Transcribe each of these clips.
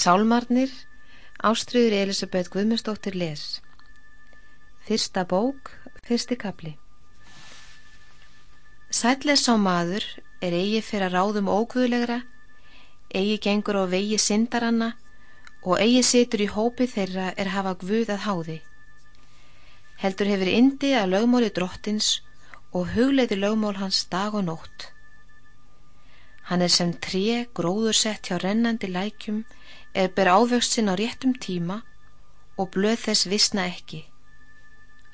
Sálmarnir Ástriður Elisabeth Guðmustóttir les. Fyrsta bók, fyrsti kapli Sætles á maður er eigi fyrir að ráðum óguðlegra eigi gengur á vegi syndaranna og eigi situr í hópi þeirra er hafa guð að háði. Heldur hefur indi að lögmáli drottins og hugleiði lögmál hans dag og nótt. Hann er sem tré gróður sett hjá rennandi lækjum er ber ávöxtsin á réttum tíma og blöð þess visna ekki.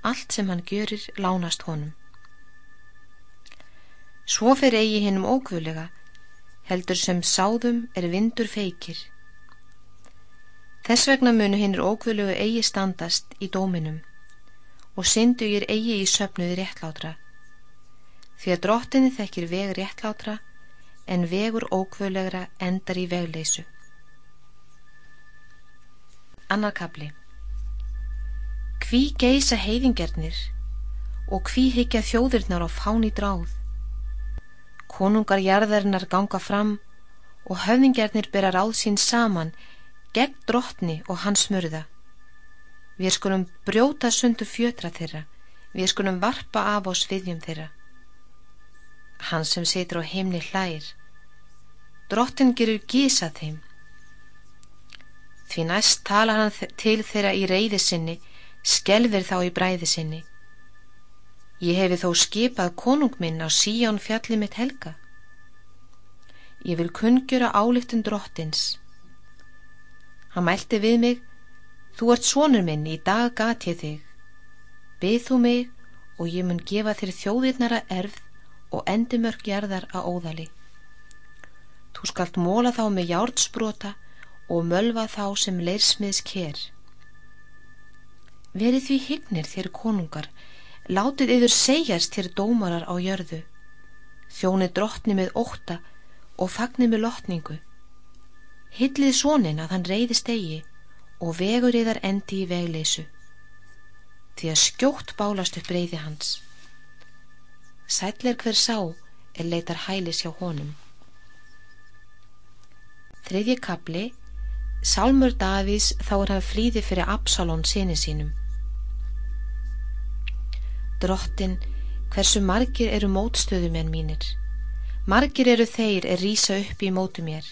Allt sem hann görir lánast honum. Svo fer eigi hinnum ókvölega, heldur sem sáðum er vindur feikir. Þess vegna munu hinnur ókvölegu eigi standast í dóminum og syndu ég eigi í söpnuði réttlátra. Því að drottinni þekkir veg réttlátra en vegur ókvölegra endar í vegleysu. Annar kapli Hví geisa heiðingernir og hví higgja þjóðirnar á fáni dráð? Konungar jarðarinnar ganga fram og höfðingernir bera ráð sín saman gegn drottni og hans mörða. Við skulum brjóta sundu fjötra þeirra, við skulum varpa af oss viðjum þeirra. Hann sem situr á heimni hlær. Drottin gerur gísa þeim. Því næst tala hann til þeirra í reyði sinni, skelfir þá í bræði sinni. Ég hefi þó skipað konung minn á síján fjalli mitt helga. Ég vil kungjura álíktun drottins. Hann mælti við mig, þú ert sonur minn, í dag gat ég þig. Byð þú mig og ég mun gefa þér þjóðirnara erfð og endimörkjarðar að óðali. Þú skalt móla þá með járdsbrota og mölva þá sem leirsmiðs kér. Verið því hignir þér konungar, látið yfir segjast þér dómarar á jörðu, þjónið drottni með óta og fagnir með lotningu. Hillið sónin að hann reyðist eigi og vegur yðar endi í vegleysu, því að skjótt bálast upp reyði hans. Sætler hver sá er leitar hælis hjá honum. Þriðji kapli Sálmur Davís þá er hann flýði fyrir Absalón sinni sínum. Drottin, hversu margir eru mótstöðumenn mínir? Margir eru þeir er rýsa upp í mótu mér.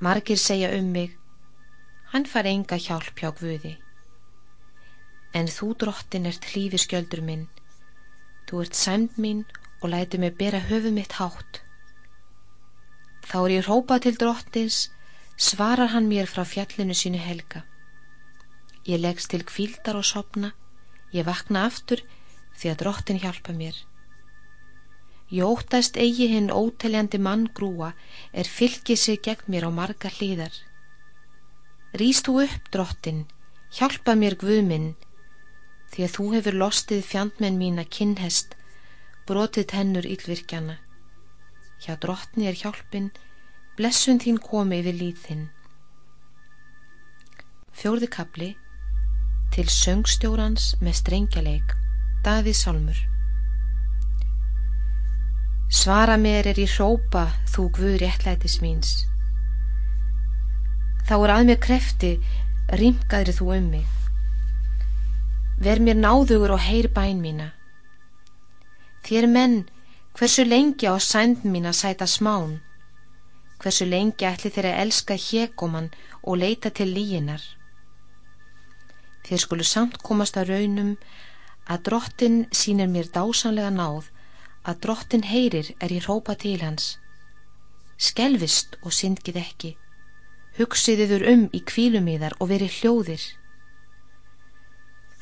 Margir segja um mig, hann far enga hjálp hjá Guði. En þú drottin ert hlýfi skjöldur minn Þú ert sæmd mín og læti mig bera höfu mitt hátt. Þá er ég rópað til drottins, svarar hann mér frá fjallinu sínu helga. Ég leggst til kvíldar og sopna, ég vakna aftur því að drottin hjálpa mér. Jóttast eigi hinn óteljandi mann grúa er fylgið sig gegn mér á marga hlýðar. Rýst þú upp, drottin, hjálpa mér guðminn, því að þú hefur lostið fjandmenn mín að kinnhest, brotið tennur yllvirkjana. Hjá drottni er hjálpin, blessun þín komi yfir líð þinn. Fjórði kapli til söngstjórans með strengjaleik, Davíð Salmur. Svara mér er í hrópa þú guður réttlætis míns. Þá er að mér krefti, rimkaðri þú um mig. Ver mér náðugur og heyr bæn mína. Þér menn, hversu lengi á sænd mín að sæta smán? Hversu lengi ætli þeir að elska hjekoman og leita til líinar? Þér skulu samt komast að raunum að drottin sínir mér dásanlega náð, að drottin heyrir er ég rópa til hans. Skelvist og syndgið ekki. Hugsiðiður um í kvílum í þar og veri hljóðir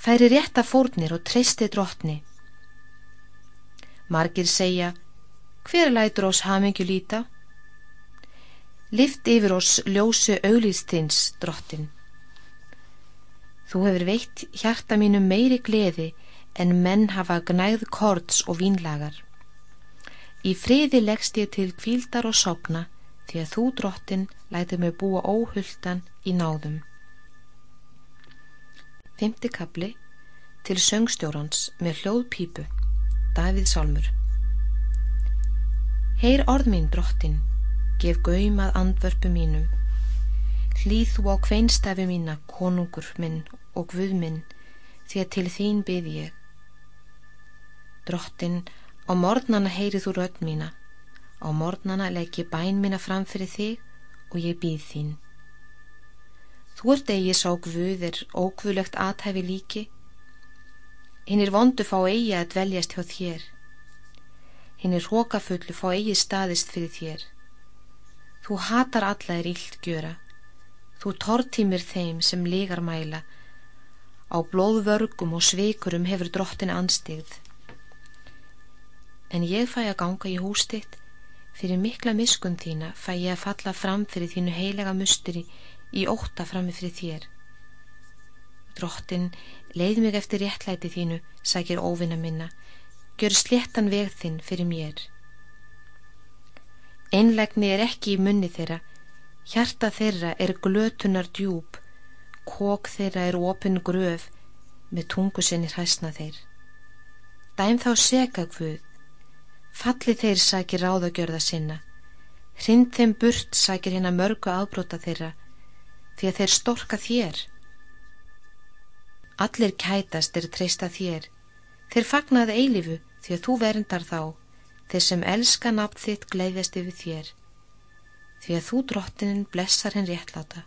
færi rétta fórnir og treysti drottni. Margir segja, hver lætur oss hamingju líta? Lift yfir oss ljósu auglýstins, drottin. Þú hefur veitt hjarta mínu meiri gleði en menn hafa gnæð kords og vínlagar. Í friði leggst ég til kvíldar og sopna því að þú, drottin, lætið mig búa óhulltan í náðum. Fymti kapli til söngstjórans með hljóðpípu Davíð Sálmur Heyr orð mín drottin, gef gaumað andvörpu mínum hlýð þú á kveinstafi mína, konungur minn og guð minn, því að til þín byð ég. Drottin, á mornana heyri þú rödd mína, á mornana legg ég bæn mína fram fyrir þig og ég býð þín. Þú ert eigi sá guð er ókvulegt aðhæfi líki, hinn er vondu fá eigi að dveljast hjá þér, hinn er hókafullu fá eigi staðist fyrir þér. Þú hatar alla er illt gjöra, Þú tortímir þeim sem lígar mæla, á blóðvörgum og svikurum hefur drottin anstigð. En ég fæ að ganga í hústitt, fyrir mikla miskun þína fæ ég að falla fram fyrir þínu heilega musteri í óta frammi fyrir þér. Drottin, leið mig eftir réttlæti þínu, sækir óvinna minna, gjör sléttan veg þinn fyrir mér. Einlegni er ekki í munni þeirra, Hjarta þeirra er glötunar djúb, kók þeirra er opin gröf, með tungu sinni hræsna þeir. Dæm þá seka Guð, falli þeir sækir ráðagjörða sinna, hrind þeim burt sækir hérna mörgu aðbróta þeirra, því að þeir storka þér. Allir kætast er treysta þér, þeir fagnaði eilifu því að þú verndar þá, þeir sem elska nafn þitt gleiðast yfir þér því að þú drottinin blessar henn réttláta,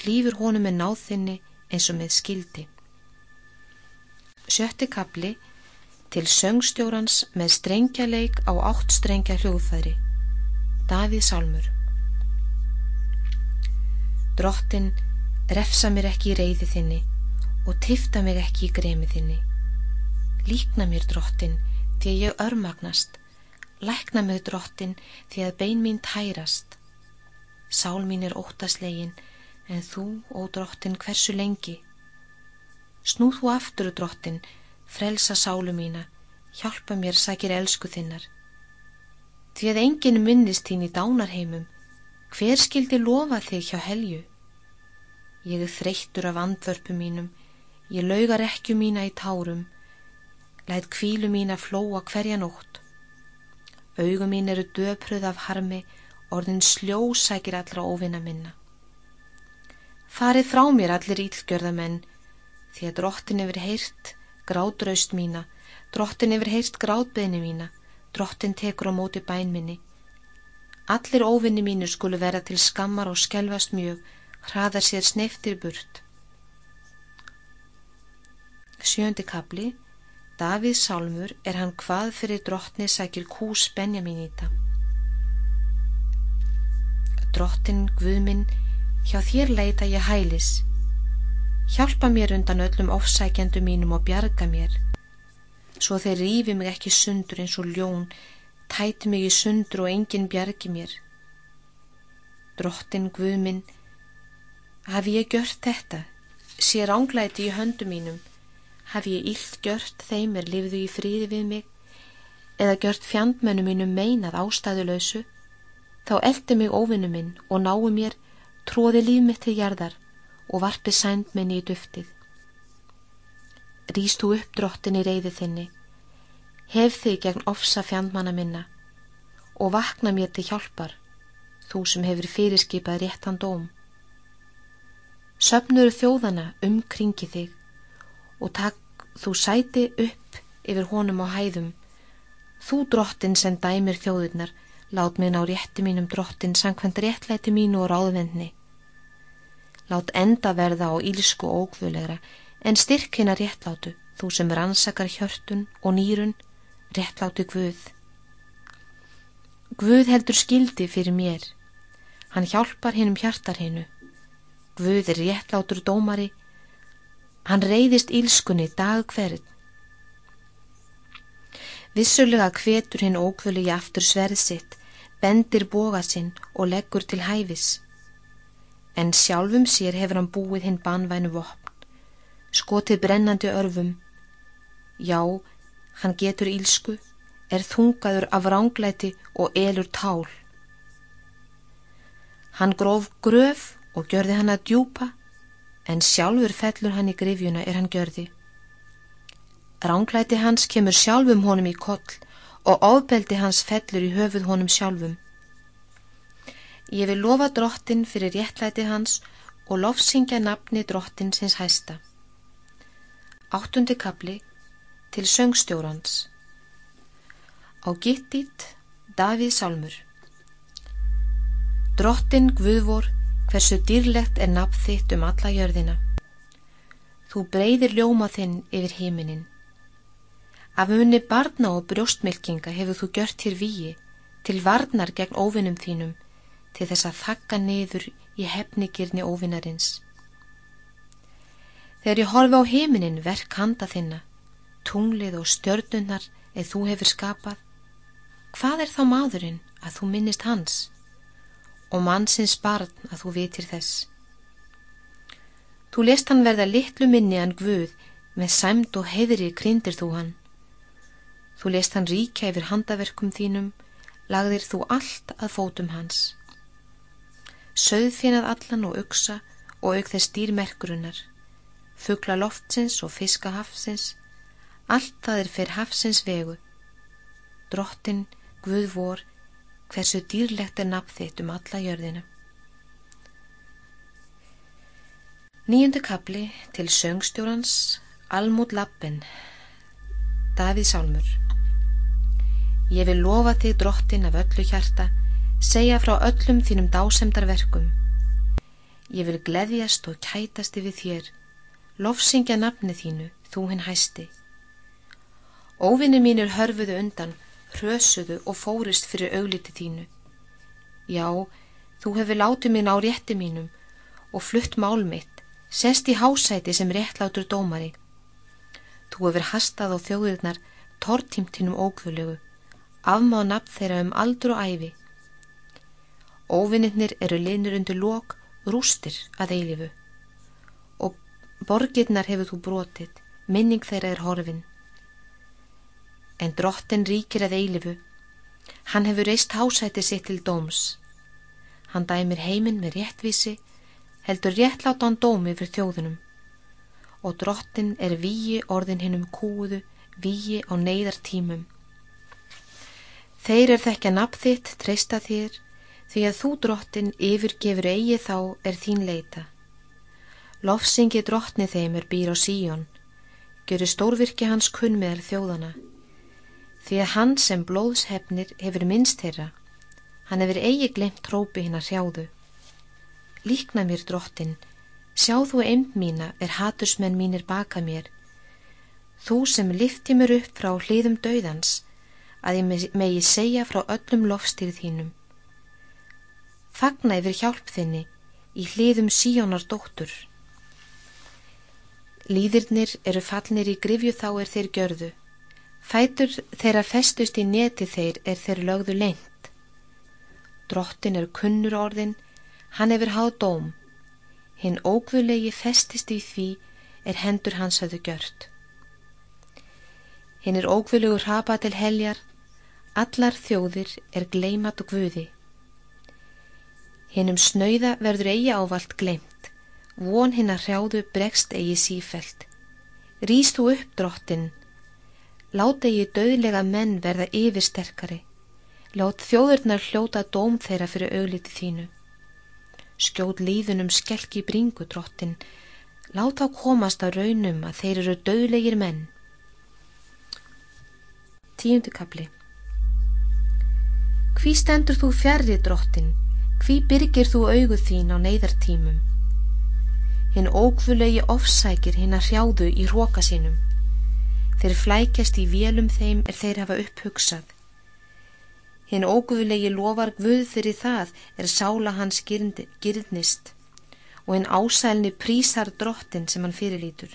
hlýfur honum með náðinni eins og með skildi. Sjötti kapli til söngstjórans með strengjaleik á átt strengja hljóðfæri. Davíð Sálmur Drottin, refsa mér ekki í reyði þinni og tifta mig ekki í gremi þinni. Líkna mér drottin því ég örmagnast, lækna mig drottin því að bein mín tærast Sál mín er óttaslegin, en þú, ó drottin, hversu lengi? Snúð þú aftur, drottin, frelsa sálu mína, hjálpa mér sækir elsku þinnar. Því að enginn minnist þín í dánarheimum, hver skildi lofa þig hjá helju? Ég er þreyttur af andvörpu mínum, ég laugar ekki mína í tárum, læð kvílu mína flóa hverja nótt. Augum mín eru döpröð af harmi, orðin sljósækir allra óvinna minna. Farið frá mér allir ílgjörðamenn, því að drottin yfir heirt grátraust mína, drottin yfir heirt grátbeðni mína, drottin tekur á móti bæn minni. Allir óvinni mínu skulu vera til skammar og skelvast mjög, hraðar sér sneftir burt. Sjöndi kapli, Davíð Sálmur er hann hvað fyrir drottni sækir kús það. Drottin Guðminn, hjá þér leita ég hælis. Hjálpa mér undan öllum ofsækjandum mínum og bjarga mér. Svo þeir rífi mig ekki sundur eins og ljón, tæti mig í sundur og enginn bjargi mér. Drottin Guðminn, hafi ég gjört þetta, sé ránglæti í höndu mínum, hafi ég illt gjört þeim er lifðu í fríði við mig, eða gjört fjandmönu mínum meinað ástæðulösu, Þá eldi mig óvinnu minn og nái mér, tróði líf mitt til jarðar og varpi sænd minni í duftið. Rýst þú upp drottin í reyði þinni, hef þig gegn ofsa fjandmanna minna og vakna mér til hjálpar, þú sem hefur fyrirskipað réttan dóm. Söpnur þjóðana umkringi þig og takk þú sæti upp yfir honum á hæðum, þú drottin sem dæmir þjóðurnar, Lát mig ná rétti mínum drottin sangkvæmt réttlæti mínu og ráðvendni. Lát enda verða á ílsku ókvölegra en styrk hérna réttlátu, þú sem rannsakar hjörtun og nýrun, réttlátu Guð. Guð heldur skildi fyrir mér. Hann hjálpar hennum hjartar hennu. Guð er réttlátur dómari. Hann reyðist ílskunni dag hverð. Vissulega hvetur hinn ókvölu í aftur sverð sitt bendir boga sinn og leggur til hæfis. En sjálfum sér hefur hann búið hinn banvænu vopn, skotið brennandi örfum. Já, hann getur ílsku, er þungaður af ránglæti og elur tál. Hann gróf gröf og gjörði hann að djúpa, en sjálfur fellur hann í grifjuna er hann gjörði. Ránglæti hans kemur sjálfum honum í koll og ofbeldi hans fellur í höfuð honum sjálfum. Ég vil lofa drottin fyrir réttlæti hans og lofsingja nafni drottin sinns hæsta. Áttundi kapli til söngstjórans. Á gittít Davíð Sálmur. Drottin Guðvor, hversu dýrlegt er nafn þitt um alla jörðina. Þú breyðir ljóma þinn yfir heiminin. Af munni barna og brjóstmilkinga hefur þú gjört hér víi til varnar gegn óvinnum þínum til þess að þakka niður í hefnigirni óvinnarins. Þegar ég horfi á heiminin verk handa þinna, tunglið og stjörnunnar eða þú hefur skapað, hvað er þá maðurinn að þú minnist hans og mannsins barn að þú vitir þess? Þú lest hann verða litlu minni en Guð með sæmt og heiðri krindir þú hann. Þú lest hann ríkja yfir handaverkum þínum, lagðir þú allt að fótum hans söðfínað allan og uksa og auk þess dýrmerkurinnar, fuggla loftsins og fiska hafsins, allt það er fyrir hafsins vegu. Drottin, Guð vor, hversu dýrlegt er nafn þitt um alla jörðina. Nýjundu kapli til söngstjórans Almút Lappin Davíð Sálmur Ég vil lofa þig drottin af öllu hjarta segja frá öllum þínum dásemdarverkum. Ég vil gleðjast og kætast yfir þér, lofsingja nafni þínu, þú hinn hæsti. Óvinni mínir hörfuðu undan, hrösuðu og fórist fyrir augliti þínu. Já, þú hefur látið mín á rétti mínum og flutt mál mitt, sest í hásæti sem réttlátur dómari. Þú hefur hastað á þjóðirnar, tortímtinum ókvölugu, afmáð nafn þeirra um aldur og æfi, Óvinnir eru linur undir lok, rústir að eilifu. Og borgirnar hefur þú brotið, minning þeirra er horfin. En drottin ríkir að eilifu. Hann hefur reist hásæti sitt til dóms. Hann dæmir heiminn með réttvísi, heldur réttlátan dómi fyrir þjóðunum. Og drottin er víi orðin hinnum kúðu, víi á neyðartímum. Þeir er þekkja nafn þitt, treysta þér, því að þú drottin yfirgefur eigi þá er þín leita. Lofsingi drottni þeim er býr á síjón, göru stórvirki hans kunn meðal þjóðana, því að hann sem blóðshefnir hefur minnst þeirra, hann hefur eigi glemt trópi hinn að hrjáðu. Líkna mér drottin, sjá þú einn mína er hatursmenn mínir baka mér, þú sem lifti mér upp frá hliðum döðans, að ég megi segja frá öllum lofstýrið þínum fagna yfir hjálp þinni í hliðum síjónar dóttur. Líðirnir eru fallnir í grifju þá er þeir gjörðu. Fætur þeirra festust í neti þeir er þeir lögðu lengt. Drottin er kunnur orðin, hann hefur háð dóm. Hinn ógvulegi festist í því er hendur hans hafðu gjört. Hinn er ógvulugur hapa til heljar, allar þjóðir er gleimat og guði. Hinnum snauða verður eigi ávalt glemt, von hinn að hrjáðu bregst eigi sífelt. Rýst þú upp drottin, lát eigi döðlega menn verða yfirsterkari, lát þjóðurnar hljóta dóm þeirra fyrir augliti þínu. Skjóð líðunum skelki bringu drottin, lát þá komast á raunum að þeir eru döðlegir menn. Tíundu kapli Hví stendur þú fjarrri drottin? Hví byrgir þú auguð þín á neyðartímum? Hinn ókvulegi ofsækir hinn að hrjáðu í hróka sínum. Þeir flækjast í vélum þeim er þeir hafa upphugsað. Hinn ókvulegi lofar guð fyrir það er sála hans gyrnist og hinn ásælni prísar drottin sem hann fyrirlítur.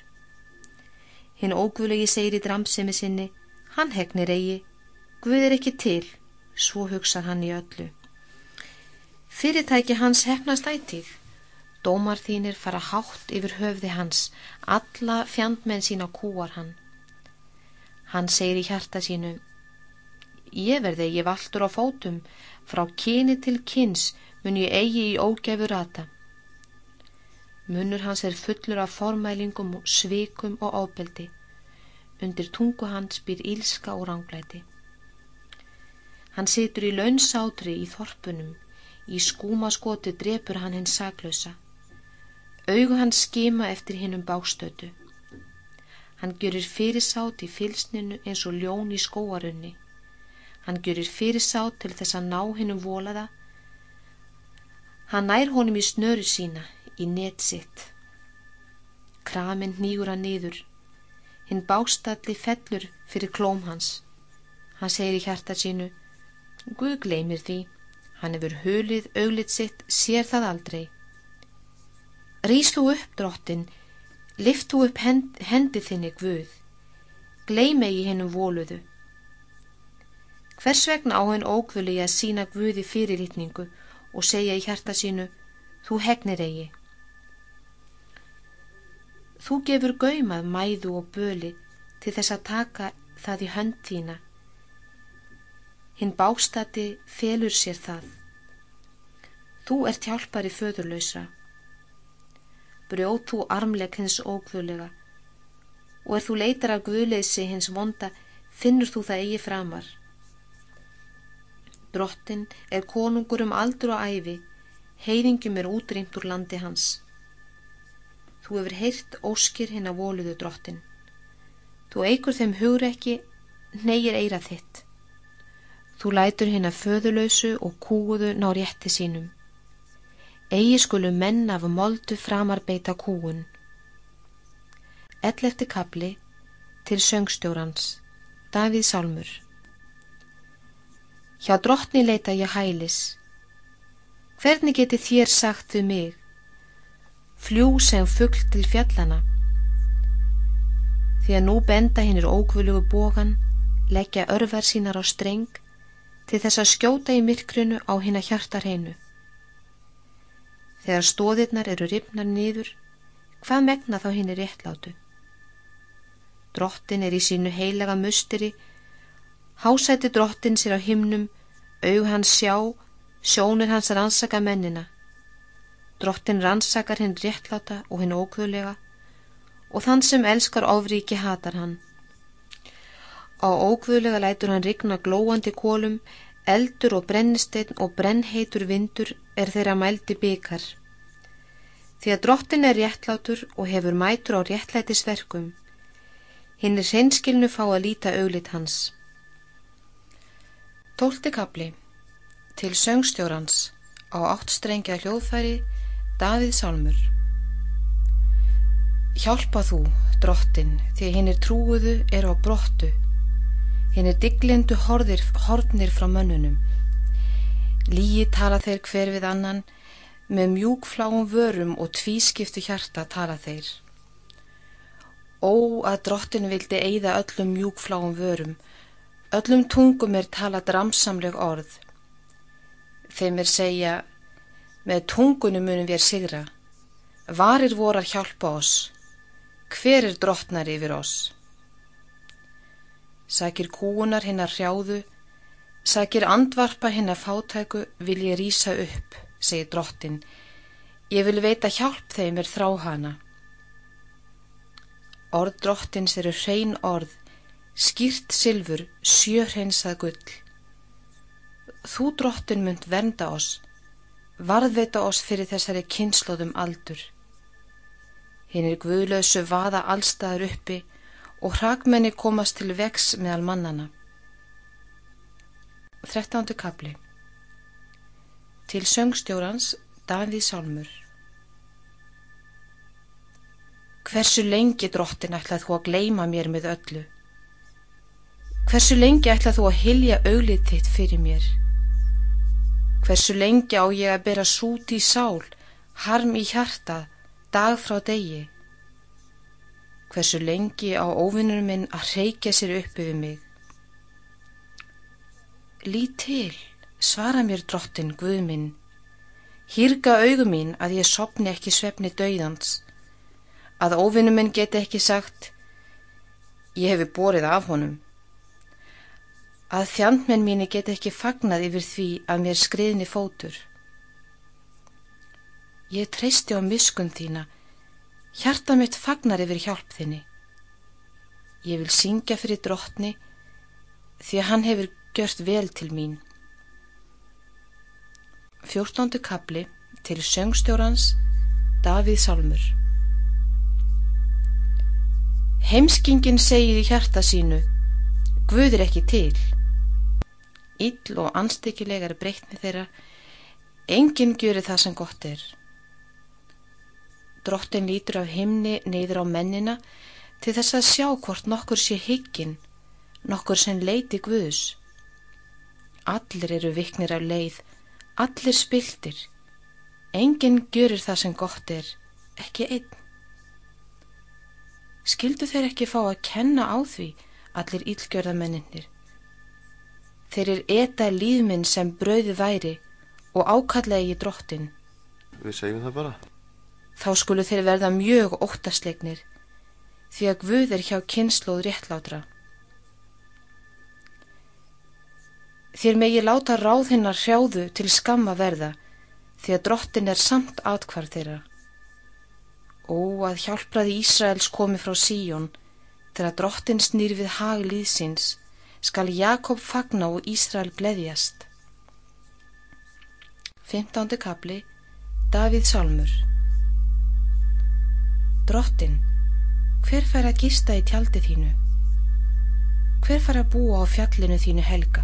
Hinn ókvulegi segir í dramsemi sinni, hann hegnir eigi, guð er ekki til, svo hugsað hann í öllu. Fyrirtæki hans hefnast ætið. Dómar þínir fara hátt yfir höfði hans, alla fjandmenn sína kúar hann. Hann segir í hjarta sínu, ég verði ég valtur á fótum, frá kyni til kyns mun ég eigi í ógefur rata. Munur hans er fullur af formælingum, svikum og ábeldi. Undir tungu hans býr ílska og ránglæti. Hann situr í launsátri í þorpunum, Í skúma skoti drepur hann hinn saklausa. Augu hann skima eftir hinnum bástötu. Hann gjörir fyrirsátt í fylsninu eins og ljón í skóarunni. Hann gjörir fyrirsátt til þess að ná hinnum volaða. Hann nær honum í snöru sína, í net sitt. Kramin nýgur hann niður. Hinn bástalli fellur fyrir klóm hans. Hann segir í hjarta sínu, Guð gleymir því, hann hefur hulið auglit sitt, sér það aldrei. Rýst þú upp, drottin, lift þú upp hend, hendi þinni, Guð, gleym eigi hennum voluðu. Hvers vegna á henn ókvöli að sína Guði fyrirlitningu og segja í hjarta sínu, þú hegnir eigi. Þú gefur gaumað mæðu og böli til þess að taka það í hönd þína Hinn bástati felur sér það. Þú ert hjálpari föðurlausra. Brjóð þú armleg hins ógðulega og er þú leitar af guðleysi hins vonda finnur þú það eigi framar. Drottin er konungur um aldur og æfi, heiðingum er útrýmt úr landi hans. Þú hefur heyrt óskir hinn að voluðu drottin. Þú eigur þeim hugur ekki, neyir eira þitt. Þú lætur hinn að föðulausu og kúuðu ná rétti sínum. Egi skulu menn af moldu framar beita kúun. Ell eftir kapli til söngstjórans, Davíð Sálmur. Hjá drottni leita ég hælis. Hvernig geti þér sagt við mig? Fljú sem fuggl til fjallana. Því að nú benda hinn er ókvölugu bógan, leggja örvar sínar á streng, til þess að skjóta í myrkrinu á hinn að hjarta hreinu. Þegar stóðirnar eru ripnar niður, hvað megna þá hinn er réttlátu? Drottin er í sínu heilaga musteri, hásæti drottin sér á himnum, aug hans sjá, sjónir hans rannsaka mennina. Drottin rannsakar hinn réttláta og hinn ókvölega og þann sem elskar ofríki hatar hann. Á ókvöðlega lætur hann rigna glóandi kólum, eldur og brennisteinn og brennheitur vindur er þeirra mældi byggar. Því að drottin er réttlátur og hefur mætur á réttlætisverkum. Hinn er hreinskilnu fá að líta auglit hans. Tólti kapli Til söngstjórans á áttstrengja hljóðfæri Davíð Sálmur Hjálpa þú, drottin, því hinn er trúuðu er á brottu Hinn er diglindu horðir, hornir frá mönnunum. Líi tala þeir hver við annan, með mjúkfláum vörum og tvískiptu hjarta tala þeir. Ó að drottin vildi eigða öllum mjúkfláum vörum, öllum tungum er tala dramsamleg orð. Þeim er segja, með tungunum munum við sigra, varir vorar hjálpa oss, hver er drottnar yfir oss? Sækir kúunar hinn að hrjáðu, sækir andvarpa hinn að fátæku vil ég rýsa upp, segir drottin. Ég vil veita hjálp þeim er þrá hana. Orð drottins eru hrein orð, skýrt silfur, sjöhreinsað gull. Þú drottin mynd vernda oss, varðveita oss fyrir þessari kynnslóðum aldur. Hinn er guðlösu vaða allstaður uppi, og hrakmenni komast til vex meðal mannana. 13. kapli Til söngstjórans Davíð Sálmur Hversu lengi drottin ætlað þú að gleima mér með öllu? Hversu lengi ætlað þú að hilja auglið þitt fyrir mér? Hversu lengi á ég að bera sút í sál, harm í hjarta, dag frá degi? Hversu lengi á óvinnur minn að reykja sér uppi við mig. Lít til, svara mér drottin, Guð minn, hýrga augum mín að ég sopni ekki svefni döiðans, að óvinnur minn geti ekki sagt, ég hefi borið af honum, að þjandmenn mínu geti ekki fagnað yfir því að mér skriðni fótur. Ég treysti á miskun þína, Hjarta mitt fagnar yfir hjálp þinni. Ég vil syngja fyrir drottni því að hann hefur gjört vel til mín. Fjórtóndu kapli til söngstjórans Davíð Salmur Heimskingin segið í hjarta sínu Guð er ekki til Íll og anstíkilegar breytni þeirra Engin gjöri það sem gott er Drottin lítur af himni neyður á mennina til þess að sjá hvort nokkur sé hyggin nokkur sem leiti Guðs. Allir eru viknir af leið Allir spiltir. Engin gjörir það sem gott er ekki einn. Skildu þeir ekki fá að kenna á því allir ílgjörðamenninir Þeir er eta lífminn sem brauði væri og ákallega í drottin Við segjum það bara Þá skulu þeir verða mjög óttaslegnir því að Guð er hjá kynnslóð réttlátra Þér megi láta ráð hinnar hrjáðu til skamma verða, því að drottin er samt atkvar þeirra. Ó að hjálpraði Ísraels komi frá Síjón, þegar drottin snýr við hag líðsins, skal Jakob fagna og Ísrael gleðjast. 15. kapli Davíð Salmur Drottin, hver fær að gista í tjaldi þínu? Hver fær að búa á fjallinu þínu helga?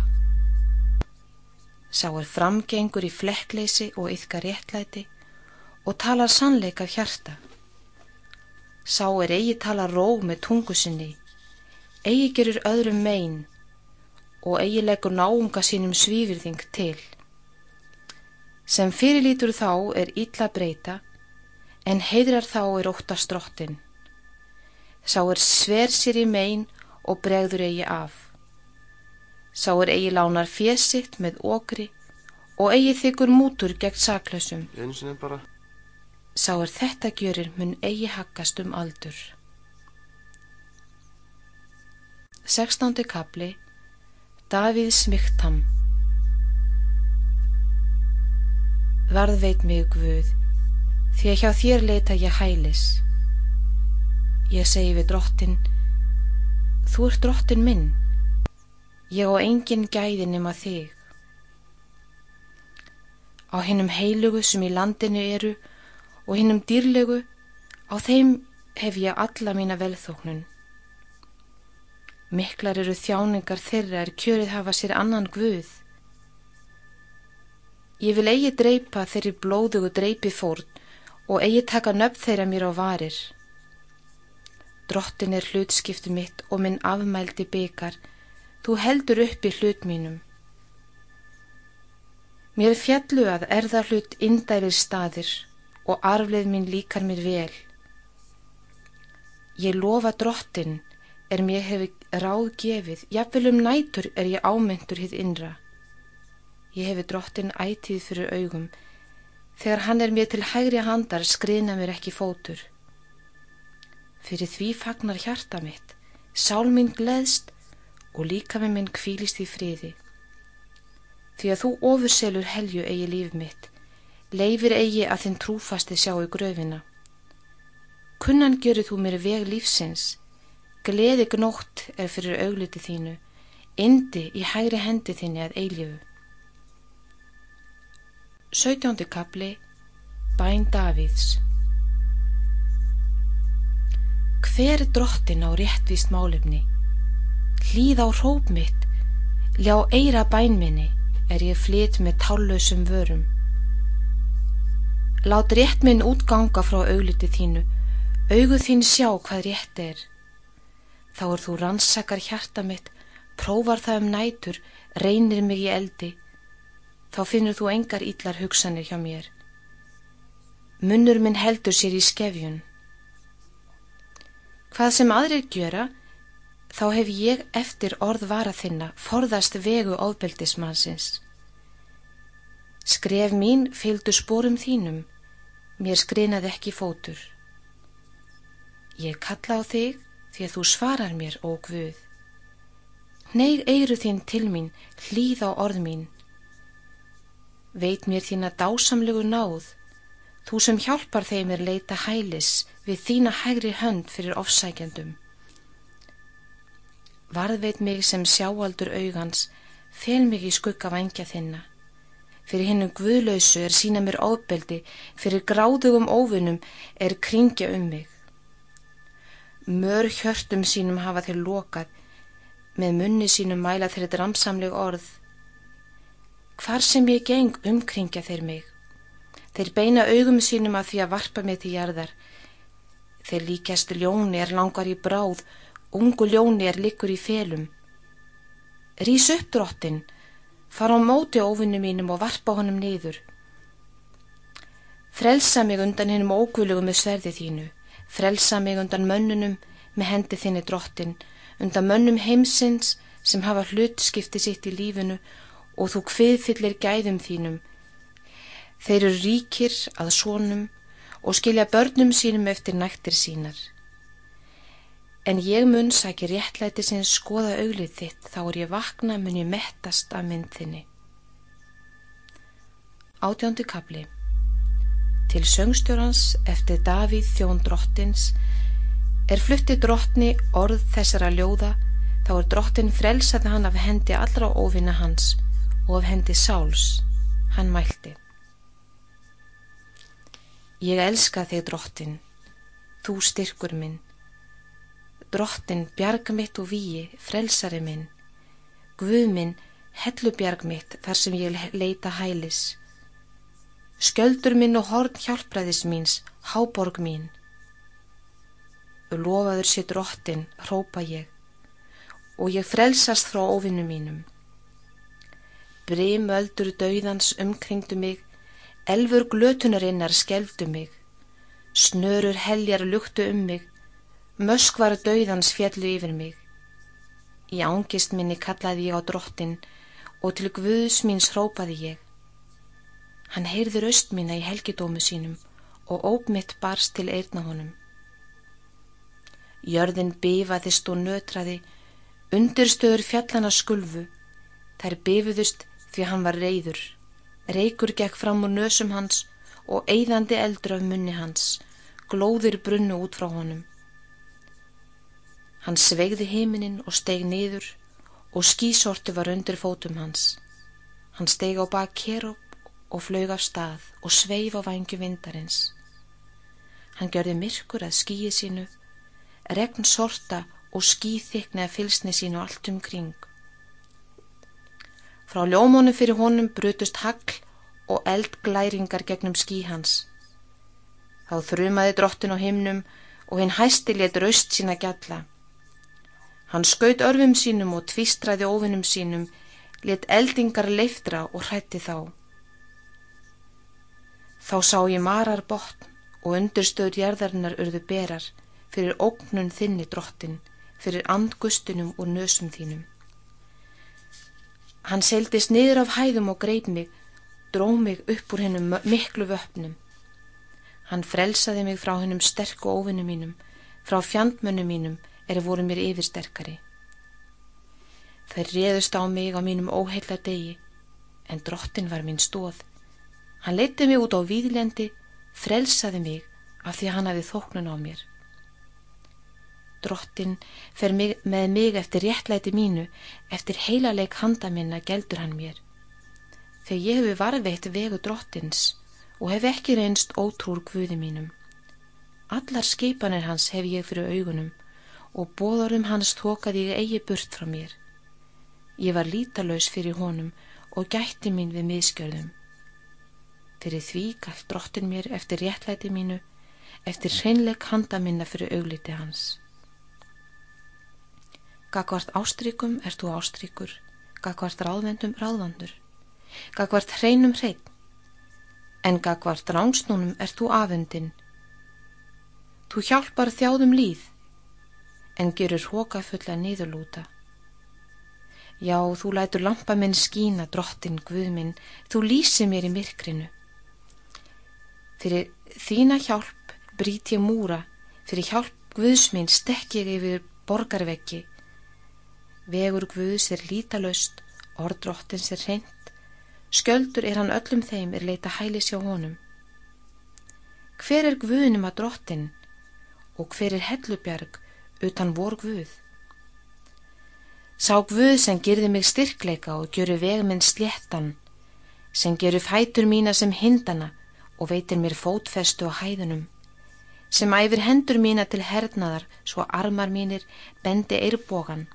Sá er framgengur í flekkleysi og yfka réttlæti og talar sannleik af hjarta. Sá er eigi tala ró með tungu sinni, eigi gerur öðrum megin og eigi leggur náunga sínum svífyrðing til. Sem fyrirlítur þá er illa breyta, en heidrar þá er óttast drottin. Sá er sver sér í megin og bregður eigi af. Sá er eigi lánar fésitt með okri og eigi þykkur mútur gegn saklausum. Sá er þetta gjörir mun eigi hakkast um aldur. 16. kapli Davíð Smyktam Varð veit mig Guð, því að hjá þér leita ég hælis. Ég segi við drottin, þú ert drottin minn Ég á engin gæði nema þig. Á hinnum heilugu sem í landinu eru og hinnum dýrlegu, á þeim hef ég alla mína velþóknun. Miklar eru þjáningar þeirra er kjörið hafa sér annan guð. Ég vil eigi dreipa þeirri blóðugu dreipi fórn og eigi taka nöfn þeirra mér á varir. Drottin er hlutskiptu mitt og minn afmældi byggar Þú heldur upp í hlut mínum. Mér fjallu að erða hlut indælir staðir og arfleð mín líkar mér vel. Ég lofa drottin er mér hefi ráð gefið, jafnvel um nætur er ég ámyndur hitt innra. Ég hefi drottin ætið fyrir augum, þegar hann er mér til hægri handar skriðna mér ekki fótur. Fyrir því fagnar hjarta mitt, sál minn gleðst og líka með minn kvílist í friði. Því að þú ofurselur helju eigi líf mitt, leifir eigi að þinn trúfasti sjá í gröfina. Kunnan görur þú mér veg lífsins, gleði gnótt er fyrir augliti þínu, indi í hægri hendi þinni að eiljöfu. 17. kapli Bæn Davíðs Hver drottin á réttvíst málefni? hlýð á hróp mitt, ljá eira bænminni er ég flyt með tállausum vörum. Lát rétt minn útganga frá augliti þínu, auguð þín sjá hvað rétt er. Þá er þú rannsakar hjarta mitt, prófar það um nætur, reynir mig í eldi, þá finnur þú engar ítlar hugsanir hjá mér. Munnur minn heldur sér í skefjun. Hvað sem aðrir gjöra, þá hef ég eftir orð vara þinna forðast vegu óbeldismannsins. Skref mín fylgdu spórum þínum, mér skrinaði ekki fótur. Ég kalla á þig því að þú svarar mér, ó Guð. Neig eiru þín til mín, hlýð á orð mín. Veit mér þína dásamlegu náð, þú sem hjálpar þeim er leita hælis við þína hægri hönd fyrir ofsækjandum. Varðveit mig sem sjáaldur augans, fel mig í skugga vangja þinna. fyrir hinnum guðlausu er sína mér ábeldi, fyrir gráðugum óvinnum er kringja um mig. Mör hjörtum sínum hafa þeir lokað, með munni sínum mæla þeir dramsamleg orð. Hvar sem ég geng umkringja þeir mig. Þeir beina augum sínum að því að varpa mig til jarðar. Þeir líkjast ljóni er langar í bráð, ungu ljóni er likur í felum. Rís upp drottin, fara á móti óvinnu mínum og varpa honum niður. Frelsa mig undan hennum ókvölugu með sverði þínu, frelsa mig undan mönnunum með hendi þinni drottin, undan mönnum heimsins sem hafa hlutskipti sitt í lífinu og þú kviðfyllir gæðum þínum. Þeir eru ríkir að sónum og skilja börnum sínum eftir nættir sínar. En ég mun sækir réttlæti sem skoða auglið þitt, þá er ég vakna mun ég mettast af myndinni. Átjóndi kapli Til söngstjórans eftir Davíð þjón drottins er flutti drottni orð þessara ljóða, þá er drottin frelsaði hann af hendi allra óvinna hans og af hendi sáls, hann mælti. Ég elska þig drottin, þú styrkur minn, drottin bjarga mitt og víi, frelsari minn, guð minn, hellubjarg mitt þar sem ég leita hælis, sköldur minn og horn hjálpræðis míns, háborg mín. Lofaður sér drottin, hrópa ég, og ég frelsast frá ofinnu mínum. Brim öldur dauðans umkringdu mig, elfur glötunarinnar skelfdu mig, snörur heljar luktu um mig, Möskvar dauðans fjallu yfir mig. Í ángist minni kallaði ég á drottin og til Guðs míns hrópaði ég. Hann heyrður öst mína í helgidómu sínum og ópmitt barst til eirna honum. Jörðin bifaðist og nötraði, undirstöður fjallana skulfu, þær bifuðust því hann var reyður, reykur gekk fram úr nösum hans og eigðandi eldur af munni hans, glóðir brunnu út frá honum. Hann sveigði heiminin og steg niður og skísortu var undir fótum hans. Hann steg á bak keróp og flög af stað og sveif á vangju vindarins. Hann gjörði myrkur að skíi sínu, regn sorta og skíþykna að fylsni sínu allt um kring. Frá ljómónu fyrir honum brutust hagl og eldglæringar gegnum skí hans. Þá þrumaði drottin á himnum og hinn hæsti let raust sína gjalla. Hann skaut örfum sínum og tvístraði ofinum sínum, let eldingar leiftra og hrætti þá. Þá sá ég marar botn og undirstöður jærðarinnar urðu berar fyrir ógnun þinni drottin, fyrir andgustunum og nösum þínum. Hann seildist niður af hæðum og greip mig, dró mig upp úr hennum miklu vöpnum. Hann frelsaði mig frá hennum sterku óvinnu mínum, frá fjandmönnu mínum, er voru mér yfirsterkari. Þær réðust á mig á mínum óheilla degi, en drottin var mín stóð. Hann leiti mig út á výðlendi, frelsaði mig af því hann hafi þóknun á mér. Drottin fer mig, með mig eftir réttlæti mínu, eftir heilaleg handa minna geldur hann mér. Þegar ég hefi varveitt vegu drottins og hef ekki reynst ótrúr guði mínum. Allar skipanir hans hef ég fyrir augunum og bóðarum hans tókaði ég eigi burt frá mér. Ég var lítalauðs fyrir honum og gætti mín við miskjörðum. Fyrir því galt drottin mér eftir réttlæti mínu, eftir hreinleik handa minna fyrir augliti hans. Gagvart ástrykum er þú ástrykur, gagvart ráðvendum ráðvandur, gagvart hreinum hrein, en gagvart rángsnúnum er þú afundin. Þú hjálpar þjáðum líð, en gerur hókafulla niðurlúta. Já, þú lætur lampa minn skína, drottin, guð minn, þú lýsi mér í myrkrinu. Fyrir þína hjálp brít ég múra, fyrir hjálp guðs minn stekk ég yfir borgarveggi. Vegur guðs er lítalöst, orðdrottins er reynd, sköldur er hann öllum þeim er leita hælis hjá honum. Hver er guðnum að drottin og hver er hellubjarg utan vor Guð. Sá Guð sem gerði mig styrkleika og gjöru veg minn sléttan, sem gerur fætur mína sem hindana og veitir mér fótfestu á hæðunum, sem æfir hendur mína til hernaðar svo armar mínir bendi eirbogan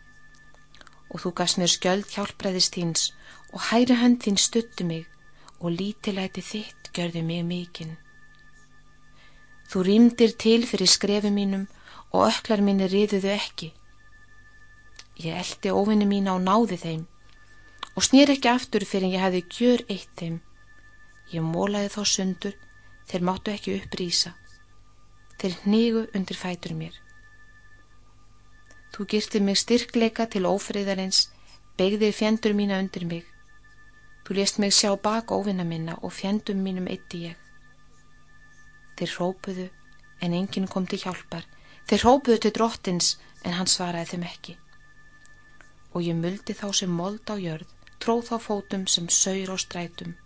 og þú gafst mér skjöld hjálpræðist þíns og hæri hönd þín stuttu mig og lítilæti þitt gjörði mig mikinn. Þú rýmdir til fyrir skrefi mínum og öklar mínir riðuðu ekki. Ég eldi ofinni mín á náði þeim og snýr ekki aftur fyrir ég hefði gjör eitt þeim. Ég mólaði þá sundur, þeir máttu ekki upprýsa. Þeir hnígu undir fætur mér. Þú girti mig styrkleika til ófriðarins, begðir fjendur mína undir mig. Þú lést mig sjá bak óvinna minna og fjendum mínum eitti ég. Þeir rópuðu en enginn kom til hjálpar. Þeir rópuðu til drottins en hann svaraði þeim ekki. Og ég muldi þá sem mold á jörð tróð á fótum sem saur og strætum.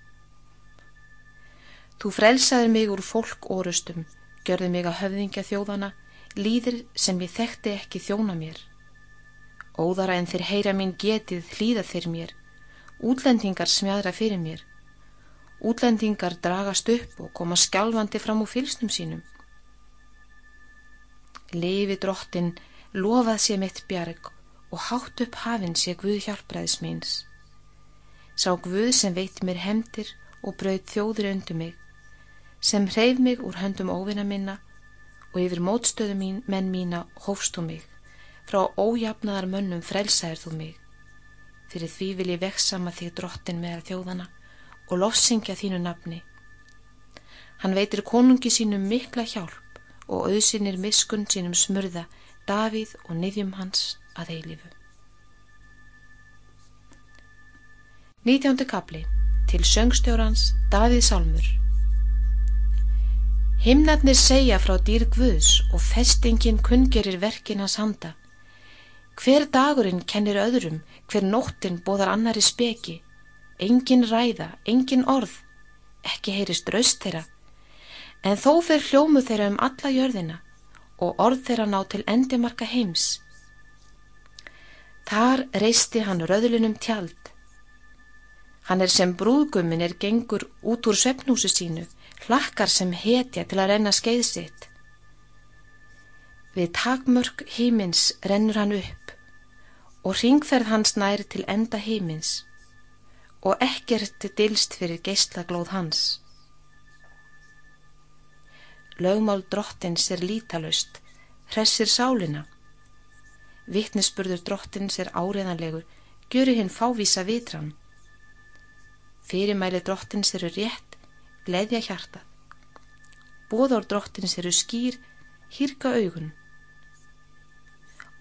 Þú frelsaði mig úr fólk orustum, gjörði mig að höfðingja þjóðana, líðir sem ég þekkti ekki þjóna mér. Óðara en þeir heyra mín getið hlýða þeir mér, útlendingar smjadra fyrir mér. Útlendingar dragast upp og koma skjálfandi fram úr fylstum sínum. Lefi drottin, lofað sé mitt bjarg og hátt upp hafinn sé Guð hjálpræðis míns sá Guð sem veit mér hemdir og brauð þjóður undir mig, sem hreyf mig úr höndum óvina minna og yfir mótstöðu mín, menn mína hófst þú mig, frá ójafnaðar mönnum frelsaðir þú mig. Fyrir því vil ég veksama þig drottin meðar þjóðana og lofsingja þínu nafni. Hann veitir konungi sínum mikla hjálp og auðsinir miskun sínum smurða Davíð og niðjum hans að eilifu. Nítjándu kapli til söngstjórans Davíð Salmur Himnarnir segja frá dýr Guðs og festingin kungerir verkinans handa. Hver dagurinn kennir öðrum, hver nóttin bóðar annari speki. Engin ræða, engin orð, ekki heyrist raust þeirra. En þó fer hljómu þeirra um alla jörðina og orð þeirra ná til endimarka heims. Þar reisti hann röðlunum tjald Hann er sem brúðgummin er gengur út úr svefnúsu sínu, hlakkar sem hetja til að renna skeið sitt. Við takmörk hímins rennur hann upp og ringferð hans nær til enda hímins og ekkert dilst fyrir geistlaglóð hans. Lögmál drottins er lítalust, hressir sálina. Vittnesburður drottins er áreðanlegur, gjöru hinn fávísa vitran. Fyrirmæli drottins eru rétt, gleðja hjartað. Bóðár drottins eru skýr, hýrka augun.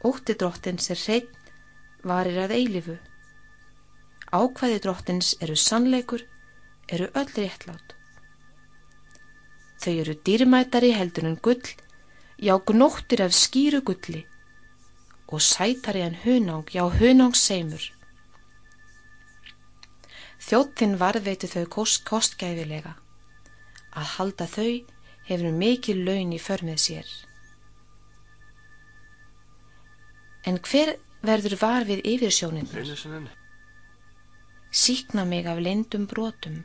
Ótti drottins er hreitn, varir að eilifu. Ákvæði drottins eru sannleikur, eru öll réttlát. Þau eru dýrmætari heldur en gull, já gnóttir af skýru gulli og sætari en hunang, já hunang seimur. Þjóttinn varðveitu þau kost, kostgæfilega. Að halda þau hefur mikið laun í förmið sér. En hver verður var við yfirsjóninnar? Síkna mig af lindum brotum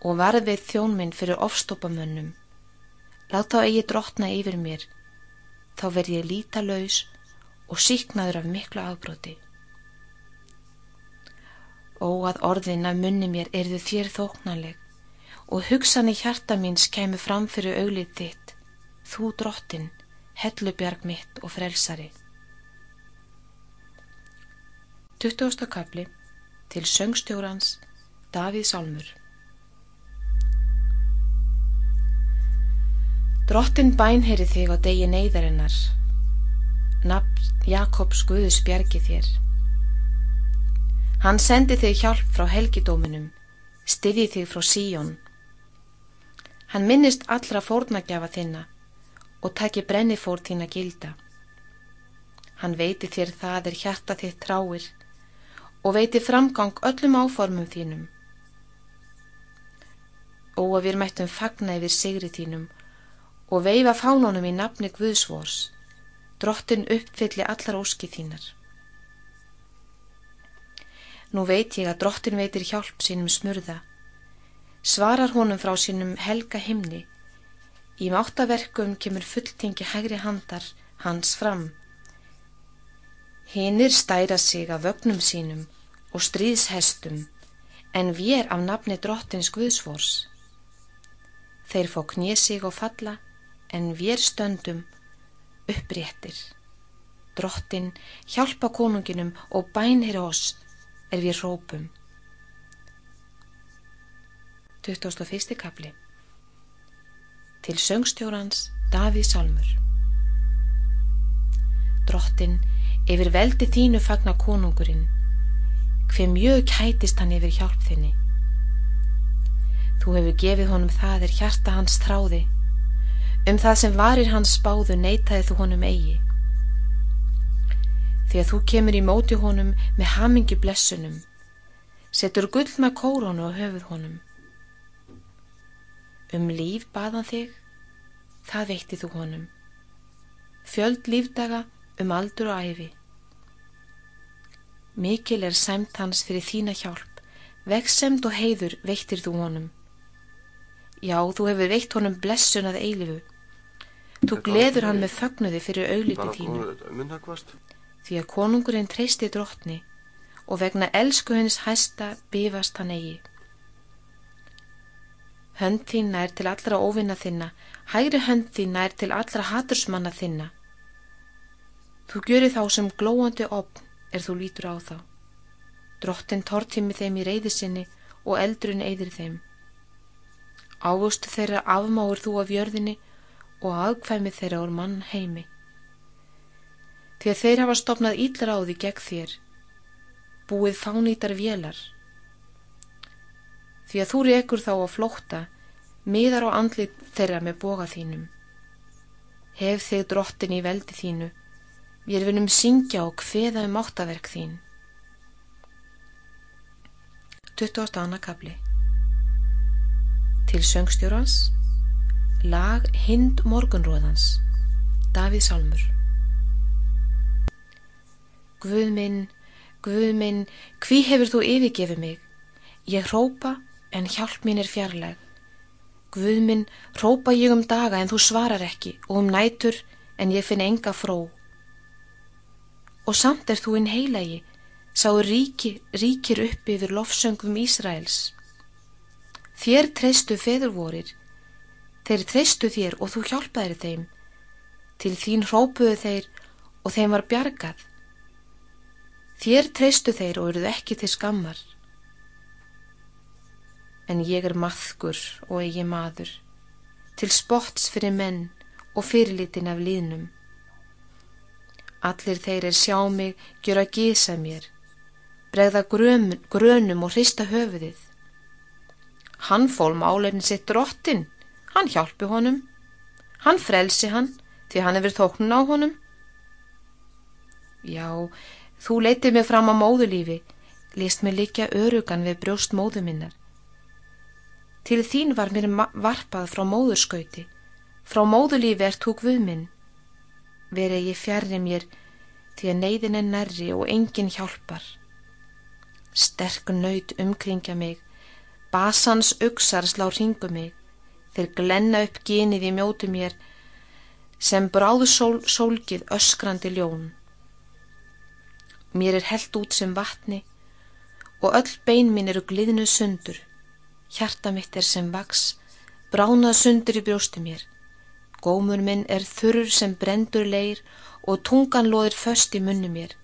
og varðveið þjónminn fyrir ofstoppamönnum. Láta eigi drotna yfir mér, þá verð ég líta laus og síknaður af miklu afbroti. Ó að orðin af munni mér erðu þér þóknanleg og hugsanir hjarta míns kemur fram fyrir auglið þitt, þú drottin, hellubjarg mitt og frelsari. 20. kapli til söngstjórans Davíð Sálmur Drottin bænheyri þig á degi neyðarinnar, nafn Jakobs Guðus bjargi þér. Hann sendi þig hjálp frá helgidóminum, styði þig frá síjón. Hann minnist allra fórnagjafa þinna og taki brennifór þín að gilda. Hann veiti þér það er hjarta þitt tráir og veiti framgang öllum áformum þínum. Og að við mættum fagna yfir sigri þínum og veifa fánunum í nafni Guðsvors, drottin uppfylli allar óski þínar. Nú veit ég að drottin veitir hjálp sínum smurða. Svarar honum frá sínum helga himni. Í máttaverkum kemur fulltingi hægri handar hans fram. Hinnir stæra sig af vögnum sínum og stríðshestum en vér af nafni drottins Guðsfors. Þeir fá knið sig og falla en vér stöndum uppréttir. Drottin hjálpa konunginum og bænir oss er við rópum. 21. kapli Til söngstjórans Davíð Salmur Drottin yfir veldi þínu fagna konungurinn hver mjög kætist hann yfir hjálp þinni. Þú hefur gefið honum það er hjarta hans þráði um það sem varir hans spáðu neytaði þú honum eigi því að þú kemur í móti honum með hamingi blessunum, setur gullna kórónu á höfuð honum. Um líf baðan þig, það veitti þú honum. Fjöld lífdaga um aldur og æfi. Mikil er sæmt hans fyrir þína hjálp, veksemt og heiður veittir þú honum. Já, þú hefur veitt honum blessun að eilifu. Þú gleður hann með fögnuði fyrir augliti þínu því að konungurinn treysti drottni og vegna elsku hennis hæsta bifast hann eigi. Hönd þín nær til allra óvinna þinna, hægri hönd þín nær til allra hatursmanna þinna. Þú gjöri þá sem glóandi opn er þú lítur á þá. Drottin tortími þeim í reyði sinni og eldrun eyðir þeim. Águstu þeirra afmáur þú af jörðinni og aðkvæmi þeirra úr mann heimi því að þeir hafa stopnað ílráði gegn þér, búið fánýtar vélar. Því að þú rekur þá að flókta, miðar á andlit þeirra með boga þínum. Hef þig drottin í veldi þínu, við erum syngja og hveða um áttaverk þín. 20. annakabli Til söngstjórans Lag Hind Morgunróðans Davíð Salmur Guð minn, Guð minn, hví hefur þú yfirgefið mig? Ég hrópa en hjálp mín er fjarlæg. Guð minn, hrópa ég um daga en þú svarar ekki og um nætur en ég finn enga fró. Og samt er þú inn heilagi, sáu ríki, ríkir uppi yfir lofsöngum Ísraels. Þér treystu feðurvorir, þeir treystu þér og þú hjálpaðir þeim. Til þín hrópuðu þeir og þeim var bjargað. Þér treystu þeir og eruð ekki til skammar. En ég er maðgur og eigi maður, til spots fyrir menn og fyrirlitin af líðnum. Allir þeir er sjá mig, gjör að gísa mér, bregða grön, grönum og hrista höfuðið. Hann fól máleirinn sitt drottin, hann hjálpi honum, hann frelsi hann því hann hefur þóknun á honum. Já, Þú leytið mig fram á móðulífi, list mig líka örugan við brjóst móðu minnar. Til þín var mér varpað frá móðurskauti, frá móðulífi er tók við minn. Verið ég fjarrir mér því að neyðin er nærri og enginn hjálpar. Sterk nöyt umkringja mig, basans uksar slá ringu mig, þeir glenna upp genið í mjótu mér sem bráðu sól, sólgið öskrandi ljón. Mér er held út sem vatni og öll bein mín eru gliðnuð sundur. Hjarta mitt er sem vaks, bránað sundur í brjóstu mér. Gómur minn er þurr sem brendur leir og tungan loðir föst í munni mér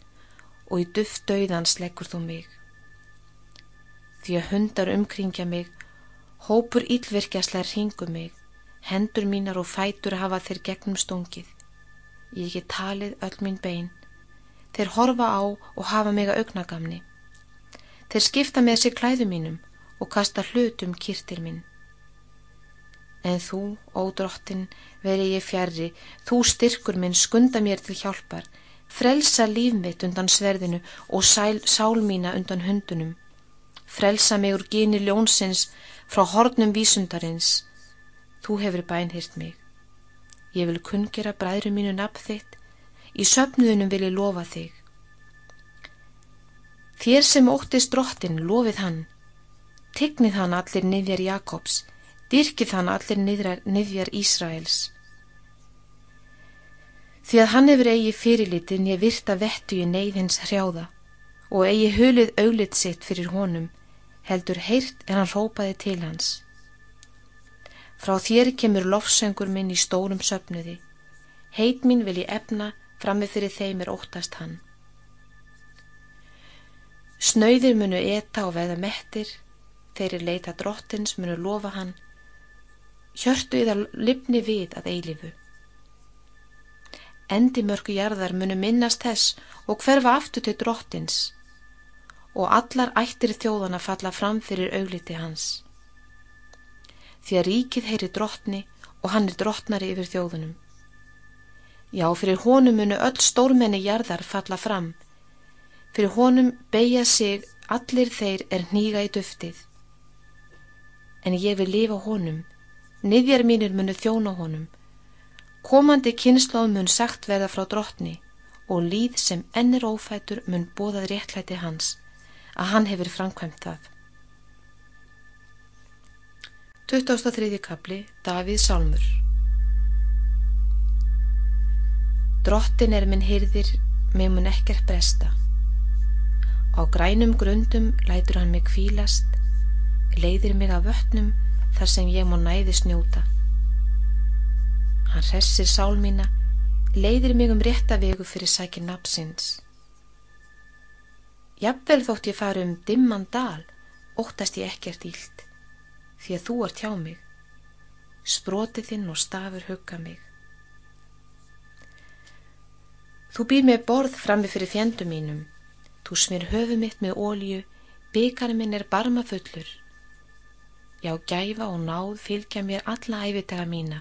og í duft dauðans leggur þú mig. Því að hundar umkringja mig, hópur ílvirkjasleir hringu mig, hendur mínar og fætur hafa þeir gegnum stungið. Ég get talið öll mín bein Þeir horfa á og hafa mig að augnagamni. Þeir skipta með sér klæðu mínum og kasta hlutum kýrtir minn. En þú, ó drottin, veri ég fjærri, þú styrkur minn skunda mér til hjálpar, frelsa líf mitt undan sverðinu og sæl, sál mína undan hundunum. Frelsa mig úr geni ljónsins frá hornum vísundarins. Þú hefur bænhirt mig. Ég vil kungera bræðru mínu nafn þitt Í söpnuðunum vil ég lofa þig. Þér sem óttist drottin, lofið hann. Tignið hann allir niðjar Jakobs, dyrkið hann allir niðjar, niðjar Ísraels. Því að hann hefur eigi fyrirlitin ég virta vettu í neyðins hrjáða og eigi hulið auglit sitt fyrir honum, heldur heyrt en hann rópaði til hans. Frá þér kemur lofsöngur minn í stórum söpnuði, heit mín vil ég efna frammi fyrir þeim er óttast hann. Snauðir munu eta og veða mettir, þeirri leita drottins munu lofa hann, hjörtu í það lifni við að eilifu. Endi mörgu jarðar munu minnast þess og hverfa aftur til drottins, og allar ættir þjóðana falla fram fyrir augliti hans. Því að ríkið heyri drottni og hann er drottnari yfir þjóðunum. Já, fyrir honum munu öll stórmenni jarðar falla fram. Fyrir honum beigja sig allir þeir er nýga í duftið. En ég vil lifa honum, niðjar mínir munu þjóna honum. Komandi kynnslóð mun sagt verða frá drottni og líð sem ennir ófætur mun bóðað réttlæti hans að hann hefur framkvæmt það. 23. kapli Davíð Sálmur Drottin er minn hyrðir, mig mun ekkert bresta. Á grænum grundum lætur hann mig kvílast, leiðir mig af vötnum þar sem ég má næði snjóta. Hann hressir sál mína, leiðir mig um rétta vegu fyrir sækir napsins. Jafnvel þótt ég fari um dimman dal, óttast ég ekkert ílt, því að þú ert hjá mig, sprotið þinn og stafur hugga mig. Þú býr með borð frammi fyrir fjendum mínum, þú smir höfu mitt með ólju, byggarinn minn er barma fullur. Já, gæfa og náð fylgja mér alla æfitega mína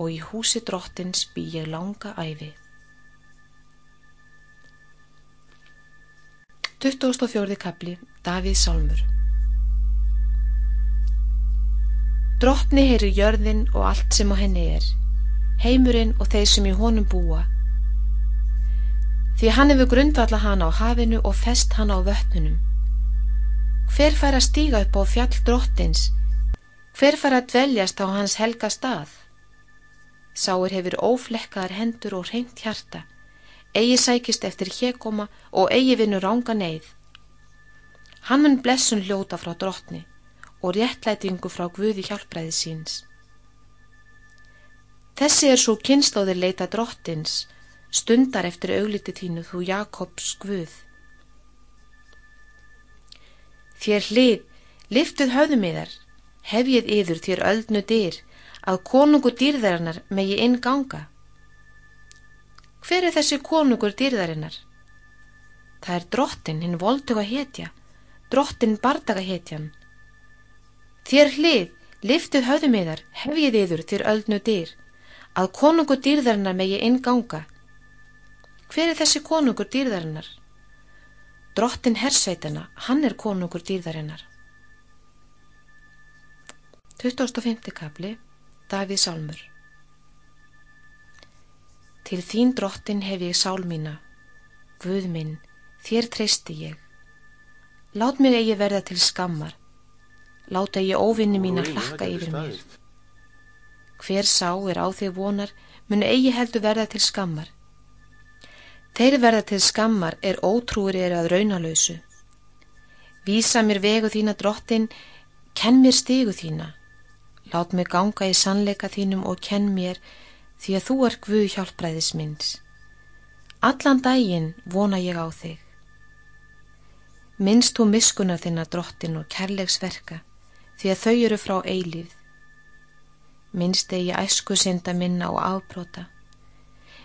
og í húsi drottins bý ég langa æfi. 24. kapli Davíð Sálmur Drottni heyri jörðin og allt sem á henni er, heimurinn og þeir sem í honum búa. Því hann hefur grundvalla hann á hafinu og fest hann á vötnunum. Hver fær að stíga upp á fjall drottins? Hver fær að dveljast á hans helga stað? Sáir hefur óflekkaðar hendur og reynt hjarta eigi sækist eftir hekoma og eigi vinnu ránga neyð. Hann mun blessun hljóta frá drottni og réttlætingu frá Guði hjálpræði síns. Þessi er svo kynnslóðir leita drottins, stundar eftir augliti þínu þú Jakobs Guð. Þér hlið, liftuð höfðum yðar, hefjið yður þér öldnu dyr, að konungu dýrðarinnar megi inn ganga. Hver er þessi konungur dýrðarinnar? Það er drottin, hinn volduga hetja, drottin bardaga hetjan. Þér hlið, liftið höfðum yðar, hefjið yður þér öldnu dýr, að konungur dýrðarinnar megi inn ganga. Hver er þessi konungur dýrðarinnar? Drottin hersveitana, hann er konungur dýrðarinnar. 25. kapli Davíð Sálmur Til þín drottin hef ég sál mína, Guð minn, þér treysti ég. Lát mig eigi verða til skammar, láta ég óvinni mín að hlakka yfir mér. Hver sá er á þig vonar, mun eigi heldur verða til skammar. Þeir verða til skammar er ótrúir er að raunalösu. Vísa mér vegu þína drottin, kenn mér stegu þína. Lát mig ganga í sannleika þínum og kenn mér, því að þú er Guð hjálpræðis minns. Allan daginn vona ég á þig. Minnst þú miskuna þinna drottin og kærlegsverka því að þau eru frá eilíð. Minnst eigi æsku synda minna og afbróta.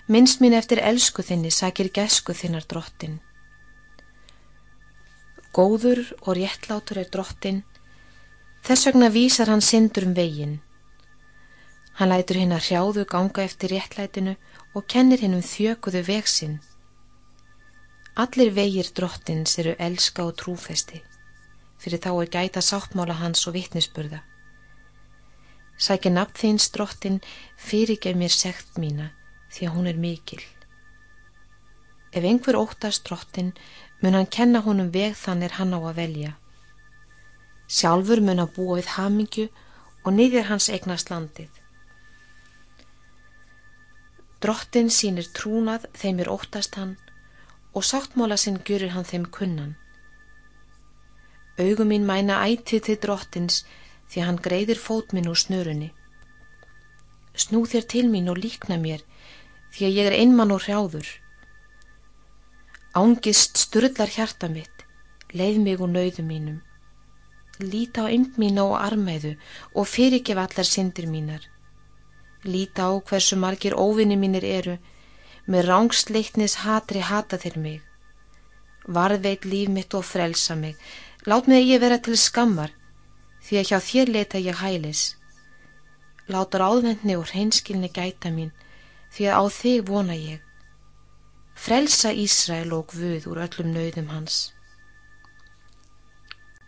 Minnst mín eftir elsku þinni sakir gesku þinnar drottin. Góður og réttlátur er drottin, þess vegna vísar hann syndur um veginn. Hann lætur hinn að hrjáðu ganga eftir réttlætinu og kennir hinn um þjökuðu veksinn. Allir vegir drottins eru elska og trúfesti, fyrir þá er gæta sáttmála hans og vittnisspurða. Sækja nafn þins drottin fyrirgef mér segt mína því að hún er mikil. Ef einhver óttast drottin mun hann kenna honum veg þannig hann á að velja. Sjálfur mun að búa við hamingju og niður hans eignast landið. Drottin sínir trúnað þeim er óttast hann og sáttmála sinn gyrir hann þeim kunnan. Augum mín mæna ætið til drottins því hann greiðir fót minn úr snurunni. Snú þér til mín og líkna mér því að ég er einmann og hrjáður. Ángist styrlar hjarta mitt, leið mig úr nauðu mínum. Líta á ymd mína og armæðu og fyrirgef allar syndir mínar. Líta á hversu margir óvinni mínir eru, með rángsleiknis hatri hata þér mig. Varðveit líf mitt og frelsa mig, lát mig ég vera til skammar, því að hjá þér leta ég hælis. Láta ráðvendni og hreinskilni gæta mín, því að á þig vona ég frelsa Ísrael og Guð úr öllum nauðum hans.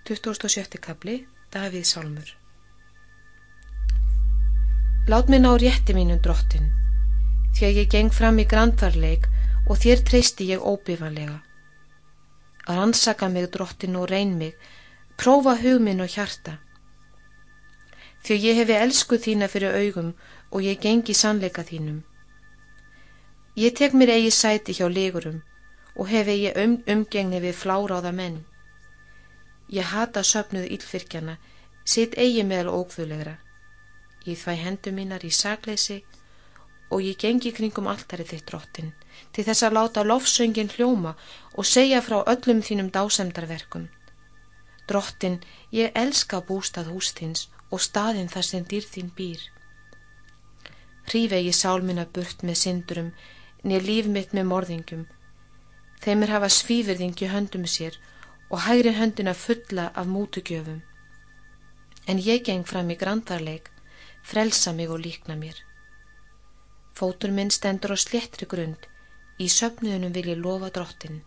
27. kapli Davíð Sálmur Lát mér ná rétti mínum drottin, því að ég geng fram í grandvarleik og þér treysti ég óbifanlega. Að ansaka mig drottin og reyn mig, prófa hugminn og hjarta. Því að ég hefi elsku þína fyrir augum og ég gengi sannleika þínum. Ég tek mér eigi sæti hjá legurum og hef eigi um, umgengni við fláráða menn. Ég hata söpnuð ílfyrkjana, sitt eigi meðal ókvölegra. Ég þvæ hendu mínar í sagleysi og ég gengi kringum alltari þitt drottin til þess að láta lofsöngin hljóma og segja frá öllum þínum dásemdarverkum. Drottin, ég elska bústað hústins og staðin þar sem dýr þín býr. Hrífegi sálmina burt með syndurum, niður líf mitt með morðingum. Þeim er hafa svífyrðingi höndum sér og hægri höndina fulla af mútugjöfum. En ég geng fram í grandvarleik, frelsa mig og líkna mér. Fótur minn stendur á sléttri grund, í söpnuðunum vil ég lofa drottin.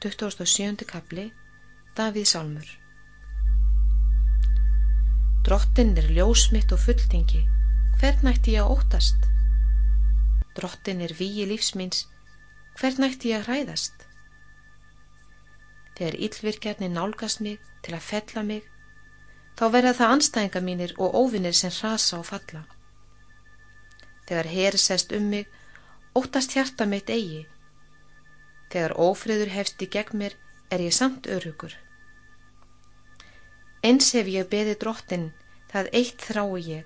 27. kapli Davíð Sálmur Drottin er ljósmitt og fulltingi, hvern ætti ég að óttast? Drottin er víi lífsmins, hvern ætti ég að hræðast? Þegar yllvirkjarni nálgast mig til að fella mig, þá verða það anstæðinga mínir og óvinnir sem hrasa og falla. Þegar heri sest um mig, óttast hjarta mitt eigi. Þegar ófriður hefst í gegn mér, er ég samt örugur. Eins hef ég beði drottin, það eitt þrái ég,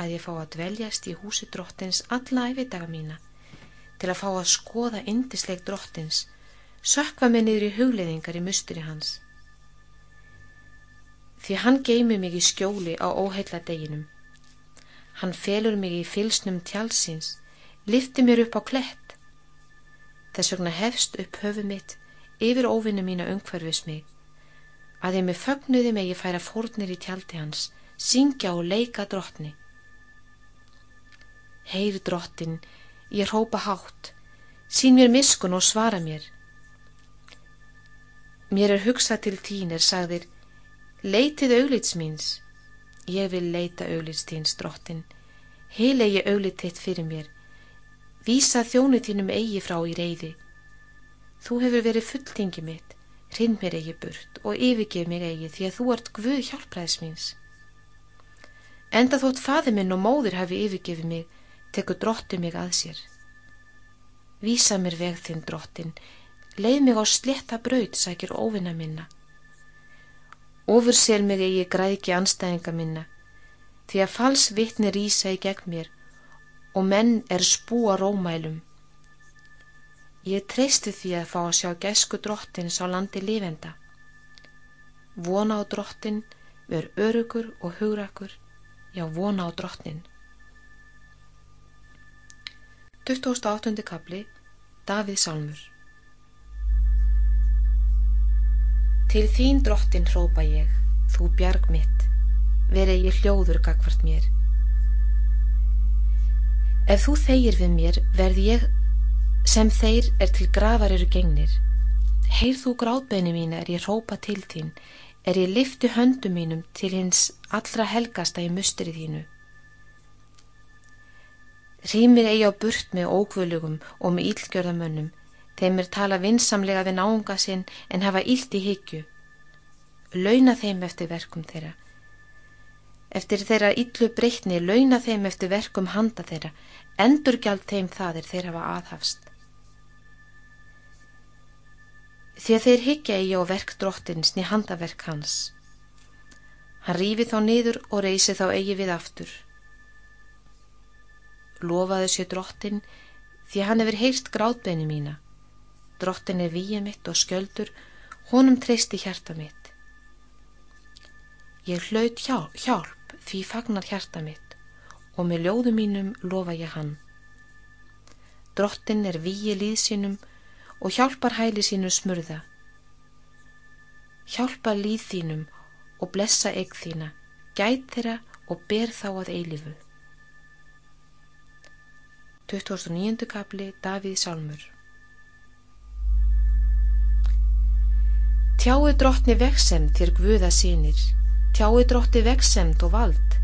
að ég fá að dveljast í húsi drottins alla æfidaga mína. Til að fá að skoða indisleik drottins sökva mig niður í hugleðingar í musturi hans. Því hann geimi mig í skjóli á óheilla deginum. Hann felur mig í fylsnum tjálsins lifti mér upp á klett. Þess vegna hefst upp höfu mitt yfir óvinna mína umhverfis mig að ég með fögnuði mig ég færa fórnir í tjaldi hans syngja og leika drottni Heyr drottin, ég rópa hátt, sín mér miskun og svara mér. Mér er hugsað til þínir, sagðir, leitið auglits míns. Ég vil leita auglits þíns, drottin, heilegi auglit þitt fyrir mér, vísa þjónu þínum eigi frá í reyði. Þú hefur verið fulltingi mitt, rinn mér eigi burt og yfirgef mig eigi því að þú ert Guð hjálpræðis míns. Enda þótt faði minn og móður hafi yfirgefið mig, tekur drotti mig að sér. Vísa mér veg þinn drottin, leið mig á sletta braud, sækir óvinna minna. Ofur sér mig eigi græðki anstæðinga minna, því að fals vittni rýsa í gegn mér og menn er spúa rómælum. Ég treysti því að fá að sjá gæsku drottins á landi lifenda. Vona á drottin, ver örugur og hugrakur, já vona á drottin. 28. kapli Davíð Sálmur Til þín drottin hrópa ég, þú bjarg mitt, verið ég hljóður gagvart mér. Ef þú þeir við mér, verð ég sem þeir er til grafar eru gengnir. Heyrð þú gráðbeinu mín er ég hrópa til þín, er ég liftu höndu mínum til hins allra helgasta í musteri þínu. Rýmir eigi á burt með ókvölugum og með ílgjörðamönnum, þeim er tala vinsamlega við náunga sinn en hafa ílt í hyggju. Launa þeim eftir verkum þeirra. Eftir þeirra yllu breytni launa þeim eftir verkum handa þeirra, endurgjald þeim það er þeir hafa aðhafst. Því að þeir higgja eigi á verk drottins ný handaverk hans. Hann rífi þá niður og reysi þá eigi við aftur. Lofaði sér drottin því hann hefur heyrst grátbeinu mína. Drottin er víja mitt og sköldur, honum treysti hjarta mitt. Ég hlaut hjálp, því fagnar hjarta mitt og með ljóðu mínum lofa ég hann. Drottin er víi líðsínum og hjálpar hæli sínum smurða. Hjálpar líð þínum og blessa eigð þína, gæt þeirra og ber þá að eilifu. 29. kapli Davíð Sálmur Tjái drottni veksemt þér guða sínir, tjái drottni veksemt og vald,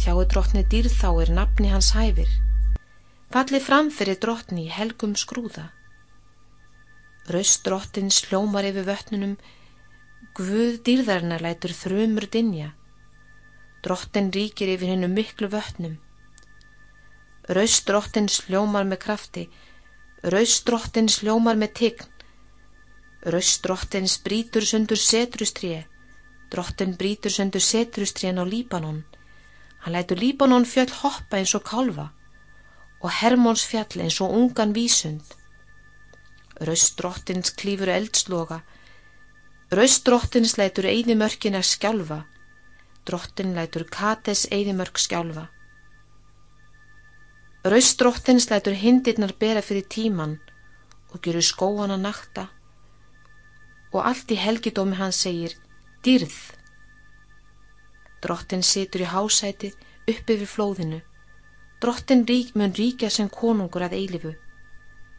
tjái drottni dýrþá er nafni hans hæfir, falli fram fyrir drottni helgum skrúða. Röst drottins hlómar yfir vötnunum, guð dýrðarna lætur þrumur dinja, drottin ríkir yfir hennu miklu vötnum. Röst drottins hljómar með krafti, röst drottins hljómar með tign, Röst drottins brítur sundur setrustrið, drottin brítur sundur setrustriðin á Líbanon. Hann lætur Líbanon fjöll hoppa eins og kalva og Hermóns fjall eins og ungan vísund. Röst drottins klýfur eldsloga, röst drottins lætur eigðimörkin að skjálfa, drottin lætur kates eigðimörk skjálfa. Röst drottins lætur hindirnar bera fyrir tíman og gerur skóana nakta og allt í helgidómi hann segir dýrð. Drottin situr í hásæti upp yfir flóðinu. Drottin rík mun ríkja sem konungur að eilifu.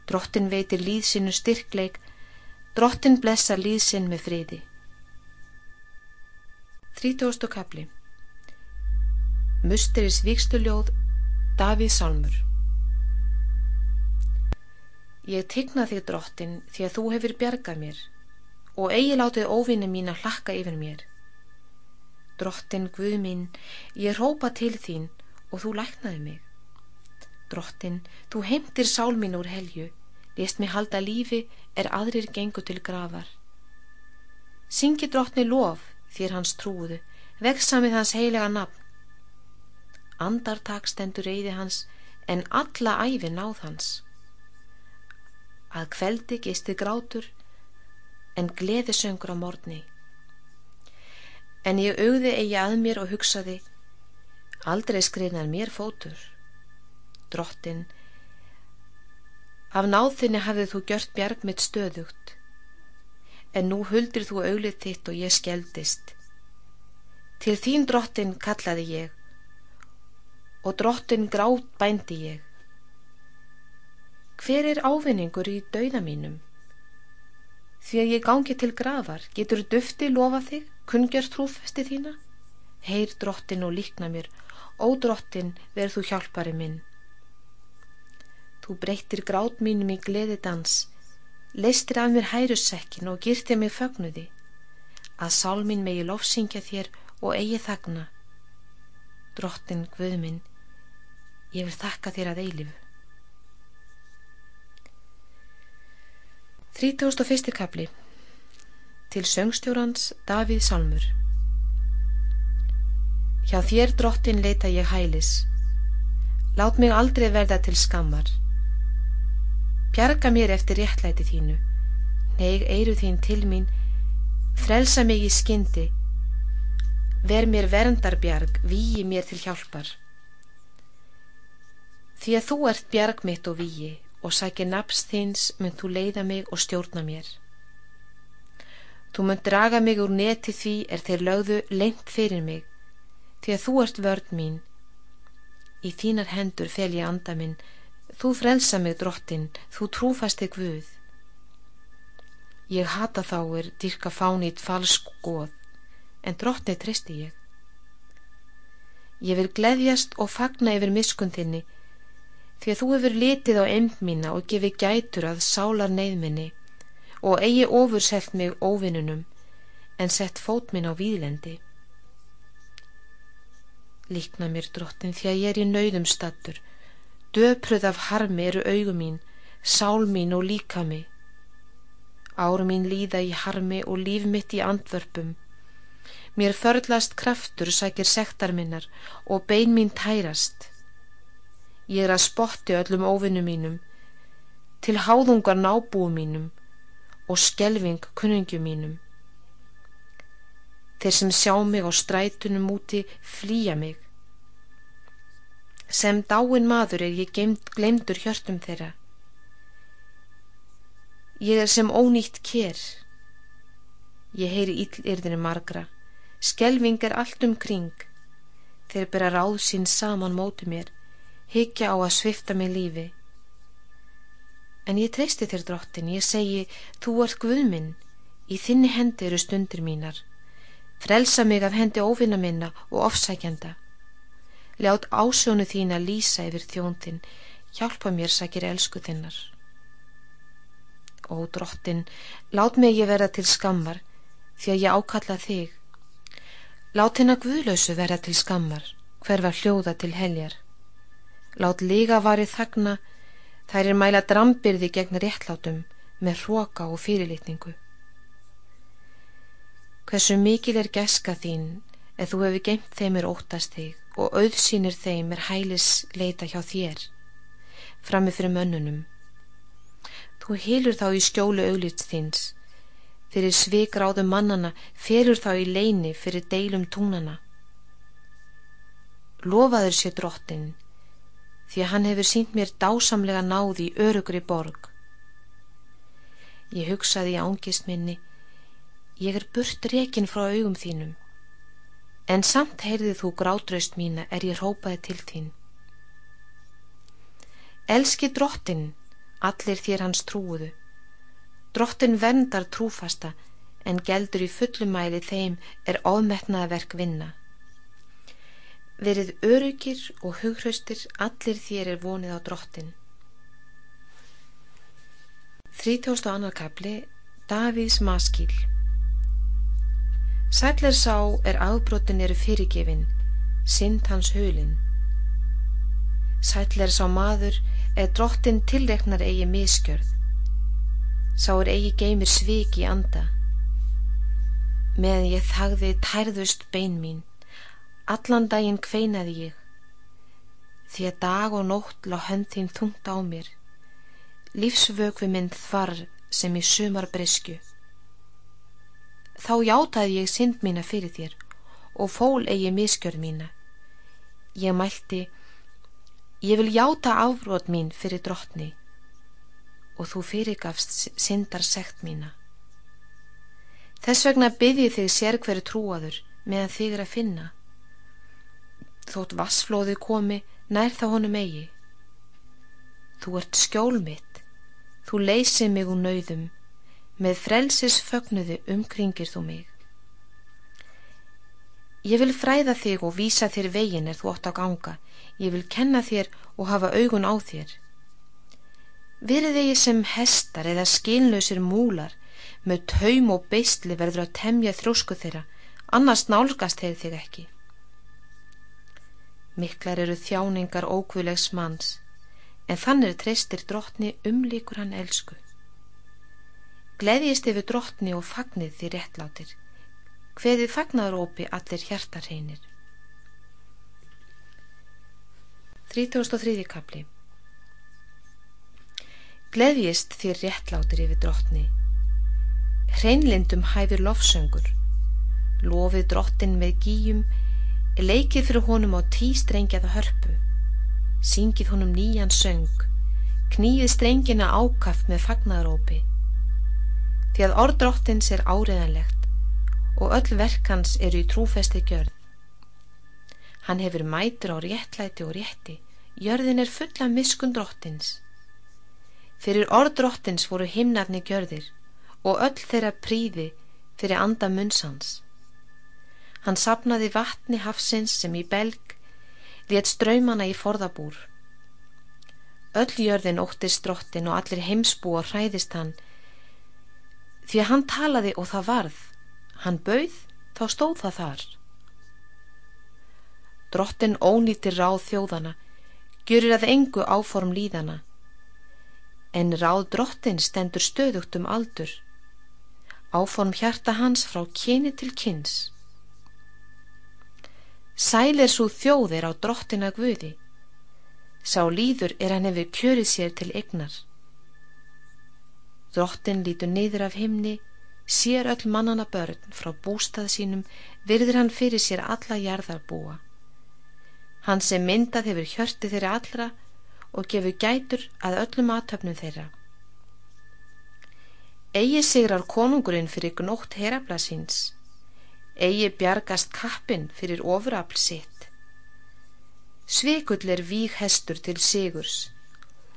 Drottin veitir líðsinu styrkleik. Drottin blessar líðsin með friði. 30. kapli Musteris vikstuljóð Davíð Salmur Ég tigna þig drottin því að þú hefur bjargað mér og eigi látið óvinni mín að hlakka yfir mér. Drottin Guð minn, ég rópa til þín og þú læknaði mig. Drottin, þú heimtir sál mín úr helju, lést mig halda lífi er aðrir gengu til grafar. Syngi drottni lof þér hans trúðu, veksamið hans heilega nafn. Andartak stendur reyði hans en alla æfi náð hans. Að kveldi geisti grátur en gleðisöngur á morgni. En ég augði eigi að mér og hugsaði, aldrei skriðnar mér fótur. Drottin, af náðinni hafið þú gjört bjarg mitt stöðugt, en nú huldir þú auglið þitt og ég skeldist. Til þín drottin kallaði ég, og drottin grátt bændi ég. Hver er ávinningur í dauða mínum? Því að ég gangi til grafar, getur dufti lofa þig, kungjast trúfesti þína? Heyr drottin og líkna mér, ó drottin verð þú hjálpari minn. Þú breyttir grát mínum í gleði dans, leistir af mér hærussekkin og girtir mig fögnuði, að sálminn megi lofsingja þér og eigi þagna. Drottin, Guðminn, ég vil þakka þér að eilifu. 31. kapli Til söngstjórans Davíð Salmur. Hjá þér drottin leita ég hælis. Lát mig aldrei verða til skammar. Bjarga mér eftir réttlæti þínu. Neg eiru þín til mín. Frelsa mig í skyndi Ver mér verndarbjarg Víi mér til hjálpar Því að þú ert bjarg mitt og víi og sækir nafs þins mun þú leiða mig og stjórna mér. Þú mun draga mig úr neti því er þeir lögðu lengt fyrir mig, því að þú ert vörd mín. Í þínar hendur fel ég anda minn, þú frelsa mig drottin, þú trúfast þig guð. Ég hata þá er dyrka fánit falsk góð, en drottni tristi ég. Ég vil gleðjast og fagna yfir miskun þinni, því að þú hefur litið á eimd mína og gefið gætur að sálar neyðminni og eigi ofurselt mig óvinnunum en sett fót minn á výðlendi. Líkna mér drottin því að ég er í nauðum stattur, döpröð af harmi eru augum mín, sál mín og líka mig. Áru mín líða í harmi og líf mitt í andvörpum. Mér förlast kraftur sækir sektar minnar og bein mín tærast. Ég er að spotti öllum óvinnu mínum, til háðungar nábúum mínum og skelving kunningju mínum. Þeir sem sjá mig á strætunum úti flýja mig. Sem dáin maður er ég glemdur hjörtum þeirra. Ég er sem ónýtt kér. Ég heyri illirðinu margra. Skelving er allt um kring. Þeir bera ráð sín saman mótu mér hyggja á að svifta mig lífi. En ég treysti þér drottin, ég segi, þú ert Guðminn, í þinni hendi eru stundir mínar. Frelsa mig af hendi óvinna minna og ofsækjanda. Ljátt ásjónu þín að lýsa yfir þjóntinn, hjálpa mér sækir elsku þinnar. Ó drottin, lát mig ég vera til skammar, því að ég ákalla þig. Lát henn að Guðlausu vera til skammar, hver var hljóða til heljar lát liga varið þagna, þær er mæla drambyrði gegn réttlátum með hróka og fyrirlitningu. Hversu mikil er geska þín ef þú hefur geimt þeim er óttast þig og auðsýnir þeim er hælis leita hjá þér, frammi fyrir mönnunum. Þú hilur þá í skjólu auglits þins, fyrir svikráðu mannana, ferur þá í leini fyrir deilum túnana. Lofaður sé drottin, því að hann hefur sínt mér dásamlega náði í örugri borg. Ég hugsaði í ángist minni, ég er burt rekin frá augum þínum, en samt heyrðið þú grátraust mína er ég rópaði til þín. Elski drottin, allir þér hans trúuðu, drottin vendar trúfasta, en geldur í fullumæli þeim er ofmetnaðverk vinna. Verið öryggir og hughraustir allir þér er vonið á drottin. 32. kapli Davíðs maskíl Sætler sá er aðbrotin eru fyrirgefin, synd hans hulin. Sætler sá maður er drottin tilreknar eigi miskjörð. Sá er eigi geymir sviki anda. Meðan ég þagði tærðust bein mín Allan daginn kveinaði ég, því að dag og nótt lá hönd þín þungt á mér, lífsvögvi minn þvar sem í sumar bresku. Þá játaði ég synd mína fyrir þér og fól eigi miskjörð mína. Ég mælti, ég vil játa afbrót mín fyrir drottni og þú fyrirgafst syndar sekt mína. Þess vegna bygði þig sér hverju trúaður meðan þig er að finna þótt vassflóði komi nær það honum eigi. Þú ert skjól mitt, þú leysið mig úr nauðum, með frelsis fögnuði umkringir þú mig. Ég vil fræða þig og vísa þér vegin er þú ótt á ganga, ég vil kenna þér og hafa augun á þér. Verið þegi sem hestar eða skilnlausir múlar, með taum og beistli verður að temja þrósku þeirra, annars nálgast þeir þig ekki. Miklar eru þjáningar ókvölegs manns, en þannig treystir drottni umlíkur hann elsku. Gleðjist yfir drottni og fagnið því réttlátir, hveðið fagnarópi allir hjartar reynir. 3003. kapli Gleðjist því réttlátir yfir drottni, hreinlindum hæfur lofsöngur, lofið drottin með gíjum, leikið fyrir honum á tí strengjaða hörpu. Syngið honum nýjan söng. Knýið strengina ákaft með fagnarópi því að orðdróttins er áreðanlegt og öll verkans eru í trúfesti gjörð. Hann hefur mætur á réttlæti og rétti. Jörðin er fulla miskun dróttins fyrir orðdróttins voru himnarni gjörðir og öll þeirra príði fyrir anda munnsans Hann sapnaði vatni hafsins sem í belg, létt ströymana í forðabúr. Öll jörðin óttist drottin og allir heimsbúa hræðist hann. Því að hann talaði og það varð. Hann bauð, þá stóð það þar. Drottin ónýttir ráð þjóðana, gjörir að engu áform líðana. En ráð drottin stendur stöðugt um aldur. Áform hjarta hans frá kyni til kynns. Sæl er svo þjóðir á drottina guði. Sá líður er hann hefur kjörið sér til egnar. Drottin lítur niður af himni, sér öll mannana börn frá bústað sínum, virðir hann fyrir sér alla jarðarbúa. Hann sem myndað hefur hjörti þeirra allra og gefur gætur að öllum aðtöfnum þeirra. Egi sigrar konungurinn fyrir gnótt herabla síns. Egi bjargast kappin fyrir ofurafl sitt. Svikull er víg hestur til sigurs.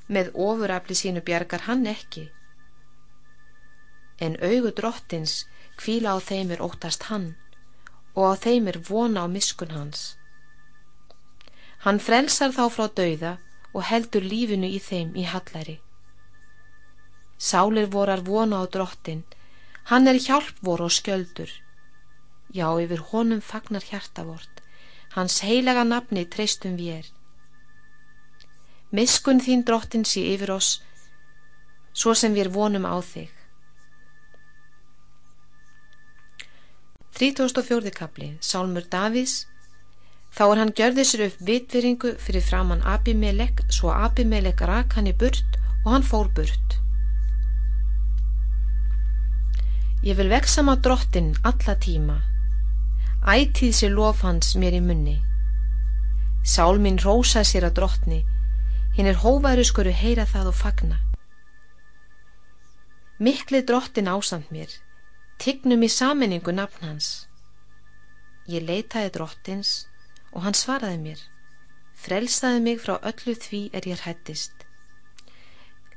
Með ofurafli sínu bjargar hann ekki. En augu drottins kvíla á þeim er óttast hann og á þeim er vona á miskun hans. Hann frelsar þá frá dauða og heldur lífinu í þeim í hallari. Sálir vorar vona á drottin, hann er hjálp vor og skjöldur. Já, yfir honum fagnar hjartavort, hans heilaga nafni treystum við er. Miskun þín drottin sé yfir oss, svo sem við vonum á þig. 3004. kapli Sálmur Davís Þá er hann gjörði sér upp vitviringu fyrir framann Abimelek svo Abimelek rak hann í burt og hann fór burt. Ég vil veksa maður drottin alla tíma. Ætið sér lof hans mér í munni. Sál minn rósa sér að drottni, hinn er hóvaru skuru heyra það og fagna. Mikli drottin ásand mér, tignum í saminningu nafn hans. Ég leitaði drottins og hann svaraði mér frelsaði mig frá öllu því er ég hættist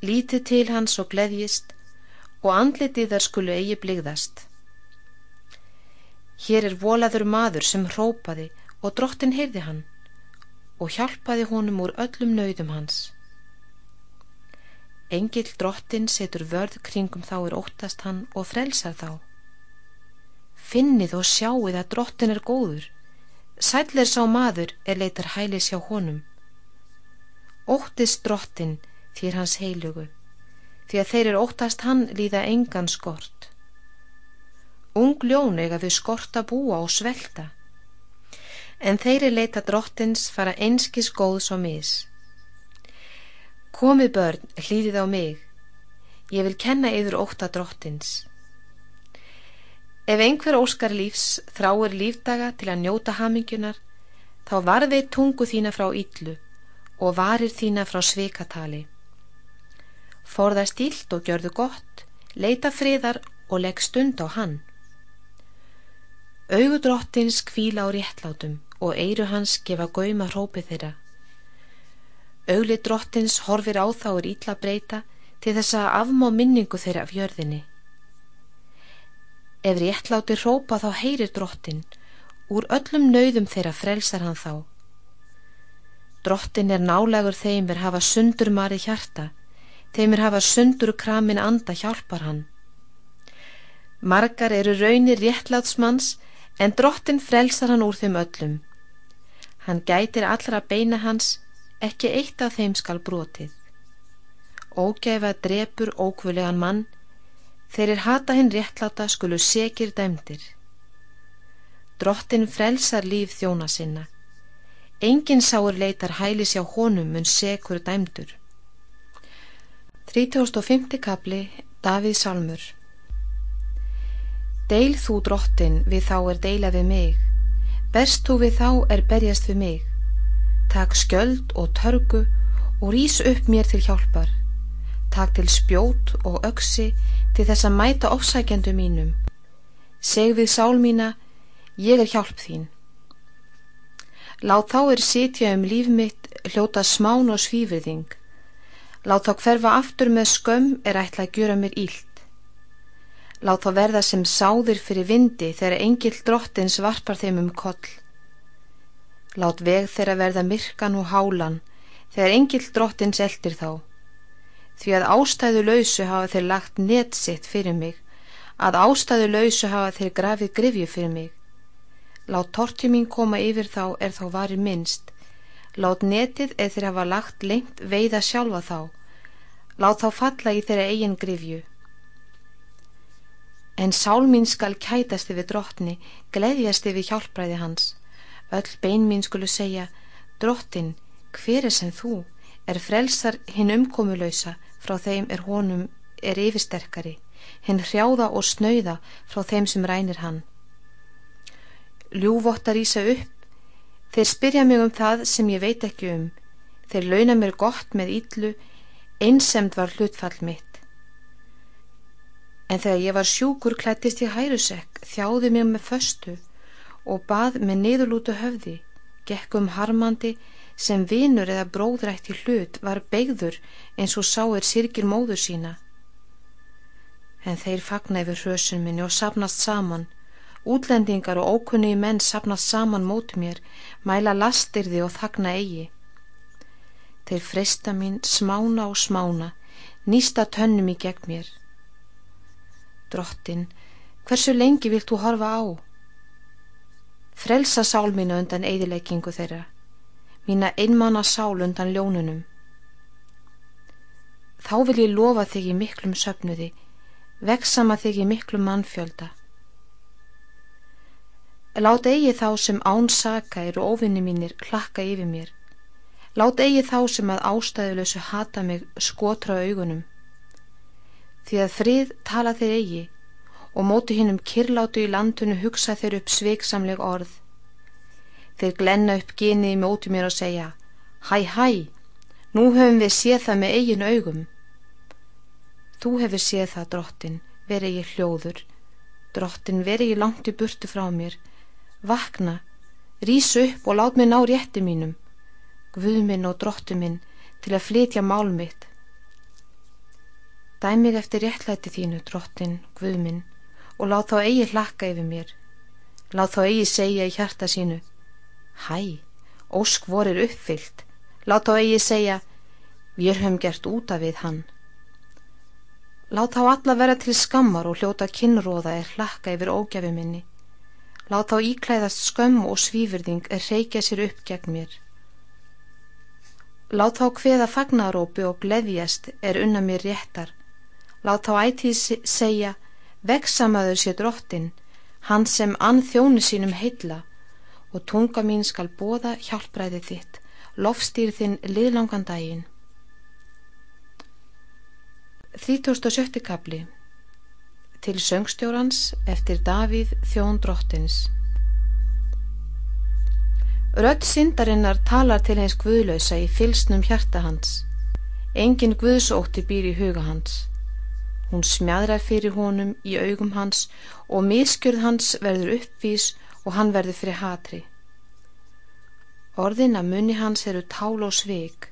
lítið til hans og gleðjist og andlitið þar skulu eigi bligðast hér er volaður maður sem hrópaði og drottin heyrði hann og hjálpaði honum úr öllum nauðum hans. Engil drottin setur vörð kringum þá er óttast hann og frelsar þá. Finnið og sjáuð að drottin er góður, Sæll er sá maður er leitar hælis hjá honum. Óttist drottin þér hans heilugu, því að þeir eru óttast hann líða engan skort. Ung ljón eiga við skorta búa og svelta, en þeir eru leita drottins fara einskis góðs og mis. Komi börn, hlýðið á mig, ég vil kenna yfir ótta drottins. Ef einhver óskar lífs þráir lífdaga til að njóta hamingjunar, þá varðið tungu þína frá yllu og varir þína frá sveikatali. Forðast ílt og gjörðu gott, leita friðar og legg stund á hann. Augudrottins kvíla á réttlátum og eiru hans gefa gauma hrópið þeirra. Augli drottins horfir á þá er ítla breyta til þess að afmá minningu þeirra af jörðinni. Ef réttláti rópa þá heyrir drottin, úr öllum nauðum þeirra frelsar hann þá. Drottin er nálegur þeim er hafa sundur mari hjarta, þeim er hafa sundur kramin anda hjálpar hann. Margar eru raunir réttlátsmanns en drottin frelsar hann úr þeim öllum. Hann gætir allra beina hans, ekki eitt af þeim skal brotið. Ógæfa drepur ókvölegan mann, Þeir er hata hinn réttláta skulu segir dæmdir. Drottin frelsar líf þjóna sinna. Engin sáur leitar hælis hjá honum mun segur dæmdur. 3005. kapli Davíð Salmur Deil þú drottin við þá er deila við mig, best þú við þá er berjast við mig. Takk skjöld og törgu og rýs upp mér til hjálpar. Takk til spjót og öksi til þess að mæta ofsækjandu mínum. Seg við sál mína, ég er hjálp þín. Láð þá er sitja um líf mitt hljóta smán og svífriðing. Láð þá hverfa aftur með skömm er ætla að gjöra mér ílt. Láð þá verða sem sáðir fyrir vindi þegar engill drottins varpar þeim um koll. Láð veg þeirra verða myrkan og hálan þegar engill drottins eldir þá. Því að ástæðu lausu hafa þeir lagt net sitt fyrir mig, að ástæðu lausu hafa þeir grafið grifju fyrir mig. Lát torti mín koma yfir þá er þá varir minnst. Lát netið eða þeir hafa lagt lengt veiða sjálfa þá. Lát þá falla í þeirra eigin grifju. En sál mín skal kætast yfir drottni, gleðjast yfir hjálpræði hans. Öll bein mín skulu segja, drottin, hver er sem þú, er frelsar hinn umkomulöysa, frá þeim er honum er yfirsterkari, hinn hrjáða og snauða frá þeim sem rænir hann. Ljúvottar ísa upp, þeir spyrja mig um það sem ég veit ekki um, þeir launa mér gott með íllu, einsemt var hlutfall mitt. En þegar ég var sjúkur klættist ég hærusekk, þjáði mig með föstu og bað með niðurlútu höfði, gekkum harmandi sem vinur eða bróðrætt í hlut var begður eins og sáir sirkir móður sína. En þeir fagna yfir hrösun minni og sapnast saman, útlendingar og ókunni menn sapnast saman mót mér, mæla lastirði og þagna eigi. Þeir frista mín smána og smána, nýsta tönnum í gegn mér Drottin, hversu lengi vilt þú horfa á? Frelsa sál mína undan eðileggingu þeirra, mína einmanna sál undan ljónunum. Þá vil ég lofa þig í miklum söpnuði, veksama þig í miklum mannfjölda. Lát eigi þá sem án saka eru ofinni mínir klakka yfir mér. Lát eigi þá sem að ástæðulösu hata mig skotra augunum því að frið tala þeir eigi og móti hinnum kirlátu í landinu hugsa þeir upp sveiksamleg orð. Þeir glenna upp genið í móti mér og segja Hæ, hæ, nú höfum við séð það með eigin augum. Þú hefur séð það, drottin, verið ég hljóður, drottin verið ég langt í burtu frá mér, vakna, rísu upp og lát mér ná rétti mínum, guðminn og drottu minn til að flytja mál mitt Dæmig eftir réttlæti þínu, drottin, Guðminn, og láð þá eigi hlakka yfir mér. Láð þá eigi segja í hjarta sínu, hæ, ósk vorir uppfyllt. Láð þá eigi segja, við höfum gert úta við hann. Láð þá alla vera til skammar og hljóta kinnróða er hlakka yfir ógjafi minni. Láð þá íklæðast skömm og svífyrðing er reykja sér upp gegn mér. Láð þá hveða fagnarópi og gleðjast er unna mér réttar Lát þá ætið segja, veksamaður sé drottin, hann sem ann þjónu sínum heilla og tunga mín skal bóða hjálpræði þitt, lofstýr þinn liðlangan daginn. 37. kapli Til söngstjórans eftir Davíð þjón drottins Rött syndarinnar talar til eins guðlausa í fylsnum hjarta hans. Engin guðsótti býr í huga hans. Hún smjadrar fyrir honum í augum hans og miskjörð hans verður uppvís og hann verður fyrir hatri. Orðin að munni hans eru tál og sveig.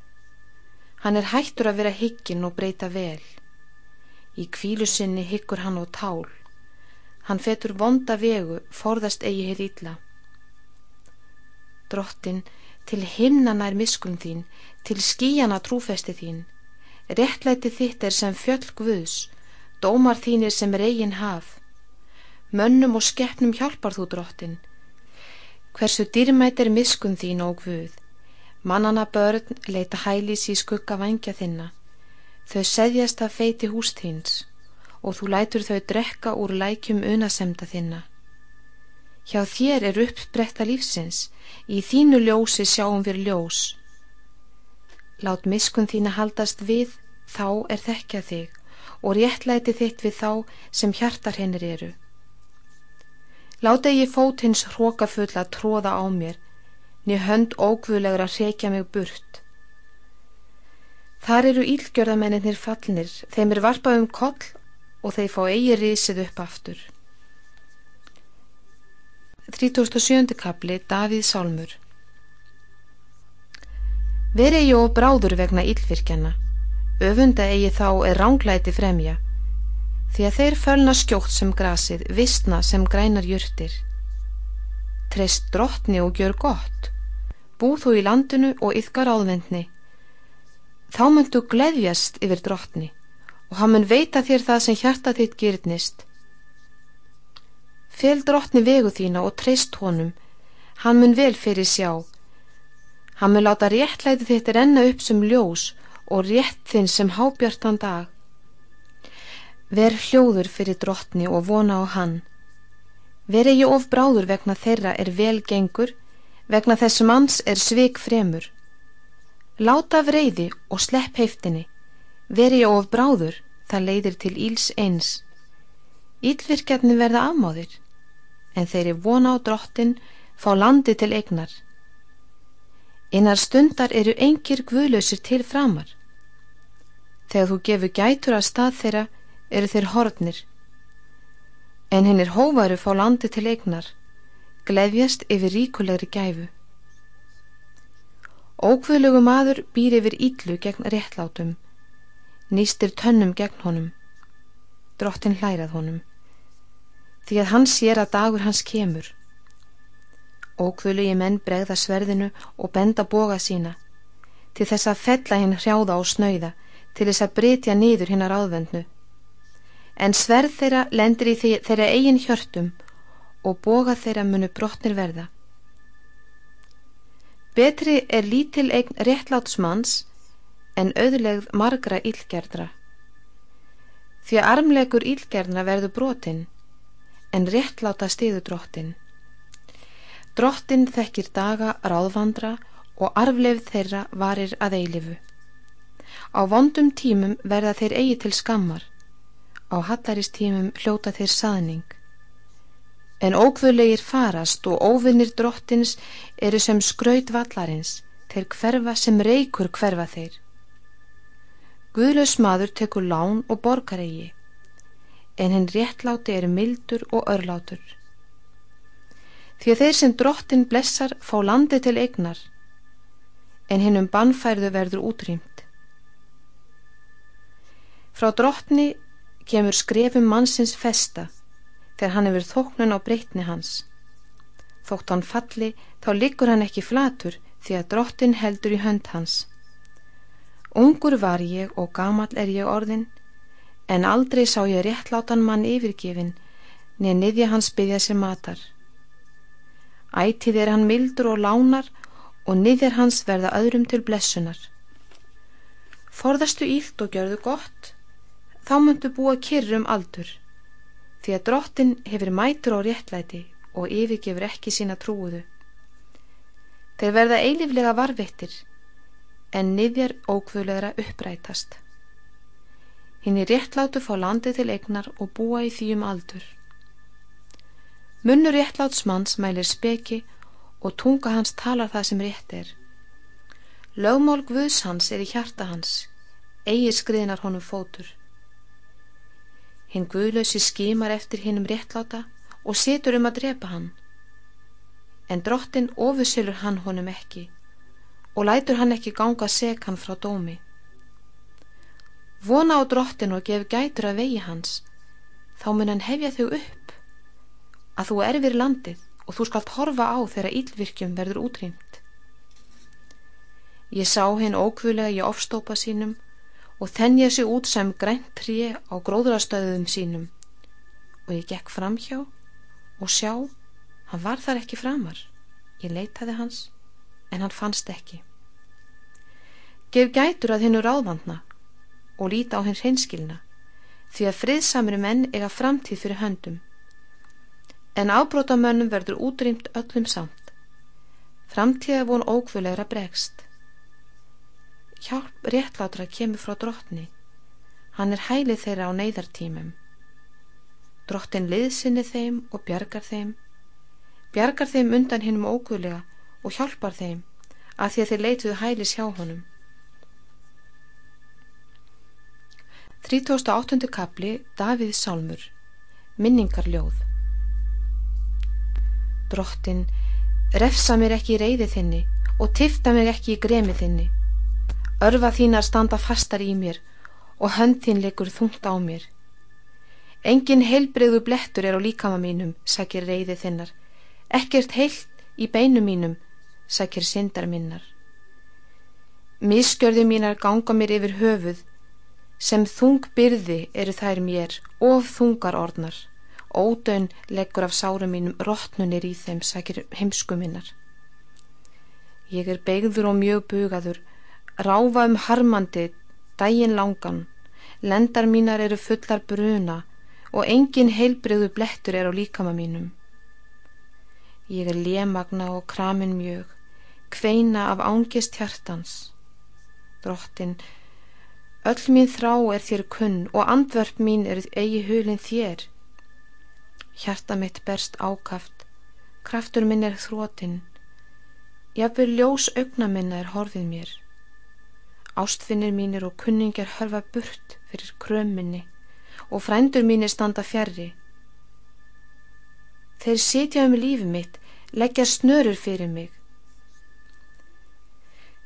Hann er hættur að vera hyggin og breyta vel. Í kvílu sinni hyggur hann á tál. Hann fetur vonda vegu, forðast eigi heið illa. Drottin, til himnana er miskun þín, til skíjana trúfesti þín. Rettlæti þitt er sem fjöll guðs dómar þínir sem reygin haf. Mönnum og skeppnum hjálpar þú drottin. Hversu dýrmætt er miskun þín og guð. Mannana börn leita hælis í skugga vangja þinna. Þau seðjast að feiti húst þíns og þú lætur þau drekka úr lækjum unasemda þinna. Hjá þér er uppbreytta lífsins, í þínu ljósi sjáum við ljós. Lát miskun þína haldast við, þá er þekkja þig og réttlæti þitt við þá sem hjartar hennir eru. Láta ég fót hins hrókafull að tróða á mér, niður hönd ógvölegur að reykja mig burt. Þar eru ílgjörðamennir fallnir, þeim er varpað um koll og þeir fá eigi risið upp aftur. 37. kapli Davíð Sálmur Veri ég og bráður vegna ílvirkjana Öfunda eigi þá er ránglæti fremja, því að þeir fölna skjótt sem grasið, vistna sem grænar jurtir. Treyst drottni og gjör gott, bú þú í landinu og yfgar áðvendni, Þá myndu gleðjast yfir drottni og hann mun veita þér það sem hjarta þitt gyrnist. Fel drottni vegu þína og treyst honum, hann mun vel fyrir sjá. Hann mun láta réttlæti þitt renna upp sem ljós og rétt þinn sem hábjartan dag. Ver hljóður fyrir drottni og vona á hann. Ver ekki of bráður vegna þeirra er vel gengur, vegna þess manns er svik fremur. Láta af reyði og slepp heiftinni. Veri ég of bráður, það leiðir til íls eins. Ílvirkjarnir verða afmáðir, en þeir eru vona á drottin, fá landi til eignar. Einar stundar eru engir guðlausir til framar. Þegar þú gefur gætur að stað þeirra, eru þeir hornir. En hinn er hóvaru fá landi til eignar, gleðjast yfir ríkulegri gæfu. Ókvöðlugu maður býr yfir íllu gegn réttlátum, nýstir tönnum gegn honum, drottin hlærað honum, því að hann sér að dagur hans kemur. Ókvöðlugi menn bregða sverðinu og benda boga sína, til þess að fella hinn hrjáða og snauða, til þess að brytja niður hinn að ráðvendnu. En sverð þeirra lendir í þeirra eigin hjörtum og boga þeirra munu brotnir verða. Betri er lítil eign réttlátsmanns en auðlegð margra ílgerðra. Því að armlegur ílgerðna verður brotinn en réttláta stiðu drottin. Drottin þekkir daga ráðvandra og arfleif þeirra varir að eilifu. Á vondum tímum verða þeir eigi til skammar, á hallaristímum hljóta þeir saðning en ókvölegir farast og óvinnir drottins eru sem skraut vallarins, þeir hverfa sem reykur hverfa þeir. Guðlaus maður tekur lán og borgar eigi, en hinn réttláti eru mildur og örlátur. Því þeir sem drottin blessar fá landi til eignar, en hinn um bannfærðu verður útrýmt. Frá drottni kemur skrefum mannsins festa, þegar hann hefur þóknun á breytni hans. Þótt hann falli, þá liggur hann ekki flatur því að drottin heldur í hönd hans. Ungur var ég og gamal er ég orðin, en aldrei sá ég réttlátan mann yfirgefin, niðja hans byggja sér matar. Ætið er hann mildur og lánar og niðjar hans verða öðrum til blessunar. Forðastu ílt og gjörðu gott, þá myndu búa kyrrum aldur því að drottin hefur mætur á réttlæti og yfirgefur ekki sína trúuðu. Þeir verða eiliflega varvittir en niðjar ókvölegra upprætast. Hinn er réttlátu fá landið til egnar og búa í því um aldur. Munnur réttlátsmanns mælir speki og tunga hans talar það sem rétt er. Lögmál Guðs hans er í hjarta hans, eigi skriðinar honum fótur. Hinn guðlösi skimar eftir hinnum réttláta og setur um að drepa hann. En drottin ofusylur hann honum ekki og lætur hann ekki ganga seg hann frá dómi. Vona á drottin og gef gætur að vegi hans, þá mun hann hefja þau upp að þú erfir landið og þú skalt horfa á þegar ílvirkjum verður útrýmt. Ég sá hinn ókvölega í ofstópa sínum og þennja sig út sem grænt tré á gróðrastöðum sínum. Og ég gekk framhjá og sjá, hann var þar ekki framar. Ég leitaði hans en hann fannst ekki. Gef gætur að hennu ráðvandna og líta á hinn hreinskilna því að friðsamri menn eiga framtíð fyrir höndum en ábrótamönnum verður útrýmt öllum samt framtíða von ókvölegra bregst Hjálp réttlátra kemur frá drottni. Hann er hælið þeirra á neyðartímum. Drottin liðsinni þeim og bjargar þeim. Bjargar þeim undan hinnum óguðlega og hjálpar þeim að því að þeir leituðu hælis hjá honum. 38. kapli Davíð Sálmur Minningarljóð Drottin, refsa mér ekki í reyði þinni og tifta mér ekki í gremi þinni Örfa þínar standa fastar í mér og hönd þín leikur þungt á mér. Engin heilbreyðu blettur er á líkama mínum, sækir reyði þinnar. Ekkert heilt í beinu mínum, sækir syndar minnar. Miskjörði mínar ganga mér yfir höfuð, sem þung byrði eru þær mér, of þungar orðnar. Ódön leggur af sárum mínum rótnunir í þeim sækir heimsku minnar. Ég er beigður og mjög bugaður, ráfa um harmandi, dægin langan, lendar mínar eru fullar bruna og engin heilbreyðu blettur er á líkama mínum. Ég er lémagna og kramin mjög, kveina af ángist hjartans. Drottin, öll mín þrá er þér kunn og andverf mín er eigi hulin þér. Hjarta mitt berst ákaft, kraftur minn er þrótin, jafnveg ljós augna minna er horfið mér. Ástfinnir mínir og kunningar hörfa burt fyrir krömminni og frændur mínir standa fjarrri. Þeir sitja um lífi mitt, leggja snörur fyrir mig.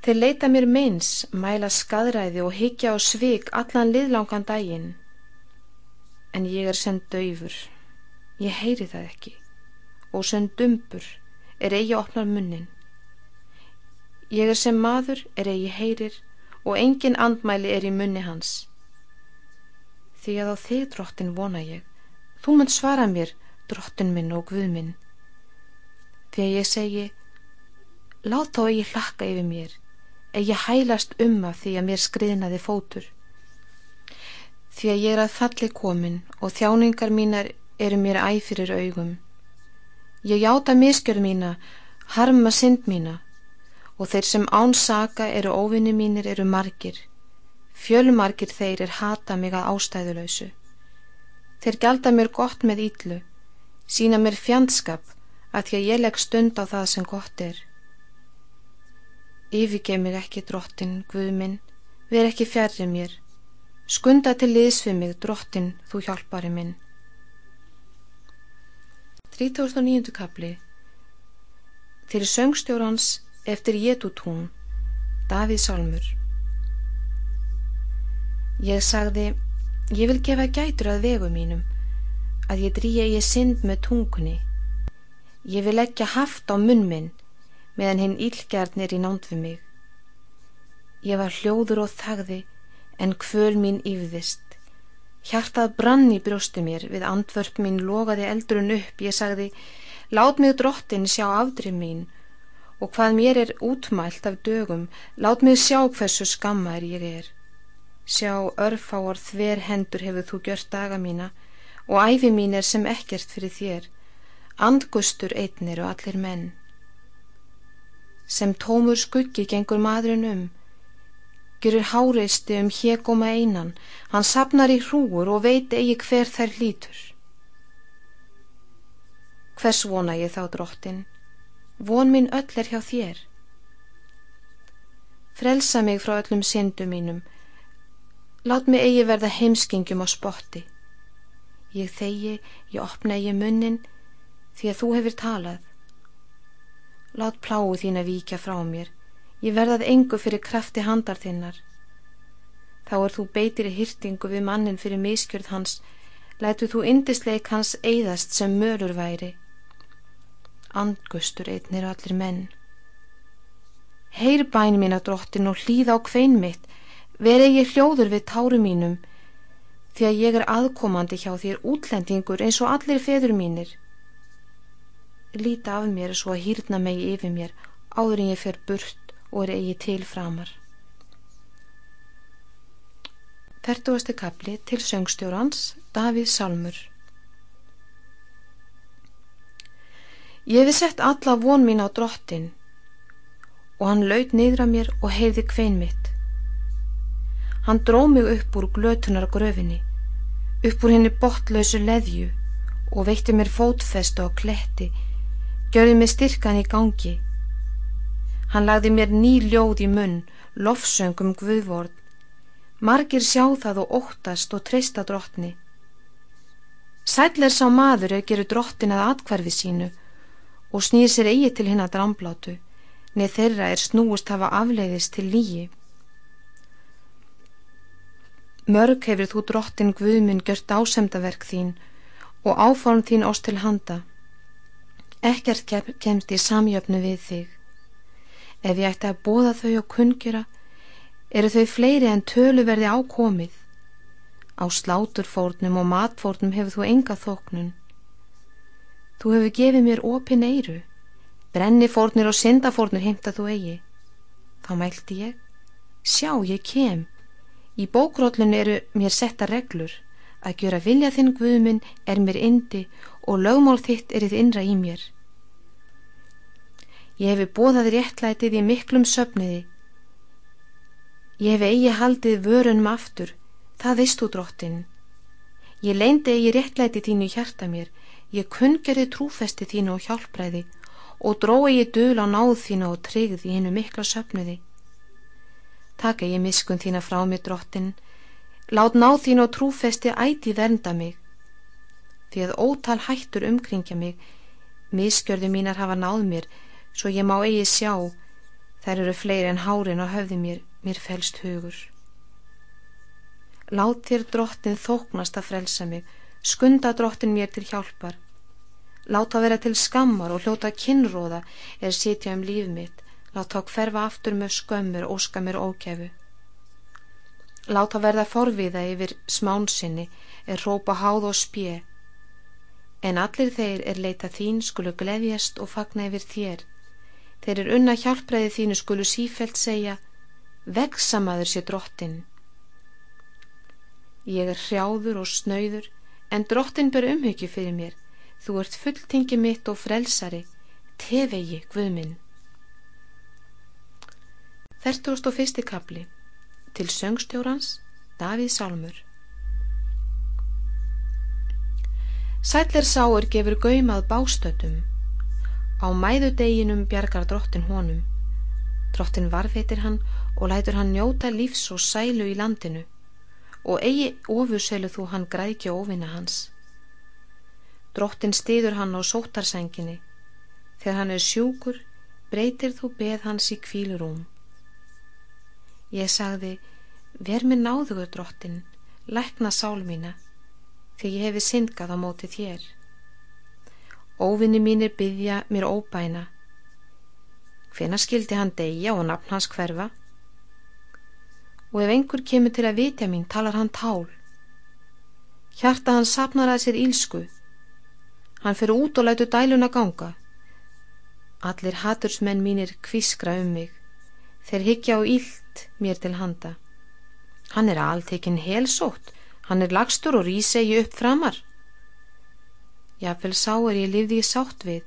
Þeir leita mér meins, mæla skadræði og higgja á svik allan liðlangan daginn. En ég er sem döfur. Ég heyri það ekki og sem dumpur er eigi opnar munnin. Ég er sem maður er eigi heyrir og engin andmæli er í munni hans. Því að á þig drottin vona ég, þú mun svara mér drottin minn og guð minn. Því að ég segi, lát þá eigi hlakka yfir mér, eigi hælast um að því að mér skriðnaði fótur. Því að ég er að falli komin og þjáningar mínar eru mér æg fyrir augum. Ég játa miskjör mína, harma synd mína og þeir sem ánsaka eru óvinni mínir eru margir. Fjölmargir þeir er hata mig að ástæðulöysu. Þeir gelda mér gott með íllu, sína mér fjandskap að því að ég legg stund á það sem gott er. Yfirgef mig ekki drottin, Guð minn, ver ekki fjarrir mér. Skunda til liðs við mig, drottin, þú hjálpari minn. 3009. kapli Til söngstjórans eftir Jetutún Davíð Salmur. Ég sagði ég vil gefa gætur að vegu mínum að ég drýja ég synd með tungunni. Ég vil ekki haft á munn minn meðan hinn ílgjarnir í nánd við mig. Ég var hljóður og þagði en kvöl mín yfðist Hjartað brann í brjóstu mér, við andvörp mín logaði eldrun upp, ég sagði, lát mig drottin sjá afdrif mín og hvað mér er útmælt af dögum, lát mig sjá hversu skammar ég er. Sjá örfáar þver hendur hefur þú gjört daga mína og æfi mín er sem ekkert fyrir þér, andgustur einn eru allir menn. Sem tómur skuggi gengur maðurinn um, Gjörur háreisti um hégóma einan, hann sapnar í hrúur og veit eigi hver þær hlítur. Hvers vona ég þá drottin? Von mín öll er hjá þér. Frelsa mig frá öllum syndu mínum. Lát mig eigi verða heimskingjum á spotti. Ég þegi, ég opna eigi munnin því að þú hefur talað. Lát pláu þín að víkja frá mér Ég verðað engu fyrir krafti handar þinnar. Þá er þú beitir í hýrtingu við mannin fyrir miskjörð hans, lætu þú indisleik hans eigðast sem mörur væri. Andgustur einnir allir menn. Heyr bæn mín að drottin og hlýð á kvein mitt, veri ég hljóður við táru mínum, því að ég er aðkomandi hjá þér útlendingur eins og allir feður mínir. Líta af mér svo að hýrna megi yfir mér, áður en ég fer burt og er eigi til framar. Þertuasti kapli til söngstjórans Davíð Salmur Ég hefði sett alla von mín á drottin og hann laud niðra mér og heiði kvein mitt. Hann dró mig upp úr glötunar gröfinni, upp úr henni botlausu leðju og veitti mér fótfestu á kletti, gjörði mig styrkan í gangi Hann lagði mér ný ljóð í munn, lofsöngum guðvord. Margir sjá það og óttast og treysta drottni. Sætler sá maður að geru drottin að atkvarfi sínu og snýr sér eigi til hinn að dramblátu, neð þeirra er snúist hafa afleiðist til lígi. Mörg hefur þú drottin guðminn gjört ásemdaverk þín og áform þín ást til handa. Ekkert kemst í samjöfnu við þig. Ef ég ætti að bóða þau og kungjura, eru þau fleiri en tölu verði ákomið. Á sláturfórnum og matfórnum hefur þú enga þóknun. Þú hefur gefið mér opin eiru, brennifórnir og syndafórnir heimta þú eigi. Þá mælti ég, sjá ég kem, í bókróllun eru mér setta reglur, að gjöra vilja þinn guðminn er mér indi og lögmál þitt er þið innra í mér. Ég hefi bóðað réttlætið í miklum söfniði. Ég hefi eigi haldið vörunum aftur, það veist þú drottin. Ég leindi eigi réttlæti þínu hjarta mér, ég kunngerði trúfesti þínu og hjálpræði og drói ég döl á náð þínu og tryggði þínu mikla söfniði. Taka ég miskun þína frá mér drottin, lát náð þínu og trúfesti æti vernda mig því að ótal hættur umkringja mig miskjörðu mínar hafa náð mér svo ég má eigi sjá. Þær eru fleiri en hárin á höfði mér. Mér felst hugur. Lát þér drottin þóknast að frelsa mig. Skunda drottin mér til hjálpar. Láta vera til skammar og hljóta kinnróða er sitja um líf mitt. Láta hverfa aftur með skömmur óska mér ókefu Láta verða forviða yfir smánsinni er rópa háð og spje En allir þeir er leita þín skulu gleðjast og fagna yfir þér. Þeir er unna hjálpræði þínu skulu sífelt segja, vegsamaður sé drottin. Ég er hrjáður og snöyður, en drottin ber umhyggju fyrir mér. Þú ert fulltingi mitt og frelsari, tefegi guðminn. Þertúrst og fyrsti kapli Til söngstjórans Davíð Sálmur Sætler sáur gefur gaumað bástötum. Á mæðudeginum bjargar drottin honum. Drottin varfeitir hann og lætur hann njóta lífs og sælu í landinu og eigi ofuselu þú hann grækja ofina hans. Drottin stýður hann á sótarsenginni. Þegar hann er sjúkur, breytir þú beð hans í kvílurúm. Ég sagði, ver mér náðugur drottin, lækna sál mína því ég hefi syndgað á móti þér. Óvinni mínir byggja mér óbæna. Hvena skildi hann degja og nafn hans hverfa? Og ef einhver kemur til að vitja mín, talar hann tál. Hjarta hann sapnar að sér ílsku. Hann fyrir út og lætu dæluna ganga. Allir hatursmenn mínir kviskra um mig. Þeir higgja á ílt mér til handa. Hann er alltekinn helsótt Hann er lagstur og rýsegi upp framar. Jáfnvel sá er ég lifði í sátt við,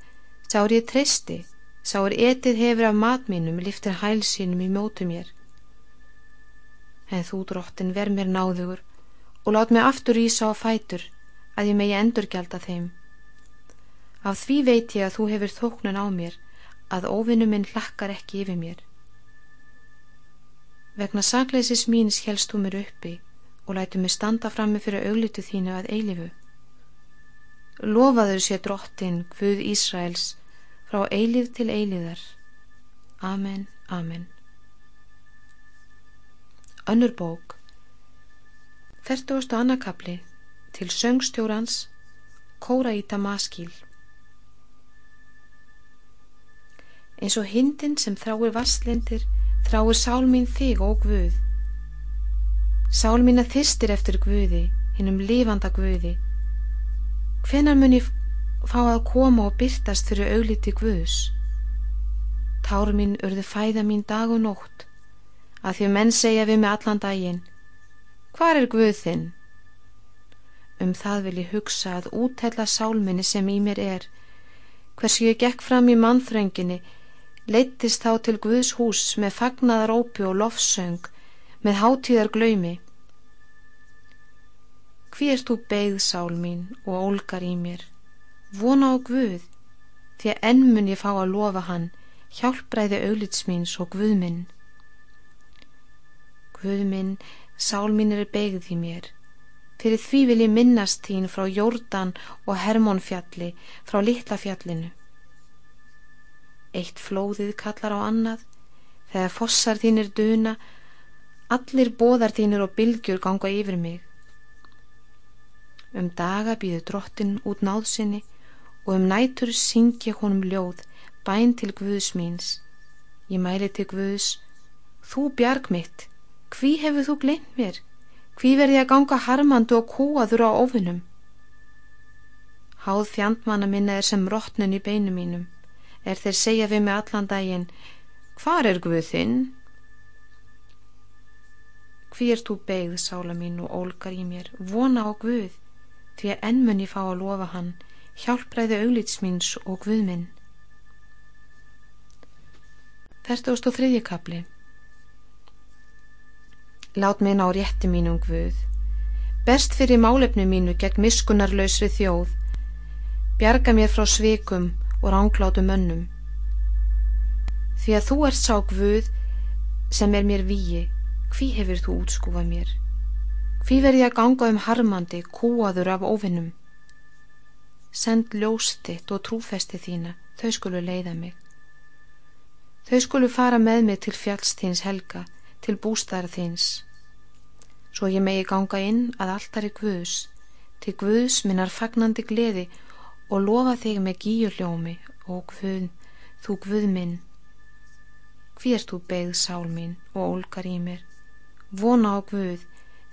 sá er ég treysti, sá er etið hefur af matmínum, liftir hælsínum í mótu mér. En þú, drottin, ver mér náðugur og lát mig aftur rýsa á fætur að ég megi endurgjálta þeim. Af því veit ég að þú hefur þóknun á mér, að óvinnu minn hlakkar ekki yfir mér. Vegna sakleysis míns helst þú mér uppi og lætu mig standa frammi fyrir auglitu þínu að eilifu. Lofaður sé drottin Guð Ísraels frá eilif til eiliðar. Amen, amen. Önnur bók Þertuðust og annarkabli til söngstjórans Kóra í Damaskíl eins og hindin sem þráir vasslindir þráir sálminn þig og Guð Sál mín að þystir eftir Guði, hinnum lifanda Guði. Hvenar mun ég fá að koma og byrtast fyrir augliti Guðs? Tár mín urðu fæða mín dag og nótt, að því að menn segja við mig allan daginn, hvar er Guð þinn? Um það vil ég hugsa að útella sálminni sem í mér er, hversu ég gekk fram í mannþrönginni, leittist þá til Guðs hús með fagnaðarópi og lofsöng, með hátíðar glaumi. Hví erst þú beigð sál mín og ólgar í mér? Vona á Guð, því að enn mun ég fá að lofa hann, hjálpræði auglitsmíns og Guð minn. Guð minn, sál mín er beigð í mér. Fyrir því vil ég minnast þín frá Jórdan og Hermónfjalli, frá Litlafjallinu. Eitt flóðið kallar á annað, þegar fossar þín er duna, Allir bóðar þínir og bylgjur ganga yfir mig. Um daga býður drottin út náðsynni og um nætur syngja honum ljóð, bæn til Guðs míns. Ég mæli til Guðs, þú bjarg mitt, Hví hefur þú gleymt mér? Hví verði að ganga harmandu og kúaður á ofinum? Háð fjandmanna minna er sem rótnun í beinu mínum. Er þeir segja við mig allan daginn, hvar er Guð þinn? Hví er þú beigð, sála mín, og ólgar í mér, vona á Guð, því að ennmunni fá að lofa hann, hjálpræði auglitsmýns og Guð minn. 43. kapli Lát mig ná rétti mínum Guð. Best fyrir málefni mínu gegn miskunarlausri þjóð. Bjarga mér frá svikum og ránklátu mönnum. Því að þú ert sá Guð sem er mér víi, hví hefur þú útskúfað mér? Hví verð ég að ganga um harmandi, kúaður af ofinnum? Send ljóstitt og trúfesti þína, þau skulu leiða mig. Þau skulu fara með mig til fjallstíns helga, til bústæðar þins svo ég megi ganga inn að alltari Guðs til Guðs minnar fagnandi gleði og lofa þig með gíuljómi og Guð, þú Guð minn hví er þú beigð sál mín og ólgar í mér vona á Guð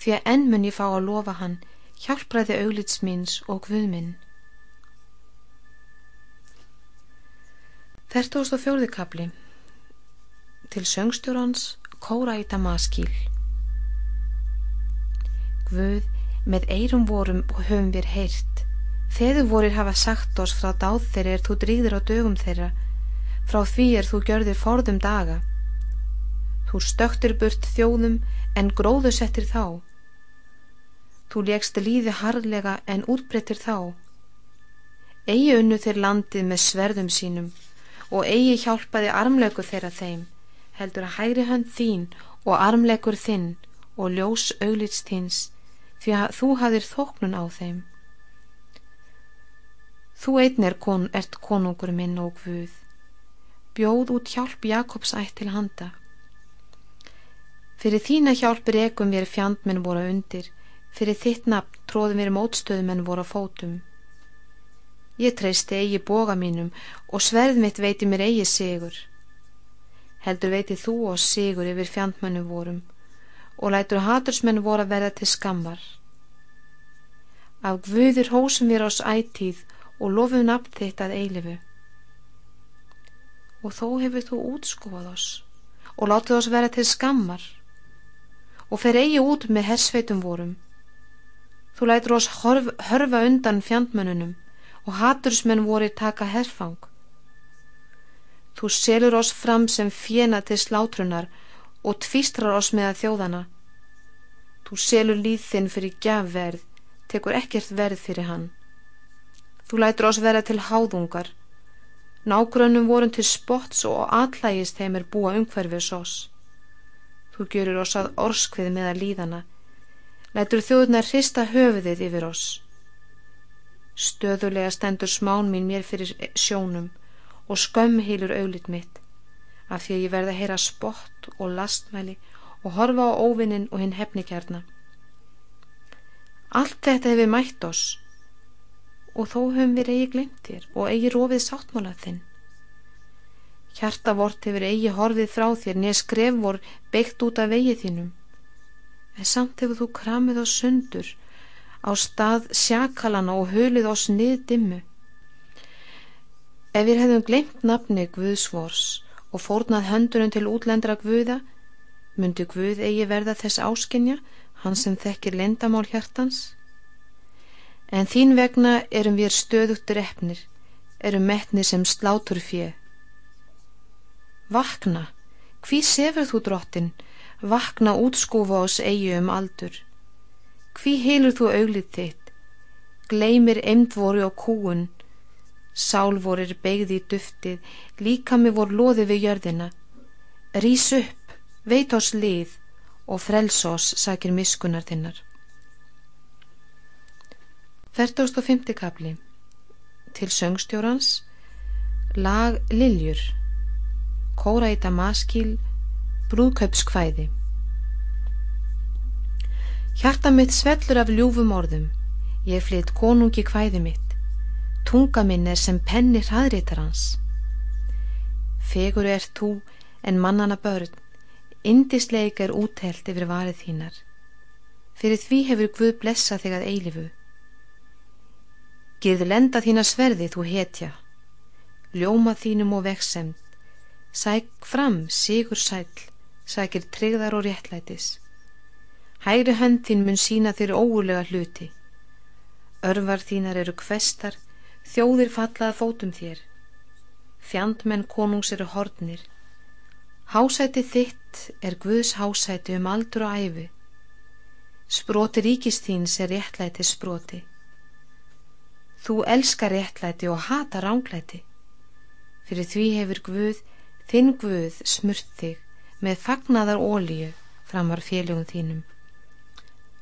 því að enn mun ég fá að lofa hann hjálpraði auglits míns og Guð minn 34. kapli Til söngstjórans Kóra í Damaskíl Guð, með eirum vorum höfum við heyrt. Þeðu vorir hafa sagt oss frá dáð þeirra er þú drýðir á dögum þeirra, frá því er þú gjörðir forðum daga. Þú stöktir burt þjóðum en gróðu settir þá. Þú legst líði harðlega en útbreyttir þá. Egi unnu þeir landið með sverðum sínum og eigi hjálpaði armlegu þeirra þeim heldur að hægri hönd þín og armlegur þinn og ljós auglits þins því að þú hafðir þóknun á þeim. Þú einn er kon, ert konungur minn og Guð. Bjóð út hjálp Jakobs ætt til handa. Fyrir þína hjálp rekum við fjandmenn voru undir, fyrir þitt nafn tróðum við mótstöðumenn voru á fótum. Ég treysti eigi boga mínum og sverð mitt veiti mér eigi sigur heldur veitið þú og sigur yfir fjandmennu vorum og lætur hatursmenn voru að verða til skammar. Af guðir hósum við ás ætíð og lofum nafn þitt að eilifu. Og þó hefur þú útskofað oss og látið oss vera til skammar og fer eigi út með hersveitum vorum. Þú lætur oss hörfa undan fjandmennunum og hatursmenn voru taka herfang Þú selur oss fram sem fjena til slátrunar og tvistrar oss með þjóðana. Þú selur líðinn fyrir gjafverð, tekur ekkert verð fyrir hann. Þú lætur oss vera til háðungar. Nágrönnum vorum til spots og allægist þeim er búa umhverfis oss. Þú gjörur oss að orskvið með að líðana. Lætur þjóðunar hrista höfuðið yfir oss. Stöðulega stendur smán mín mér fyrir sjónum og skömm hýlur auðlit mitt af því að ég verði að heyra spott og lastmæli og horfa á óvinnin og hinn hefnikjarna. Allt þetta hefur mætt oss og þó höfum við eigi glimt þér og eigi rofið sáttmálað þinn. Hjarta vort hefur eigi horfið frá þér neð skref vor beitt út af vegið þínum en samt hefur þú kramið oss sundur á stað sjakalana og hölið oss nið dimmu Ef við hefðum glemt nafni Guðsvors og fórnað höndunum til útlendra Guða, myndi Guð eigi verða þess áskinja, hann sem þekkir lendamál hjartans? En þín vegna erum við stöðugt drefnir, erum metnir sem slátur fjö. Vakna, hví sefur þú drottin, vakna útskúfa ás eigi um aldur. Hví heilur þú auglið þitt, gleymir emdvoru og kúun, Sál vorir begði í duftið, líka mig vor loði við jörðina. Rís upp, veit oss lið og frels oss, sakir miskunar þinnar. 45. kapli Til söngstjórans Lag Liljur Kóra í Damaskíl Brúðkaupskvæði Hjarta mitt svellur af ljúfum orðum Ég flytt konungi kvæði mitt Tunga minn er sem penni hraðritar hans. Fegur er þú en mannana börn, Indisleik er útelt yfir varið þínar. Fyrir því hefur Guð blessa þig að eilifu. Girð lenda þína sverði þú hetja. Ljóma þínum og veksemd. Sæk fram, sigur sæl, sækir tryggðar og réttlætis. Hægri hönd þín mun sína þér óulega hluti. Örvar þínar eru kvestar, þjóðir fallað fótum þér. Fjandmenn konungs eru hornir. Hásæti þitt er Guðs hásæti um aldur og æfi. Sproti ríkist þíns er réttlæti sproti. Þú elskar réttlæti og hata ránglæti. Fyrir því hefur Guð, þinn Guð, smurt þig með fagnadar ólíu framar félögum þínum.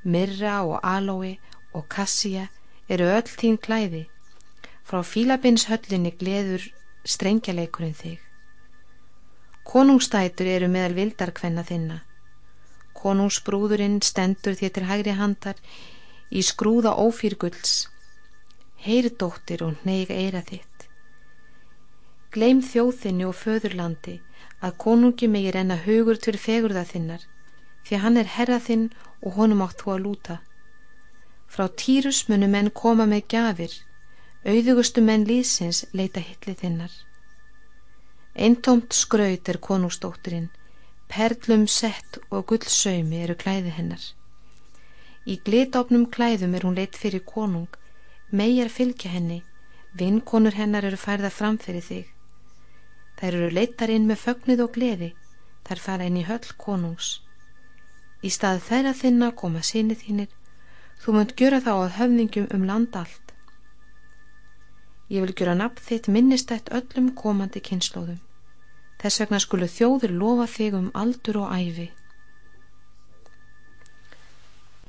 Mirra og alói og kassia eru öll þín klæði. Frá fílabinshöllinni gleður strengjaleikurinn þig. Konungstætur eru meðal vildarkvenna þinna. Konungsbrúðurinn stendur þér til hægri handar í skrúða ófýrgulls. Heyrdóttir og neig eira þitt. Gleim þjóðinni og föðurlandi að konungi megir enna hugur til fegurða þinnar því hann er herra þinn og honum átt þú að lúta. Frá týrus munum menn koma með gafir, auðugustu menn lísins leita hilli þinnar. Eintómt skraut er konungsdótturinn, perlum sett og gullsaumi eru klæði hennar. Í glitofnum klæðum er hún leitt fyrir konung, megar fylgja henni, vinkonur hennar eru færða fram fyrir þig. Þær eru leittar inn með fögnuð og gleði, þær fara inn í höll konungs. Í stað þeirra þinna koma sinni þínir, þú mönd gjöra þá að höfningum um land allt. Ég vil gjöra nafn þitt minnistætt öllum komandi kynnslóðum. Þess vegna skulu þjóður lofa þig um aldur og æfi.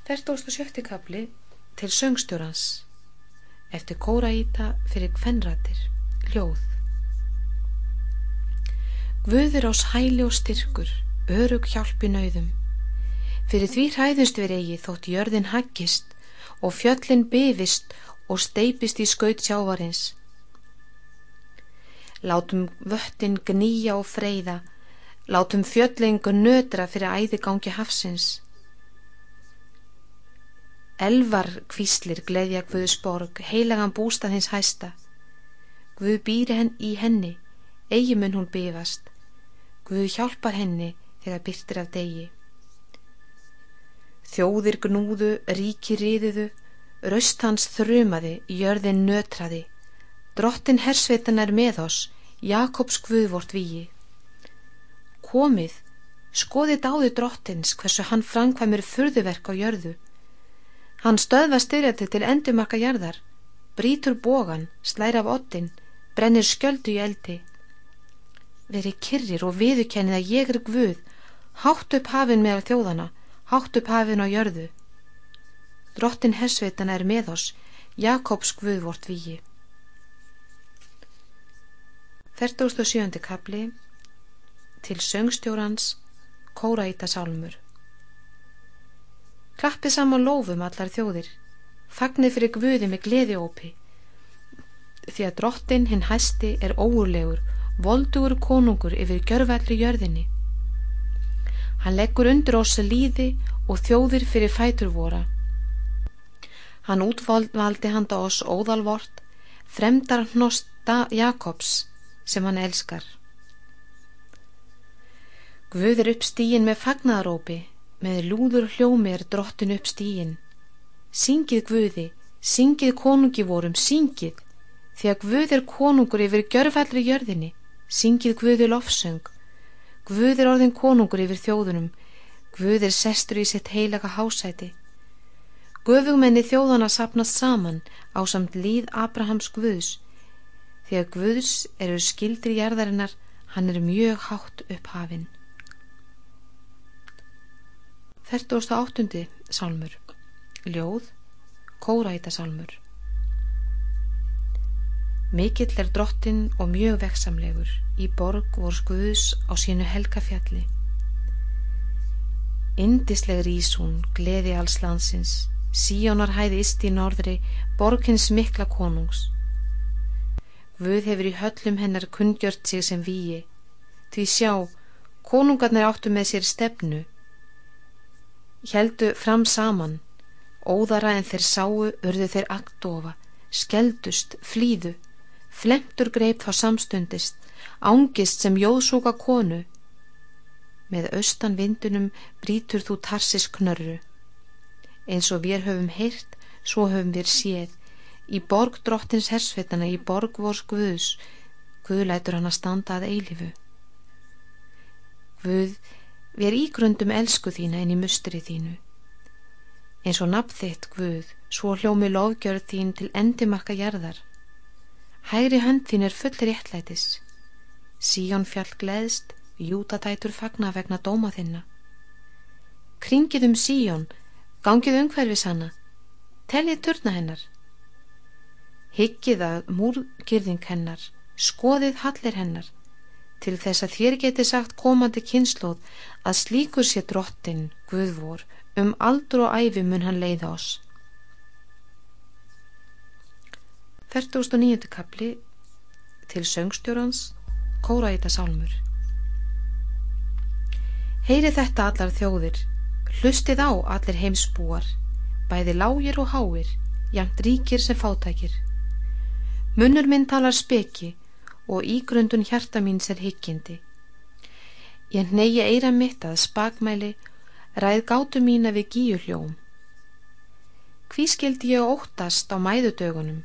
47. kapli til söngstjórans eftir kóraíta fyrir kvennratir ljóð Guður ás hæli og styrkur örug hjálpi nöyðum fyrir því hræðust við eigi þótt jörðin haggist og fjöllin bifist og steipist í skaut sjávarins látum vöttin gnýja og freyða, látum fjöllingu nötra fyrir æðigangi hafsins. Elvar kvíslir gleðja Guðsborg, heilagan bústað hins hæsta. Guð býri henn í henni, eigi mun hún bifast. Guð hjálpar henni þegar byrtir af degi. Þjóðir gnúðu, ríki riðuðu, raust hans þrjumaði, jörðin nötraði. Drottin hersveitan er með oss, Jakobs Guðvort víi. Komið, skoðið dáði drottins hversu hann framkvæmur furðuverk á jörðu. Hann stöðva styrjati til endumarka jörðar, brítur bógan, slæra af ottin, brennir skjöldu í eldi. Veri kyrrir og viðukennið að ég er Guð, hátt upp hafin meðal þjóðana, hátt upp hafin á jörðu. Drottin hersveitan er með oss, Jakobs Guðvort víi. 47. kapli til söngstjórans Kóraíta sálmur Klappið saman lofum allar þjóðir fagnir fyrir Guði með gleðiópi því að drottin hinn hæsti er óurlegur voldugur konungur yfir gjörvalli jörðinni hann leggur undir oss líði og þjóðir fyrir fætur vora hann útvaldi handa oss óðalvort fremdar hnosta Jakobs sem hann elskar. Guð er upp stíin með fagnarópi, með lúður hljómi er drottin upp stíin. Syngið Guði, syngið konungi vorum, syngið, því að Guð er konungur yfir gjörfallri jörðinni, syngið Guði lofsöng. Guð er orðin konungur yfir þjóðunum, Guð er sestur í sitt heilaga hásæti. Guðugmenni þjóðana sapnast saman á samt líð Abrahams Guðs, því að Guðs eru skildir jærðarinnar hann er mjög hátt upp hafinn 48. sálmur Ljóð Kóræta sálmur Mikill er drottin og mjög veksamlegur í borg vor Guðs á sínu helga fjalli Indisleg rísún gleði alls landsins. Síónar hæði ist í norðri borgins mikla konungs. Guð hefur í höllum hennar kundgjört sig sem víi. Því sjá, Konungarnir áttu með sér stefnu, heldu fram saman, óðara en þeir sáu, urðu þeir aktofa, skeldust, flýðu, flemtur greip þá samstundist, ángist sem jóðsúka konu. Með austan vindunum brítur þú tarsis knörru. Eins og við höfum heyrt, svo höfum við séð, í borg drottins hersveitana, í borg vors Guðus, Guð lætur hann að standa að eilifu. Guð, við er ígrundum elsku þína en í mustri þínu. Eins og nafn þitt, Guð, svo hljómi lofgjörð þín til endimarka jarðar. Hægri hönd þín er fullir réttlætis. Síjón fjall gleðst, jútatætur fagna vegna dóma þinna. Kringið um síjón, gangið umhverfis hana, teljið turna hennar. Hyggið að múrgirðing hennar, skoðið hallir hennar, til þess að þér geti sagt komandi kynnslóð að slíkur sé drottin, Guðvor, um aldur og æfi mun hann leiða oss. 49. kapli til söngstjórans Kóraíta sálmur Heyri þetta allar þjóðir, hlustið á allir heimsbúar, bæði lágir og háir, jæmt ríkir sem fátækir. Munnur minn talar speki og ígrundun hjarta mín sér hyggjindi. Ég neyji eira mitt að spakmæli, ræð gátu mína við gíu hljóm. Hví skildi ég óttast á mæðudögunum?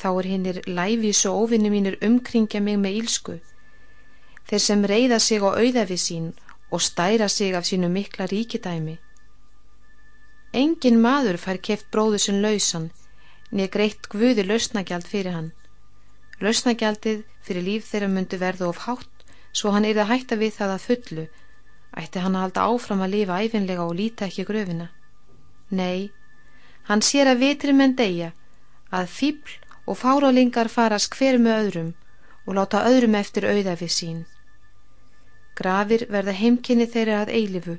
Þá er hinnir læfis og ofinni mínir umkringja mig með ílsku þeir sem reyða sig á auðafi sín og stæra sig af sínu mikla ríkidæmi. Engin maður fær keft bróðu sinn lausan, niður greitt guði lausnagjald fyrir hann. Lausnagjaldið fyrir líf þeirra myndi verðu of hátt, svo hann er að hætta við það að fullu, ætti hann að halda áfram að lifa æfinlega og líta ekki gröfina. Nei, hann sér að vitri menn deyja, að fíbl og fárálingar farast hver með öðrum og láta öðrum eftir auðafi sín. Grafir verða heimkynni þeirra að eilifu,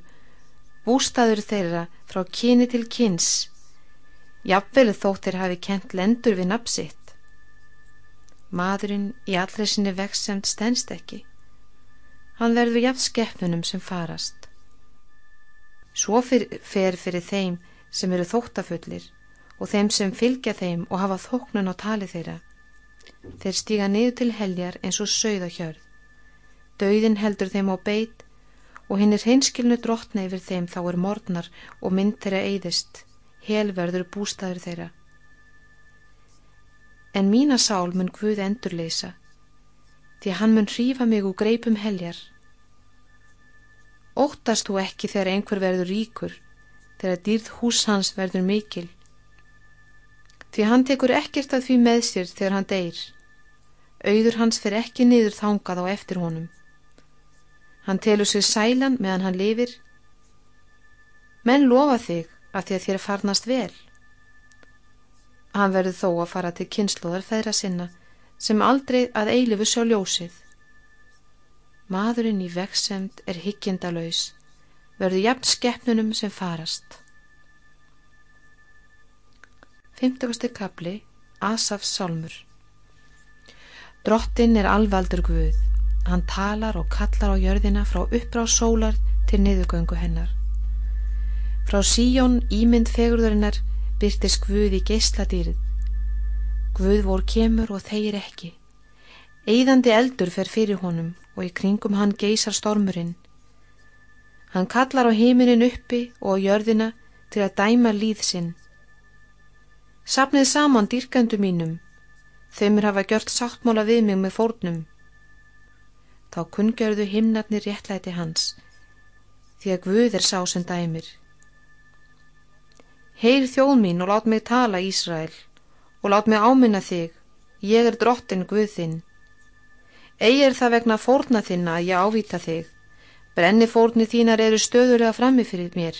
bústaður þeirra frá kyni til kyns. Jafnvelu þóttir hafi kent lendur við napsitt. Madurinn í allri sinni veksemt stennst ekki. Hann verður jafn skeppnunum sem farast. Svo fer fyrir þeim sem eru þóttafullir og þeim sem fylgja þeim og hafa þóknun á tali þeirra. Þeir stíga niður til heljar eins og sögða hjörð. Dauðin heldur þeim á beit og hinn er hreinskilnu drottna yfir þeim þá er morgnar og mynd þeirra eyðist, helverður bústæður þeirra. En mína sál mun Guð endurleisa, því hann mun hrífa mig úr greipum heljar. Óttast þú ekki þegar einhver verður ríkur, þegar dýrð hús hans verður mikil. Því hann tekur ekkert að því með sér þegar hann deyr. Auður hans fer ekki niður þangað á eftir honum. Hann telur sig sælan meðan hann lifir. Menn lofa þig að því að þér farnast vel. Hann verður þó að fara til kynsluðar feðra sinna sem aldrei að eilifu sjá ljósið. Maðurinn í veksemd er higgjendalauðs, verður jafn skeppnunum sem farast. 50. kapli Asafs sálmur Drottin er alvaldur Guð Hann talar og kallar á jörðina frá uppbrá sólar til niðugöngu hennar. Frá síjón ímynd fegurðurinnar byrtir skvuð í geysladýrið. Guð vor kemur og þeir ekki. Eðandi eldur fer fyrir honum og í kringum hann geysar stormurinn. Hann kallar á heiminin uppi og á jörðina til að dæma líð sinn. Sapnið saman dýrkandu mínum, þeimur hafa gjört sáttmála við mig með fórnum þá kungjörðu himnarnir réttlæti hans, því að Guð er sá sem dæmir. Heyr þjóð mín og lát mig tala Ísrael og lát mig áminna þig, ég er drottin Guð þinn. Egi er það vegna fórna þinna að ég ávita þig, brenni fórni þínar eru stöðulega frammi fyrir mér.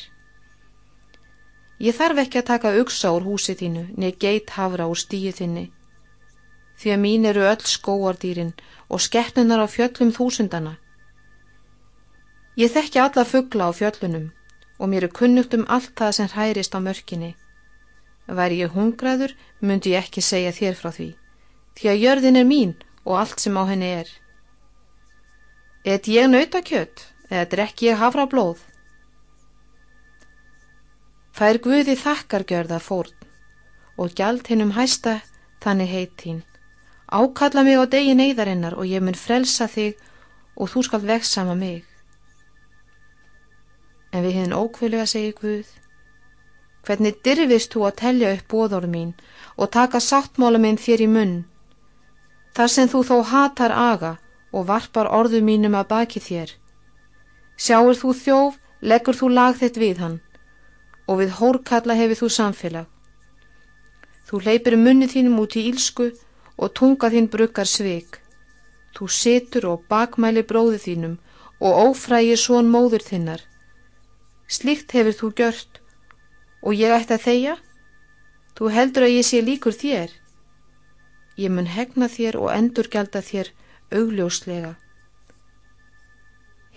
Ég þarf ekki að taka auksa úr húsi þínu, niður geit hafra úr stíu þinni því að mín eru öll skóardýrin og skeppnunar á fjöllum þúsundana. Ég þekki alla fuggla á fjöllunum og mér er kunnugt um allt það sem hærist á mörkinni. Væri ég hungraður, myndi ég ekki segja þér frá því, því að jörðin er mín og allt sem á henni er. Et ég nauta kjött, eða drekk ég hafra blóð. Fær Guði þakkargjörða fórn og gjald hinn um hæsta þannig heit þín. Ákalla mig á degi neyðarinnar og ég mun frelsa þig og þú skalt veksama mig. En við hinn ókvölu að segja Guð, hvernig dyrfist þú að telja upp bóðor mín og taka sáttmála minn þér í munn, þar sem þú þó hatar aga og varpar orðu mínum að baki þér. Sjáur þú þjóf, leggur þú lag þitt við hann og við hórkalla hefur þú samfélag. Þú hleypir munni þínum út í ílsku og tunga þín bruggar sveik. Þú setur og bakmæli bróði þínum og ófrægir svon móður þinnar. Slikt hefur þú gjört og ég ætti að þeia? Þú heldur að ég sé líkur þér. Ég mun hegna þér og endurgelda þér augljóslega.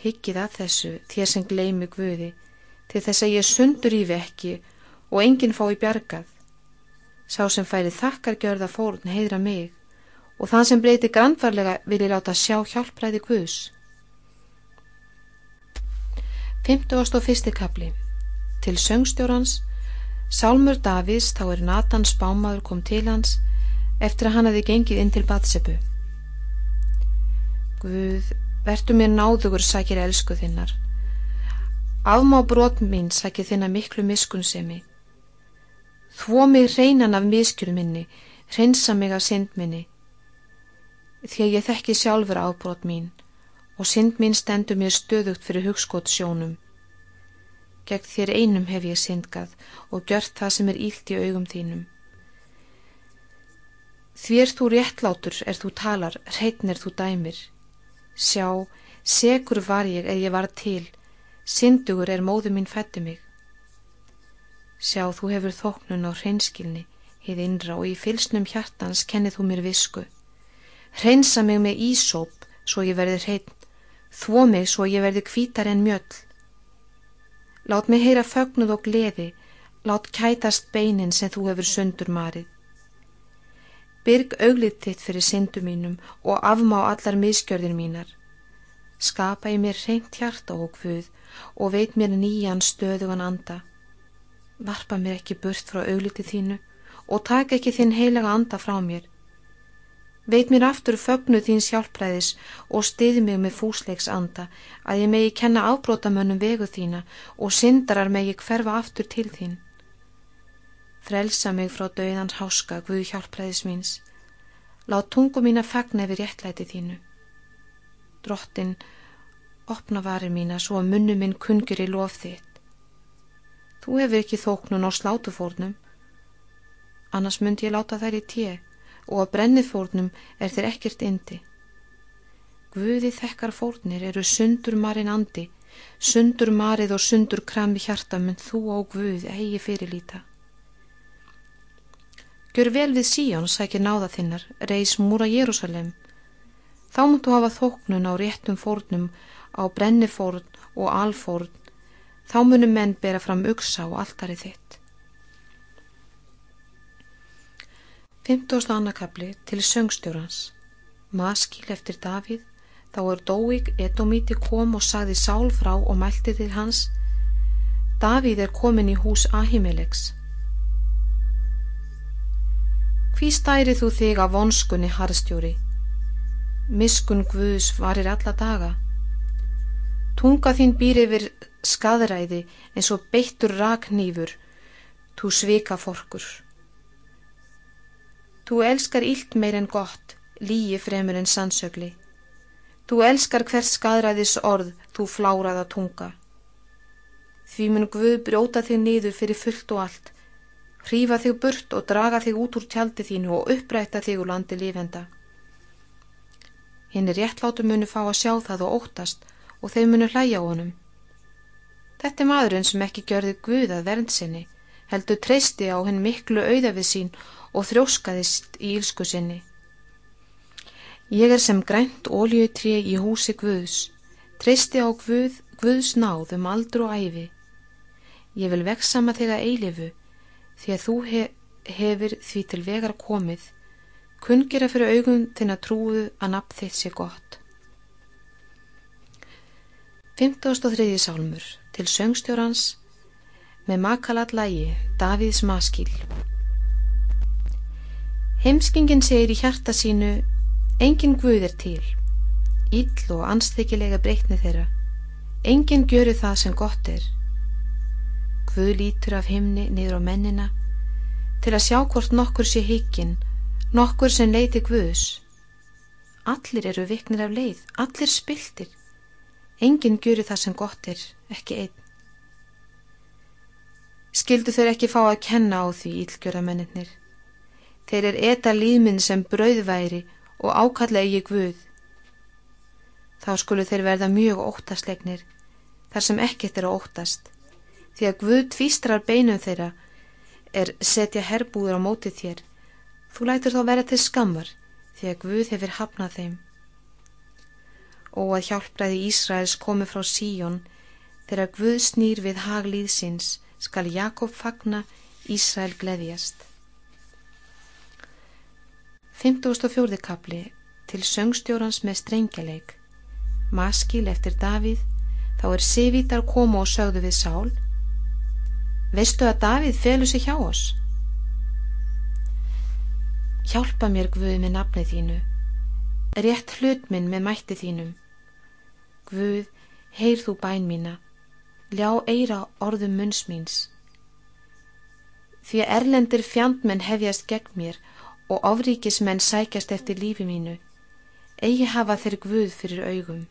Hyggið að þessu þér sem gleimi Guði til þess að ég sundur í vekki og enginn fái bjargað. Sá sem færi þakkargjörða fórn heidra mig og þann sem breyti grannvarlega vil ég láta sjá hjálpræði Guðs. 51. kapli Til söngstjórans Sálmur Davís þá er Nathan spámaður kom til hans eftir að hann hefði gengið inn til Batsebu. Guð, vertu mér náðugur sækir elsku þinnar. Afmá brot mín sækir þinna miklu miskunnsemi. Þvó mig reynan af miskjur minni, reynsa mig af synd minni. Því að ég þekki sjálfur ábrot mín og synd mín stendur mér stöðugt fyrir hugskot sjónum. Gegn þér einum hef ég syndgað og gjört það sem er ílt í augum þínum. Þvér þú réttlátur er þú talar, hreitn er þú dæmir. Sjá, segur var ég eða ég var til, syndugur er móðu mín fætti mig. Sjá, þú hefur þóknun á hreinskilni, hið innra og í fylsnum hjartans kennið þú mér visku. Hreinsa mig með ísóp, svo ég verði hreitn, þvó mig svo ég verði kvítar en mjöll. Lát mig heyra fögnuð og gleði, lát kætast beinin sem þú hefur sundur marið. Byrg auglið þitt fyrir syndu mínum og afmá allar miskjörðir mínar. Skapa í mér reynt hjarta og hvud og veit mér nýjan stöðugan anda. Varpa mér ekki burt frá auglitið þínu og taka ekki þinn heilaga anda frá mér. Veit mér aftur fögnu þín sjálfræðis og stiði mig með fúsleiks anda að ég megi kenna afbrótamönnum vegu þína og syndarar megi hverfa aftur til þín. Frelsa mig frá dauðans háska, Guð hjálpræðis míns. Láð tungu mín að fagna yfir réttlæti þínu. Drottin, opna varir mína svo að munnu minn kungur í lof þitt. Þú hefur ekki þóknun á slátufórnum, annars myndi ég láta þær í tíu og að brennifórnum er þér ekkert indi. Guði þekkar fórnir eru sundur marinn andi, sundur marið og sundur krami hjarta mynd þú á Guð eigi fyrirlíta. Gjör vel við Síjón sækir náða þinnar, reys múra Jérúsalem. Þá múttu hafa þóknun á réttum fórnum, á brennifórn og alfórn. Þá munum menn bera fram uksa og alltari þitt. 15. annakabli til söngstjórans. Maskíl eftir Davíð, þá er Dóík Edomíti kom og sagði sál frá og mælti til hans. Davíð er komin í hús Ahimelegs. Hví stærið þú þig af vonskunni harðstjóri? Miskun Guðs varir alla daga. Tunga þín býr yfir skadræði eins og beittur raknýfur, þú svika forkur. Þú elskar ílt meir en gott, líi fremur en sannsögli. Þú elskar hvers skadræðis orð, þú fláraða tunga. Því mun Guð brjóta þig niður fyrir fullt og allt, hrífa þig burt og draga þig út úr tjaldi þínu og upprætta þig úr landi lífenda. Hinn er réttlátu munu fá að sjá það og óttast og þeir munu hlæja á honum. Þetta er maðurinn sem ekki gjörði Guða verndsinni, heldur treysti á henn miklu auðafið sín og þróskaðist í ílsku sinni. Ég er sem grænt óljöutri í húsi Guðs, treysti á Guð, Guðs náð um aldur og æfi. Ég vil veksama þig að eilifu, því að þú hef, hefur því til vegar komið kungira fyrir augum þinn að trúðu að nafn þitt sé gott 53. sálmur til söngstjórans með makalat lægi Davíðs maskíl Heimskingin segir í hjarta sínu engin guð er til Íll og ansþykkilega breytni þeirra engin gjöru það sem gott er. Guð lítur af himni niður á mennina til að sjá hvort nokkur sé higgin nokkur sem leiti Guðs. Allir eru viknir af leið, allir spiltir engin gjöru það sem gott er, ekki einn skildu þeir ekki fá að kenna á því ílgjörðamennir. Þeir er eta líðminn sem brauðværi og ákalla eigi Guð. Þá skulu þeir verða mjög óttaslegnir, þar sem ekkert er að óttast, því að Guð tvístrar beinum þeirra er setja herbúður á mótið þér. Þú lætur þá vera til skammar, því að Guð hefur hafnað þeim. Og að hjálpraði Ísraels komi frá Síjón, þegar Guð snýr við haglýðsins, skal Jakob fagna Ísrael gleðjast. 54. kapli til söngstjórans með strengjaleik Maskil eftir Davíð þá er Sivítar koma og sögðu við Sál Veistu að Davíð felur sig hjá oss? Hjálpa mér Guð með nafnið þínu rétt hlut minn með mætti þínum Guð, heyr þú bæn mína ljá eira orðum munns míns. Því að erlendir fjandmenn hefjast gegn mér og ofríkismenn sækjast eftir lífi mínu, eigi hafa þeir Guð fyrir augum.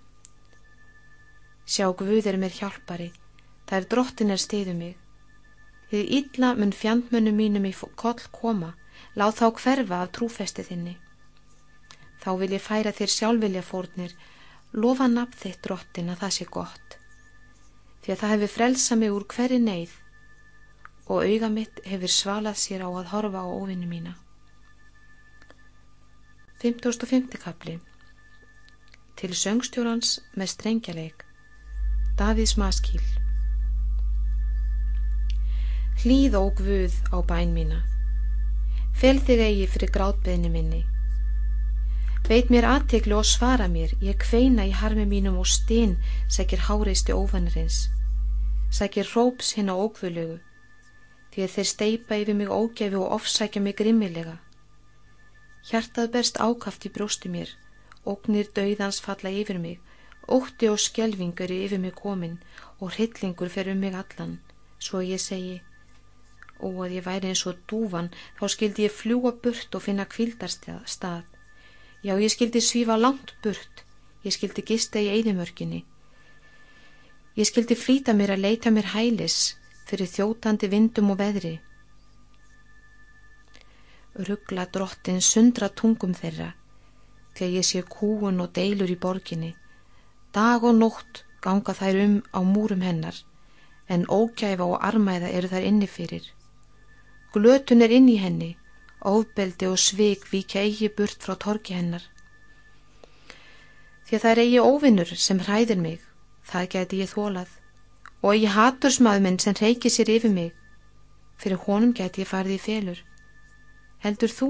Sjá Guð er mér hjálpari, það er drottin er stiðu mig. Þið illa mun fjandmönnum mínum í koll koma, láð þá hverfa af trúfesti þinni. Þá vil ég færa þér sjálfvilja fórnir, lofa nafn þitt drottin að það sé gott. Því að það hefur frelsað mig úr hverju neyð og auga mitt hefur svalað sér á að horfa á óvinni mína. 50. kapli Til söngstjórans með strengjaleik Davíðs maskíl Hlýð og guð á bæn mína. Fel þig eigi fyrir grátbeðni minni Veit mér aðteglu og svara mér, ég kveina í harmi mínum og stinn, sækir háreisti óvanarins. Sækir róps hinn á ókvölugu, því að þeir steipa yfir mig ógæfi og ofsækja mig grimmilega. Hjartað berst ákaft í brjóstu mér, ógnir dauðans falla yfir mig, ótti og skjelvingur er yfir mig komin og hryllingur fer um mig allan, svo ég segi, og að ég væri eins og dúvan, þá skildi ég fljúa burt og finna kvildarstað Já, ég skildi svífa langt burt, ég skildi gista í eðimörkinni. Ég skildi flýta mér að leita mér hælis fyrir þjótandi vindum og veðri. Ruggla drottin sundra tungum þeirra, þegar ég sé kúun og deilur í borginni. Dag og nótt ganga þær um á múrum hennar, en ógæfa og armæða eru þær inni fyrir. Glötun er inn í henni, Óbeldi og svik vika eigi burt frá torki hennar. Því að það er eigi óvinnur sem hræðir mig, það geti ég þólað, og eigi hatursmaður minn sem reykir sér yfir mig, fyrir honum geti ég farið í felur. Heldur þú,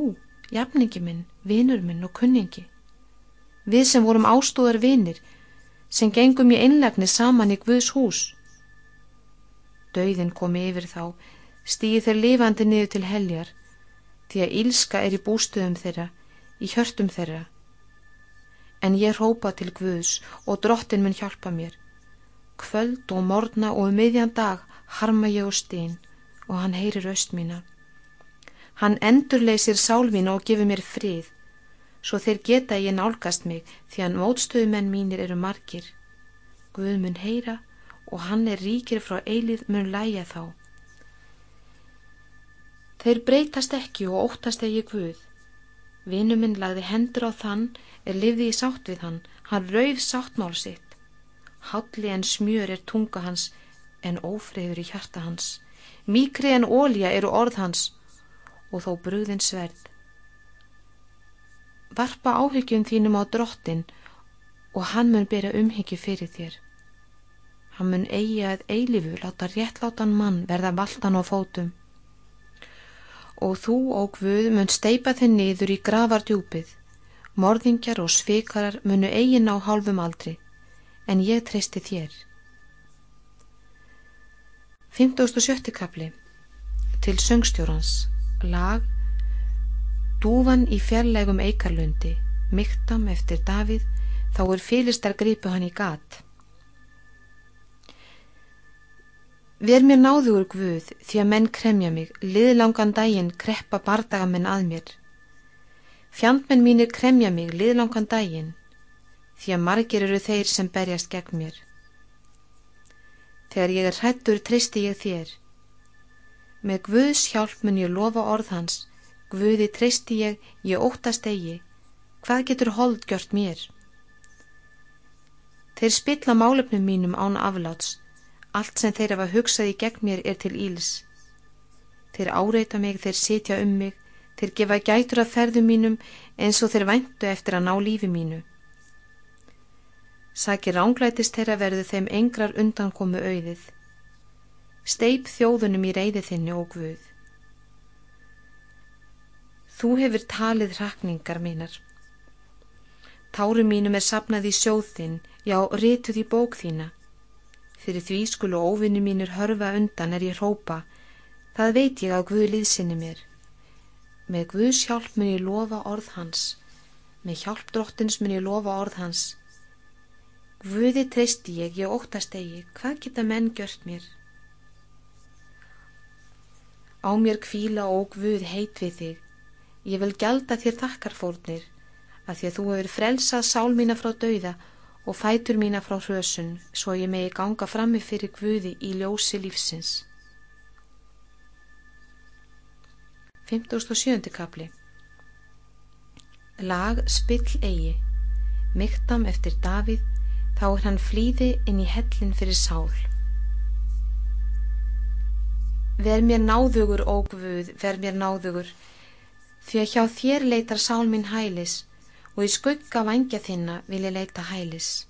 jafningi minn, vinnur minn og kunningi? Við sem vorum ástóðar vinnir, sem gengum í einlegni saman í Guðs hús. Dauðin komi yfir þá, stýði þeir lifandi niður til heljar, því að ílska er í bústuðum þeirra, í hjörtum þeirra. En ég rópa til Guðs og drottin mun hjálpa mér. Kvöld og morgna og um miðjan dag harma ég og stein og hann heyrir öst mína. Hann endurleysir sálvina og gefur mér frið, svo þeir geta ég nálgast mig því að mótstöðumenn mínir eru margir. Guð mun heyra og hann er ríkir frá eilið mun læja þá. Þeir breytast ekki og óttast eigi Guð. Vinuminn lagði hendur á þann er lifði í sátt við hann, hann rauf sáttmál sitt. Halli en smjör er tunga hans en ófreyður í hjarta hans. Míkri en ólja eru orð hans og þó brúðin sverð. Varpa áhyggjum þínum á drottin og hann mun bera umhyggju fyrir þér. Hann mun eigi að eilifu láta réttlátan mann verða valdan á fótum og þú og Guð mun steipa þinn niður í gravardjúpið. Morðingjar og svikarar munu eigin á hálfum aldri, en ég treysti þér. 57. kapli Til söngstjórans Lag Dúvan í fjarlægum eikarlundi Miktam eftir Davíð þá er fylistar gripu hann í gat. Ver mér náðugur Guð því að menn kremja mig, liðlangan daginn kreppa bardagamenn að mér. Fjandmenn mínir kremja mig liðlangan daginn því að margir eru þeir sem berjast gegn mér. Þegar ég er hrættur tristi ég þér. Með Guðs hjálp mun ég lofa orð hans, Guði tristi ég, ég óttast eigi, hvað getur hold gjört mér? Þeir spilla málefnum mínum án afláts, allt sem þeir hafa hugsað í gegn mér er til íls. Þeir áreita mig, þeir sitja um mig, þeir gefa gætur af ferðum mínum eins og þeir væntu eftir að ná lífi mínu. Sækir ánglætist þeirra verðu þeim engrar undankomu auðið. Steip þjóðunum í reyði þinni og guð. Þú hefur talið rakningar mínar. Táru mínum er sapnað í sjóð þinn, já, rituð í bók þína. Fyrir því skulu óvinni mínir hörfa undan er ég hrópa, það veit ég að Guð liðsinni mér. Með Guðs hjálp mun ég lofa orð hans, með hjálp drottins mun ég lofa orð hans. Guði treysti ég, ég óttast eigi, hvað geta menn gjört mér? Á mér kvíla og Guð heit við þig, ég vil gelda þér þakkarfórnir, að því að þú hefur frelsað sál mína frá dauða og fætur mína frá hrösun, svo ég megi ganga frammi fyrir Guði í ljósi lífsins. 57. kapli Lag spill eigi, mygtam eftir Davíð þá er hann flýði inn í hellin fyrir sál. Ver mér náðugur, ó Guð, ver mér náðugur, því að hjá þér leitar sál minn hælis og í skugga vangja þinna vil ég leita hælis,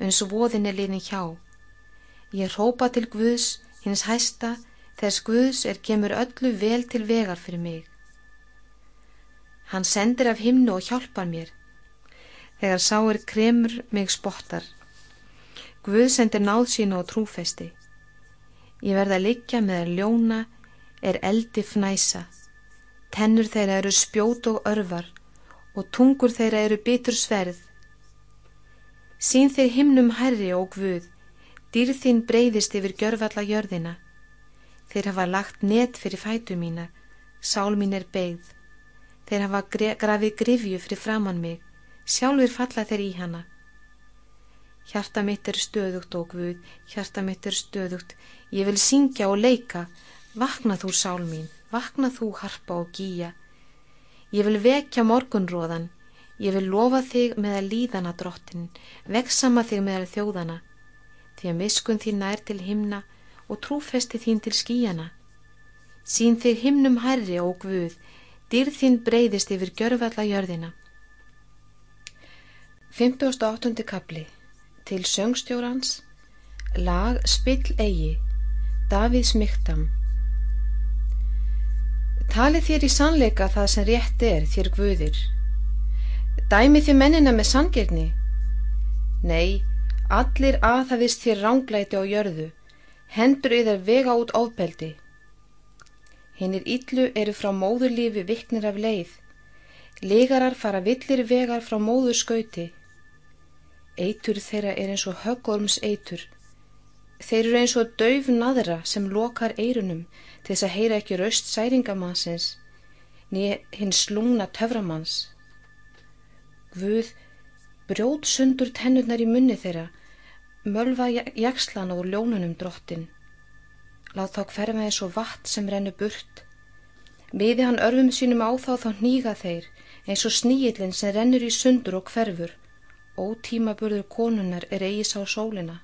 og voðin er liðin hjá. Ég rópa til Guðs, hins hæsta, þess Guðs er kemur öllu vel til vegar fyrir mig. Hann sendir af himnu og hjálpar mér, þegar sáir kremur mig spottar. Guð sendir náð sína og trúfesti. Ég verða að liggja með að ljóna er eldi fnæsa. Tennur þeirra eru spjót og örvar og tungur þeirra eru bitur sverð. Sín þeir himnum herri og Guð, dýrð þín breyðist yfir gjörfalla jörðina. Þeir hafa lagt net fyrir fætu mína, sál mín er beigð. Þeir hafa grafið grifju fyrir framann mig, sjálfur falla þeir í hana. Hjarta mitt er stöðugt og Guð, hjarta mitt er stöðugt, ég vil syngja og leika, vakna þú sál mín, vakna þú harpa og gíja. Ég vil vekja morgunróðan, ég vil lofa þig með að líðana drottin, veksama þig með að þjóðana, því að miskun þín nær til himna og trúfesti þín til skíjana. Sín þig himnum herri og Guð, dýrð þín breyðist yfir gjörfalla jörðina. 58. kapli til söngstjórans. Lag spill eigi Davíð Smyktam Talið þér í sannleika það sem rétt er þér guðir. Dæmi þér mennina með sangirni Nei, allir aðhafist þér ránglæti á jörðu hendur yðar vega út ofbeldi. Hinnir yllu eru frá móðurlífi viknir af leið. Legarar fara villir vegar frá móður skauti Eitur þeirra er eins og höggorms eitur. Þeir eru eins og dauf naðra sem lokar eirunum til þess að heyra ekki raust særingamannsins nýja hinn slungna töframanns. Guð brjóð sundur tennurnar í munni þeirra, mölva jakslan úr ljónunum drottin. Láð þá hverfa eins og vatn sem rennu burt. Miði hann örfum sínum á þá þá nýga þeir eins og sníillin sem rennur í sundur og hverfur ótímaburður konunnar er eigi sá sólina.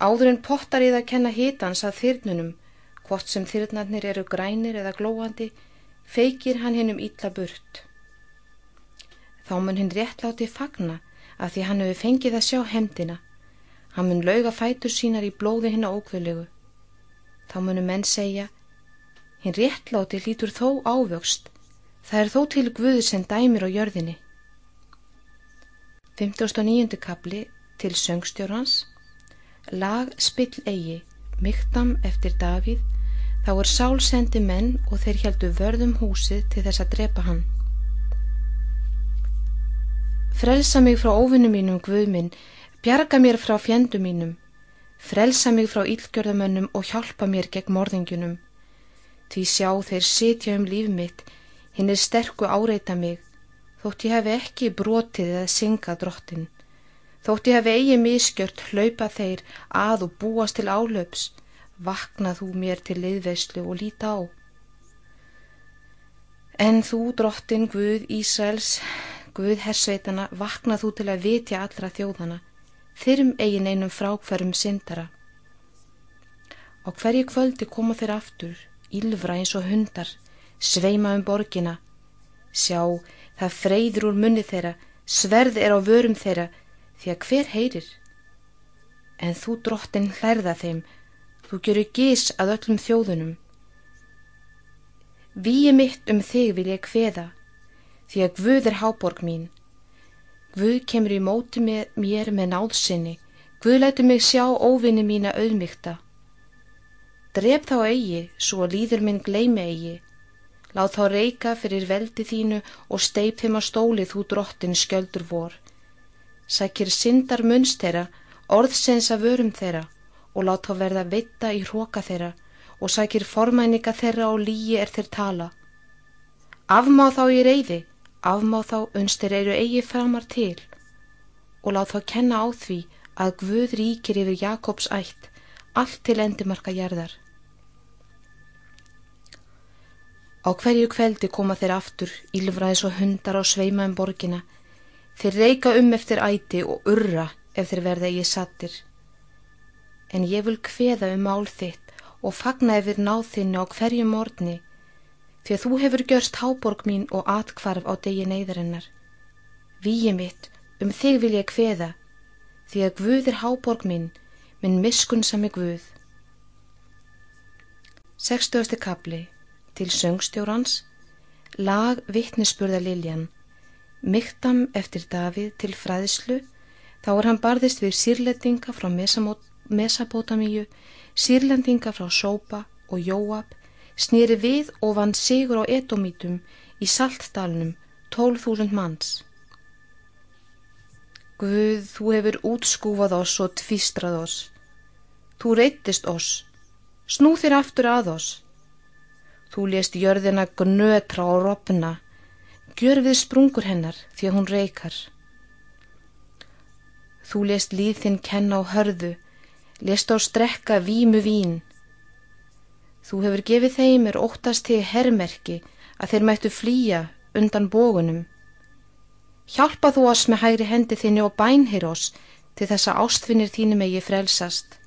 Áður en pottar í það kenna hitans að þyrnunum, hvort sem þyrnarnir eru grænir eða glóandi, feikir hann hennum ítla burt. Þá mun hinn réttláti fagna að því hann hefur fengið að sjá hemdina. Hann mun lauga fætur sínar í blóði hinn á ókvölugu. Þá munum menn segja, hinn réttláti lítur þó ávöxt, það er þó til Guði sem dæmir á jörðinni. 59. kapli til söngstjórans Lag spill eigi, mygtam eftir Davíð, þá er Sál sendi menn og þeir heldu vörðum húsið til þess að drepa hann. Frelsa mig frá óvinnu mínum, Guð minn, bjarga mér frá fjendu mínum, frelsa mig frá ílgjörðamönnum og hjálpa mér gegn morðingjunum. Því sjá þeir sitja um líf mitt, hinn er sterku áreita mig, þótt ég hef ekki brotið eða synga drottin. Þótt ég hef eigi miskjört hlaupa þeir að og búast til álöps, vakna þú mér til liðveislu og líta á. En þú, drottin Guð Ísraels, Guð hersveitana, vakna þú til að vitja allra þjóðana, þyrm eigin einum frákverum syndara. Á hverju kvöldi koma þeir aftur, ylfra eins og hundar, sveima um borgina. Sjá, það freyður úr munni þeirra, sverð er á vörum þeirra, því að hver heyrir? En þú drottin hlærða þeim, þú gerur gís að öllum þjóðunum. Víi mitt um þig vil ég hveða, því að Guð er háborg mín. Guð kemur í móti með mér með náðsynni, Guð lætu mig sjá óvinni mína auðmygta. Dref þá eigi, svo líður minn gleimi eigi. Láð þá reyka fyrir veldi þínu og steip þeim að stóli þú drottin skjöldur vor. Sækir syndar munst þeirra, orðsens að vörum þeirra og þá verða vitta í hróka þeirra og sækir formæninga þeirra og líi er þeir tala. Afmá þá í reyði, afmá þá unstir eru eigi framar til og láð þá kenna á því að Guð ríkir yfir Jakobs ætt allt til endimarka jarðar. Á hverju kveldi koma þeir aftur, ílfraðis og hundar á sveima um borgina. Þeir reyka um eftir æti og urra ef þeir verða í sattir. En ég vil kveða um mál þitt og fagna yfir náð þinni á hverju morgni, því að þú hefur gjörst háborg mín og atkvarf á degi neyðarinnar. Víi mitt, um þig vil ég kveða, því að Guð er háborg mín, minn miskunnsami Guð. 60. kapli til söngstjórans, lag vittnisspurða Liljan, mygtam eftir Davíð til fræðslu, þá er hann barðist við sírlendinga frá Mesapótamíu, sírlendinga frá Sópa og Jóab, snýri við og vann sigur á etomítum í Saltdalnum, 12.000 manns. Guð, þú hefur útskúfað oss og tvistrað oss. Þú reytist oss, snú þér aftur að oss. Þú lést jörðina gnötra og ropna, gjör við sprungur hennar því að hún reykar. Þú lést líð þinn kenna á hörðu, lést á strekka vímu vín. Þú hefur gefið þeim er óttast þig herrmerki að þeir mættu flýja undan bógunum. Hjálpa þú oss með hægri hendi þinni og bænhir oss til þess að ástfinnir þínum eigi frelsast.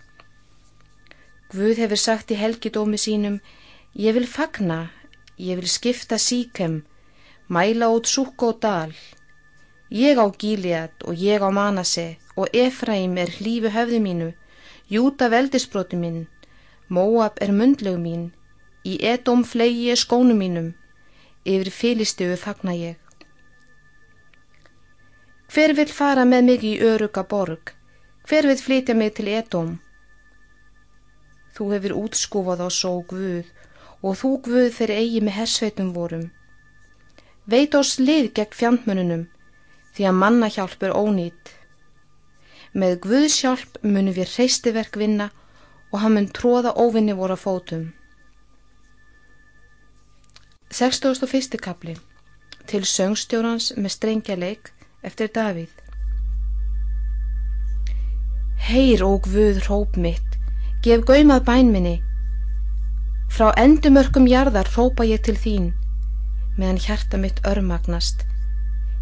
Guð hefur sagt í helgidómi sínum, Ég vil fagna, ég vil skipta síkem, mæla út súk og dal. Ég á Gíliad og ég á Manase og Efraim er hlífu höfðu mínu, Júta veldisbróti mín, Móab er mundlegu mín, í Edom flegi ég skónu mínum, yfir fylistuðu fagna ég. Hver vil fara með mig í öruga borg? Hver vil flytja mig til Edom? Þú hefur útskúfað á svo Guð og þú Guð þeir eigi með hersveitum vorum. Veit oss lið gegn fjandmönunum, því að mannahjálp er ónýtt. Með Guðs hjálp munum við hreistiverk vinna og hann mun tróða óvinni voru að fótum. 61. kapli Til söngstjórans með strengjaleik eftir Davíð Heyr, ó Guð, róp mitt, gef gaumað bænminni, Frá endumörkum jarðar rópa ég til þín, meðan hjarta mitt örmagnast.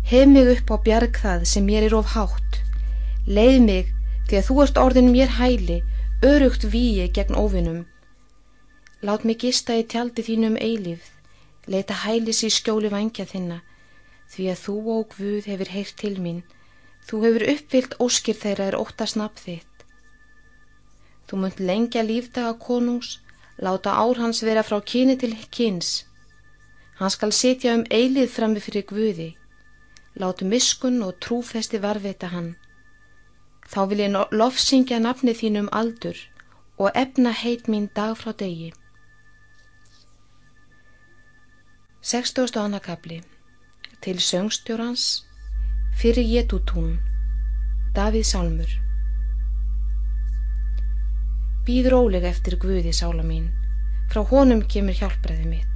Hef mig upp á bjarg það sem mér er of hátt. Leið mig því að þú ert orðin mér hæli, örugt víi gegn óvinnum. Lát mig gista í tjaldi þínum eilífð, leita hælis í skjóli vangja þinna, því að þú og Guð hefur heyrt til mín. Þú hefur uppfyllt óskir þeirra er ótta snabb þitt. Þú munt lengja lífdaga konungs, láta ár hans vera frá kyni til kyns. Hann skal setja um eilið frammi fyrir Guði. látu miskun og trúfesti varveita hann. Þá vil ég lofsingja nafni þínum aldur og efna heit mín dag frá degi. 60. annakabli Til söngstjórans fyrir Jetutún Davíð Sálmur Býð róleg eftir Guði sála mín frá honum kemur hjálpræði mitt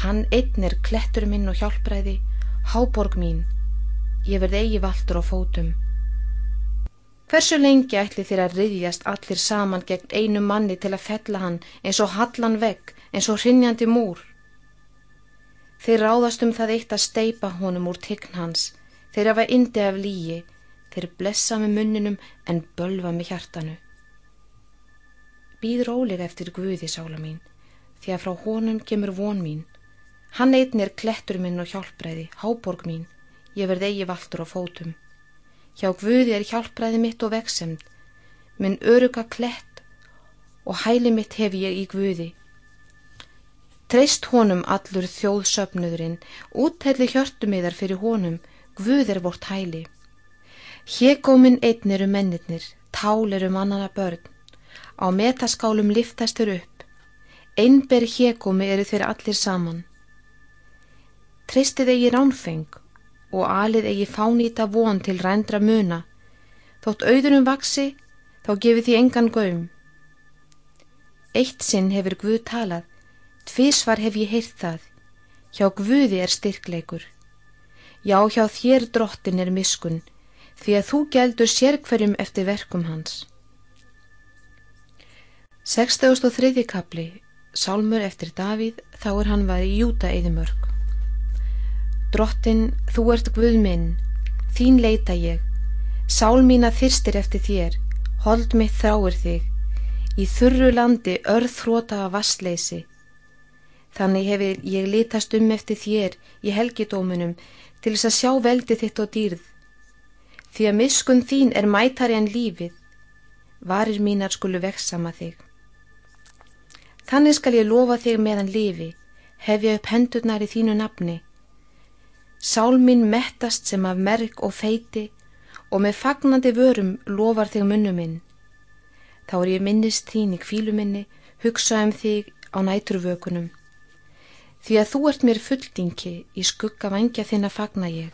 Hann einn er klettur minn og hjálpræði háborg mín ég verð eigi valtur á fótum Hversu lengi ætli þér að riðjast allir saman gegn einu manni til að fella hann eins og hallan vegg, eins og hrinnjandi múr? Þeir ráðast um það eitt að steipa honum úr tign hans, þeir hafa indi af lígi, þeir blessa með munninum en bölva með hjartanu. Býð rólega eftir Guði, sála mín, því að frá honum kemur von mín. Hann eitn er klettur minn og hjálpræði, háborg mín, ég verð eigi valtur á fótum. Hjá Guði er hjálpræði mitt og veksemd, minn öruga klett og hæli mitt hef ég í Guði. Treyst honum allur þjóðsöfnuðurinn, útælli hjörtumiðar fyrir honum, Guð er vort hæli. Hégóminn einn eru mennirnir, tál eru mannana börn, á metaskálum liftastur upp, einber hégómi eru þeir allir saman. Treystið eigi ránfeng og alið eigi fánýta von til rændra muna. Þótt auðurum vaksi, þá gefið því engan gaum. Eitt sinn hefur Guð talað, tvísvar hef ég heyrt það, hjá Guði er styrkleikur. Já, hjá þér drottin er miskun, því að þú geldur sérkverjum eftir verkum hans. 63. kapli, Sálmur eftir Davíð, þá er hann var í Júta eðimörk. Drottin, þú ert Guð minn, þín leita ég, sál mín að þyrstir eftir þér, hold mitt þráir þig, í þurru landi örð þróta af vastleysi. Þannig hefur ég litast um eftir þér í helgidómunum til þess að sjá veldi þitt og dýrð. Því að miskun þín er mætari en lífið, varir mínar skulu veksama þig. Þannig skal ég lofa þig meðan lifi, hefja upp hendurnar í þínu nafni, Sál mín mettast sem af merk og feiti og með fagnandi vörum lofar þig munnu minn. Þá er ég minnist þín í kvílu minni, hugsa um þig á næturvökunum. Því að þú ert mér fulldingi í skugga vangja þinn að fagna ég.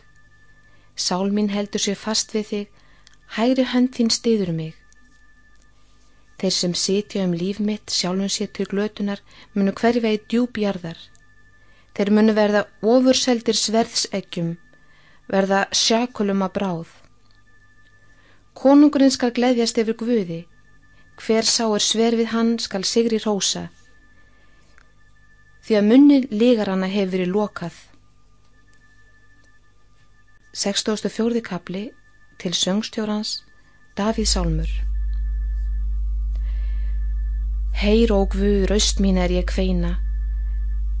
Sál mín heldur sér fast við þig, hægri hönd þín stiður mig. Þeir sem sitja um líf mitt sjálfum sér til glötunar munu hverfa í djúbjarðar. Þeir munu verða ofurseldir sverðseggjum, verða sjakulum að bráð. Konungurinn skal gleðjast yfir Guði, hver sá er sver við hann skal sigri rósa, því að munni lígar hana hefur verið lokað. 64. kapli til söngstjórans Davíð Sálmur Heyr og Guð, raust mín er ég kveina,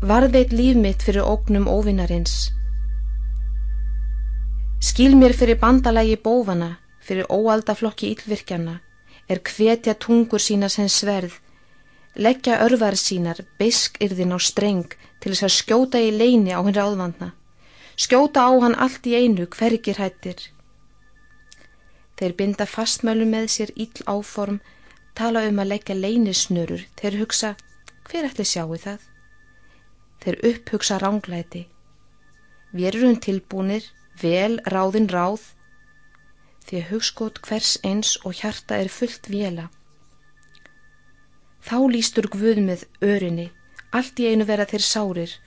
varðveit líf mitt fyrir ógnum óvinnarins. Skil mér fyrir bandalægi bófana, fyrir óaldaflokki yllvirkjana, er hvetja tungur sína sem sverð, leggja örvar sínar, bisk yrðin á streng til þess að skjóta í leini á henni áðvandna, skjóta á hann allt í einu hvergir hættir. Þeir binda fastmölu með sér ill áform, tala um að leggja leinisnurur, þeir hugsa, hver ætli sjáu það? Þeir upphugsa ránglæti. Við erum tilbúinir, vel ráðin ráð, því að hugskot hvers eins og hjarta er fullt vela. Þá lístur Guð með örinni, allt í einu vera þeir sárir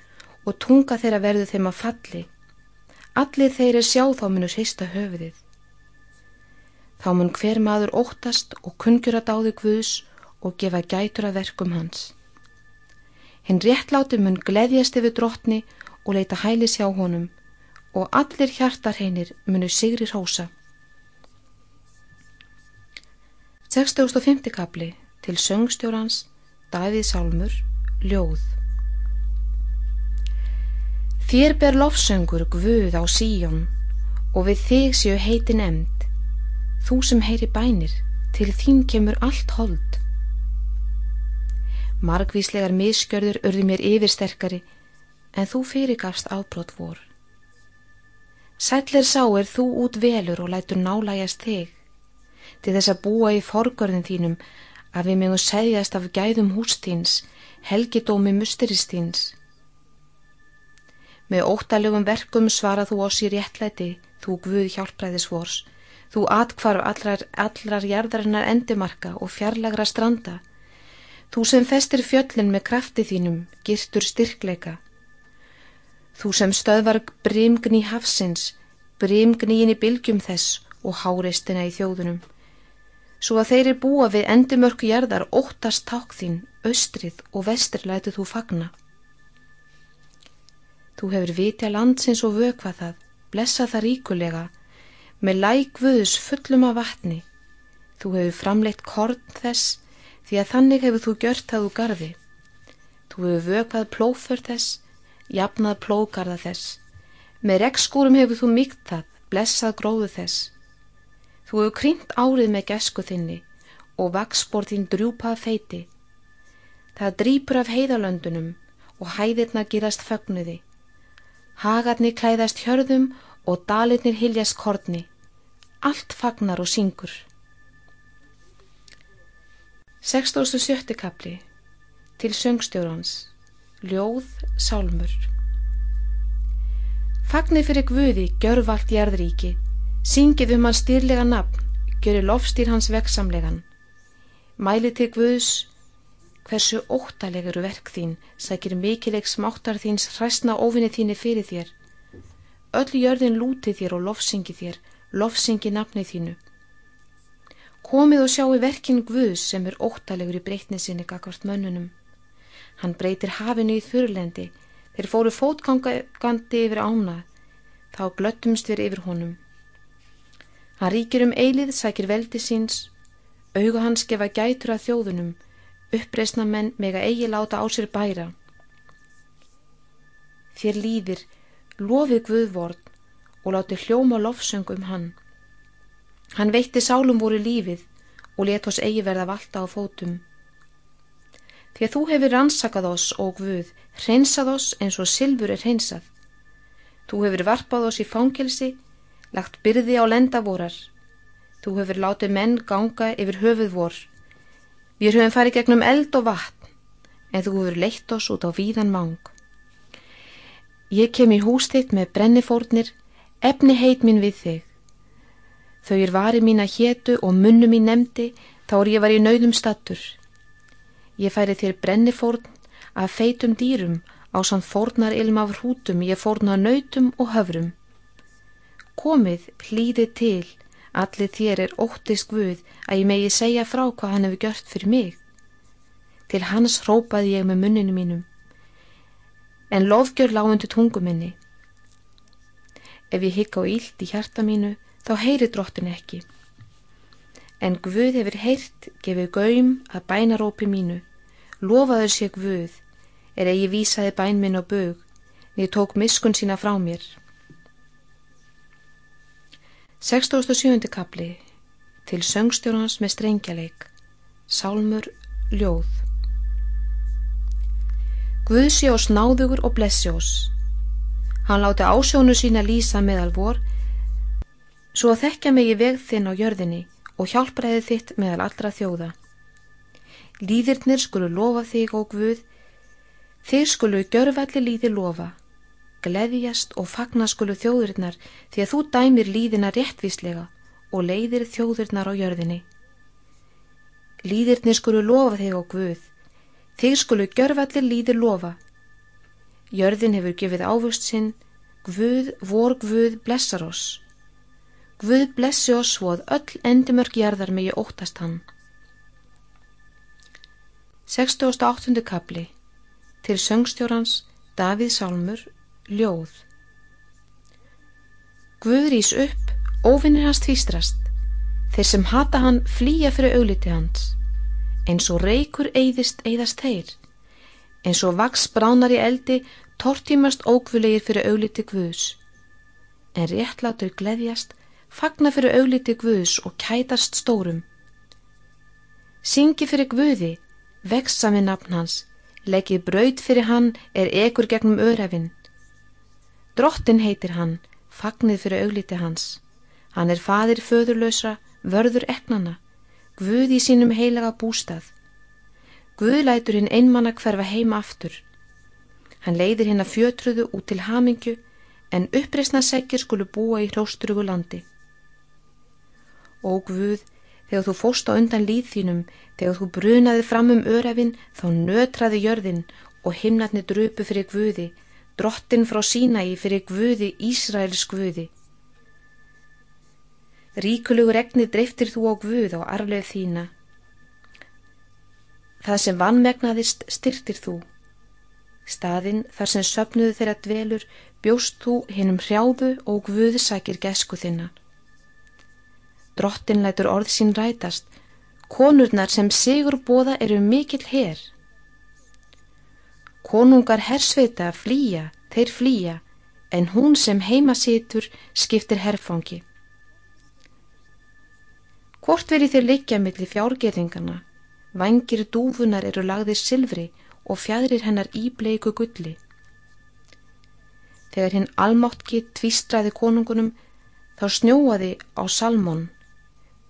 og tunga þeirra verðu þeim að falli. Allir þeir er sjá þá munur heista höfuðið. Þá mun hver maður óttast og kungjur að dáði Guðs og gefa gætur að verkum hans. Hinn réttláti mun gleðjast yfir drottni og leita hælis hjá honum og allir hjartarheinir munu sigri hósa. 65. kapli til söngstjórans Davíð Sálmur, Ljóð Þér ber lofsöngur Guð á síjón og við þig séu heiti nefnd, þú sem heyri bænir, til þín kemur allt hold. Margvíslegar miskjörður urði mér yfirsterkari en þú fyrirgafst ábrót vor. Sætlir sá er þú út velur og lætur nálægjast þig, til þess að búa í forgörðin þínum að við mjögum segjast af gæðum hústíns, helgidómi musturistins. Með óttalögum verkum svara þú oss í réttlæti, þú Guð hjálpræðisvors, þú atkvarf allrar, allrar jarðarinnar endimarka og fjarlagra stranda, þú sem festir fjöllin með krafti þínum, girtur styrkleika, þú sem stöðvar brimgni hafsins, brimgniin í bylgjum þess og háreistina í þjóðunum, svo að þeir eru búa við endimörku jarðar óttast ták þín, austrið og vestir lætu þú fagna. Þú hefur vitja landsins og vökva það, blessa það ríkulega, með lækvöðus fullum af vatni. Þú hefur framleitt korn þess, því að þannig hefur þú gjört það úr gardi. Þú hefur vökvað plófur þess, jafnað plógarða þess. Með regnskúrum hefur þú mýkt það, blessað gróðu þess. Þú hefur krynt árið með gesku þinni og vaksbór þín drjúpað feiti. Það drýpur af heiðalöndunum og hæðirna girast fögnuði. Hagarnir klæðast hjörðum og dalitnir hiljast korni. Allt fagnar og syngur. 67. kapli Til söngstjórans Ljóð Sálmur Fagnir fyrir Guði, gjörvalt jærðríki, syngið um hans stýrlega nafn, gjöri lofstýr hans veksamlegan. Mæli til Guðs, hversu óttalegur verk þín, sækir mikileg smáttar þíns hræstna ofinni þínu fyrir þér. Öll jörðin lúti þér og lofsingi þér, lofsingi nafni þínu. Komið og sjáu verkin Guðs sem er óttalegur í breytni sinni gagvart mönnunum. Hann breytir hafinu í þurrlendi, þeir fóru fótgangandi yfir ána, þá glöttumst við yfir honum. Hann ríkir um eilið, sækir veldi síns, auga hans gefa gætur að þjóðunum, uppreysna menn mega eigi láta á sér bæra. Þér líðir, lofið Guðvort og láti hljóma lofsöng um hann. Hann veitti sálum voru lífið og let oss eigi verða valda á fótum. Því að þú hefur rannsakað oss og Guð, hreinsað oss eins og silfur er hreinsað. Þú hefur varpað oss í fangelsi, lagt byrði á lendavorar. Þú hefur látið menn ganga yfir höfuð vor. Við höfum farið gegnum eld og vatn, en þú hefur leitt oss út á víðan mang. Ég kem í hús þitt með brennifórnir, efni heit mín við þig. Þau er vari mín að hétu og munnu mín nefndi þá er ég var í nauðum stattur. Ég færi þér brennifórn að feitum dýrum á sann fórnar ilm af hrútum ég fórna nautum og höfrum. Komið hlýðið til, allir þér er óttist guð að ég megi segja frá hvað hann hefur gjört fyrir mig. Til hans hrópaði ég með munninu mínum, en lofgjör lágundu tungu minni. Ef ég higg á ílt í hjarta mínu, þá heyri drottin ekki. En Guð hefur heyrt, gefið gaum að bænarópi mínu, lofaður sé Guð, er eigi vísaði bæn minn á bög, niður tók miskun sína frá mér. 67. kapli Til söngstjórnans með strengjaleik Sálmur Ljóð Guð sé oss náðugur og blessi oss. Hann láti ásjónu sína lýsa meðal vor svo að þekkja mig í veg þinn á jörðinni og hjálpræði þitt meðal allra þjóða. Líðirnir skulu lofa þig og Guð, þig skulu gjörfalli líði lofa, gleðjast og fagna skulu þjóðurinnar því að þú dæmir líðina réttvíslega og leiðir þjóðurinnar á jörðinni. Líðirnir skulu lofa þig og Guð, þig skulu gjörfalli líði lofa. Jörðin hefur gefið ávust sinn, Guð, vor Guð, blessar oss. Guð blessi oss svo að öll endimörk jarðar megi óttast hann. 68. kapli Til söngstjórans Davíð Sálmur Ljóð. Guð rýs upp, óvinnir hans tvistrast, þeir sem hata hann flýja fyrir augliti hans, eins og reykur eyðist eyðast þeir, eins og vaks bránar í eldi tortímast ókvulegir fyrir augliti Guðs, en réttlátur gleðjast fagna fyrir augliti Guðs og kætast stórum. Syngi fyrir Guði, veksa við nafn hans, leggið braud fyrir hann er ekur gegnum öðrefinn. Drottin heitir hann, fagnið fyrir auglíti hans. Hann er fadir föðurlausra, vörður eknana, Guð í sínum heilaga bústað. Guð lætur hinn einmanna hverfa heima aftur. Hann leiðir hinn að fjötruðu út til hamingju en uppreysna segir skulu búa í hróstrugu landi. Ó Guð, þegar þú fóst á undan líð þínum, þegar þú brunaði fram um örefin, þá nötraði jörðin og himnatni drupu fyrir Guði, drottin frá Sínægi fyrir Guði, Ísraels Guði. Ríkulugur egni dreiftir þú á Guð á arleif þína. Það sem vannmegnaðist styrtir þú. Staðinn þar sem söpnuðu þeirra dvelur bjóst þú hinnum hrjáðu og Guð sækir gesku þinna. Drottin lætur orð sín rætast, konurnar sem sigur bóða eru mikill herr. Konungar hersveita flýja, þeir flýja, en hún sem heima situr skiptir herfangi. Hvort verið þeir leikja millir fjárgerðingana, vangir dúfunar eru lagðir silfri og fjæðrir hennar íbleiku gulli. Þegar hinn almáttki tvístraði konungunum, þá snjóaði á Salmón,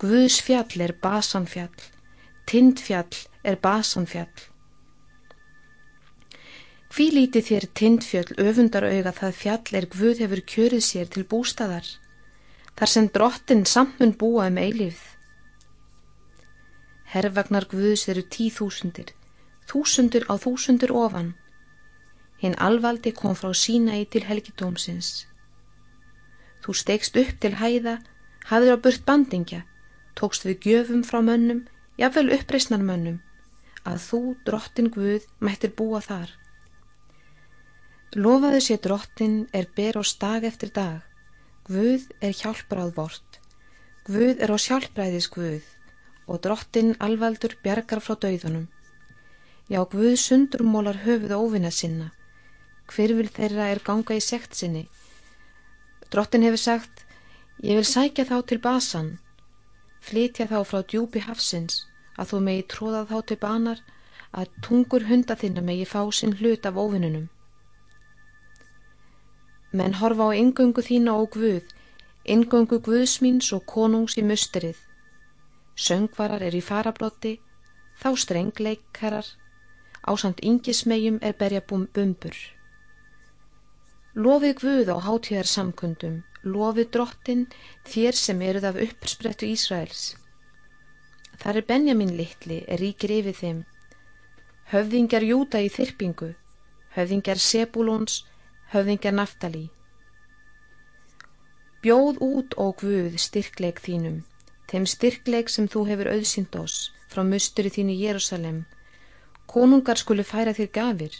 Guðs fjall er basanfjall, tindfjall er basanfjall. Hví líti þér tindfjöll öfundar auga það fjall er Guð hefur kjörið sér til bústaðar, þar sem drottin sammun búa um eilífð. Herrvagnar Guðs eru tíþúsundir, þúsundur á þúsundur ofan. Hinn alvaldi kom frá sína í til helgidómsins. Þú stegst upp til hæða, hafður á burt bandingja, tókst við gjöfum frá mönnum, jáfnvel uppreysnar mönnum, að þú, drottin Guð, mættir búa þar. Lofaðu sér drottin er ber og stag eftir dag. Guð er hjálpráð vort. Guð er á sjálfbræðis Guð og drottin alvaldur bjargar frá dauðunum. Já, Guð sundrumólar höfuð óvinna sinna. Hver vil þeirra er ganga í sekt sinni? Drottin hefur sagt, ég vil sækja þá til basan, flytja þá frá djúpi hafsins, að þú megi tróða þá til banar, að tungur hunda þinna megi fá sinn hlut af óvinnunum menn horfa á yngöngu þína og Guð, yngöngu Guðsmíns og konungs í musterið. Söngvarar er í farablotti, þá strengleikarar, ásamt yngismegjum er berja bumbur. Lofið Guð á hátíðar samkundum, lofið drottin þér sem eruð af uppsprettu Ísraels. Þar er Benjamin litli, er ríkir yfir þeim. Höfðingjar Júta í þyrpingu, höfðingjar Sebulons, höfðingjar Naftali. Bjóð út, ó Guð, styrkleik þínum, þeim styrkleik sem þú hefur auðsynd oss frá musturi þínu Jérúsalem. Konungar skulu færa þér gafir.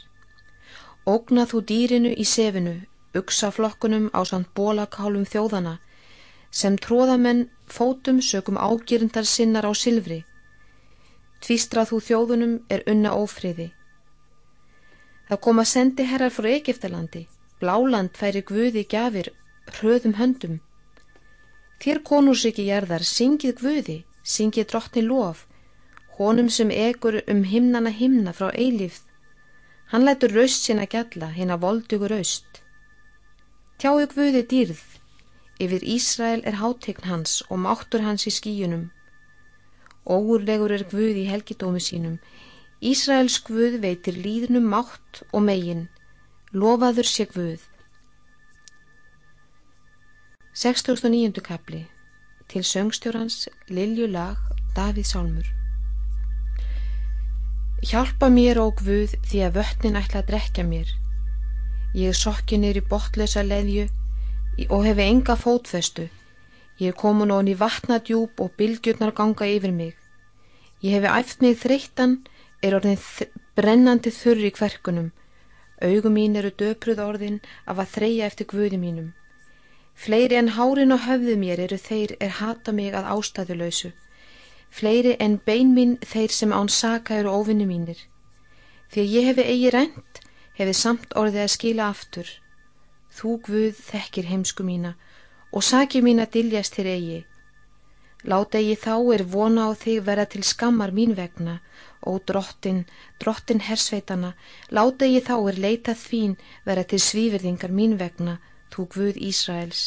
Ógna þú dýrinu í sefinu, uksa flokkunum á samt bólakálum þjóðana, sem tróðamenn fótum sökum ágýrndar sinnar á silfri. Tvístrað þú þjóðunum er unna ófriði. Það kom að sendi herrar frá Egiptalandi Bláland færi Guði gjafir hröðum höndum. Þér konúsriki gerðar, syngið Guði, syngið drottni lof, honum sem egur um himnana himna frá eilífð. Hann lætur raust sinna gjalla, hinn að voldugur raust. Tjáu Guði dýrð, yfir Ísrael er hátegn hans og máttur hans í skíunum. Ógurlegur er Guði í helgidómi sínum, Ísraels Guð veitir líðnum mátt og megin, Lofaður sé Guð. 69. kapli Til söngstjórans Lilju lag Davíð Sálmur. Hjálpa mér ó Guð því að vötnin ætla að drekja mér Ég er sokkinir í botlösa leðju og hefi enga fótfestu Ég er komin ón í vatnadjúb og bylgjurnar ganga yfir mig Ég hefi æft mig þreyttan er orðin brennandi þurr í kverkunum Augum mín eru döpruð orðin af að þreja eftir guði mínum. Fleiri en hárin og höfðu mér eru þeir er hata mig að ástæðulöysu. Fleiri en bein mín þeir sem án saka eru óvinni mínir. Að ég hefi eigi rent, hefi samt orðið að skila aftur. Þú guð þekkir heimsku mína og saki mín að diljast þér eigi. Láta ég þá er vona á þig vera til skammar mín vegna Ó drottin, drottin hersveitana, láta ég þá er leitað þín vera til svíverðingar mín vegna, þú Guð Ísraels.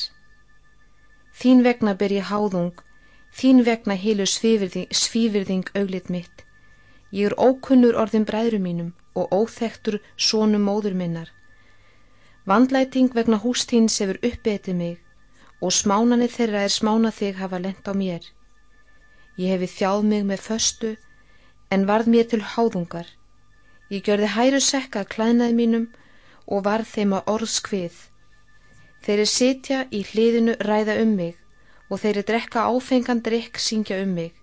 Þín vegna ber ég háðung, þín vegna heilu svífyrðing, svífyrðing auglit mitt. Ég er ókunnur orðin bræðrum mínum og óþektur sónum móður minnar. Vandlæting vegna hústíns hefur uppetið mig og smánani þeirra er smána þig hafa lent á mér. Ég hefi þjáð mig með föstu en varð mér til háðungar. Ég gjörði hæru sekka klænaði mínum og varð þeim að orðskvið. Þeir er sitja í hliðinu ræða um mig og þeir er drekka áfengan drikk syngja um mig.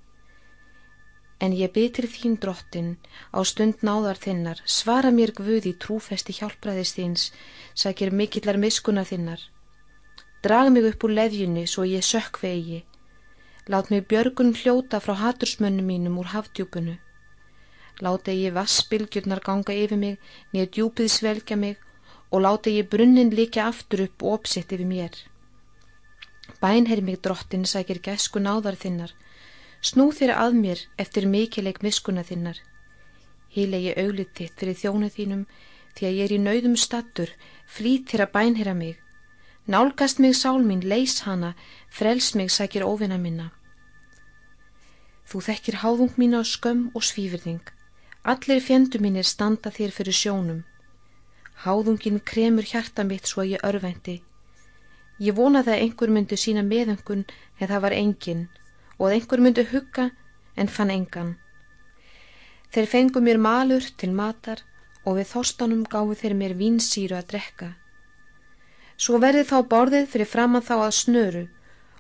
En ég byttir þín drottin á stund náðar þinnar, svara mér guð í trúfesti hjálpraðist þíns, sækir mikillar miskuna þinnar. Drag mig upp úr leðjunni svo ég sökk vegi. Lát mig björgun hljóta frá hatursmönnum mínum úr hafdjúpunu. Láta ég vassbylgjurnar ganga yfir mig, nýja djúpið svelgja mig og láta ég brunnin líka aftur upp og opsett yfir mér. Bænherr mig drottin sækir gæsku náðar þinnar, snú þér að mér eftir mikileik miskuna þinnar. Hílegi auglið þitt fyrir þjónu þínum því að ég er í nauðum stattur, flýt þér að bænherra mig. Nálgast mig sál mín, leys hana, frels mig sækir óvinna minna. Þú þekkir háðung mín á skömm og svífyrðing. Allir fjendu mínir standa þér fyrir sjónum. Háðungin kremur hjarta mitt svo að ég örvendi. Ég vonaði að einhver myndi sína meðöngun en það var engin og að einhver myndi hugga en fann engan. Þeir fengu mér malur til matar og við þostanum gáðu þeir mér vinsýru að drekka. Svo verði þá borðið fyrir framann þá að snöru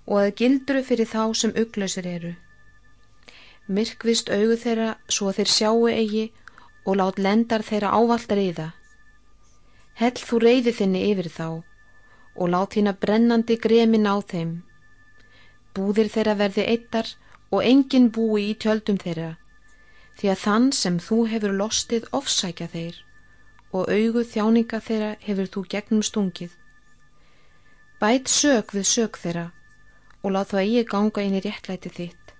og að gildru fyrir þá sem uglösir eru. Myrkvist augu þeirra svo þeir sjáu eigi og lát lendar þeirra ávalt reyða. Hell þú reyði þinni yfir þá og lát þína brennandi gremin á þeim. Búðir þeirra verði eittar og engin búi í tjöldum þeirra því að þann sem þú hefur lostið ofsækja þeir og augu þjáninga þeirra hefur þú gegnum stungið. Bæt sög við sög þeirra og láð þá eigi ganga inn í réttlæti þitt.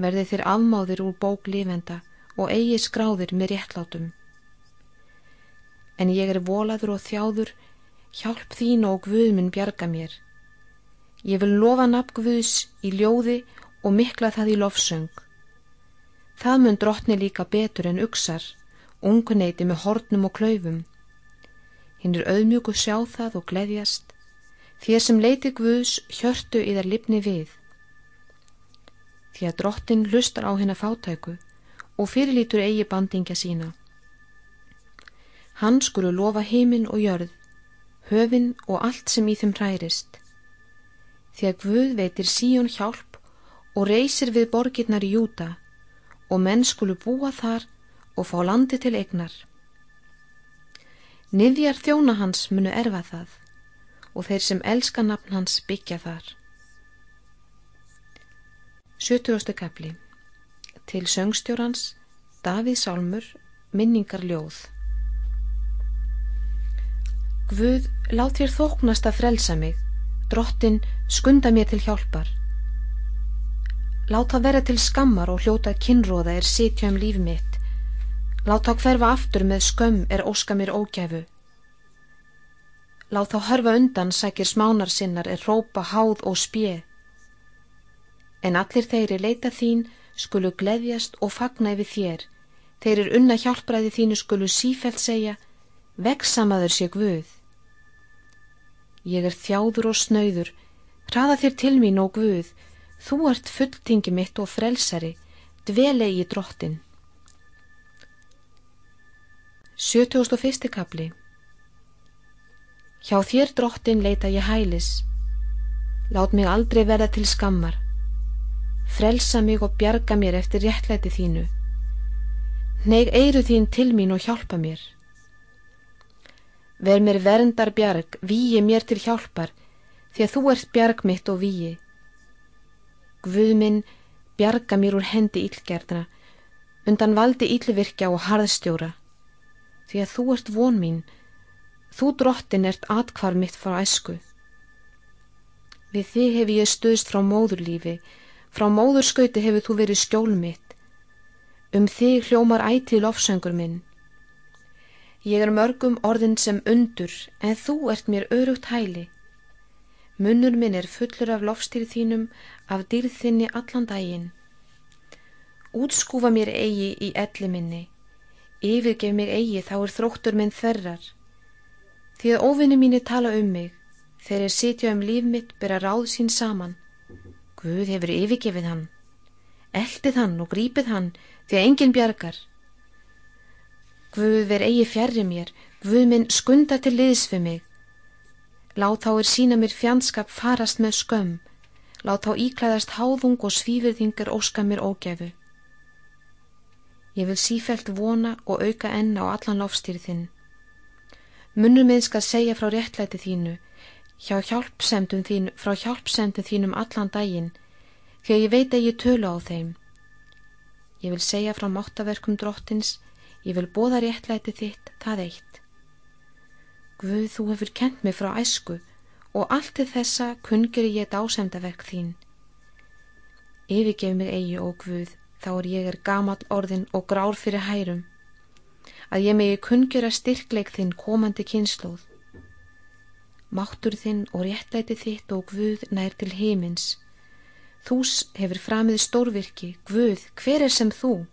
Verði þér afmáðir úr bók lifenda og eigi skráðir með réttlátum. En ég er volaður og þjáður, hjálp þín og Guðmun bjarga mér. Ég vil lofa nafn Guðs í ljóði og mikla það í lofsöng. Það mun drottni líka betur en uksar, unguneiti með hornum og klaufum. Hinn er auðmjög að sjá það og gleðjast, Þér sem leiti Guðs hjörtu í þar lifni við. Því að drottin lustar á hennar fátæku og fyrirlítur eigi bandingja sína. Hann skulu lofa heiminn og jörð, höfinn og allt sem í þeim hærist. Því að Guð veitir síjón hjálp og reysir við borgirnar í júta og menn skulu búa þar og fá landi til egnar. Niðjar þjóna hans munu erfa það og þeir sem elska nafn hans byggja þar. 70. kapli Til söngstjórans Davíð Sálmur Minningar ljóð Guð, lát þér þóknast að frelsa mig, drottin skunda mér til hjálpar. Lát það vera til skammar og hljóta kinnróða er sitja um líf mitt. Lát það hverfa aftur með skömm er óska mér ógæfu. Þá hörfa undan sækir smánar sinnar er rópa háð og spje. En allir þeirri leita þín skulu gleðjast og fagna yfir þér. Þeir er unna hjálpræði þínu skulu sífælt segja, veksamaður sé Guð. Ég er þjáður og snauður, hraða þér til mín og Guð, þú ert fulltingi mitt og frelsari, dvelegi drottin. 71. kapli Hjá þér drottin leita ég hælis. Lát mig aldrei verða til skammar. Frelsa mig og bjarga mér eftir réttlæti þínu. Neg eiru þín til mín og hjálpa mér. Ver mér verndar bjarg, víi mér til hjálpar, því að þú ert bjarg mitt og víi. Guð minn, bjarga mér úr hendi ílgerðna, undan valdi ílvirkja og harðstjóra, því að þú ert von mín, Þú drottin ert atkvar mitt frá æsku. Við þig hef ég stöðst frá móðurlífi, frá móðurskauti hefur þú verið skjól mitt. Um þig hljómar ætið lofsöngur minn. Ég er mörgum orðin sem undur, en þú ert mér örugt hæli. Munnur minn er fullur af lofstýrið þínum, af dýrð þinni allan daginn. Útskúfa mér eigi í elli minni, yfirgef mér eigi þá er þróttur minn þerrar. Því að óvinni mínu tala um mig, þegar ég sitja um líf mitt byrja ráð sín saman. Guð hefur yfirgefið hann. Eldið hann og grípið hann því að enginn bjargar. Guð ver eigi fjarrir mér, Guð minn skunda til liðs fyrir mig. Lát þá er sína mér fjandskap farast með skömm, lát þá íklæðast háðung og svífyrðingar óska mér ógæfu. Ég vil sífælt vona og auka enn á allan lofstýrið þinn. Munnur minn skal segja frá réttlæti þínu, hjá hjálpsemdum þín, frá hjálpsemdum þínum allan daginn, því að ég veit að ég tölu á þeim. Ég vil segja frá máttaverkum drottins, Ég vil bóða réttlæti þitt, það eitt. Guð, þú hefur kent mig frá æsku og allt til þessa kungur ég dásemdaverk þín. Yfirgef mig eigi, ó Guð, þá er ég er gamal orðin og grár fyrir hærum, að ég megi kungur að styrkleik þinn komandi kynnslóð. Máttur þinn og réttlæti þitt og Guð nær til heimins. Þús hefur framið stórvirki, Guð, hver er sem þú?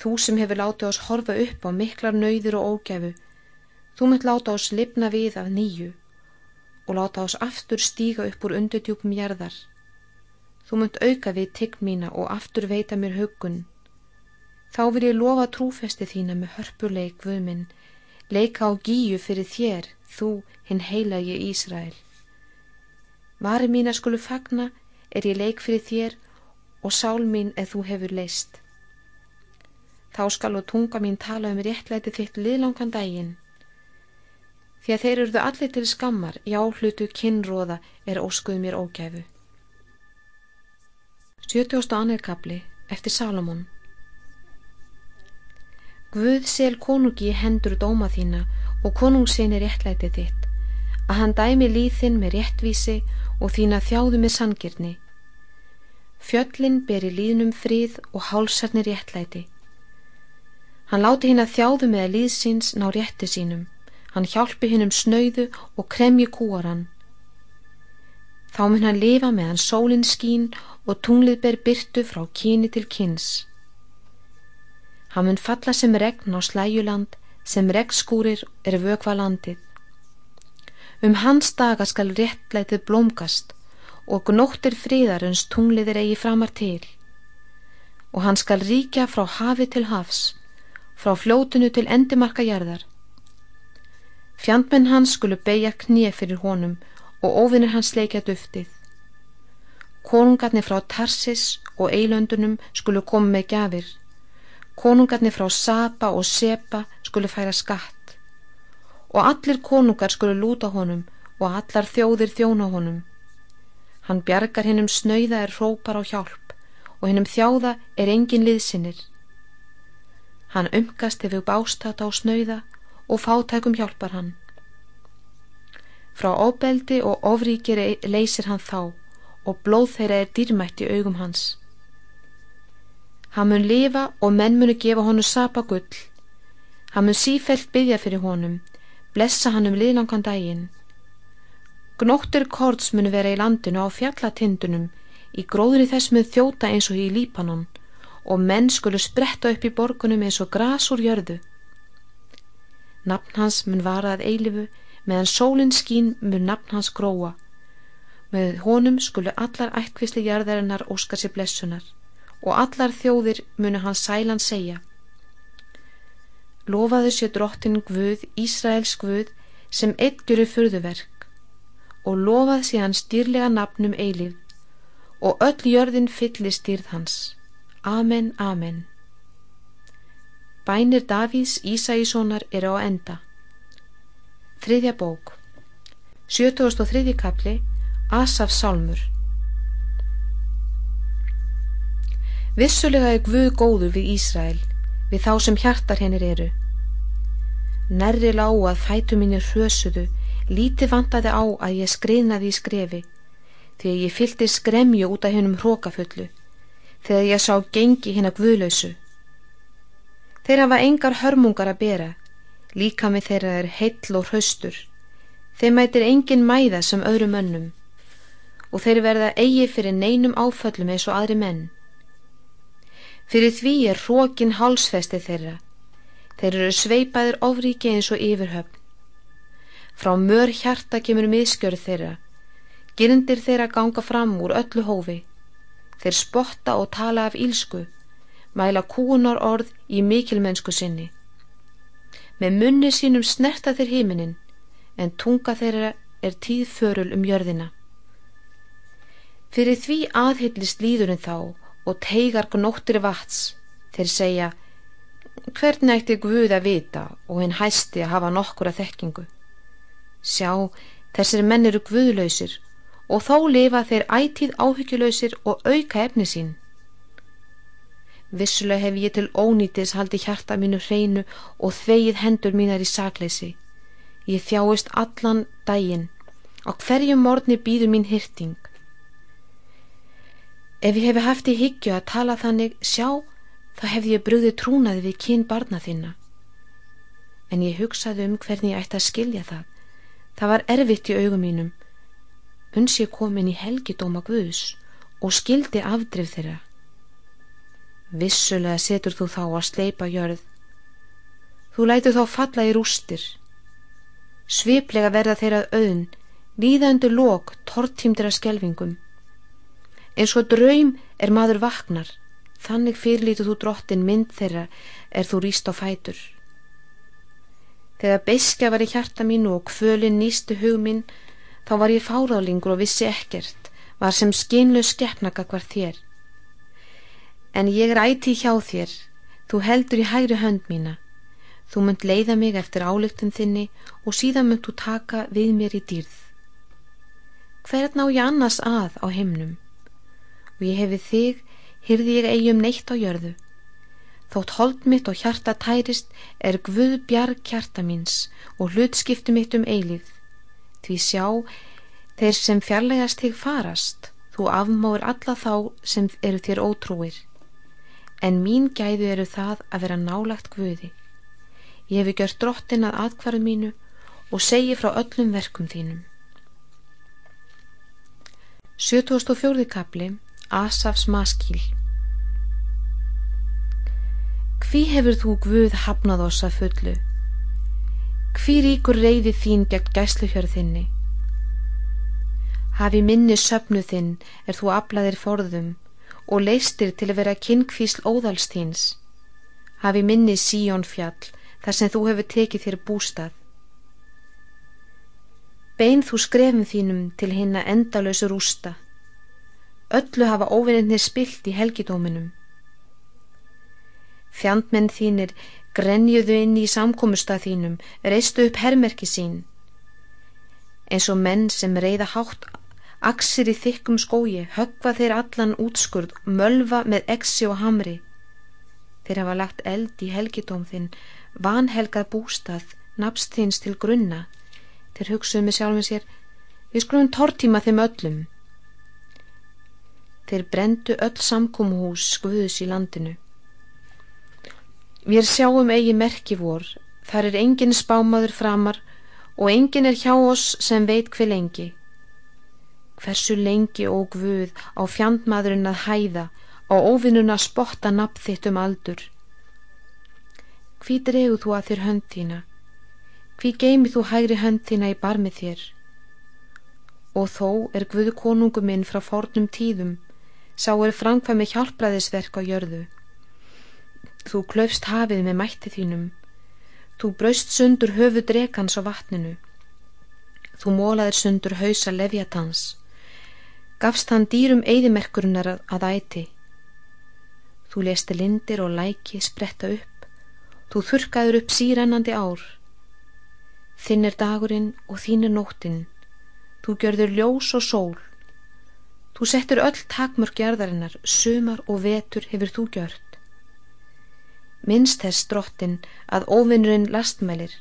Þú sem hefur látið oss horfa upp á miklar nöyður og ógæfu, þú mynd láta oss lifna við af nýju og láta oss aftur stíga upp úr undutjúpum jarðar. Þú mynd auka við tigg mína og aftur veita mér hugun. Þá vil ég lofa trúfesti þína með hörpuleik vöminn, leika á gíu fyrir þér, þú hinn heilagi Ísrael. Vari mína skulu fagna er ég leik fyrir þér og sál mín eða þú hefur leist. Þá skal og tunga mín tala um réttlæti þitt liðlangan daginn. Því að þeir eruðu allir til skammar, já hlutu kinnróða er óskuð mér ógæfu. 70. annir kapli eftir Salomón Guð sel konungi hendur dóma þína og konungsinni réttlæti þitt, að hann dæmi líðinn með réttvísi og þína þjáðu með sangirni. Fjöllin beri líðnum frið og hálsarni réttlæti. Hann láti hinn að þjáðu með að líðsins ná rétti sínum. Hann hjálpi hinn um snöyðu og kremji kúaran. Þá mun hann lifa með hann sólinn skín og tunglið ber byrtu frá kyni til kynns. Hann mun falla sem regn á slæjuland, sem regnskúrir er vökva landið. Um hans daga skal réttlætið blómgast og gnóttir fríðarins tunglið er eigi framar til. Og hann skal ríkja frá hafi til hafs frá fljótinu til endimarka jarðar. Fjandmenn hans skulu beigja knið fyrir honum og óvinnir hans leikja duftið. Konungarnir frá Tarsis og Eilöndunum skulu koma með gafir. Konungarnir frá Saba og Seba skulu færa skatt. Og allir konungar skulu lúta honum og allar þjóðir þjóna honum. Hann bjargar hennum snöyða er hrópar á hjálp og hennum þjáða er engin liðsinnir. Hann umgast hefur bástat á snöyða og fátækum hjálpar hann. Frá óbeldi og ofríkir leysir hann þá og blóð þeirra er dýrmætt í augum hans. Hann mun lifa og menn munu gefa honum sapa gull. Hann mun sífelt byggja fyrir honum, blessa hann um liðlangan daginn. Gnóttur kords munu vera í landinu á fjallatindunum, í gróðri þess með þjóta eins og í Lípanon og menn skulu spretta upp í borgunum eins og gras úr jörðu. Nafn hans mun varað eilifu, meðan sólinn skín mun nafn hans gróa. Með honum skulu allar ættkvistli jörðarinnar óskar sér blessunar og allar þjóðir munu hans sælan segja. Lofaðu sér drottin Guð, Ísraels Guð, sem eittjuru fyrðuverk og lofað sér hans stýrlega nafnum eilif og öll jörðin fyllir stýrð hans. Amen, amen. Bænir Davíðs Ísæíssonar eru á enda. Þriðja bók 73. kapli Asaf Sálmur Vissulega er Guð góður við Ísrael, við þá sem hjartar hennir eru. Nærri lág að fætu mínir hrösuðu, lítið vantaði á að ég skriðnaði í skrefi, því að ég fylgti skremju út af hennum hrókafullu þegar ég sá gengi hinn að guðlausu. Þeir hafa engar hörmungar að bera, líka með þeirra er heill og hraustur. Þeir mætir engin mæða sem öðrum önnum og þeir verða eigi fyrir neinum áföllum eins og aðri menn. Fyrir því er hrókin hálsfesti þeirra. Þeir eru sveipaðir ofríki eins og yfirhöfn. Frá mör hjarta kemur miðskjörð þeirra. Gyndir þeirra ganga fram úr öllu hófi. Þeir spotta og tala af ílsku, mæla kúnar orð í mikilmennsku sinni. Með munni sínum snerta þeir híminin, en tunga þeirra er tíðförul um jörðina. Fyrir því aðhyllist líðurinn þá og teigar gnóttir vats, þeir segja, hvernig ætti Guð að vita og hinn hæsti að hafa nokkur að þekkingu. Sjá, þessir menn eru Guðlausir og þó lifa þeir ætíð áhyggjulausir og auka efni sín. Vissulega hef ég til ónýtis haldi hjarta mínu hreinu og þvegið hendur mínar í sakleysi. Ég þjáist allan daginn og hverjum morgni býður mín hyrting. Ef ég hefi haft í hyggju að tala þannig sjá, þá hefði ég brúðið trúnaði við kyn barna þinna. En ég hugsaði um hvernig ég ætti að skilja það. Það var erfitt í augum mínum. Uns ég kom inn í helgidóma Guðs og skildi afdrif þeirra. Vissulega setur þú þá að sleipa jörð. Þú lætur þá falla í rústir. Sviplega verða þeirra auðn, líða undir lók, tortímdir að skelvingum. Eins og draum er maður vaknar, þannig fyrirlítu þú drottin mynd þeirra er þú rýst á fætur. Þegar beiskja var í hjarta mínu og kvölin nýstu hug minn, þá var ég fárálingur og vissi ekkert, var sem skinlu skeppnaka hvar þér en ég er æti hjá þér, þú heldur í hægri hönd mína. Þú munt leiða mig eftir álygtun þinni og síðan munt þú taka við mér í dýrð. Hvern á ég annars að á himnum? Og ég hefi þig, hyrði ég eigum neitt á jörðu. Þótt hold mitt og hjarta tærist er gvuð bjarg hjarta míns og hlutskiptu mitt um eilið. Því sjá, þeir sem fjarlægast þig farast, þú afmáir alla þá sem eru þér ótrúir en mín gæðu eru það að vera nálagt Guði. Ég hefi gjört drottin að atkvarðu mínu og segi frá öllum verkum þínum. 74. kapli Asafs maskíl Hví hefur þú Guð hafnað oss að fullu? Hví ríkur reyði þín gegn gæsluhjörðinni? Hafi minni söpnu þinn er þú aflaðir forðum og leistir til að vera kynkvísl óðalstíns hafi minni síjón fjall þar sem þú hefur tekið þér bústað. Bein þú skrefum þínum til hinna endalösu rústa. Öllu hafa óvinnir spilt í helgidóminum. Fjandmenn þínir grenjuðu inn í samkómustað þínum reistu upp hermerki sín eins og menn sem reyða hátt Aksir í þykkum skói, höggva þeir allan útskurð, mölva með exi og hamri. Þeir hafa lagt eld í helgidóm þinn, vanhelgað bústað, napst þins til grunna. Þeir hugsuðu með sjálfum sér, við skulum tortíma þeim öllum. Þeir brendu öll samkómuhús skuðus í landinu. Við sjáum eigi merki vor, þar er engin spámaður framar og engin er hjá oss sem veit hver lengi. Hversu lengi ó Guð á fjandmaðurinn að hæða, á óvinnun að spotta nafn þitt um aldur. Hví dregu þú að þér hönd þína? Hví geimi þú hægri hönd þína í barmið þér? Og þó er Guð konungu minn frá fornum tíðum, sá er framkvæmi hjálpraðisverk á jörðu. Þú klöfst hafið með mætti þínum, þú braust sundur höfu drekans á vatninu, þú mólaðir sundur hausa lefjatans gafst hann dýrum eigðimerkurinnar að æti. Þú lesti lindir og læki spretta upp, þú þurkaður upp sírennandi ár. Þinn er dagurinn og þín er nóttinn, þú gjörður ljós og sól. Þú settur öll takmörk gerðarinnar, sumar og vetur hefur þú gjört. Minnst þess drottin að óvinnurinn lastmælir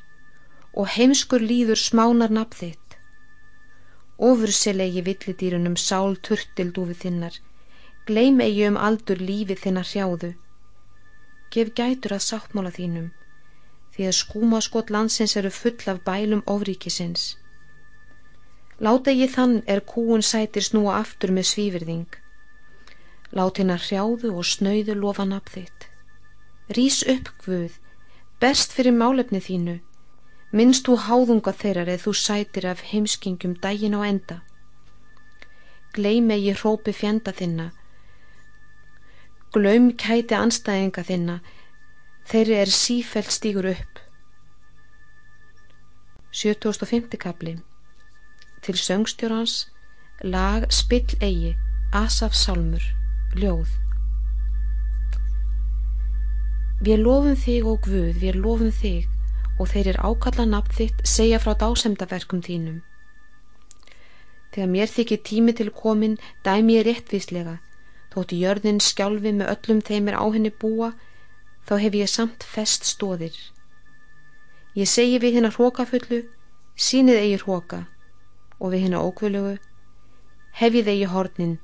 og heimskur líður smánar nafn þitt ofurselegi villidýrunum sál turtildúfi þinnar, gleim eigi um aldur lífi þinnar hrjáðu. gef gætur að sáttmála þínum, því að skúmaskot landsins eru full af bælum ofríkisins. Láta ég þann er kúun sætir snúa aftur með svífyrðing. Lát hérna hrjáðu og snöyðu lofa nafn þitt. Rís upp, Guð, best fyrir málefni þínu, minnst þú háðunga þeirrar eða þú sætir af heimskingum dægin á enda. Gleime ég hrópi fjenda þinna, Glaum kæti anstæðinga þinna, þeirri er sífælt stígur upp. 75. kapli Til söngstjórans, lag spill eigi, asaf sálmur, ljóð. Við lofum þig og Guð, við lofum þig og þeir er ákalla nafn þitt segja frá dásemdaverkum þínum. Þegar mér þykir tími til komin, dæmi ég réttvíslega, Þótt jörðin skjálfi með öllum þeim er á henni búa, þá hef ég samt fest stóðir. Ég segi við hennar hrókafullu, sínið eigi hróka, og við hennar ókvölugu, hefið eigi hornin,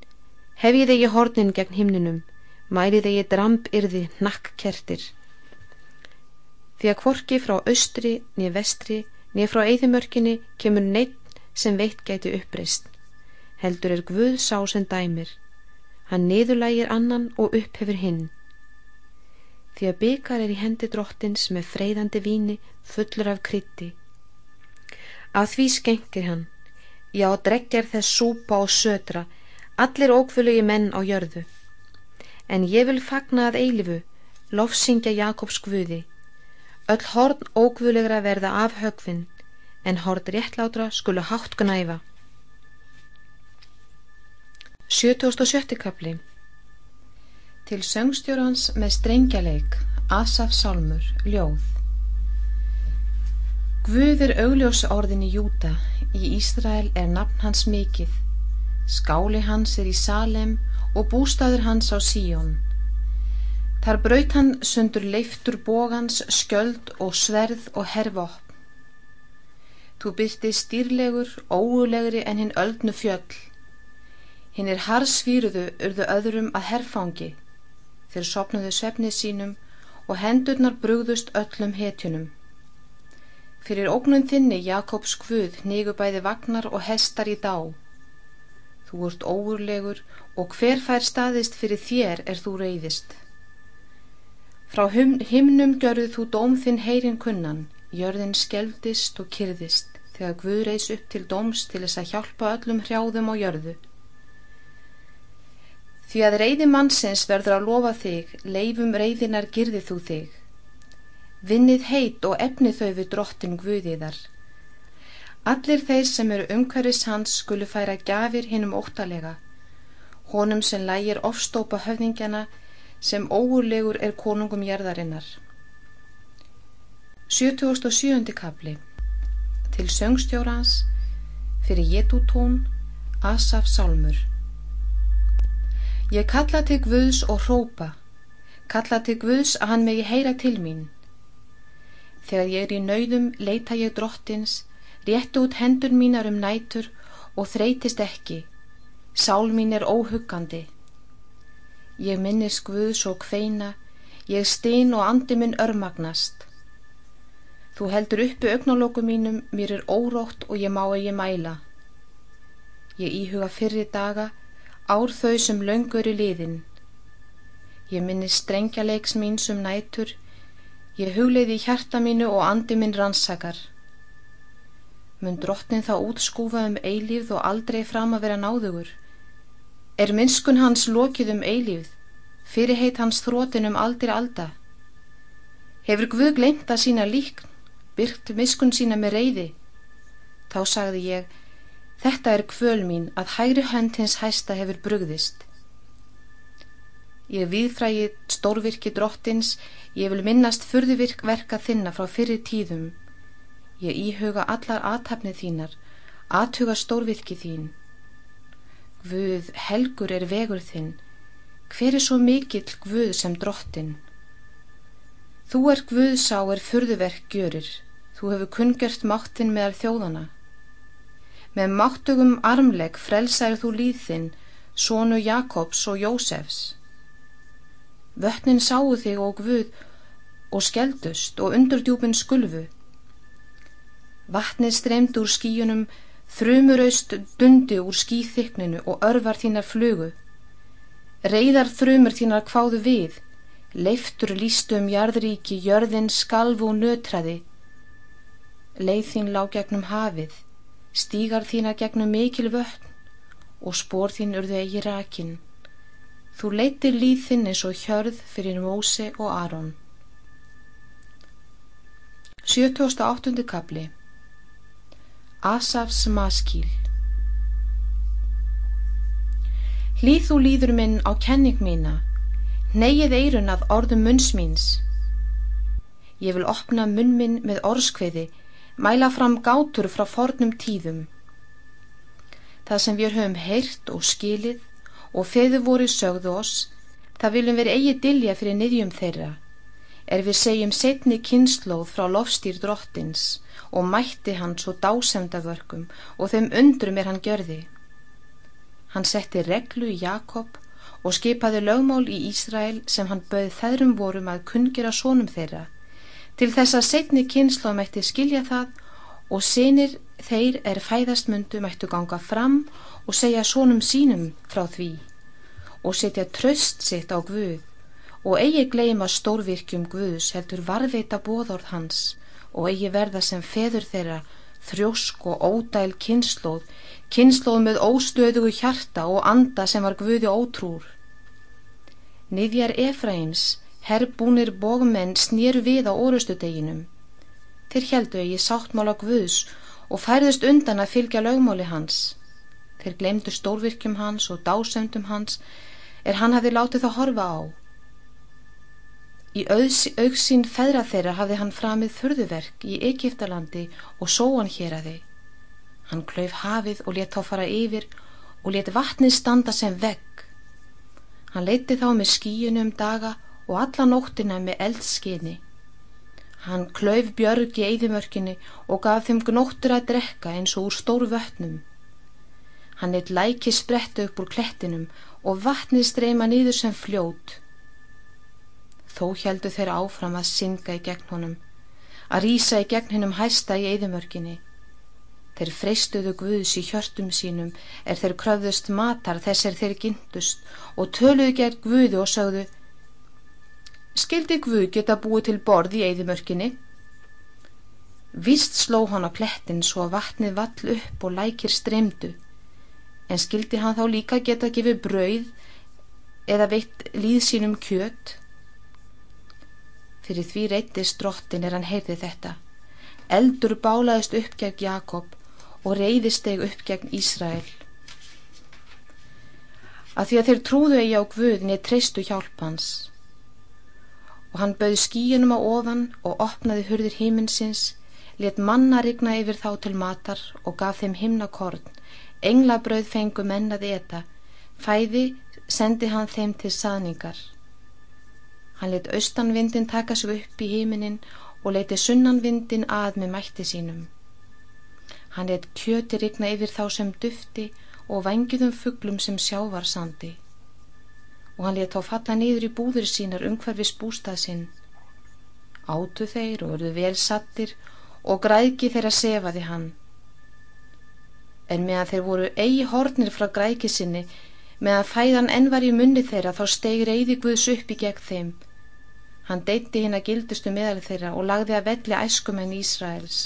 hefið eigi hornin gegn himninum, mælið eigi dramb yrði nakkkertir. Því að kvorki frá austri, niður vestri, niður frá eithimörkinni kemur neitt sem veitt gæti uppreist. Heldur er Guð sá sem dæmir Hann niðurlægir annan og upphefur hinn. Því að byggar er í hendi drottins með freyðandi víni fullur af krytti. Að því skengir hann. Já, dreggjar þess súpa og södra, allir ókvölugi menn á jörðu. En ég vil fagna að eilifu, lofsingja Jakobs guði. Öll horn ókvölugra verða af högfinn, en horn réttlátra skulu hátt gnæfa. 77. kapli Til söngstjórans með strengjaleik Asaf Salmur, ljóð Guð er augljós orðin í Júta í Ísrael er nafn hans mikið skáli hans er í Salem og bústaður hans á Síjón Þar braut hann sundur leiftur bógans, skjöld og sverð og herfópp Þú byrti stýrlegur, óulegri en hinn öldnu fjöll Hinn er harsfýruðu urðu öðrum að herfangi, þeir sopnuðu svefnið sínum og hendurnar brugðust öllum hetjunum. Fyrir ógnum þinni Jakobs hvud nýgu bæði vagnar og hestar í dá. Þú ert óurlegur og hver fær staðist fyrir þér er þú reyðist. Frá himnum görðu þú dóm þinn heyrin kunnan, jörðin skelvdist og kyrðist þegar Guð reys upp til dóms til þess að hjálpa öllum hrjáðum á jörðu. Því að reyði mannsins verður að lofa þig, leifum reyðinar girði þú þig. Vinnið heit og efni þau við drottin guðiðar. Allir þeir sem eru umhverfis hans skulu færa gafir hinnum óttalega. Honum sem lægir ofstópa höfðingjana sem óurlegur er konungum jærðarinnar. 77. kapli Til söngstjórans fyrir Jetutón Asaf Sálmur Ég kalla til Guðs og hrópa, kalla til Guðs að hann megi heyra til mín. Þegar ég er í nauðum leita ég drottins, réttu út hendur mínar um nætur og þreytist ekki, sál mín er óhuggandi. Ég minnis Guðs og kveina, ég stein og andi minn örmagnast. Þú heldur uppi augnálóku mínum, mér er órótt og ég má ekki mæla. Ég íhuga fyrri daga, ár þau sem löngur í liðin. Ég minni strengjaleiks mín sem nætur, ég hugleiði hjarta mínu og andi minn rannsakar. Mun drottin þá útskúfa um eilífð og aldrei fram að vera náðugur? Er minnskun hans lokið um eilífð, fyrirheit hans þrótin um aldri alda? Hefur Guð glemt að sína líkn, byrkt miskun sína með reyði? Þá sagði ég, Þetta er kvöl mín að hægri hönd hins hæsta hefur brugðist. Ég viðfrægi stórvirki drottins, ég vil minnast fyrðuverka þinna frá fyrir tíðum. Ég íhuga allar aðtapnið þínar, aðhuga stórvirki þín. Guð, helgur er vegur þinn, hver er svo mikill Guð sem drottin? Þú er Guð sá er fyrðuverk gjörir, þú hefur kungjört máttinn meðal þjóðana. Með máttugum armleg frelsar þú líðinn, sónu Jakobs og Jósefs. Vötnin sáu þig og guð og skeldust og undurdjúpin skulfu. Vatnið streymd úr skíunum, þrumuraust dundi úr skíþykninu og örvar þínar flugu. Reyðar þrumur þínar kváðu við, leiftur lístu um jarðríki, jörðin skalv og nötraði. Leið þín lág gegnum hafið, stígar þínar gegnum mikil vötn og spór þín urðu eigi rakin. Þú leytir líð þinn eins og hjörð fyrir Móse og Aron. 78. kapli Asafs maskíl Hlýð þú líður minn á kenning mína, neyið eirun að orðum munns míns. Ég vil opna munn minn með orskveði, mæla fram gátur frá fornum tíðum. Það sem við höfum heyrt og skilið og feðu voru sögðu oss, það viljum við eigi dilja fyrir niðjum þeirra, er við segjum setni kynnslóð frá lofstýr drottins og mætti hans og dásemdavörkum og þeim undrum er hann gjörði. Hann setti reglu í Jakob og skipaði lögmál í Ísrael sem hann bauð þeirrum vorum að kungjara sónum þeirra, til þess að setni kynnslóð mætti skilja það og sinir þeir er fæðast mundu mættu ganga fram og segja sónum sínum frá því og setja tröst sitt á Guð og eigi gleima stórvirkjum Guðs heldur varveita bóðorð hans og eigi verða sem feður þeirra þrjósk og ódæl kynnslóð, kynnslóð með óstöðugu hjarta og anda sem var Guði ótrúr. Niðjar Efraims, herrbúnir bógumenn snýru við á orustudeginum. Þeir heldu eigi sáttmála Guðs og færðust undan að fylgja lögmáli hans. Þeir glemdu stórvirkjum hans og dásöndum hans er hann hafi látið þá horfa á. Í auksín feðra þeirra hafði hann framið þurðuverk í Egiptalandi og sóan hér að þið. Hann klauf hafið og let þá fara yfir og let vatnið standa sem vegg. Hann leiti þá með skíunum daga og alla nóttina með eldskinni. Hann klauf björg í eðimörkinni og gaf þeim gnóttur að drekka eins og úr stóru vötnum. Hann leitt læki spretta upp úr klettinum og vatnið streyma nýður sem fljót. Þó heldu þeir áfram að synga í gegn honum, að rýsa í gegn hennum hæsta í eðimörginni. Þeir freystuðu Guðs í hjörtum sínum er þeir kröfðust matar þess er þeir gindust og töluðu gegn Guði og sögðu Skildi Guð geta búið til borð í eðimörginni? Vist sló hann á klettin svo að vatnið vall upp og lækir streymdu en skildi hann þá líka geta gefið brauð eða veitt líð sínum kjött Fyrir því reytist drottin er hann heyrði þetta. Eldur bálaðist upp gegn Jakob og reyðisteg upp gegn Ísrael. Að því að þeir trúðu eigi á Guðni treystu hjálpans. Og hann bauð skíunum á ofan og opnaði hurðir híminsins, let manna rigna yfir þá til matar og gaf þeim himnakorn. Englabröð fengu mennaði etta, fæði sendi hann þeim til saðningar. Hann let austanvindin taka sig upp í híminin og leiti sunnanvindin að með mætti sínum. Hann let kjöti rigna yfir þá sem dufti og vangiðum fugglum sem sjávar sandi. Og hann let þá falla niður í búður sínar umhverfis bústað sinn. Átu þeir og verðu vel sattir og græki þeirra sefaði hann. En meðan þeir voru eigi hornir frá græki sinni, meðan fæðan enn var í munni þeirra þá stegi reyði Guðs upp í gegn þeim Hann deitti hinn að gildustu meðal þeirra og lagði að velli æskumenn Ísraels.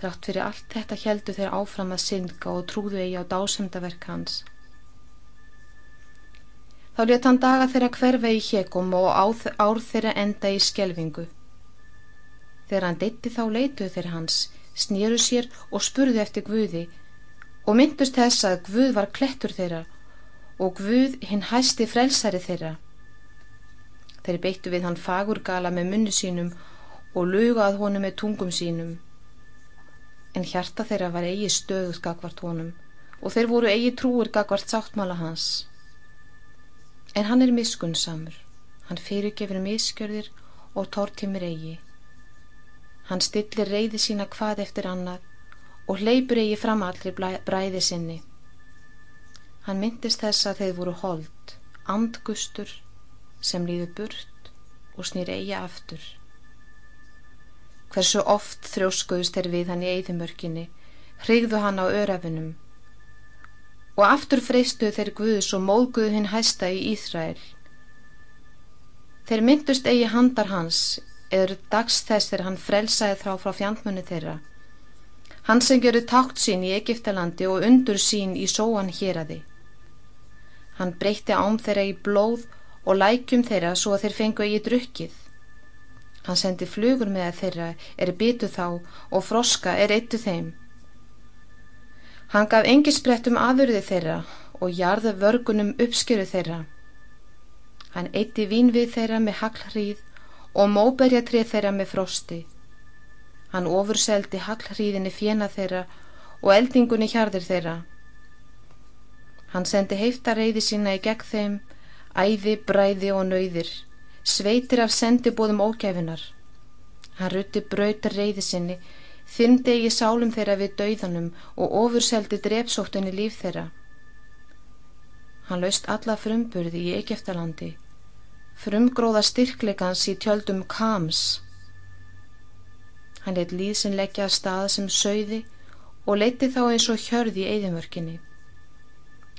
Þrátt fyrir allt þetta heldu þeir áfram að synga og trúðu eigi á dásemdaverk hans. Þá let hann daga þeirra hverfa í hjekum og ár þeirra enda í skjelvingu. Þegar hann deitti þá leituð þeirra hans, snýru sér og spurðu eftir Guði og myndust þess að Guð var klettur þeirra og Guð hinn hæsti frelsari þeirra Þeir beittu við hann fagurgala með munni sínum og lugað honum með tungum sínum. En hjarta þeirra var eigi stöðuð gagvart honum og þeir voru eigi trúir gagvart sáttmála hans. En hann er miskunnsamur, hann fyrirgefur miskjörðir og tortimir eigi. Hann stillir reyði sína hvað eftir annað og hleypur eigi fram allri bræði sinni. Hann myndist þess að þeir voru hold andgustur sem líður burt og snýr eiga aftur. Hversu oft þrjóskuðust þeir við hann í eðimörkinni, hrigðu hann á örafinum og aftur freistuðu þeir Guðs og móðguðu hinn hæsta í Íþræl. Þeir myndust eigi handar hans eður dags þess þegar hann frelsaði þrá frá fjandmunni þeirra. Hann sem gerur tákt sín í Egiptalandi og undur sín í sóan hér að þið. Hann breytti ám þeirra í blóð og lækjum þeirra svo að þeir fengu eigi drukkið. Hann sendi flugur með þeirra er byttu þá og froska er eittu þeim. Hann gaf engi sprettum afurði þeirra og jarði vörgunum uppskjöru þeirra. Hann eitti vín við þeirra með haglhríð og móberjatrið þeirra með frosti. Hann ofurseldi haglhríðinni fjena þeirra og eldingunni hjarðir þeirra. Hann sendi heifta reyði sína í gegn þeim, æði, bræði og nöyðir, sveitir af sendibóðum ógæfinar. Hann rutti brautar reyði sinni, þyrmdi ekki sálum þeirra við dauðanum og ofurseldi drepsóttunni líf þeirra. Hann laust alla frumburði í Egeftalandi, frumgróða styrkleikans í tjöldum Kams. Hann leitt líðsinn leggja að stað sem söiði og leitti þá eins og hjörði í eðimörkinni.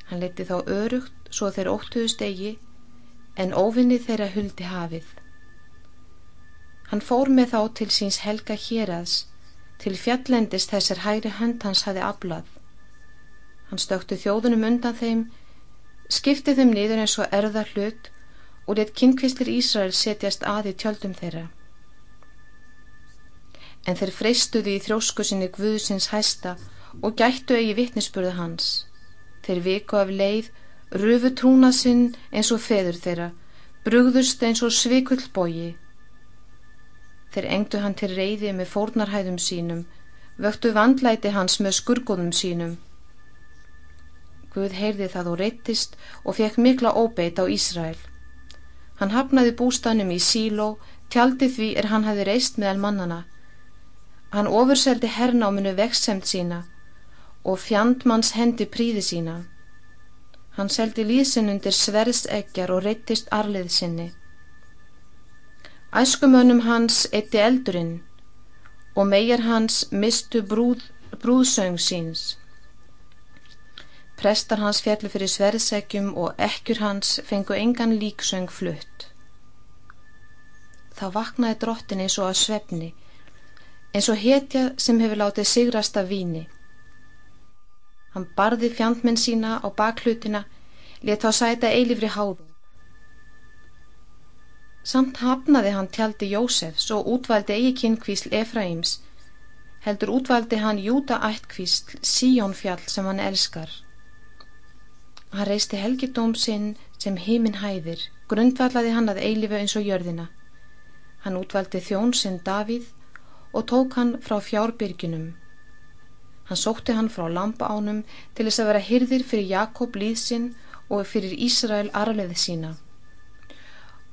Hann leti þá örugt svo þeir óttuðu stegi en óvinni þeirra huldi hafið. Hann fór með þá til síns helga héraðs til fjallendist þessar hægri hönd hans hafi aflað. Hann stöktu þjóðunum undan þeim, skipti þeim niður eins og erða hlut og létt kynkvistir Ísrael setjast að í tjöldum þeirra. En þeir freystuði í þrósku sinni Guðsins hæsta og gættu eigi vittnisspurðu hans. Þeir viku af leið, rufu trúna sinn eins og feður þeirra, brugðust eins og svikull bógi. Þeir engdu hann til reyði með fórnarhæðum sínum, vöktu vandlæti hans með skurgoðum sínum. Guð heyrði það og reyttist og fekk mikla óbeit á Ísrael. Hann hafnaði bústanum í síló, tjaldi því er hann hafi reist meðal mannana. Hann ofurseldi hernáminu veksemt sína og fjandmanns hendi príði sína. Hann seldi lísin undir sverðsegjar og reyttist arlið sinni. Æskumönum hans eitti eldurinn og megar hans mistu brúð, brúðsöng síns. Prestar hans fjallu fyrir sverðsegjum og ekkur hans fengu engan líksöng flutt. Þá vaknaði drottin eins og að svefni, eins og hetja sem hefur látið sigrast af víni. Hann barði fjandmenn sína á baklutina, let þá sæta eilifri háðum. Samt hafnaði hann tjaldi Jósefs og útvaldi eigi kynkvísl Efraims, heldur útvaldi hann Júta ættkvísl Síjónfjall sem hann elskar. Hann reisti helgidóm sinn sem heiminn hæðir, grundvallaði hann að eilifu eins og jörðina. Hann útvaldi þjón sinn Davíð og tók hann frá fjárbyrginum Hann sótti hann frá lambaánum til þess að vera hyrðir fyrir Jakob líðsinn og fyrir Ísrael arleði sína.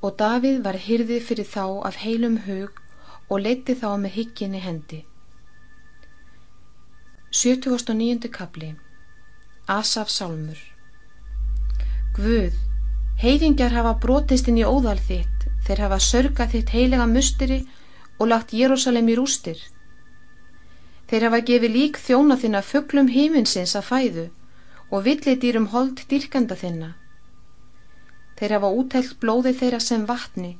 Og Davíð var hyrðið fyrir þá af heilum hug og leiti þá með higginni hendi. 79. kapli Asaf Sálmur Guð, heiðingjar hafa brotist inn í óðal þitt, þeir hafa sörgað þitt heilega musteri og lagt Jérúsalem í rústir. Þeir hafa gefið lík þjóna þinna fugglum híminsins að fæðu og villidýrum hold dýrkanda þinna. Þeir hafa útælt blóði þeirra sem vatni,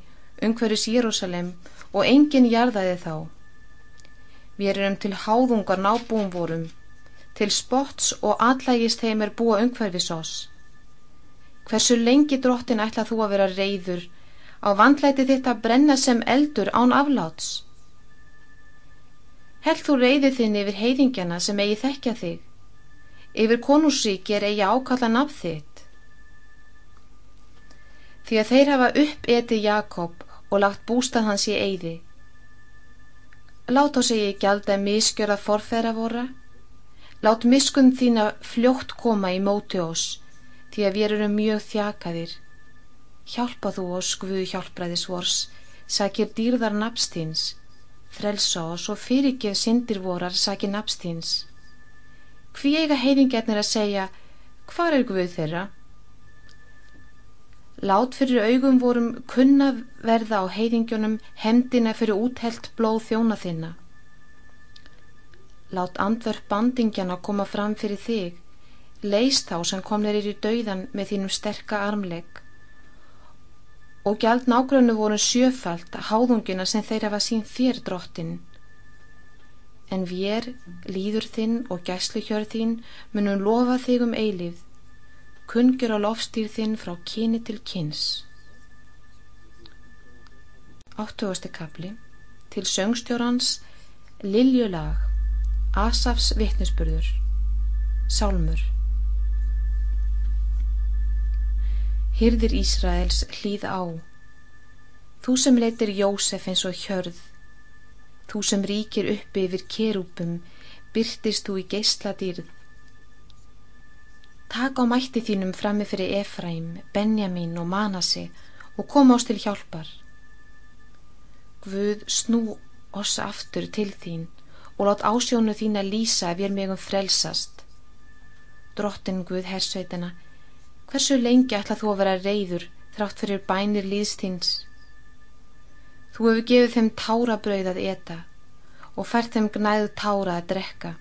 umhverjus Jérúsalem og enginn jarðaði þá. Við erum til háðungar nábúum vorum, til spots og allægist þeim er búa umhverfis oss. Hversu lengi drottin ætla þú að vera reyður, á vandlæti þetta brenna sem eldur án afláts? Held þú reyðið þinn yfir heiðingjana sem eigi þekkja þig. Yfir konúsríkir eigi ákalla nafn þitt. Því að þeir hafa uppetið Jakob og lagt bústað hans í eyði. Lát á segi gjald að miskjöra forfæra vora. Lát miskun þína fljótt koma í móti oss, því að við erum mjög þjakaðir. Hjálpa þú oss, Guð hjálpraðis vors, sakir dýrðar nafstins frelsa og fyrirgeð syndir vorar saki nafstíns. Hví eiga heiðingarnir að segja, hvar er Guð þeirra? Lát fyrir augum vorum kunna verða á heiðingjónum hemdina fyrir úthelt blóð þjóna þinna. Lát andverf bandingjana koma fram fyrir þig, leist þá sem komnir er í dauðan með þínum sterka armlegg. Og gjald nágrunnu voru sjöfald háðungina sem þeir hafa sín þér drottin. En vér, líður þinn og gæsluhjörð þín munum lofa þig um eilíð kungjur á lofstýr þinn frá kyni til kyns. Áttugastu kapli til söngstjórans Liljulag Asafs vittnesburður Sálmur Hyrðir Ísraels hlýð á Þú sem leytir Jósef eins og hjörð Þú sem ríkir uppi yfir kerúpum byrtist þú í geysladýrð Taka á mætti þínum frammi fyrir Efraim, Benjamin og Manasi og koma ás til hjálpar. Guð snú oss aftur til þín og lát ásjónu þín að lýsa ef ég er megum frelsast. Drottin Guð hersveitina, hversu lengi ætla þú að vera reyður þrátt fyrir bænir líðstíns? Þú hefur gefið þeim tárabrauð að eta og fært þeim gnæðu tára að drekka.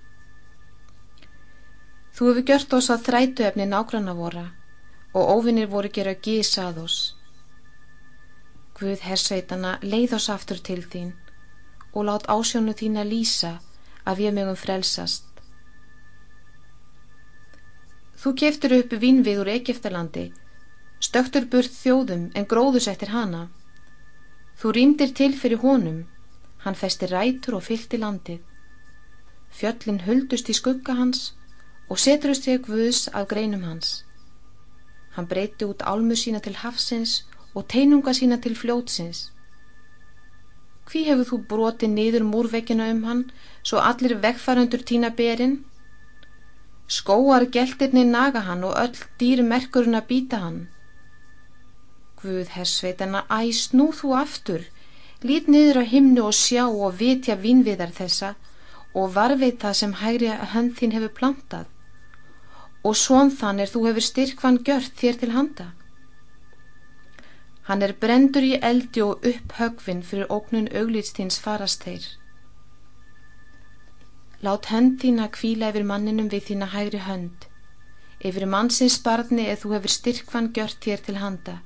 Þú hefur gjört oss að þrætu efni nágranna vora og óvinnir voru gera gísa að oss. Guð hersveitana leið oss aftur til þín og lát ásjónu þín að lýsa að við mögum frelsast. Þú keftur upp vinnvið úr Egeftalandi, stöktur burt þjóðum en gróðusettir hana. Þú rýmdir til fyrir honum, hann festi rætur og fyllt í landið. Fjöllin huldust í skugga hans og seturust þig Guðs af greinum hans. Hann breyti út álmu sína til hafsins og teinunga sína til fljótsins. Hví hefur þú brotið niður múrvekkina um hann svo allir vegfærandur týna berinn? Skóar geltirni naga hann og öll dýr merkurinn að býta hann. Guð hersveitana, æs nú þú aftur, lít niður á himnu og sjá og vitja vinnviðar þessa og varveit það sem hægri hönd þín hefur plantað og svon þann er þú hefur styrkvann gjört þér til handa. Hann er brendur í eldi og upphögvinn fyrir óknun auglýtstins farast þeir. Lát hönd þína kvíla yfir manninum við þína hægri hönd, yfir mannsins barni eða þú hefur styrkvann gjört þér til handa.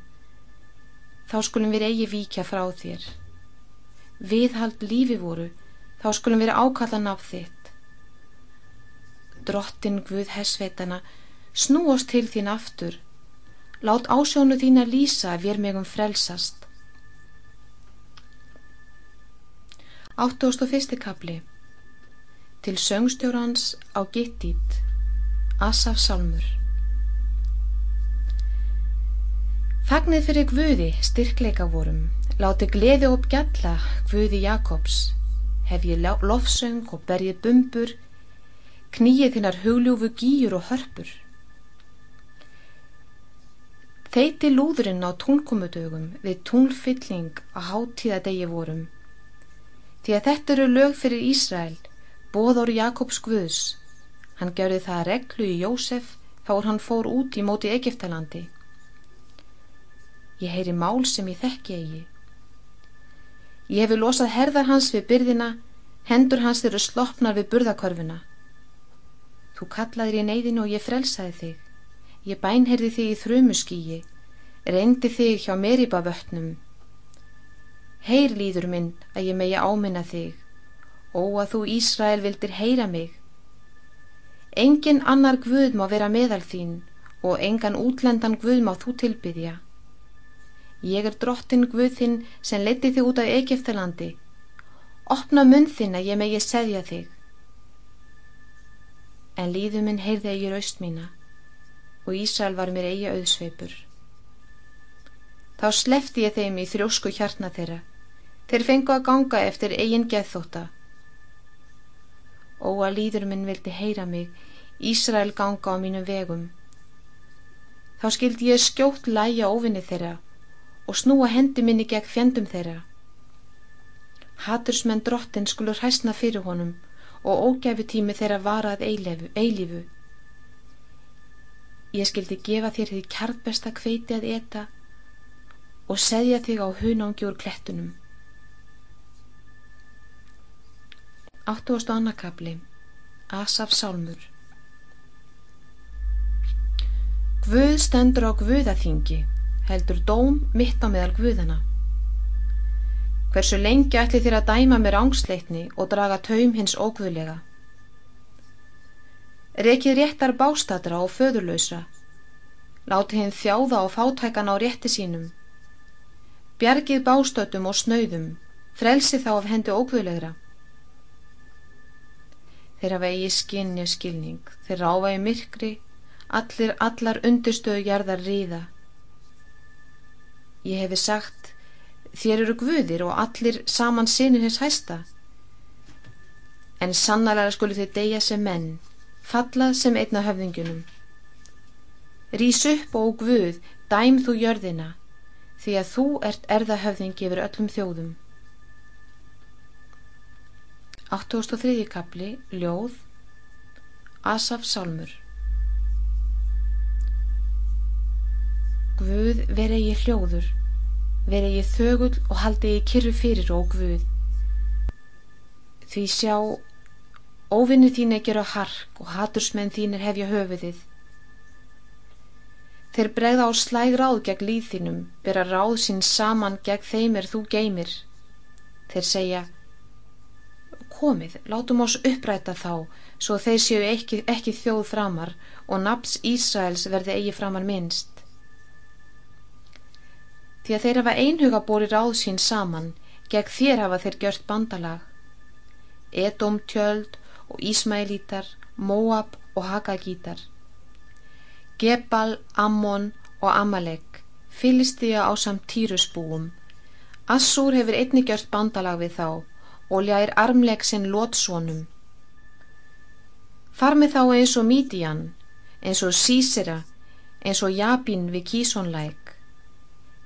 Þá skulum við eigi víkja frá þér. Viðhald lífi voru, þá skulum við ákalla nátt þitt drottin Guð hessveitana, snúast til þín aftur, lát ásjónu þín að lýsa að við megum frelsast. 81. kapli Til söngstjórans á Gittít, Asaf Salmur. Fagnir fyrir Guði styrkleika vorum, láti gleði upp gjalla Guði Jakobs, hef ég lofsöng og berjið bumbur. Knýið hinnar hugljúfu gýjur og hörpur. Þeiti lúðurinn á tónkomudögum við tónfylling að hátíðadegi vorum. Því að þetta eru lög fyrir Ísrael, bóðor Jakobs Guðs. Hann gerði það reglu í Jósef þá er hann fór út í móti Egiptalandi. Ég heyri mál sem ég þekki eigi. Ég hefi losað herðar hans við byrðina, hendur hans eru sloppnar við burðakörfuna. Þú kallaðir í neyðinu og ég frelsaði þig. Ég bænherði þig í þrumuskíi, reyndi þig hjá meriba vötnum. Heyr líður minn að ég megi áminna þig, ó að þú Ísrael vildir heyra mig. Engin annar guð má vera meðal þín og engan útlendan guð má þú tilbyðja. Ég er drottin guð þinn sem leti þig út af Egeftalandi. Opna munn þinn að ég megi segja þig en líðu minn heyrði eigi raust mína og Ísrael var mér eigi auðsveipur. Þá slefti ég þeim í þrjósku hjarna þeirra, þeir fengu að ganga eftir eigin geðþóta. Ó að líður minn vildi heyra mig, Ísrael ganga á mínum vegum. Þá skildi ég skjótt læja ofinni þeirra og snúa hendi minni gegn fjendum þeirra. Hatursmenn drottin skulur hæsna fyrir honum og ógæfutími þeirra varað eilifu, eilifu. Ég skildi gefa þér því kjartbesta kveiti að eta og segja þig á hunangi úr klettunum. 8. annarkabli Asaf Sálmur Guð stendur á Guðaþingi, heldur dóm mitt á meðal Guðana. Hversu lengi ætli þér að dæma með rángsleitni og draga taum hins óguðlega? Rekið réttar bástatra og föðurlausra. Láti hinn þjáða og fátækan á rétti sínum. Bjargið bástötum og snauðum, frelsi þá af hendi óguðlegra. Þeir hafa eigi skinni skilning, þeir ráfa í myrkri, allir, allar undirstöðu gerðar ríða. Ég hefi sagt, þér eru guðir og allir saman sinir hins hæsta. En sannarlega skulu þið deyja sem menn, fallað sem einna höfðingunum. Rís upp og guð, dæm þú jörðina, því að þú ert erða höfðingi yfir öllum þjóðum. 803. kapli Ljóð Asaf Sálmur Guð veri ég hljóður veri ég þögull og haldi ég kyrru fyrir og Guð. Því sjá óvinni þín ekki eru hark og hatursmenn þínir hefja höfuðið. Þeir bregða á slæg ráð gegn líð þínum bera ráð sín saman gegn þeim er þú geymir. Þeir segja komið, látum oss uppræta þá, svo þeir séu ekki, ekki þjóð framar og naps Ísraels verði eigi framar minnst. Því að þeir hafa einhuga bóri ráð sín saman, gegn þér hafa þeir gjört bandalag. Edom tjöld og Ísmælítar, Moab og Hagagítar. Gebal, Ammon og Amalek, Filistíja á samt Týrusbúum. Assúr hefur einni gjört bandalag við þá og ljær armleg sinn lótsvonum. Far með þá eins og Mídian, eins og Sísera, eins og Jabín við Kísonlæk.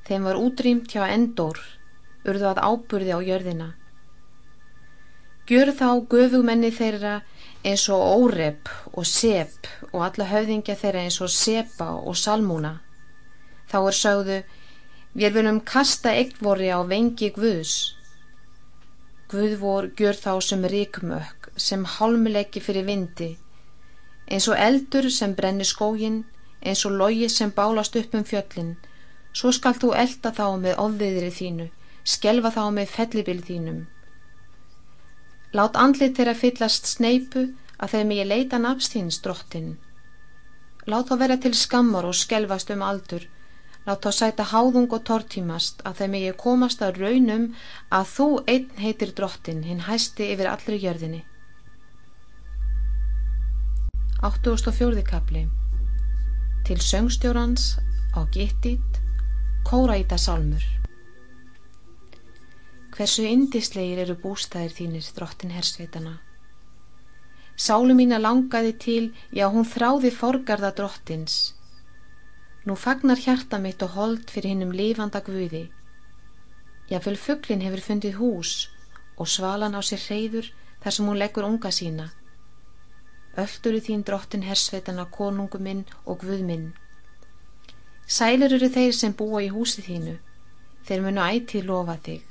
Þeim var útrýmt hjá Endor, urðað áburði á jörðina. Gjör þá göfumenni þeirra eins og Órep og Sep og alla höfðingja þeirra eins og Sepa og Salmúna. Þá er sögðu, við viljum kasta eignvori á vengi Guðs Guð vor gjör þá sem ríkmökk, sem hálmuleggi fyrir vindi, eins og eldur sem brennir skógin, eins og logi sem bálast upp um fjöllin, svo skal þú elda þá með ofviðrið þínu, skelfa þá með fellibil þínum. Lát andlið þeirra fyllast sneipu að þeim ég leita nafstíns drottin. Lát þá vera til skammar og skelfast um aldur, Lát þá sæta háðung og tortímast að þeim ég komast að raunum að þú einn heitir drottin, hinn hæsti yfir allri jörðinni. 804. kapli Til söngstjórans á Gittít, Kóraíta Salmur Hversu indislegir eru bústæðir þínir, drottin hersveitana? Sálu mín að langaði til, já hún þráði forgarða drottins, Nú fagnar hjarta mitt og hold fyrir hinnum lifanda guði. Jáfnvel fugglin hefur fundið hús og svalan á sér hreyður þar sem hún leggur unga sína. Ölduru þín drottin hersveitana konungu minn og guð minn. Sælur eru þeir sem búa í húsi þínu, þeir munu ætið lofa þig.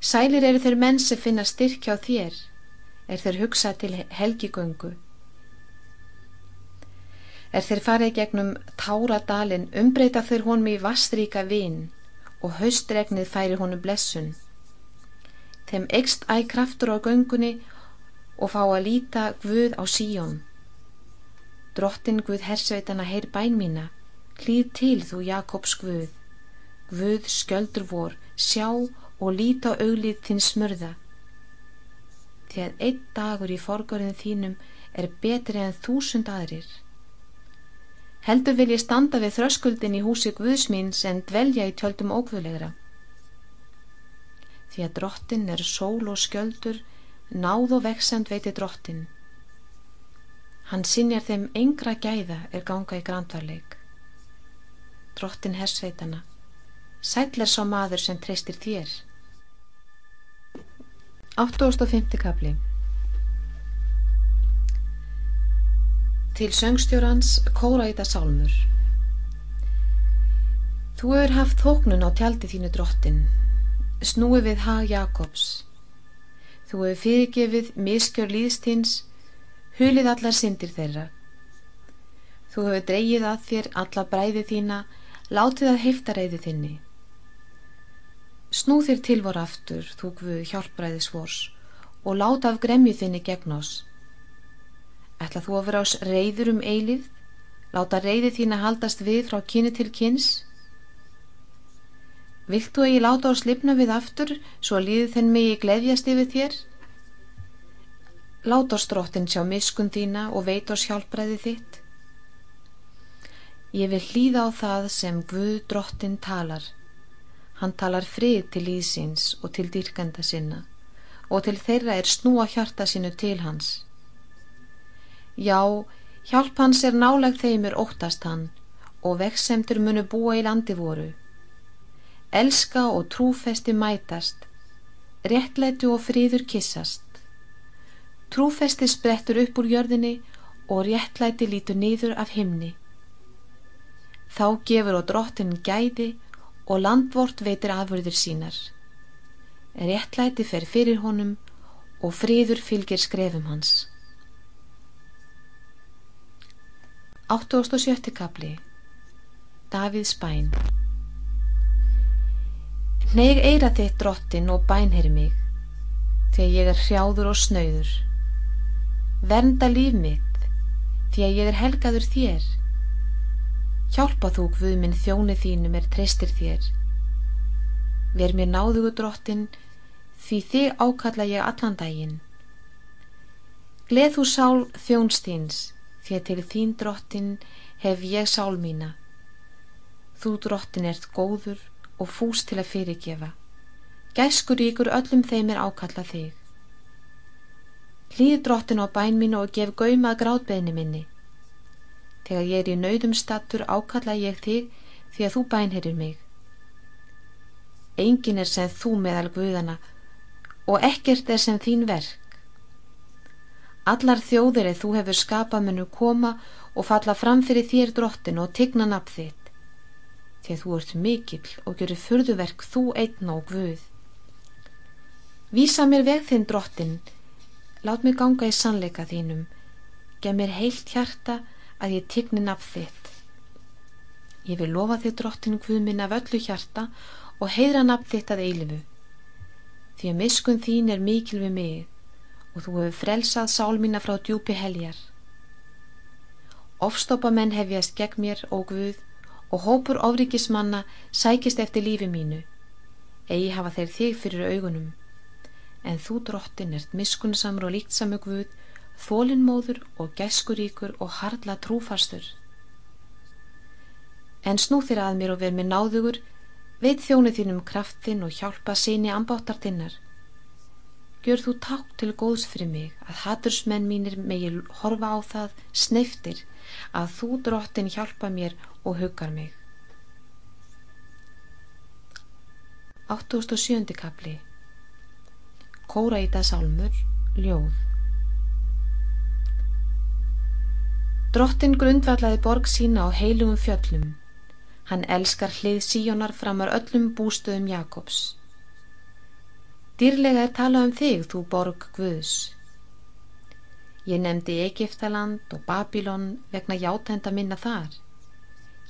Sælir eru þeir menn sem finna styrkja á þér, er þeir hugsað til helgigöngu Er þeir farið gegnum táradalin umbreyta þeir honum í vastríka vinn og haustregnið færi honum blessun. Þeim ekst æg kraftur á göngunni og fá að líta Guð á síjón. Drottin Guð hersveitana heyr bæn mína, hlýð til þú Jakobs Guð. Guð sköldur vor, sjá og líta á auglið þinn smörða. Því að einn dagur í forgörðin þínum er betri en þúsund aðrir. Heldur vil ég standa við þröskuldin í húsi Guðsmín sem dvelja í tjöldum ókvölegra. Því að drottin er sól og skjöldur, náð og veksend veiti drottin. Hann sinjar þeim yngra gæða er ganga í grantvarleik. Drottin hersveitana, sætler sá maður sem treystir þér. 8.5. kapli Til söngstjórans Kóraíta Sálmur Þú hefur haft þóknun á tjaldi þínu drottin, snúi við hag Jakobs. Þú hefur fyrirgefið miskjör líðstins, hulið allar syndir þeirra. Þú hefur dreyið að þér alla bræði þína, látið að heifta reyði þinni. Snú þér til vor aftur, þú guð hjálpræði svors, og láta af gremju þinni gegn oss. Ætla þú að vera ás reyður um eilið, láta reyði þín að haldast við frá kynni til kynns? Vilt þú að ég láta á slipna við aftur svo að líði þenn mig ég gleðjast yfir þér? Láta á stróttin sjá miskun þína og veit á sjálfbræði þitt. Ég vil hlýða á það sem Guð drottin talar. Hann talar frið til ísins og til dýrkenda sinna og til þeirra er snúa hjarta sinu til hans. Já, hjálp hans er náleg þeimur óttast hann og veksemtur munu búa í landi voru. Elska og trúfesti mætast, réttlætu og fríður kissast. Trúfesti sprettur upp úr jörðinni og réttlæti lítur niður af himni. Þá gefur og drottin gæði og landvort veitir afurðir sínar. Réttlæti fer fyrir honum og fríður fylgir skrefum hans. 87. kapli Davíð Spæn Neg eira þitt drottin og bænherri mig, að ég er hrjáður og snauður. Vernda líf mitt, að ég er helgaður þér. Hjálpa þú, Guð minn, þjóni þínum er treystir þér. Ver mér náðugu drottin, því þig ákalla ég allan daginn. Gleð þú sál þjónstíns, því að til þín drottin hef ég sál mína. Þú drottin ert góður og fús til að fyrirgefa. Gæskur ykkur öllum þeim er ákalla þig. Hlýð drottin á bæn mínu og gef gaumað gráðbeðni minni. Þegar ég er í nauðum stattur ákalla ég þig því að þú bænherir mig. Engin er sem þú meðal guðana og ekkert er sem þín verk. Allar þjóðir eða þú hefur skapað munu koma og falla fram fyrir þér drottin og tigna nafn þitt. Því að þú ert mikill og gerir fyrðuverk þú einn og guð. Vísa mér veg þinn drottin, lát mér ganga í sannleika þínum, gef mér heilt hjarta að ég tigni nafn þitt. Ég vil lofa þig drottin guð minn af öllu hjarta og heidra nafn þitt að eilifu, því að miskun þín er mikil við mig og þú hefur frelsað sál mína frá djúpi heljar. Ofstoppa menn hefjast gegn mér, ó Guð, og hópur ofrikismanna sækist eftir lífi mínu. Egi hafa þeir þig fyrir augunum. En þú drottin ert miskunnsamur og líktsamu Guð, þólinnmóður og gæskuríkur og hardla trúfarstur. En snú þér að mér og verð mér náðugur, veit þjónu þínum kraftin og hjálpa síni ambáttartinnar. Gjör þú ták til góðs fyrir mig að hatursmenn mínir megi horfa á það sneiftir að þú drottin hjálpa mér og huggar mig. 87. kapli Kóraíta sálmur, ljóð Drottin grundvallaði borg sína á heilugum fjöllum. Hann elskar hlið síjónar framar öllum bústöðum Jakobs. Dýrlega er talað um þig, þú borg Guðs. Ég nefndi Egiptaland og Babilón vegna játenda minna þar.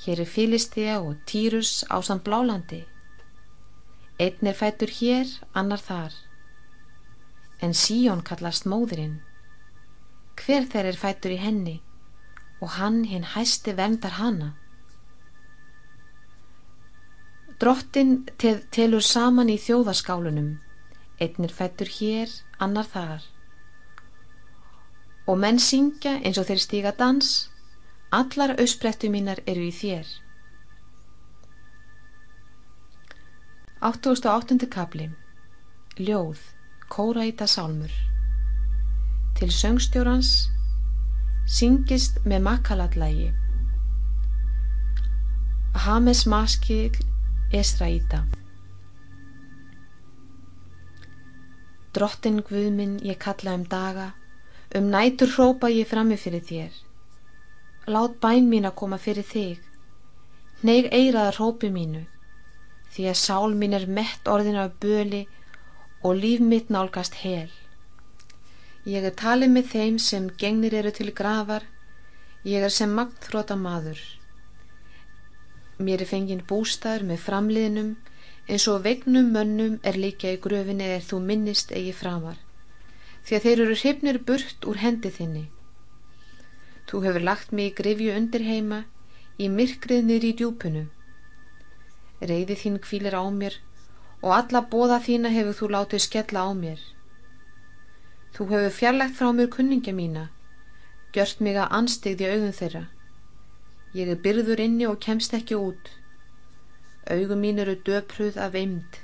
Hér er Filistia og Týrus á samt blálandi. Einn er fættur hér, annar þar. En Síón kallast móðurinn. Hver þeir er fættur í henni og hann hinn hæsti verndar hana. Drottin telur saman í þjóðaskálunum. Einn er fættur hér, annar þar. Og menn syngja eins og þeir stíga dans Allar ausprettu mínar eru í þér. 88. kapli Ljóð Kóraíta sálmur Til söngstjórans Syngist með makkalatlægi Hames maskil Esraíta Drottin Guðminn ég kalla um daga. Um nætur hrópa ég frammi fyrir þér. Lát bæn mín að koma fyrir þig. Neig eiraða rópi mínu, því að sál mín er mett orðin af böli og líf mitt nálgast hel. Ég er talið með þeim sem gengnir eru til gravar, ég er sem magtþróta maður. Mér er fenginn bústaður með framliðnum, eins og vegnum mönnum er líka í gröfinni eða þú minnist eigi framar, því að þeir eru hrifnir burt úr hendi þinni. Þú hefur lagt mig í grifju undir heima, í myrkrið niður í djúpunu. Reyði þín kvílir á mér og alla bóða þína hefur þú látið skella á mér. Þú hefur fjarlægt frá mér kunningja mína, gjört mig að anstegði auðun þeirra. Ég er byrður inni og kemst ekki út. Augum mín eru döpruð af eimd.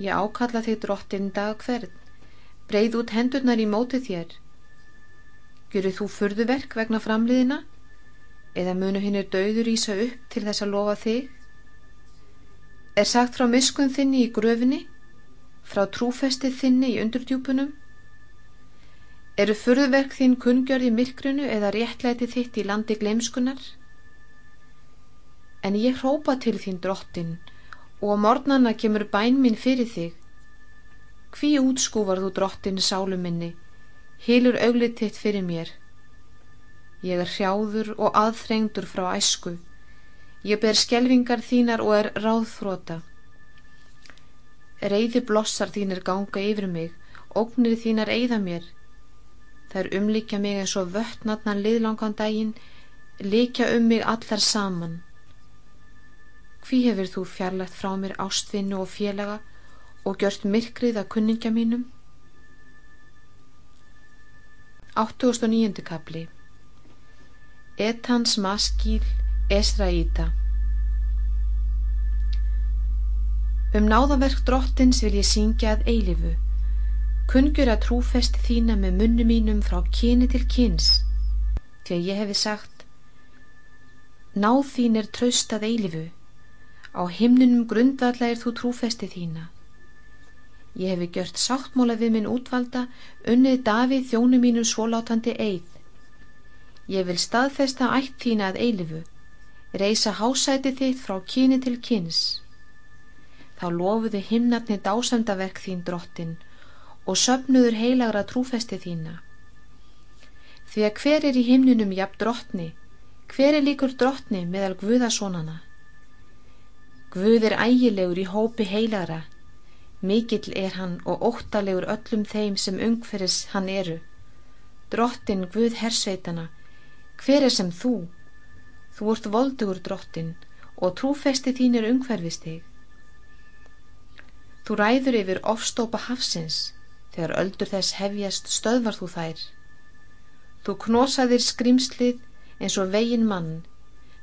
Ég ákalla þig drottinn dag hvern, breið út hendurnar í móti þér. Gjuru þú furðuverk vegna framliðina? Eða munu hinn er döður ísa upp til þess að lofa þig? Er sagt frá miskun þinni í gröfinni, frá trúfestið þinni í undurdjúpunum? Eru furðverk þín kungjörð í myrkrunu eða réttlæti þitt í landi gleimskunar? En ég hrópa til þín drottin og á mornana kemur bæn minn fyrir þig. Hví útskúvar þú drottin sálu minni, hilur auglið þitt fyrir mér. Ég er hrjáður og aðþrengdur frá æsku. Ég ber skjelvingar þínar og er ráðfróta. Reyði blossar þínir ganga yfir mig, ógnir þínar eigða mér. Þær umlíkja mig eins og vöttnatna liðlangan daginn, líkja um mig allar saman. Hví hefur þú fjarlægt frá mér ástvinnu og félaga og gjört myrkrið að kunningja mínum? 809. kapli Etans maskíl Esraíta Um náðaverk drottins vil ég syngja að eilifu, kungjur að trúfesti þína með munnu mínum frá kyni til kyns, því að ég hefi sagt, náð þín er tröst að eilifu, á himnunum grundvalla er þú trúfesti þína. Ég hefi gjört sáttmóla við minn útvalda, unnið Davíð þjónu mínum svólátandi eið. Ég vil staðfesta ætt þína að eilifu, reysa hásæti þitt frá kyni til kyns. Þá lofuðu himnatni dásamdaverk þín drottin og söpnuður heilagra trúfesti þína. Því að hver er í himnunum jafn drottni, hver er líkur drottni meðal Guðasónana? Guð er ægilegur í hópi heilagra, mikill er hann og óttalegur öllum þeim sem ungferis hann eru. Drottin Guð hersveitana, hver er sem þú? Þú ert voldugur drottin og trúfesti þín er umhverfist þig. Þú ræður yfir ofstópa hafsins, þegar öldur þess hefjast stöðvar þú þær. Þú knosaðir skrimslið eins og vegin mann,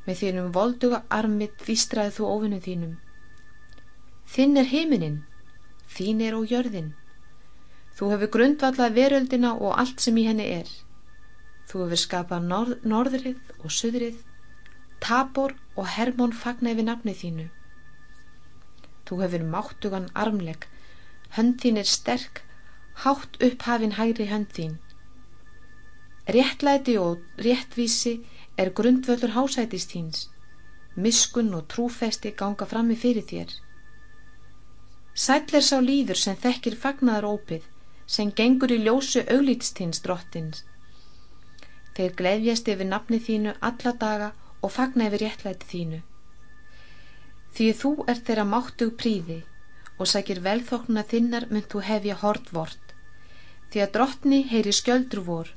með þínum volduga armit výstraðið þú ofinnum þínum. Þinn er heiminin, þín er og jörðin. Þú hefur grundvallað veröldina og allt sem í henni er. Þú hefur skapað norð, norðrið og söðrið Tabor og Hermón fagna yfir nafni þínu. Þú hefur máttugan armleg, hönd þín er sterk, hátt upphafin hægri hönd þín. Réttlæti og réttvísi er grundvöldur hásætist þíns, miskun og trúfesti ganga frammi fyrir þér. Sæll er sá líður sem þekkir fagnaðar ópið, sem gengur í ljósu auglítstins drottins. Þeir gleðjast yfir nafni þínu alla daga og fagna yfir réttlæti þínu. Því þú er þeirra máttug príði og sækir velþóknuna þinnar mynd þú hefja hort vort. Því að drottni heyri skjöldur vor,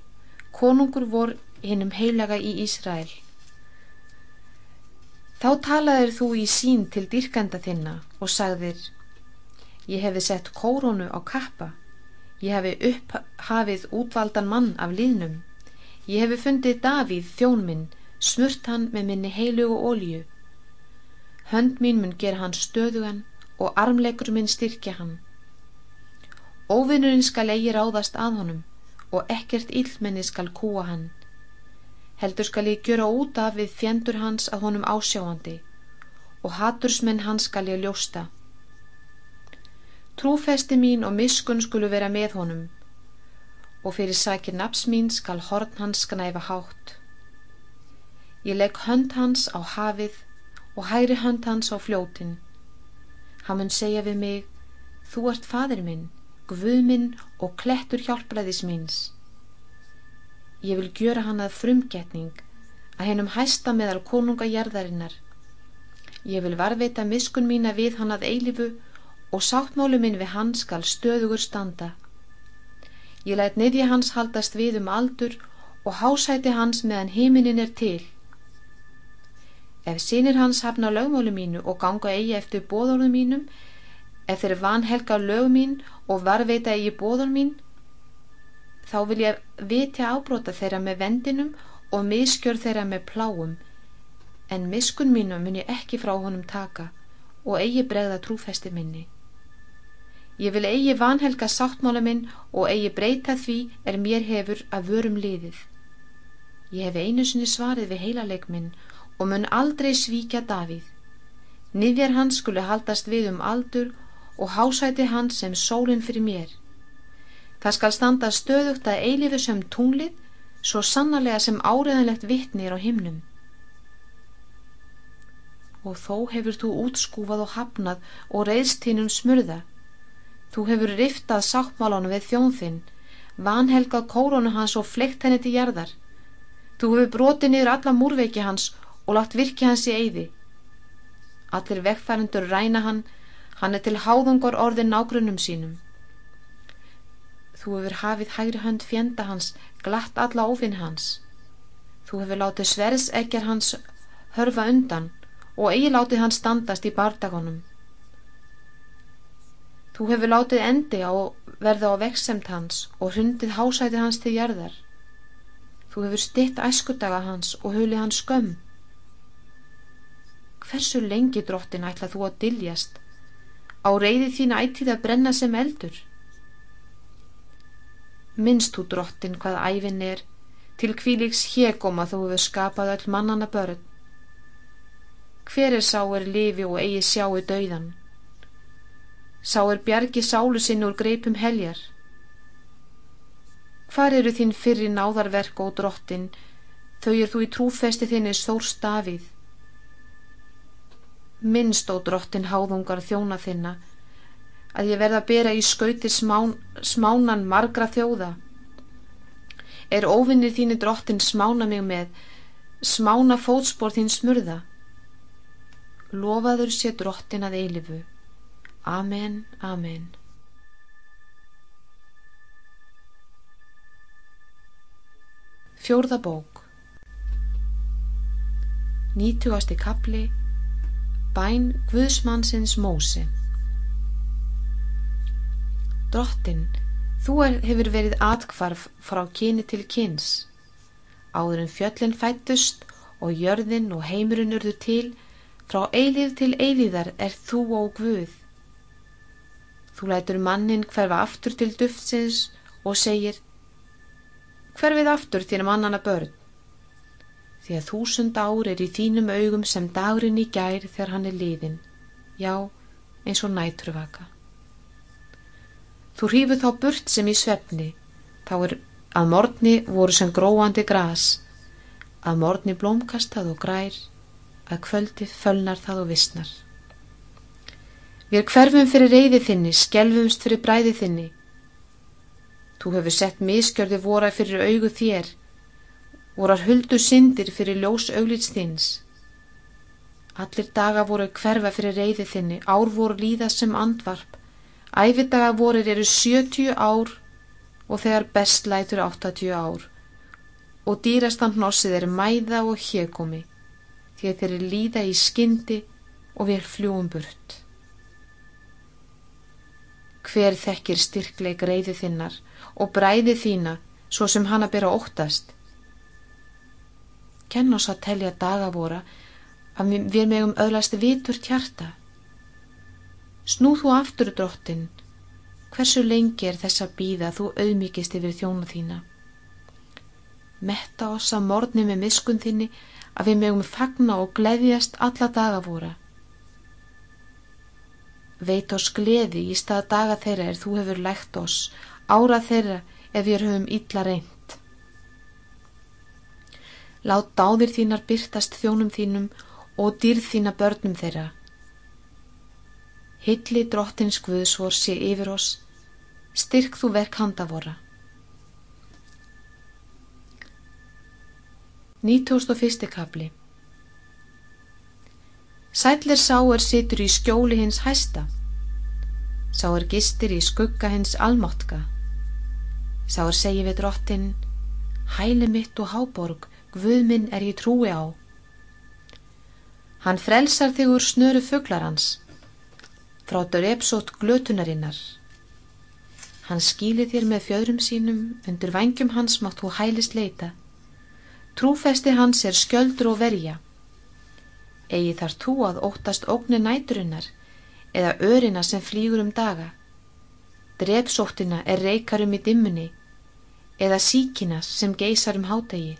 konungur vor hinnum heilaga í Ísrael. Þá talaðir þú í sín til dyrkanda þinna og sagðir, ég hefi sett kórónu á kappa, ég hefi upphafið útvaldan mann af líðnum, ég hefi fundið Davíð þjónminn smurt hann með minni heilugu ólíu. Hönd mín mun gera hann stöðugan og armleikur minn styrkja hann. Óvinnurinn skal eigi ráðast að honum og ekkert illmenni skal kúa hann. Heldur skal ég gjöra út af við fjendur hans að honum ásjáandi og hatursmenn hans skal ég ljósta. Trúfesti mín og miskun skulu vera með honum og fyrir sækir naps mín skal horn hans sknæfa hátt. Ég legg hönd hans á hafið og hægri hönd hans á fljótin. Hann mun segja við mig, þú ert fadir minn, guð minn og klettur hjálpræðis míns. Ég vil gjöra hann að frumgetning, að hennum hæsta meðal konunga jærðarinnar. Ég vil varveita miskun mína við hann að eilifu og sáttmálu minn við hann skal stöðugur standa. Ég læt niðja hans haldast við um aldur og hásæti hans meðan heiminin er til. Ef sínir hans hafna lögmálu mínu og ganga eigi eftir bóðorðum mínum, ef þeir vanhelga lög mín og varveita eigi bóðor mín, þá vil ég vitja ábróta þeirra með vendinum og miskjör þeirra með pláum, en miskun mínu mun ég ekki frá honum taka og eigi bregða trúfesti minni. Ég vil eigi vanhelga sáttmála minn og eigi breyta því er mér hefur að vörum liðið. Ég hef einu sinni svarið við heilaleg minn og mun aldrei svíkja Davíð. Niðjar hans skulu haldast við um aldur og hásæti hans sem sólinn fyrir mér. Það skal standa stöðugt að eilifu sem tunglið, svo sannarlega sem áriðanlegt vittnir á himnum. Og þó hefur þú útskúfað og hafnað og reyðst hinn um smurða. Þú hefur riftað sáttmálanu við þjónþinn, vanhelgað kóronu hans og fleikt henni til jarðar. Þú hefur brotið niður alla múrveiki hans og lagt virki hans í eyði. Allir vegfærandur ræna hann, hann er til háðungar orðin nágrunum sínum. Þú hefur hafið hægri hönd fjenda hans, glatt alla ófinn hans. Þú hefur látið sverðs ekkjar hans hörfa undan og eigi látið hans standast í bardagonum. Þú hefur látið endi á verða á veksemt hans og hundið hásætið hans til jörðar. Þú hefur stitt æskudaga hans og huli hans skömm. Hversu lengi drottin ætla þú að diljast? Á reyði þín ættið að brenna sem eldur? Minnst þú drottin hvað æfin er, til kvíliks hegoma þú hefur skapað öll mannana börn. Hver er sá er lifi og eigi sjáu dauðan? Sá er bjargi sálu sinn úr greipum heljar? Hvar eru þín fyrri náðarverk og drottin, þau er þú í trúfesti þinni stór stafið. Minnst ó drottin háðungar þjóna þinna, að ég verða að bera í skauti smán, smánan margra þjóða. Er óvinnir þínir drottin smána mig með, smána fótspór þín smurða. Lofaður sé drottin að eilifu. Amen, amen. Fjórða bók Nýtugasti kapli Bæn Guðsmannsins Mósi Drottin, þú hefur verið atkvarf frá kyni til kyns. Áður en fjöllin fættust og jörðin og heimurinn urðu til, frá eilíð til eilíðar er þú og Guð. Þú lætur mannin hverfa aftur til duftsins og segir hverfið aftur þínum annana börn því að þúsund ár er í þínum augum sem dagurinn í gær þegar hann er liðin já, eins og nætruvaka þú hrífu þá burt sem í svefni. Þá er að morgni voru sem gróandi gras. Að morgni blómkastað og grær. Að kvöldi fölnar það og vissnar. Við hverfum fyrir reyði þinni skelfumst fyrir bræði þinni. Þú hefur sett miskjörði vora fyrir augu þér, vorar huldu syndir fyrir ljós auglits þins. Allir daga voru hverfa fyrir reyði þinni, ár voru líða sem andvarp, æfidaga vorir eru 70 ár og þegar best lætur 80 ár og dýrastan hnossið er mæða og hjekomi því að þeir líða í skyndi og við fljúum burt. Hver þekkir styrkleik reyði þinnar og bræði þína svo sem hana byrja óttast. Kenn oss að telja dagavora að við megum öðlasti vitur tjarta. Snú þú aftur drottin, hversu lengi er þess að býða þú auðmikist yfir þjónu þína. Metta oss að morni með miskun þinni að við megum fagna og gleðjast alla dagavora. Veit oss gleði í stað daga þeirra er þú hefur lægt oss ára þeirra ef við höfum illa reynd. Lát dáðir þínar byrtast þjónum þínum og dýrð þína börnum þeirra. Hilli drottins Guðsvor sé yfir oss, styrk þú verk handa vora. 91. kapli Sætlir sá er situr í skjóli hins hæsta, sá er gistir í skugga hins almáttka, sá er segi við drottin, hæli mitt og háborg, Guðminn er ég trúi á. Hann frelsar þig úr snöru fugglar hans, frá dörepsót glötunarinnar. Hann skýli þér með fjöðrum sínum, undir vangjum hans mátt þú hælist leita. Trúfesti hans er skjöldur og verja. Egi þar þú að óttast ógni næturinnar eða örina sem flýgur um daga. Drepsóttina er reikarum í dimmunni eða síkina sem geysar um hátegi.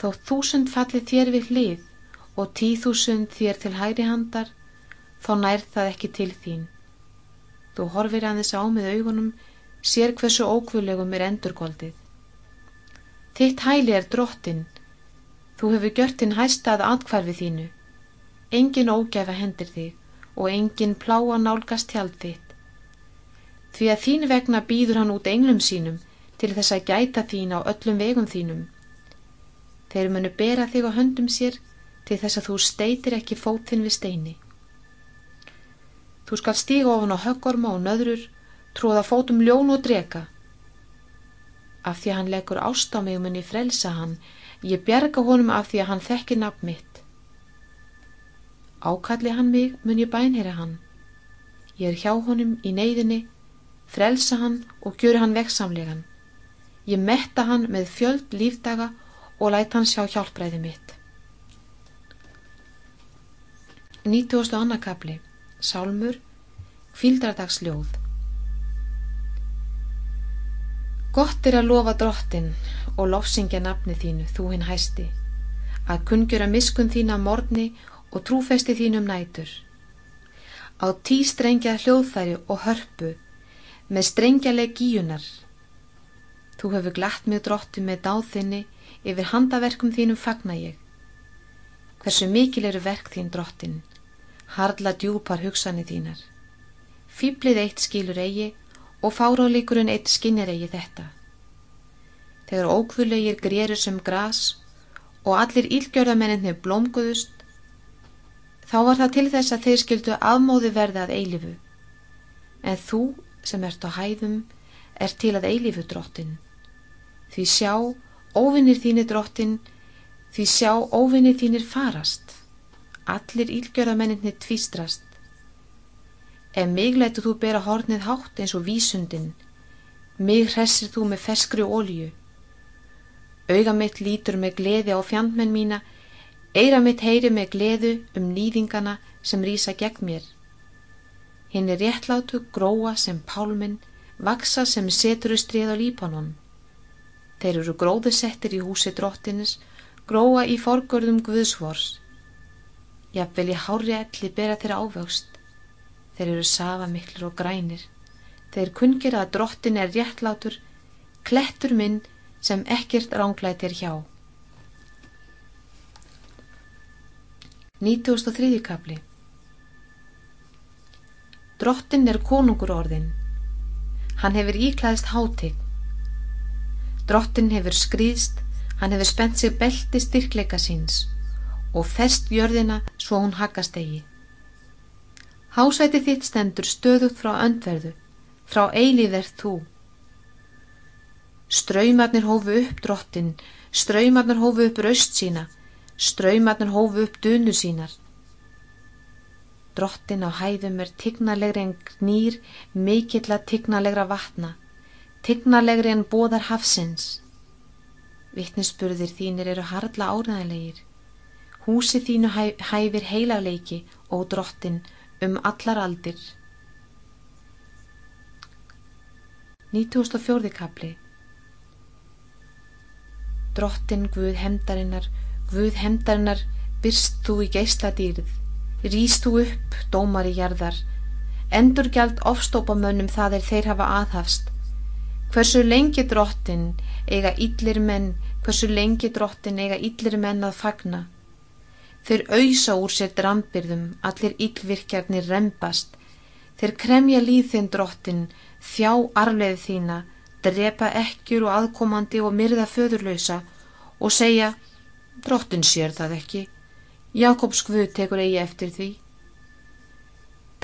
Þó þúsund falli þér við hlið og tíðúsund þér til hægri handar, þá nær það ekki til þín. Þú horfir aðeins á með augunum, sér hversu ókvölegum er endurgóldið. Þitt hæli er drottin, þú hefur gjört þinn hæstað atkvarfið þínu. Engin ógæfa hendir þig og engin pláa nálgast hjálp þitt. Því að þín vegna býður hann út englum sínum til þess að gæta þín á öllum vegum þínum. Þeir munu bera þig á höndum sér til þess að þú steitir ekki fótinn við steini. Þú skal stíga ofan á höggorma og nöðrur, tróða fótum ljón og drega. Af því að hann leggur ást á mig mun ég frelsa hann, ég bjarga honum af því að hann þekkir nafn mitt. Ákalli hann mig mun ég bænherra hann. Ég er hjá honum í neyðinni, frelsa hann og gjöru hann veksamlegan. Ég metta hann með fjöld lífdaga og læt hann sjá hjálpræði mitt. 90. annarkabli Sálmur Kvíldardagsljóð Gott er að lofa drottin og lofsingja nafni þínu, þú hinn hæsti, að kungjura miskun þína morni og trúfesti þínum nætur. Á tí strengja hljóðfæri og hörpu með strengjaleg gíunar. Þú hefur glatt mig drotti með dáðinni yfir handaverkum þínum fagna ég. Hversu mikil eru verk þín drottin, hardla djúpar hugsanir þínar. Fýblið eitt skilur eigi og fárálíkurinn eitt skinnir eigi þetta. Þegar ókvölegir gréru sem gras og allir ílgjörðamenninni blómguðust, þá var það til þess að þeir skildu afmóði verða að eilifu. En þú sem ert á hæðum er til að eilifu drottin. Því sjá Óvinnir þínir drottin, því sjá óvinnir þínir farast. Allir ílgjörðamenninni tvistrast. Ef mig letur þú bera hornið hátt eins og vísundin, mig hressir þú með ferskri ólju. Auga mitt lítur með gleði á fjandmenn mína, eira mitt heyri með gleðu um nýðingana sem rýsa gegn mér. Hinn er réttlátu gróa sem pálminn, vaksa sem setur strið á lípanón. Þeir eru gróðusettir í húsi drottinis, gróa í forgörðum Guðsvors. Jafnvel í hári elli bera þeirra ávöxt. Þeir eru safa miklir og grænir. Þeir kungir að drottin er réttlátur, klettur minn sem ekkert ránglætir hjá. 93. kapli Drottin er konungur orðin. Hann hefur íklæðist hátign Drottin hefur skrýðst, hann hefur spennt sig belti styrkleika síns og fest jörðina svo hún haggast eigi. Hásæti þitt stendur stöðugt frá öndverðu, frá eilíðert þú. Ströymarnir hófu upp drottin, ströymarnir hófu upp raust sína, ströymarnir hófu upp dunu sínar. Drottin á hæðum er tignalegri en gnýr, mikill að tignalegra vatna Tignalegri en bóðar hafsins. Vittnesburðir þínir eru hardla áræðilegir. Húsi þínu hæ, hæfir heilagleiki og drottin um allar aldir. 94. kapli Drottin Guð hemdarinnar, Guð hemdarinnar, byrst þú í geisladýrið, rýst þú upp, dómar í jarðar, endurgjald ofstópamönnum það er þeir hafa aðhafst, Hversu lengi drottin eiga yllir menn, hversu lengi drottin eiga yllir menn að fagna? Þeir auðsa úr sér drambirðum, allir yllvirkjarnir rempast. Þeir kremja líð þinn drottin, þjá arleið þína, drepa ekkjur og aðkomandi og myrða föðurlausa og segja, drottin sér það ekki. Jakobs Guð tekur eigi eftir því.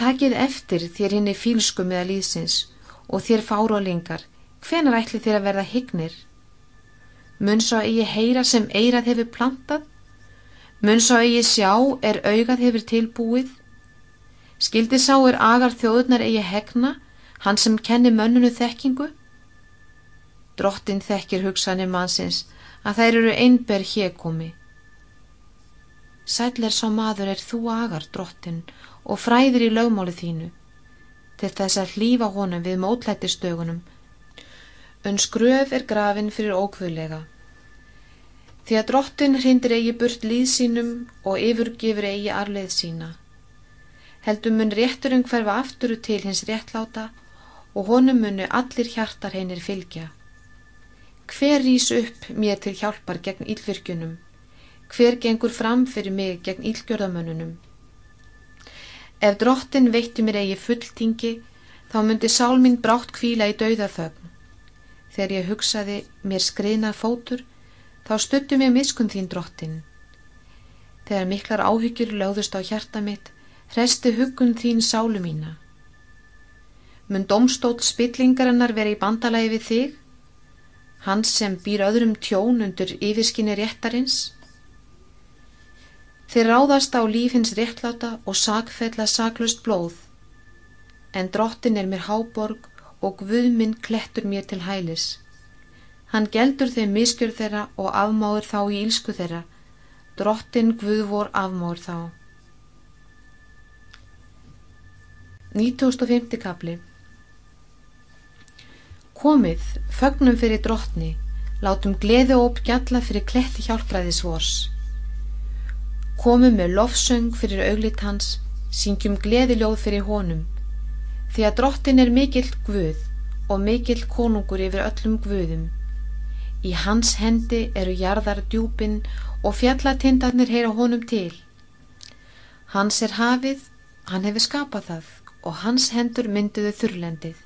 Takið eftir þér henni fílsku meða líðsins og þér fárólingar, hvenar ætli þér að verða hignir? Mun svo eigi heyra sem eirað hefur plantað? Mun svo eigi sjá er augað hefur tilbúið? Skildi sá er agar þjóðunar eigi hegna, hann sem kenni mönnunu þekkingu? Drottin þekkir hugsanir mannsins að þær eru einber hékomi. Sæl er sá maður er þú agar, drottin, og fræðir í lögmáli þínu, til þess að hlýfa honum við mótlættistögunum en skröf er grafin fyrir ókvöðlega. Því að drottin hrindir eigi burt líð sínum og yfirgifur eigi arleið sína. Heldum mun rétturinn hverfa afturu til hins réttláta og honum munu allir hjartar heinir fylgja. Hver rýs upp mér til hjálpar gegn ílvirkjunum? Hver gengur fram fyrir mig gegn ílgjörðamönnunum? Ef drottin veitti mér eigi fulltingi, þá myndi sálminn brátt kvíla í dauðafögn Þegar ég hugsaði mér skriðna fótur, þá stuttu mér miskun þín drottin. Þegar miklar áhyggjur lögðust á hjarta mitt, hresti hugun þín sálu mína. Mun domstótt spillingarinnar veri í bandalagi við þig, hans sem býr öðrum tjón undir yfirskinni réttarins? Þeir ráðast á lífins réttláta og sakfella saklust blóð, en drottin er mér háborg og Guðminn klettur mér til hælis. Hann geldur þeim miskjör þeirra og afmáður þá í ílsku þeirra. Drottin Guð vor afmáður þá. 1905. kapli Komið, fögnum fyrir drottni, látum gleði og uppgjalla fyrir kletti hjálpræðis vors. Komum með lofsöng fyrir auglit hans, syngjum gleðiljóð fyrir honum, því að drottin er mikill guð og mikill konungur yfir öllum guðum. Í hans hendi eru jarðar djúpin og fjallatindarnir heyra honum til. Hans er hafið, hann hefur skapað það og hans hendur mynduðu þurrlendið.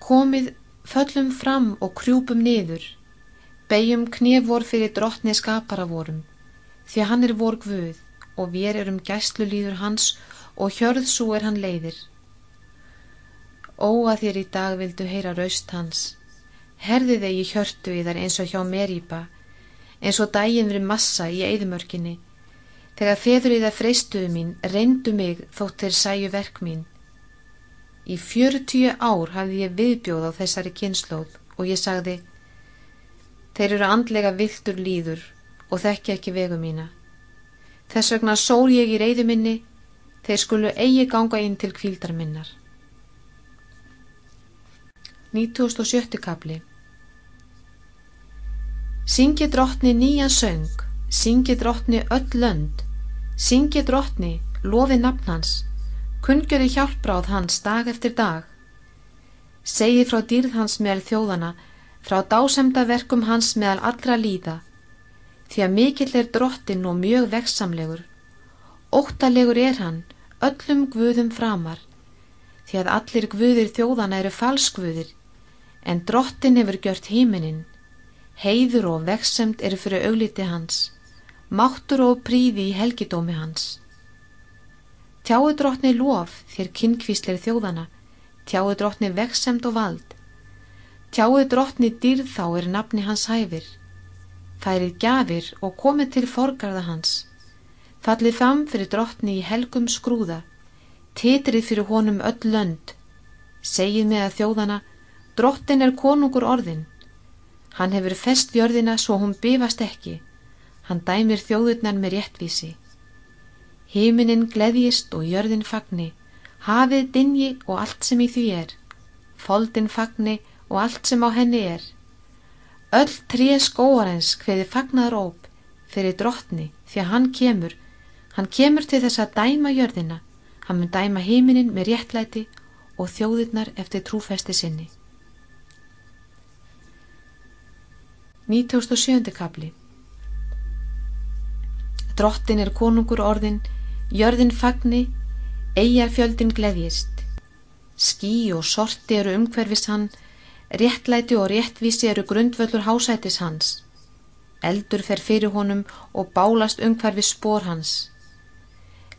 Komið föllum fram og krjúpum niður, beigjum knefvor fyrir drottni skapara vorum, því hann er vor guð og við erum gæslu líður hans og hjörðsú er hann leiðir. Ó að þér í dag vildu heyra raust hans. Herði þeir í hjörtu í þar eins og hjá Merípa, eins og dægin verið massa í eðimörkinni. Þegar feður í það freystuðu mín, reyndu mig þótt þeir sæju verk mín. Í fjörutíu ár hafði ég viðbjóð á þessari kynnslóð og ég sagði, þeir eru andlega viltur líður og þekkja ekki vegu mína. Þess vegna sól ég í reyðu minni, þeir skulu eigi ganga inn til kvíldar minnar. 97. kapli Syngi drottni nýjan söng, syngi drottni öll lönd, syngi drottni, lofi nafn hans, kungjöri hjálpráð hans dag eftir dag. Segji frá dýrð hans meðal þjóðana, frá dásemda verkum hans meðal allra líða, því að mikill er drottin og mjög veksamlegur. Óttalegur er hann, öllum guðum framar, því að allir guðir þjóðana eru falskguðir, en drottin hefur gjört híminin, heiður og veksemt eru fyrir augliti hans, máttur og príði í helgidómi hans. Tjáu drottni lof þér kynkvísleir þjóðana, tjáu drottni veksemt og vald, tjáu drottni dýrð þá er nafni hans hæfir, færið gafir og komið til forgarða hans, fallið fram fyrir drottni í helgum skrúða, titrið fyrir honum öll lönd, segið með að þjóðana, Drottin er konungur orðin. Hann hefur fest jörðina svo hún bifast ekki. Hann dæmir þjóðurnan með réttvísi. Híminin gleðjist og jörðin fagni. Hafið dinji og allt sem í því er. Foldin fagni og allt sem á henni er. Öll tré skóarens hveði fagnaður óp fyrir drottni því að hann kemur. Hann kemur til þess að dæma jörðina. Hann mun dæma híminin með réttlæti og þjóðurnar eftir trúfesti sinni. 1907. kapli Drottin er konungur orðin, jörðin fagni, eigafjöldin gleðjist. Skí og sorti eru umhverfis hann, réttlæti og réttvísi eru grundvöldur hásætis hans. Eldur fer fyrir honum og bálast umhverfis spór hans.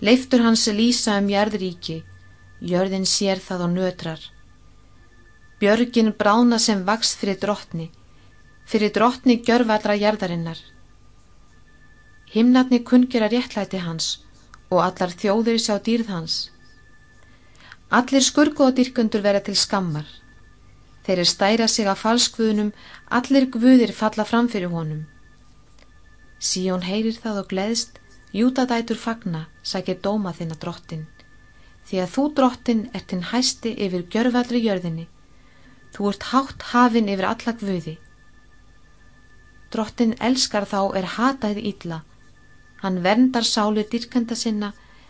Leiftur hans lýsa um jærðríki, jörðin sér það og nötrar. Björgin brána sem vaks fyrir drottni, fyrir drottni gjörvallra jærðarinnar. Himnatni kungjara réttlæti hans og allar þjóður sjá dýrð hans. Allir skurgoðdyrkundur vera til skammar. Þeir er stæra sig að falskvöðunum, allir guðir falla fram fyrir honum. Síjón heyrir það og gleðst, jútadætur fagna, sækir dóma þinna drottin. Því að þú drottin ert hinn hæsti yfir gjörvallri jörðinni. Þú ert hátt hafin yfir alla guði. Drottin elskar þá er hataði ítla Hann verndar sálu dyrkenda sinna,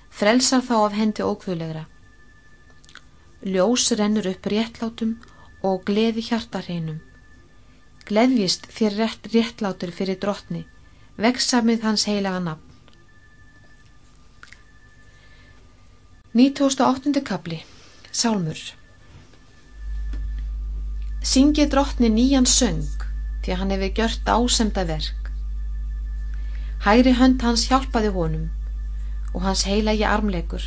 frelsar þá af hendi ókvölegra. Ljós rennur upp réttlátum og gleði hjartarheinum. Gleðvist þér rétt réttlátur fyrir drottni, veksamið hans heilaga nafn. 1908. kapli Sálmur Syngi drottni nýjan söng því hann hefur gjört ásemda verk. Hægri hönd hans hjálpaði honum og hans heilagi armleikur.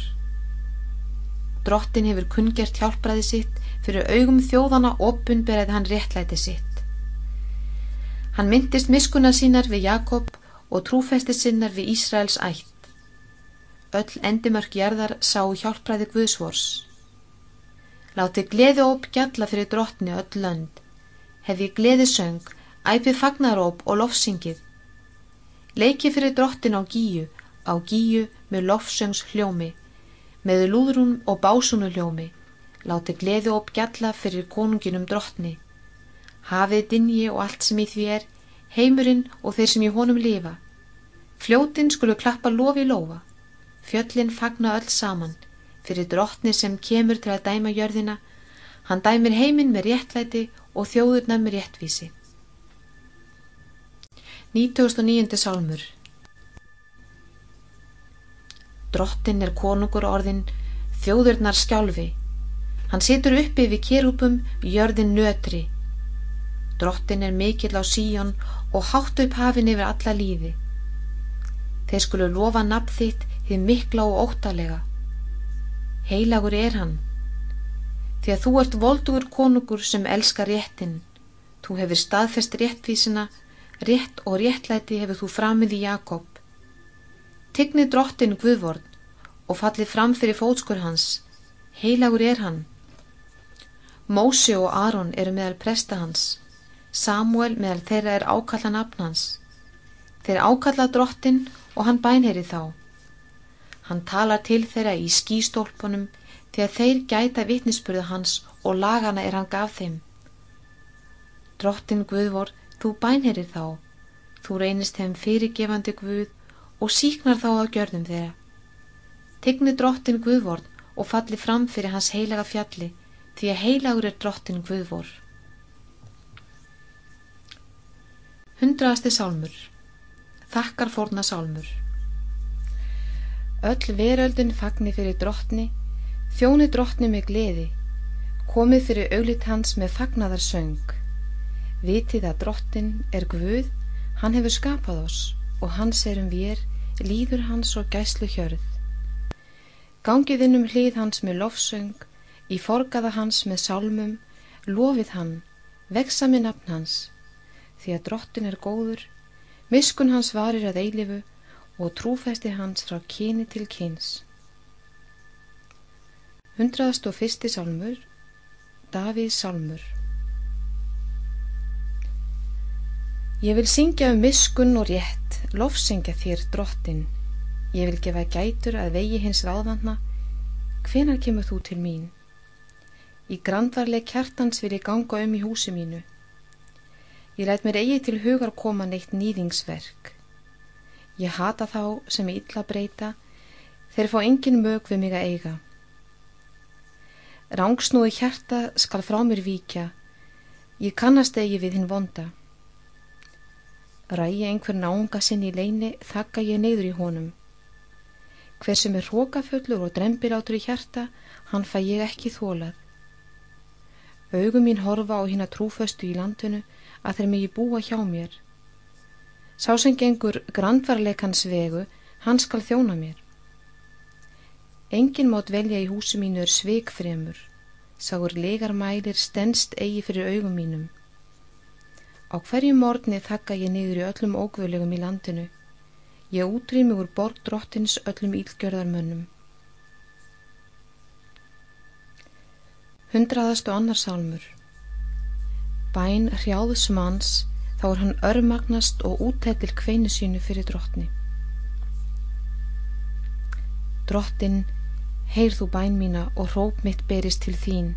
Drottin hefur kungjert hjálpraði sitt fyrir augum þjóðana opun beraði hann réttlæti sitt. Hann myndist miskuna sínar við Jakob og trúfesti sinnar við Ísraels ætt. Öll endimörk gerðar sá hjálpraði Guðsvors. Láti gleði óp gjalla fyrir drottni öll lönd. Hefði gleði söng, æpið fagnaróp og lofsingið Leiki fyrir drottin á gíu, á gíu með lofsöngs hljómi, með lúðrún og básunu hljómi, láti gleði og gjalla fyrir konunginum drottni. Hafið dinji og allt sem í því er, heimurinn og þeir sem í honum lifa. Fljótin skulu klappa lofi lofa, fjöllin fagna öll saman, fyrir drottni sem kemur til að dæma jörðina, hann dæmir heiminn með réttlæti og þjóðurna með réttvísi. 99. sálmur Drottin er konungur orðin, þjóðurnar skjálfi. Hann situr uppi við kérúpum, jörðin nötri. Drottin er mikill á síjón og hátt upp hafin yfir alla lífi. Þeir skulu lofa nafn þitt þið mikla og óttalega. Heilagur er hann. Því að þú ert voldugur konungur sem elskar réttin. Þú hefur staðfest réttvísina rétt og réttlæti hefur þú framið í Jakob. Tigni drottin Guðvorn og fallið fram fyrir fótskur hans, heilagur er hann. Mósi og Aron eru meðal presta hans, Samuel meðal þeirra er ákalla nafn hans. Þeir ákalla drottin og hann bænheri þá. Hann talar til þeirra í skýstólpunum því að þeir gæta vitnisspurða hans og lagana er hann gaf þeim. Drottin Guðvorn Þú bænherir þá, þú reynist þeim fyrirgefandi Guð og síknar þá að gjörðum þeirra. Tegni drottin Guðvorn og falli fram fyrir hans heilaga fjalli því að heilagur er drottin Guðvor. Hundrasti sálmur Þakkar fórna sálmur Öll veröldin fagni fyrir drottni, þjóni drottni með gleði, komið fyrir auglitt hans með fagnadar söng. Vitið að drottin er Guð, hann hefur skapað oss og hans er um við, líður hans og gæslu hjörð. Gangið inn um hlið hans með lofsöng, í forgaða hans með sálmum, lofið hann, veksa með nafn hans, því að drottin er góður, miskun hans varir að eilifu og trúfesti hans frá kyni til kyns. 101. sálmur Davíð sálmur Ég vil syngja um miskun og rétt, lofsyngja þér drottin. Ég vil gefa gætur að vegi hins ráðvanna. Hvenar kemur þú til mín? Í grandvarleg kjartans vil ég ganga um í húsi mínu. Ég læt mér eigi til hugar koma neitt nýðingsverk. Ég hata þá sem ég illa breyta, þeir fá engin mög við mig að eiga. Rángsnúi hjarta skal frá mér víkja, ég kannast eigi við hinn vonda. Rægi einhver náunga sinn í leini þakka ég neyður í honum. Hver sem er hrókafullur og drembilátur í hjarta, hann fæ ég ekki þólað. Augum mín horfa á hinn að trúföstu í landinu að þeir megi búa hjá mér. Sá sem gengur grandvarleikans vegu, hann skal þjóna mér. Engin mót velja í húsi mínu er sveikfremur, sáur legarmælir stendst eigi fyrir augum mínum. Á hverju morgni þakka ég niður í öllum ógvölegum í landinu. Ég útrými úr borg drottins öllum ílgjörðarmönnum. Hundraðast og annars sálmur. Bæn hrjáðs manns þá er hann örmagnast og útættil kveinu sínu fyrir drottni. Drottin, heyrð þú bæn mína og róp mitt berist til þín.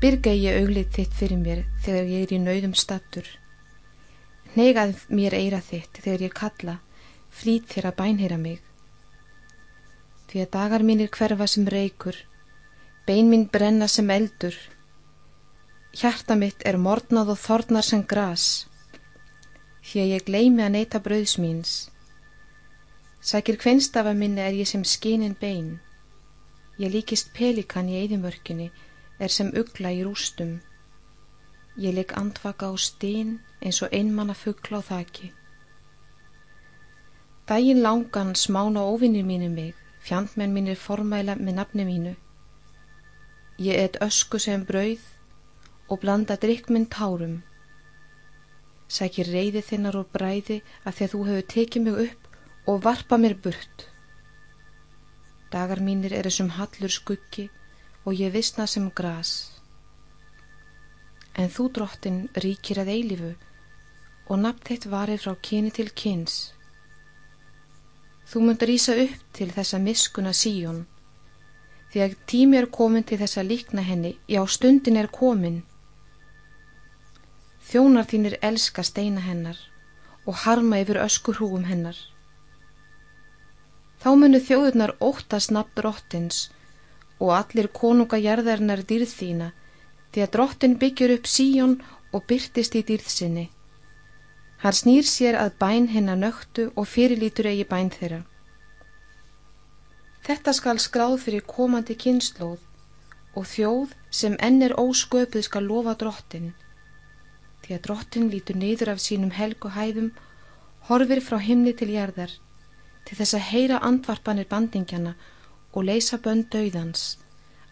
Byrga ég auglið þitt fyrir mér þegar ég er í nauðum stattur. Negað mér eira þitt þegar ég kalla, flýt þér að bænheyra mig. Því að dagar mínir hverfa sem reykur, bein mín brenna sem eldur. Hjarta mitt er mornað og þornar sem gras, því að ég gleimi að neyta brauðs míns. Sækir kvenstafa minni er ég sem skinin bein. Ég líkist pelikan í eðimörkinni, er sem ugla í rústum. Ég legg andvaka á stín eins og einmanna fuggla á þaki. Dægin langan smána ofinnir mínu mig, fjandmenn mínir formæla með nafni mínu. Ég eitt ösku sem brauð og blanda drikkminn tárum. Sækir reyði þinnar og bræði að því að þú hefur tekið mig upp og varpa mér burt. Dagar mínir eru sem hallur skuggi og ég vissna sem gras. En þú drottin ríkir að eilifu og nafn þitt varir frá kyni til kyns. Þú munt rýsa upp til þessa miskuna síjón, því að tími er komin til þessa líkna henni, já stundin er komin. Þjónar þínir elska steina hennar og harma yfir öskur húum hennar. Þá munu þjóðurnar óttast nafn drottins og allir konungajarðarinnar dýrð þína, því að drottin byggjur upp síjón og byrtist í dýrðsinni. Hann snýr sér að bæn hennar nögtu og fyrirlítur eigi bæn þeirra. Þetta skal skráð fyrir komandi kynnslóð og þjóð sem enn er ósköpuð skal lofa drottin, því að drottin lítur niður af sínum helgu hæðum, horfir frá himni til jarðar, til þess að heyra andvarpanir bandingjana og leysa bönn dauðans,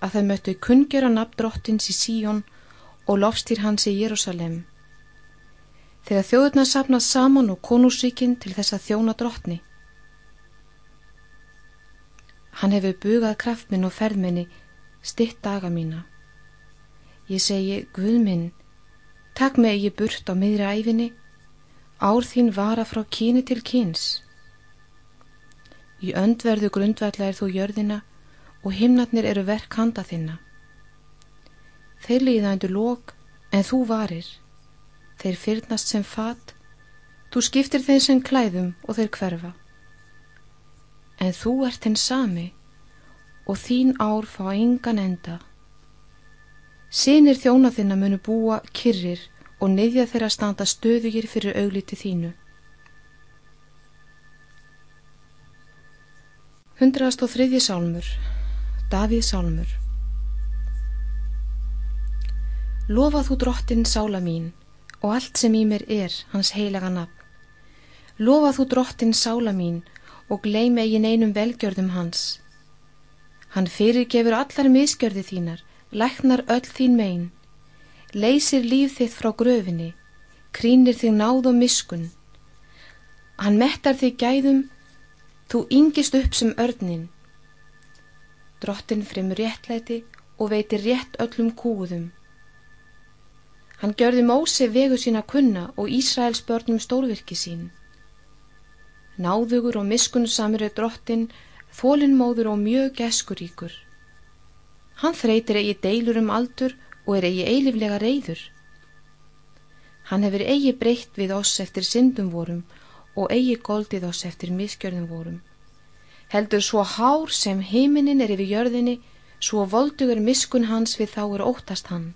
að þau möttu kungjara nafn drottins í Síjón og lofstýr hans í Jérúsalem. Þegar þjóðurna sapnað saman og konúsríkin til þess að þjóna drottni. Hann hefur bugað kraftminn og ferðminni, stitt daga mína. Ég segi, Guð minn, takk mig ekki burt á miðri æfinni, ár þín vara frá kyni til kyns. Í öndverðu grundvalla er þú jörðina og himnatnir eru verk handa þinna. Þeir líða undir lók en þú varir. Þeir fyrnast sem fat, þú skiptir þeim sem klæðum og þeir hverfa. En þú ert þinn sami og þín ár fá engan enda. Sinir þjóna þinna munu búa kyrrir og neyðja þeirra standa stöðugir fyrir augliti þínu. Hundraðast og þriðji sálmur, Davíð sálmur. Lofa þú drottin sála mín og allt sem í mér er hans heilaga nafn. Lofa þú drottin sála mín og gleym eigin einum velgjörðum hans. Hann fyrirgefur allar misgjörði þínar, læknar öll þín megin, leysir líf þitt frá gröfinni, krínir þig náð og miskun. Hann mettar þig gæðum Þú yngist upp sem örnin. Drottin fremur réttlæti og veitir rétt öllum kúðum. Hann gjörði Móse vegu sína kunna og Ísraels börnum stórvirki sín. Náðugur og miskunnsamur er drottin, þólinnmóður og mjög geskuríkur. Hann þreytir eigi deilur um aldur og er eigi eiliflega reyður. Hann hefur eigi breytt við oss eftir syndum vorum og eigi goldið oss eftir miskjörðum vorum. Heldur svo hár sem heiminin er yfir jörðinni, svo voldugur miskun hans við þá er óttast hann.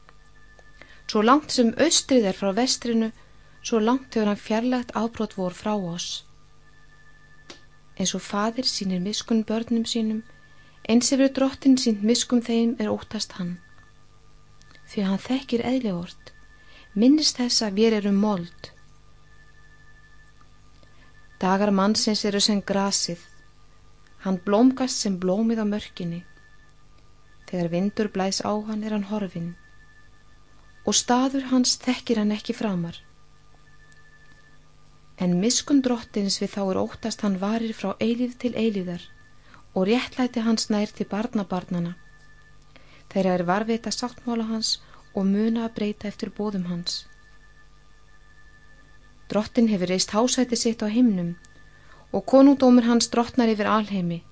Svo langt sem austrið er frá vestrinu, svo langt hefur hann fjarlægt ábrót vor frá oss. Eins og fadir sínir miskun börnum sínum, eins efur drottin sínt miskum þeim er óttast hann. Því hann þekkir eðlevort, minnist þess að við erum mold. Dagar mannsins eru sem grasið, hann blómgast sem blómið á mörkinni. Þegar vindur blæs á hann er hann horfinn og staður hans þekkir hann ekki framar. En miskun drottins við þá er óttast hann varir frá eilíð til eilíðar og réttlæti hans nær til barnabarnana. Þeirra er varvita sáttmála hans og muna að breyta eftir bóðum hans. Drottin hefur reist hásæti sitt á himnum og konungdómur hans drottnar yfir alheimi.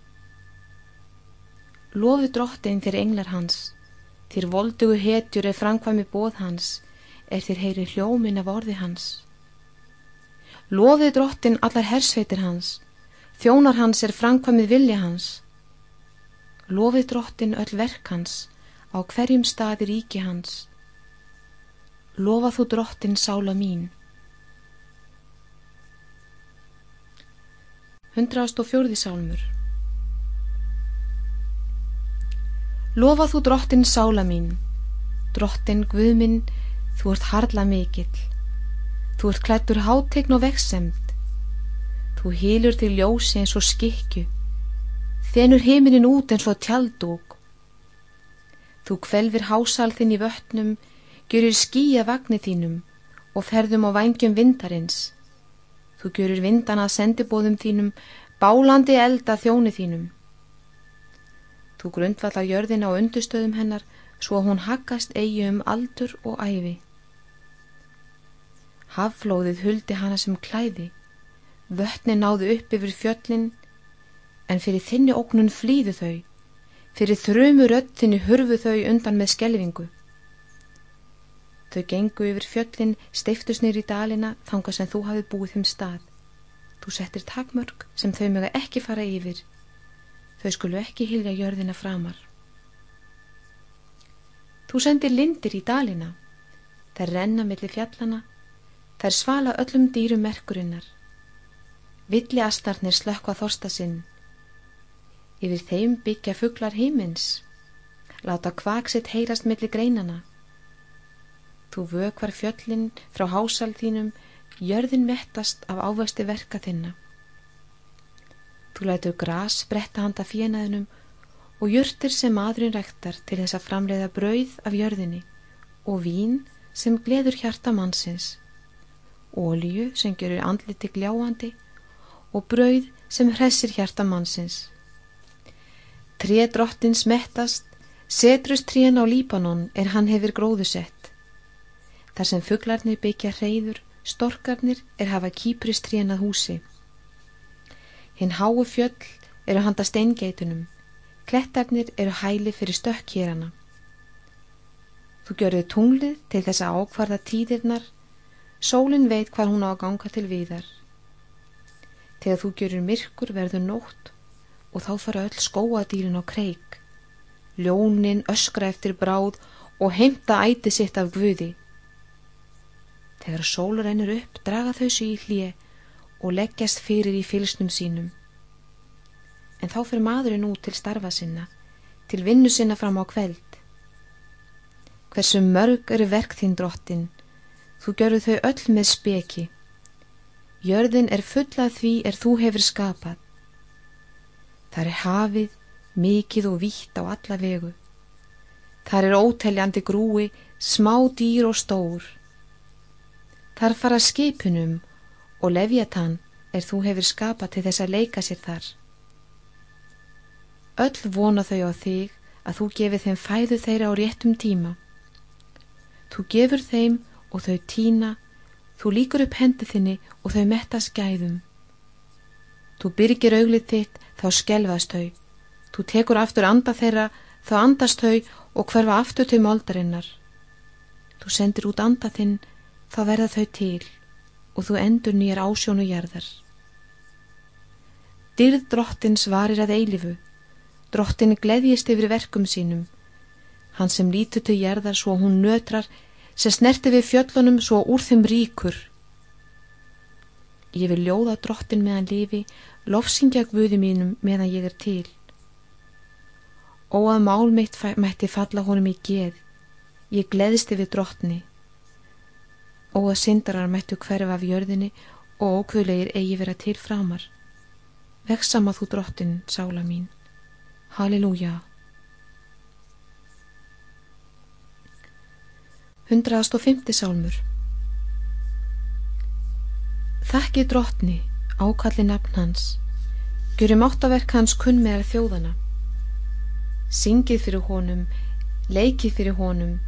Lofi drottin þeir englar hans Þér voldugu hetjur er framkvæmi bóð hans, er þér heyri hljómin af orði hans. Lofið drottin allar hersveitir hans, þjónar hans er framkvæmið vilja hans. Lofið drottin öll verk hans, á hverjum staði ríki hans. Lofa þú drottin sála mín. 104. sálmur. Lofa þú drottin sála mín, drottin guðminn, þú ert harla mikill, þú ert klættur hátegn og veksemt, þú hýlur til ljósi eins og skikju, þenur heiminin út eins og tjaldúk, þú kvelfir hásal þinn í vötnum, gjörir skýja vagnir þínum og ferðum á vangjum vindarins, þú gjörir vindana sendibóðum þínum, bálandi elda þjóni þínum, Þú grundvallar jörðin á undustöðum hennar svo hún haggast eigi um aldur og æfi. Hafflóðið huldi hana sem klæði, vötni náðu upp yfir fjöllin, en fyrir þinni óknun flýðu þau, fyrir þrömu röttinni hurfu þau undan með skelvingu. Þau gengu yfir fjöllin, steiftust nýr í dalina þanga sem þú hafið búið þeim stað. Þú settir takmörg sem þau mögða ekki fara yfir Þau skulu ekki hilja jörðina framar. Þú sendir lindir í dalina, þær renna millir fjallana, þær svala öllum dýrum merkurinnar. Villi astarnir slökkva þorsta sinn. Yfir þeim byggja fugglar heimins, láta kvaksitt heyrast millir greinana. Þú vökvar fjöllin frá hásal þínum, jörðin mettast af ávösti verka þinna. Þú lætur gras spretta handa fjenaðinum og jörtir sem maðurinn rektar til þess að framleiða brauð af jörðinni og vín sem gleður hjarta mannsins, ólíu sem gerur andliti gljáandi og brauð sem hressir hjarta mannsins. Tré drottins mettast, setrust trén á Líbanon er hann hefur gróðusett. Þar sem fugglarnir byggja hreyður, storkarnir er hafa kýprist trén að húsi. Hinn háu fjöll eru handa steingeitunum, klettarnir eru hæli fyrir stökkhýrana. Þú gjörðu tunglið til þess að ákvarða tíðirnar, sólinn veit hvað hún á að ganga til viðar. Þegar þú gjörur myrkur verður nótt og þá fara öll skóadýrin á kreik. Ljónin öskra eftir bráð og heimta æti sitt af guði. Þegar sólur ennur upp draga þau svo í hlið og leggjast fyrir í fylsnum sínum. En þá fyrir maðurinn út til starfa sinna, til vinnu sinna fram á kveld. Hversu mörg eru verk þín drottin, þú görðu þau öll með speki. Jörðin er fulla því er þú hefur skapað. Það er hafið, mikið og vítt á alla vegu. Það er óteljandi grúi, smá dýr og stór. Þar fara skipunum og lefjatan er þú hefur skapað til þess að leika sér þar. Öll vona þau á þig að þú gefið þeim fæðu þeirra á réttum tíma. Þú gefur þeim og þau tína, þú líkur upp hendi þinni og þau metta skæðum. Þú byrgir auglið þitt þá skelvast þau, þú tekur aftur anda þeirra þá andast þau og hverfa aftur til moldarinnar. Þú sendir út anda þinn þá verða þau til og þú endur nýjar ásjónu gerðar. Dyrð drottins varir að eilifu, drottin gleðjist yfir verkum sínum, hann sem lítur til gerðar svo hún nötrar, sem snerti við fjöllunum svo úr þeim ríkur, Ég vil ljóða drottin meðan lifi, lofsingja guði mínum meðan ég er til. Ó að mál mitt mætti falla honum í geð, ég gleðsti við drottni. Ó að syndarar mættu hverfa af jörðinni og ókvölegir eigi vera til framar. Veksama þú drottin, sála mín. Halleluja. 105. sálmur Þakki drottni, ákalli nafn hans, gjörum áttaverk hans kunn meðal þjóðana. Syngið fyrir honum, leikið fyrir honum,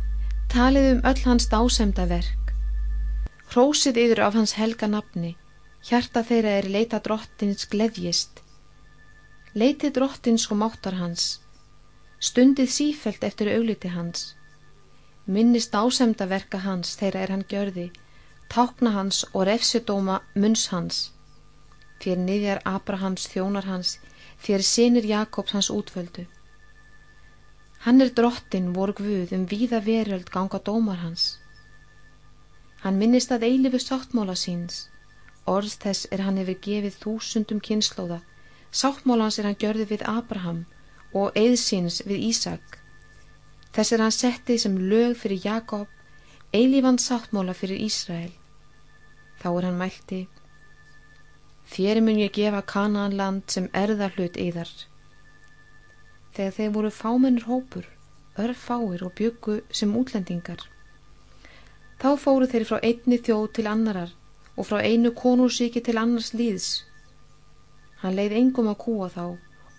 talið um öll hans dásemda verk. Hrósið yfir af hans helga nafni, hjarta þeirra er leita drottins gleðjist. Leitið drottins og máttar hans, stundið sífelt eftir augliti hans. Minnist dásemda verka hans þeirra er hann gjörði, tákna hans og refsidóma munns hans. Fyrir niðjar Abrahams þjónar hans fyrir sinir Jakobs hans útvöldu. Hann er drottin vor Guð um víða veröld ganga dómar hans hann minnist að eilifu sáttmála síns orð þess er hann hefur gefið þúsundum kynnslóða sáttmálans er hann gjörði við Abraham og eðsins við Ísak þess er hann settið sem lög fyrir Jakob eilífan sáttmála fyrir Ísrael Þá er hann mælti Þér mun ég gefa Kanaanland sem erða hlut yðar. Þegar þeir voru fámennur hópur, örfáir og byggu sem útlendingar. Þá fóru þeir frá einni þjóð til annarar og frá einu konúrsíki til annars líðs. Hann leið engum að kúa þá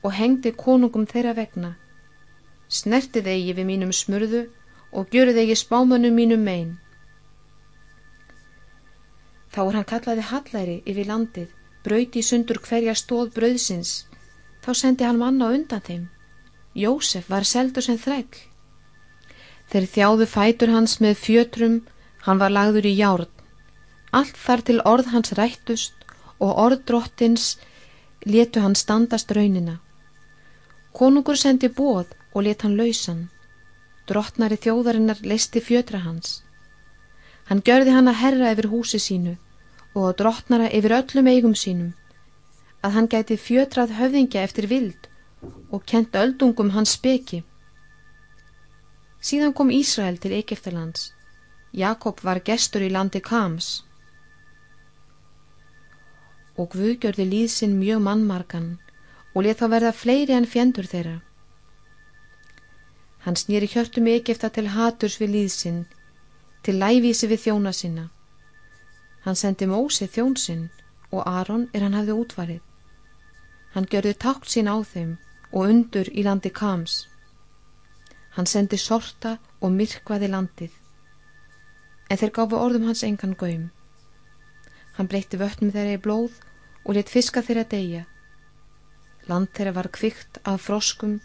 og hengdi konungum þeirra vegna. Snerti þeigi við mínum smurðu og gjöru þeigi spámanum mínum megin. Þá er hann kallaði hallæri yfir landið, brauti í sundur hverja stóð brauðsins. Þá sendi hann manna undan þeim. Jósef var seldur sem þrækl. Þeir þjáðu fætur hans með fjötrum, hann var lagður í járn. Allt þar til orð hans rættust og orð drottins letu hann standast raunina. Konungur sendi bóð og let hann lausan. Drottnari þjóðarinnar leisti fjötra hans. Hann gjörði hann að herra yfir húsi sínu og drottnara yfir öllum eigum sínum, að hann gæti fjötrað höfðingja eftir vild og kent öldungum hans speki. Síðan kom Ísrael til Egeftalands. Jakob var gestur í landi Kams. Og Guð gjörði líðsinn mjög mannmarkan og let þá verða fleiri en fjendur þeirra. Hann snýri hjörtum Egefta til haturs við líðsinn, til lævísi við þjóna sinna. Hann sendi Mósi þjónsinn og Aron er hann hafði útvarið. Hann gjörði tákt sín á þeim og undur í landi Kams. Hann sendi sorta og myrkvaði landið. En þeir gáfu orðum hans engan gaum. Hann breytti vötnum þeirra í blóð og let fiska þeirra deyja. Land þeirra var kvikt af froskum,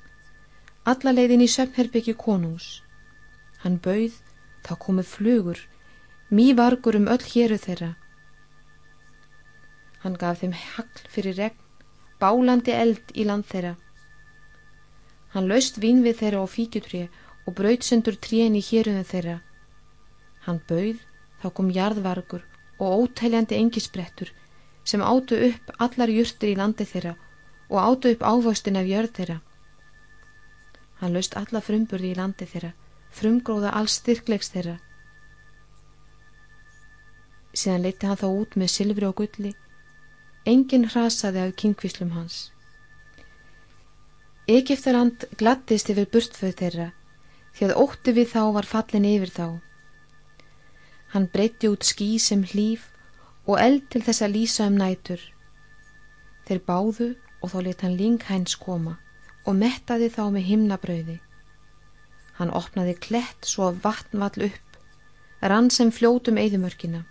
alla leiðin í söfnherbyggi konungs. Hann bauð, þá komið flugur mývargur um öll héru þeirra. Hann gaf þeim hagl fyrir regn, bálandi eld í land þeirra. Hann laust vín við þeirra á fíkjutré og brautsendur trén í héruðum þeirra. Hann bauð, þá kom jarðvargur og ótæljandi engisbrettur sem átu upp allar júrtir í landi þeirra og átu upp ávöstin af jörð þeirra. Hann laust alla frumburði í landi þeirra, frumgróða alls styrklegs þeirra. Síðan leiti hann þá út með silfri og gulli. Enginn hrasaði af kynkvíslum hans. Egiptaland glattist yfir burtföð þeirra því að ótti við þá var fallin yfir þá hann breytti út ský sem hlýf og eld til þess að lýsa um nætur. Þeir báðu og þá let hann linghæns koma og mettaði þá með himnabrauði. Hann opnaði klett svo að vatn vall upp rann sem fljótum eðimörkina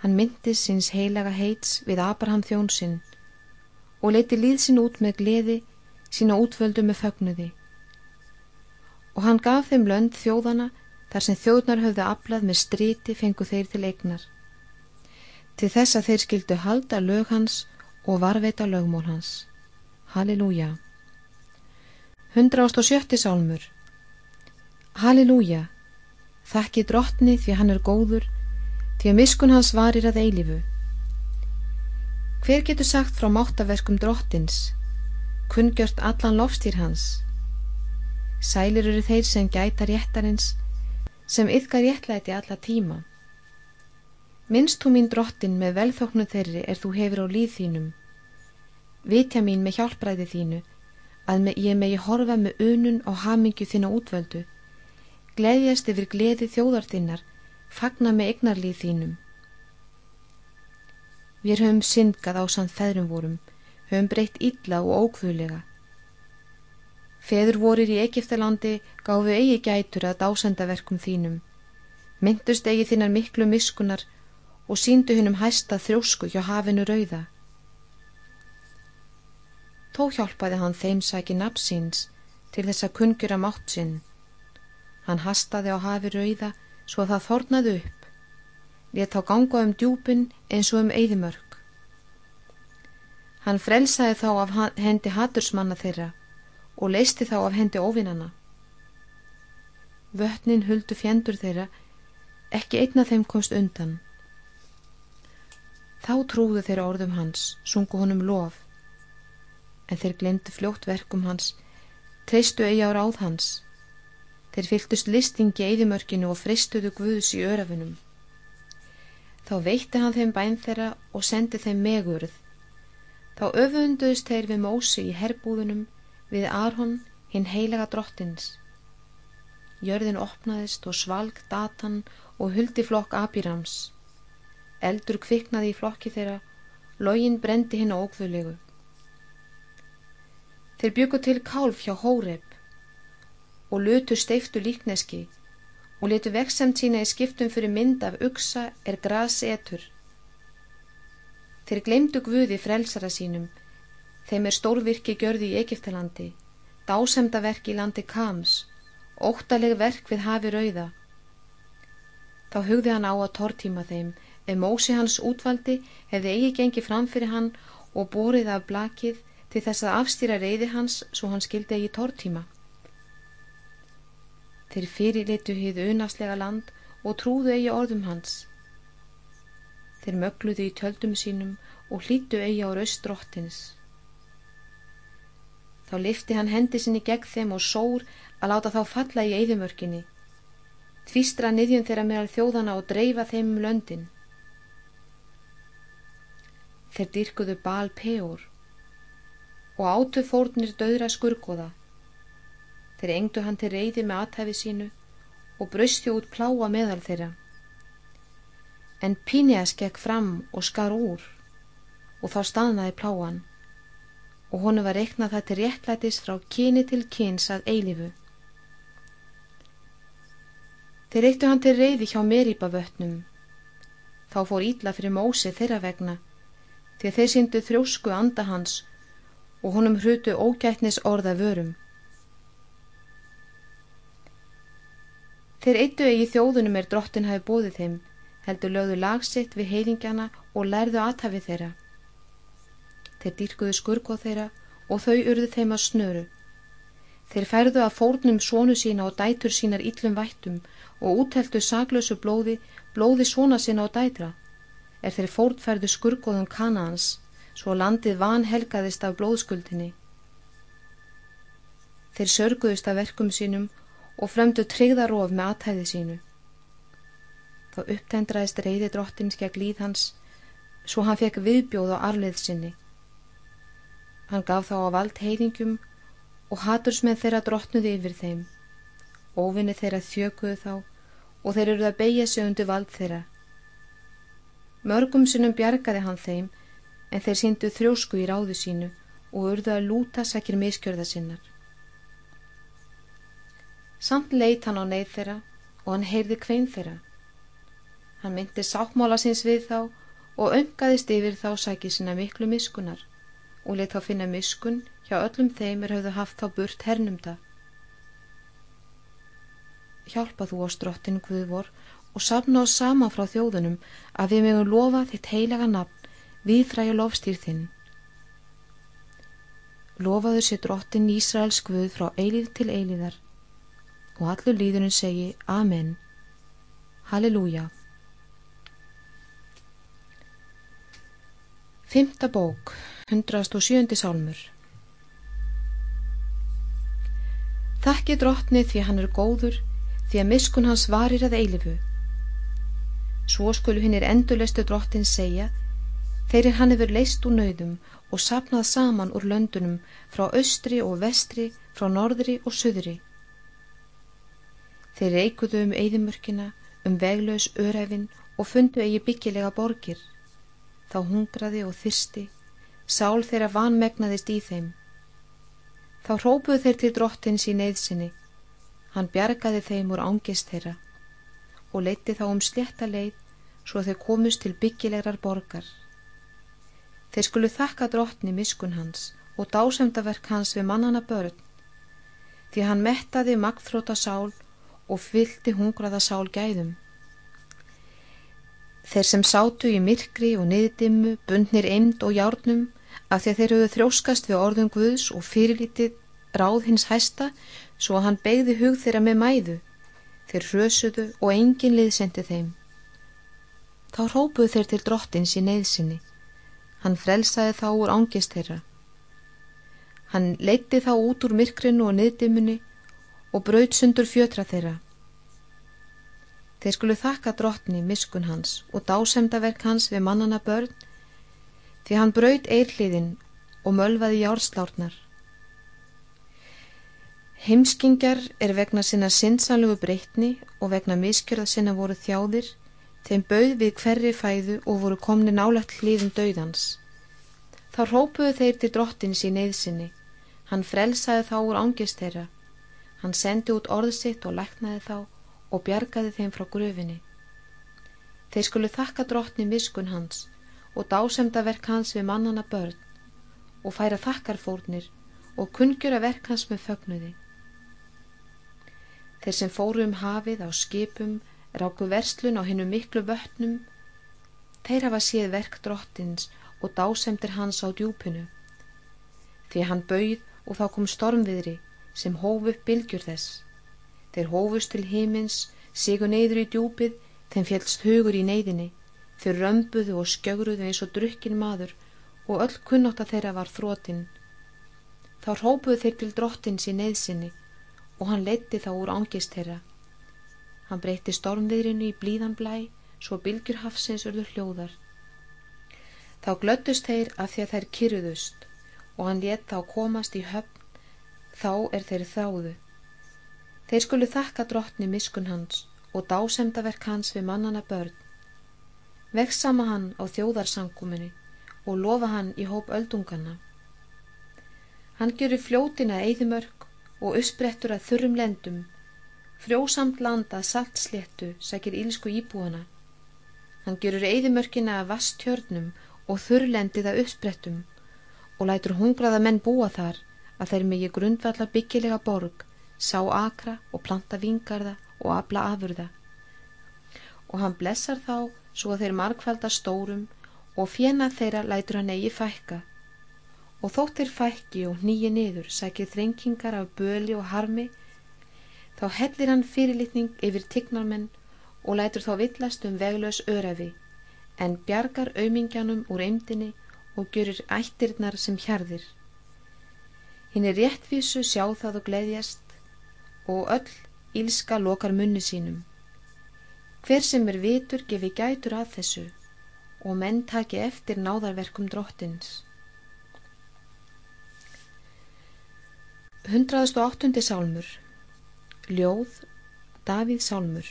Hann myndist síns heilaga heits við Abraham þjónsinn og leiti líð sín út með gleði, sína útvöldu með fögnuði. Og hann gaf þeim lönd þjóðana þar sem þjóðnar höfðu aflað með stríti fengu þeir til eignar. Til þess að þeir skildu halda lög hans og varveita lögmól hans. Halleluja. 107. sálmur Halleluja. Þakki drottni því hann er góður því að miskun hans varir að eilifu. Hver getur sagt frá máttaverkum drottins, kunngjört allan lofstýr hans? Sælir eru þeir sem gæta réttarins, sem yfka réttlæti alla tíma. Minnst þú mín drottin með velþóknu þeirri er þú hefur á líð þínum. Vitja mín með hjálpræði þínu, að með, ég megi horfa með unun og hamingju þína útvöldu, gleðjast yfir gleði þjóðar þinnar, fagna með egnarlíð þínum. Við höfum syngað á sann feðrum vorum, höfum breytt illa og ókvöðlega. Feður vorir í Egiptalandi gáfu eigi gætur að dásendaverkum þínum, myndust eigi þinnar miklu miskunar og síndu hennum hæsta þjósku hjá hafinu rauða. Þó hjálpaði hann þeim sæki napsins til þess að kungjura mátt sinn. Hann hastaði á hafi rauða svo að það þornaði upp, let þá ganga um djúpin eins og um eðimörk. Hann frelsaði þá af hendi hatursmanna þeirra og leisti þá af hendi óvinnana. Vötnin huldu fjendur þeirra, ekki einna þeim komst undan. Þá trúðu þeirra orðum hans, sungu honum lof, en þeir glemdi fljótt verkum hans, treystu eigi á ráð hans, Þeir fylgtust listingi eðimörkinu og fristuðu Guðs í örafunum. Þá veitti hann þeim bæn þeirra og sendi þeim megurð. Þá öfunduðist þeir við Mósi í herbúðunum við Arhon hinn heilega drottins. Jörðin opnaðist og svalg datan og huldi flokk Abirams. Eldur kviknaði í flokki þeirra, login brendi hinn ókvöðlegu. Þeir byggu til kálf hjá Hóreb og lutu steiftu líkneski og letu veksamt sína í skiptum fyrir mynd af uksa er grasi etur. Þeir glemdu Guði frelsara sínum, þeim er stórvirki gjörði í Egiptalandi, dásemda verk í landi Kams, óttaleg verk við hafi rauða. Þá hugði hann á að tortíma þeim, ef Mósi hans útvaldi hefði eigi gengið fram fyrir hann og borið af blakið til þess að afstýra reyði hans svo hann skildi eigi tortíma. Þeir fyrirlitu hið unaslega land og trúðu eigi orðum hans. Þeir mögluðu í tjöldum sínum og hlýttu eigi á raust drottins. Þá lifti hann hendi sinni gegn þeim og sór að láta þá falla í eðimörkinni. Tvístra niðjum þeirra meðal þjóðana og dreifa þeim um löndin. Þeir dyrkuðu bal peor og átu fórnir döðra skurgoða Þeir engdu hann til reyði með aðtæfi sínu og brausti út pláa meðal þeirra. En Pínias gekk fram og skar úr og þá staðnaði pláan og honu var reiknað það til réttlætis frá kyni til kyns að eilifu. Þeir reyktu hann til reyði hjá Merípa vötnum. Þá fór ítla fyrir Mósi þeirra vegna því þeir syndu þrjósku anda hans og honum hrutu ógætnis orða vörum. Þeir eittu eigi þjóðunum er drottin hafi bóðið þeim, heldur lögðu lagsitt við heiðingjana og lærðu aðtafið þeirra. Þeir dýrkuðu skurkoð þeirra og þau urðu þeim að snöru. Þeir færðu að fórnum svonu sína og dætur sínar yllum vættum og útheltu saglösu blóði, blóði svona sína og dætra. Er þeir fórnfærðu skurkoðum kanaans, svo landið vanhelgaðist af blóðskuldinni. Þeir sörguðust af verkum sínum og fremdu tryggðarof með aðtæði sínu. Þá upptendraðist reyði drottins gegn líð hans, svo hann fekk viðbjóð á arleið sinni. Hann gaf þá á vald heiðingum og hatursmenn þeirra drottnuði yfir þeim. Óvinni þeirra þjökuðu þá og þeir eruð að beigja sig undir vald þeirra. Mörgum sinnum bjargaði hann þeim en þeir síndu þrjósku í ráðu sínu og urðu að lúta sækir miskjörða sinnar. Samt leitt hann á neyð þeirra og hann heyrði kvein þeirra. Hann myndi sáttmála síns við þá og öngaðist yfir þá sækið sína miklu miskunar og leitt þá finna miskun hjá öllum þeim er hafðu haft þá burt hernumda. Hjálpa þú á strottin Guðvor og safna oss sama frá þjóðunum að við mögum lofa þitt heilaga nafn við fræju lofstýr þinn. Lofaðu sér drottin Ísraels Guð frá eilíð til eilíðar og allur líðurinn segi Amen, Halleluja. Fymta bók, 107. sálmur Þakki drottni því hann er góður, því að miskun hans varir að eilifu. Svo skulu hinn er endurleistu drottin segja, þeirri hann hefur leist úr nöyðum og sapnað saman úr löndunum frá austri og vestri, frá norðri og söðri. Þeir reikuðu um eðimörkina, um veglaus öræfin og fundu eigi byggilega borgir þá hungraði og þyrsti, sál þeirra vanmegnaðist í þeim. Þá hrópuðu þeir til drottins í neyðsinni, hann bjargaði þeim úr ángist þeirra og leiti þá um sletta leið svo þeir komust til byggilegrar borgar. Þeir skulu þakka drottni miskun hans og dásemdaverk hans við mannana börn, því hann mettaði magþróta sál og fyldi hungraða sál gæðum. Þeir sem sátu í myrkri og niðdimmu, bundnir eimd og járnum af því að þeir höfðu þróskast við orðum Guðs og fyrirlítið ráð hins hæsta svo að hann beigði hug þeirra með mæðu. Þeir hrösuðu og engin liðsendi þeim. Þá hrópuðu þeir til drottins í neyðsinni. Hann frelsaði þá úr ángist þeirra. Hann leitti þá út úr myrkrinu og niðdimmunni og braut sundur fjötra þeirra. Þeir skulu þakka drottni miskun hans og dásemdaverk hans við mannana börn því hann braut eirliðin og mölvaði járslárnar. Heimskingjar er vegna sinna sinnsanlugu breytni og vegna miskjörða sinna voru þjáðir þeim bauð við hverri fæðu og voru komni nálagt hlýðum dauðans. Þá rópuðu þeir til drottins í neyðsinni. Hann frelsaði þá úr ángist þeirra. Hann sendi út orðsitt og læknaði þá og bjargaði þeim frá gröfinni. Þeir skulu þakka drottni miskun hans og dásemda verk hans við mannana börn og færa þakkarfórnir og kungjura verk hans með fögnuði. Þeir sem fóru um hafið á skipum, ráku verslun á hennu miklu vötnum, þeir hafa séð verk drottins og dásemdir hans á djúpinu. Því hann bauð og þá kom stormviðri sem hóf upp bylgjur þess. Þeir hófust til hímins, sigu neyður í djúpið, þeim fjælst hugur í neyðinni. Þeir römbuðu og skjögruðu eins og drukkin maður og öll kunnátt að þeirra var þrótin. Þá hópuðu þeir til drottins í neyðsinni og hann leitti þá úr ángist þeirra. Hann breytti stormviðrinu í blíðan blæ, svo bylgjur hafsins urðu hljóðar. Þá glöttust þeir af því að þær kyrruðust og hann létt þá komast í höfn, þá er þeir þáðu. Þeir skulu þakka drottni miskun hans og dásemdaverk hans við mannana börn. Veksama hann á þjóðarsanguminni og lofa hann í hóp öldungana. Hann gerur fljótina eðimörk og uppsprettur að þurrum lendum, frjósamt landa saltsléttu sækir ílsku íbúana. Hann gerur eðimörkina að vastjörnum og þurrlendið að uppsprettum og lætur hungraða menn búa þar að þeir megi grundvalla byggilega borg sá akra og planta vingarða og abla afurða. Og hann blessar þá svo þeir markvalda stórum og fjena þeirra lætur hann eigi fækka. Og þóttir fækki og nýji niður sækir þrengingar af böli og harmi, þá hellir hann fyrirlitning yfir tignarmenn og lætur þá villast um veglaus örafi, en bjargar aumingjanum úr eimdini og görur ættirnar sem hjarðir. Hinn er réttvísu sjá það og gleðjast, og öll ílska lokar munni sínum. Hver sem er vitur gefi gætur að þessu og menn taki eftir náðarverkum drottins. 108. sálmur Ljóð Davíð sálmur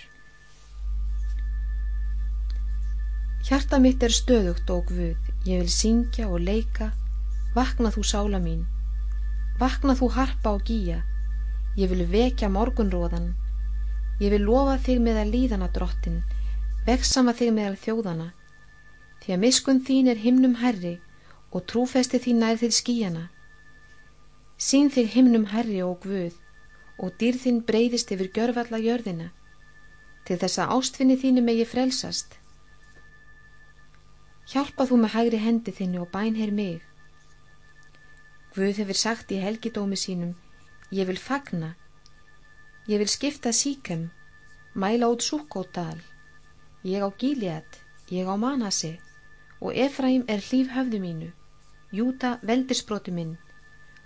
Hjarta mitt er stöðugt og guð, ég vil syngja og leika, vakna þú sála mín, vakna þú harpa og gíja, Ég vil vekja morgunróðan. Ég vil lofa þig meðal líðana drottin, veksama þig meðal þjóðana. Því að miskun þín er himnum herri og trúfesti þín nær þið skíjana. Sín þig himnum herri og guð og dýr þín breyðist yfir gjörfalla jörðina. Til þess að ástfinni þínu megi frelsast. Hjálpa þú með hægri hendi þinni og bæn hér mig. Guð hefur sagt í helgidómi sínum Ég vil fagna. Ég vil skipta síkem, mæla út Súkódal. Ég á Gíliad, ég á Manasi og Efraim er hlýf höfðu mínu, Júta veldisbróti minn,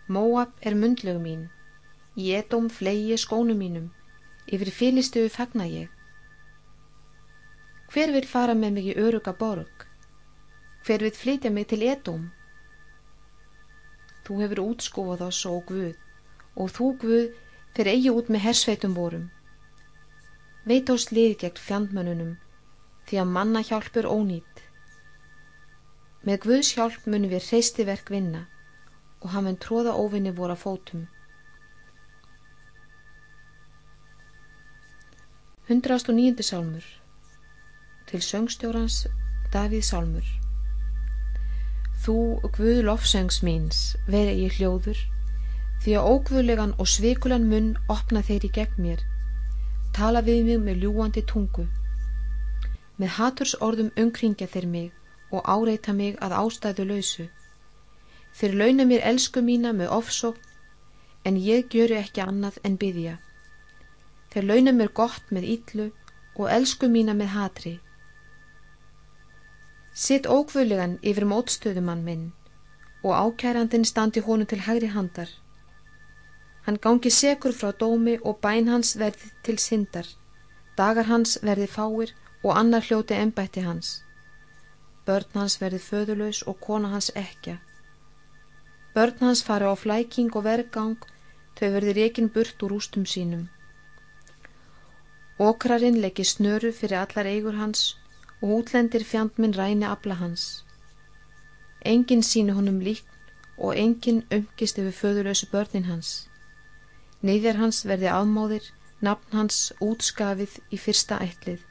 Móab er mundlegu mín, í edóm flegi skónu mínum, yfir fylistuðu fagna ég. Hver vil fara með mig í öruga borg? Hver vil flytja mig til edóm? Þú hefur útskófað oss og Guð, og þú Guð fyrir eigi út með hersveitum vorum. Veit ás lið gegn fjandmönunum, því að manna hjálpur ónýtt. Með Guðs hjálp munum við hreisti verk vinna og hann mun tróða óvinni voru að fótum. 109. sálmur Til söngstjórans Davíð sálmur Þú, Guð lofsöngs míns, veri ég hljóður, því að ógvöðlegan og sveikulan munn opna þeir í gegn mér, tala við mig með ljúandi tungu. Með haturs orðum umkringja þeir mig og áreita mig að ástæðu lausu. Þeir launa mér elsku mína með ofsókn, en ég gjöru ekki annað en byðja. Þeir launa mér gott með ítlu og elsku mína með hatri. Sitt ókvölugan yfir mótstöðumann minn og ákærandin standi honum til hægri handar. Hann gangi sekur frá dómi og bæn hans verði til syndar. Dagar hans verði fáir og annar hljóti ennbætti hans. Börn hans verði föðulös og kona hans ekja. Börn hans fari á flæking og vergang, þau verði rekin burt úr ústum sínum. Okrarinn leggi snöru fyrir allar eigur hans og útlendir fjandminn ræni abla hans. Engin sínu honum líkn og engin umgist yfir föðurlösu börnin hans. Neyðjar hans verði afmáðir, nafn hans útskafið í fyrsta ætlið.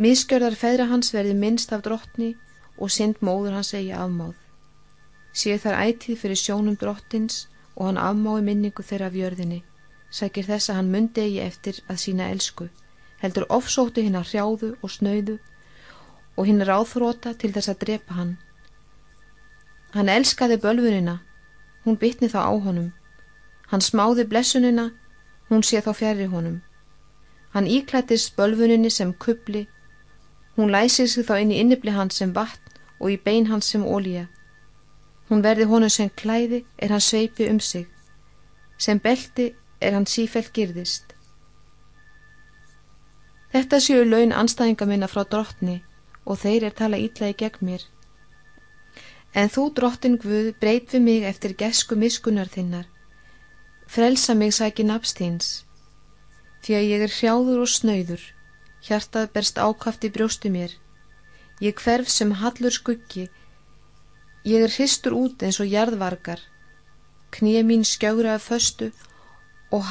Mískjörðar feðra hans verði minnst af drottni og synd móður hans eigi afmáð. Sér þar ætið fyrir sjónum drottins og hann afmái minningu þeirra af jörðinni, sækir þess að hann myndi eigi eftir að sína elsku heldur ofsóttu hinn að hrjáðu og snauðu og hinn er áþróta til þess að drepa hann. Hann elskaði bölfunina, hún bytni þá á honum. Hann smáði blessunina, hún sé þá fjari honum. Hann íklættist bölfuninni sem kubli, hún læsir sig þá inn í innibli hans sem vatn og í bein hans sem ólíja. Hún verði honum sem klæði er hann sveipi um sig, sem belti er hann sífælt girðist. Þetta séu laun anstæðinga minna frá drottni og þeir er tala ítlaði gegn mér. En þú, drottin Guð, breyt við mig eftir gesku miskunar þinnar. Frelsa mig sæki nafstíns, því að ég er hrjáður og snöyður, hjartað berst ákaft í brjóstu mér. Ég hverf sem hallur skuggi, ég er hristur út eins og jarðvargar, knið mín skjára af föstu og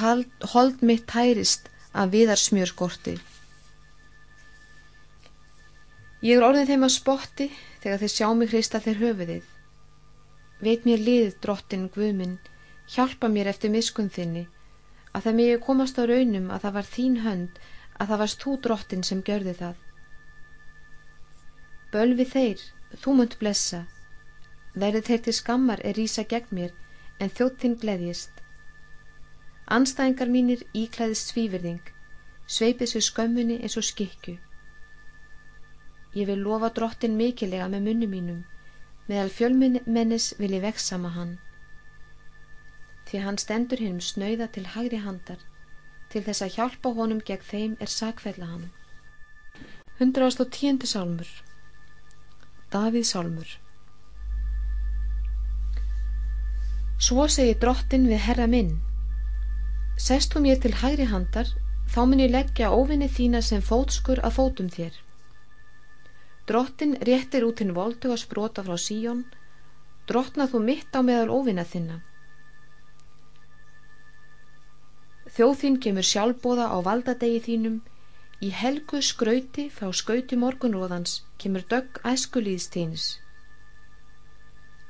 hold mitt tærist af viðarsmjörskorti. Ég er orðin þeim að spotti þegar þeir sjá mig hrista þeir höfuðið. Veit mér lið, drottin Guðminn, hjálpa mér eftir miskun þinni, að það mér komast á raunum að það var þín hönd, að það varst þú drottin sem gjörði það. Bölvi þeir, þú munt blessa, verði þeir til skammar er rýsa gegn mér, en þjóttinn gleðjist. Anstæðingar mínir íklæðist svífyrðing, sveipið sér skömmunni eins og skikku. Ég vil lofa drottin mikilega með munni mínum, meðal fjölmennis vil ég veksama hann. Því hann stendur hinn snöyða til hægri handar, til þess að hjálpa honum gegn þeim er sakfælla hann. 110. sálmur Davíð sálmur Svo segi drottin við herra minn, sest þú mér til hægri handar, þá mun ég leggja óvinni þína sem fótskur að fótum þér. Drottin réttir út hinn voltuga sprota frá síjón, drottnað þú mitt á meðal óvinna þinna. Þjóðþín kemur sjálfbóða á valdadegi þínum, í helgu skrauti frá skauti morgunróðans kemur dögg æskulíðstíns.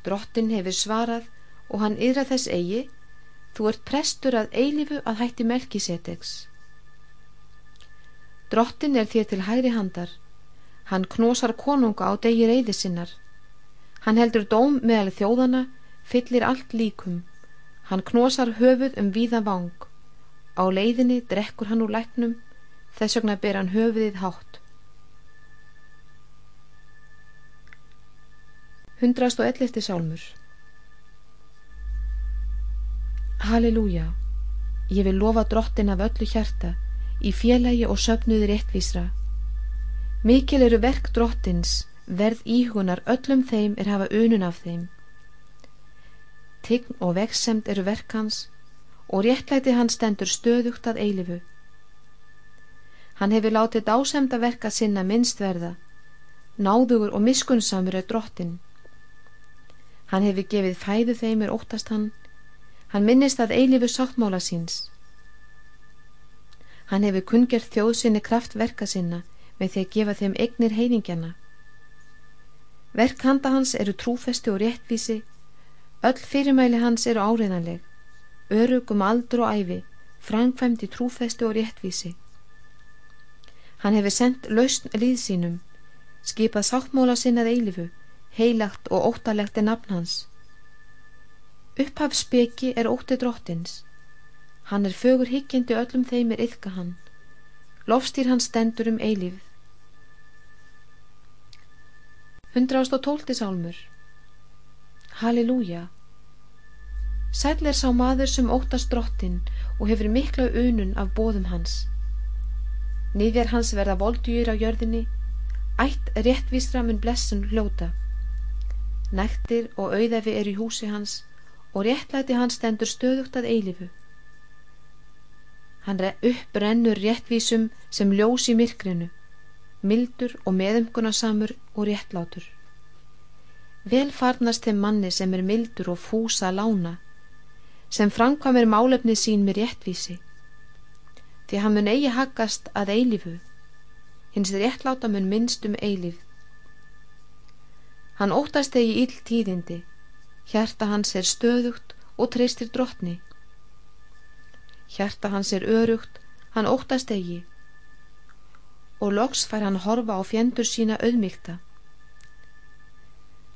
Drottin hefur svarað og hann yðra þess eigi, þú ert prestur að eilifu að hætti melkisetegs. Drottin er þér til hægri handar, Hann knosar konunga á degi reyði sinnar. Hann heldur dóm meðal þjóðana, fyllir allt líkum. Hann knosar höfuð um víða vang. Á leiðinni drekkur hann úr læknum, þess vegna ber hann höfuðið hátt. 111. sálmur Halleluja Ég vil lofa drottin af öllu hjarta í félagi og söpnuði réttvísra Mikil eru verk drottins verð íhugunar öllum þeim er hafa unun af þeim Tign og veksemt eru verk hans og réttlæti hans stendur stöðugt að eilifu Hann hefur látið dásemda verka sinna minnstverða náðugur og miskunnsamur er drottin Hann hefur gefið fæðu þeim er óttast hann. Hann minnist að eilifu sáttmála síns. Hann hefur kungjert þjóðsynni kraftverka sinna með því að gefa þeim eignir heiningjana. Verk handa hans eru trúfesti og réttvísi. Öll fyrirmæli hans eru áriðanleg. Örugum aldur og æfi, framkvæmt í trúfesti og réttvísi. Hann hefur sendt lausn líð sínum, skipað sáttmála sinnað eilifu heilagt og óttalegt er nafn hans. Upphafspeki er ótti drottins. Hann er fögur higgjandi öllum þeim er yfka hann. Lofstýr hann stendur um eilífð. 112. sálmur Halleluja Sæl er sá maður sem óttast drottin og hefur mikla unun af bóðum hans. Nýðjar hans verða voldjur á jörðinni, ætt réttvísra mun blessun hljóta. Nektir og auðefi er í húsi hans og réttlæti hans stendur stöðugt að eilifu. Hann upprennur réttvísum sem ljós í myrkrinu, mildur og meðumkunarsamur og réttlátur. Vel farnast þeim manni sem er mildur og fúsa lána, sem framkvamir málefni sín með réttvísi. Því hann mun eigi haggast að eilifu, hins réttláta mun minnst um eilif Hann óttast þegi ill tíðindi, hjarta hans er stöðugt og treystir drottni. Hjarta hans er örugt, hann óttast þegi og loks fær hann horfa á fjendur sína auðmygta.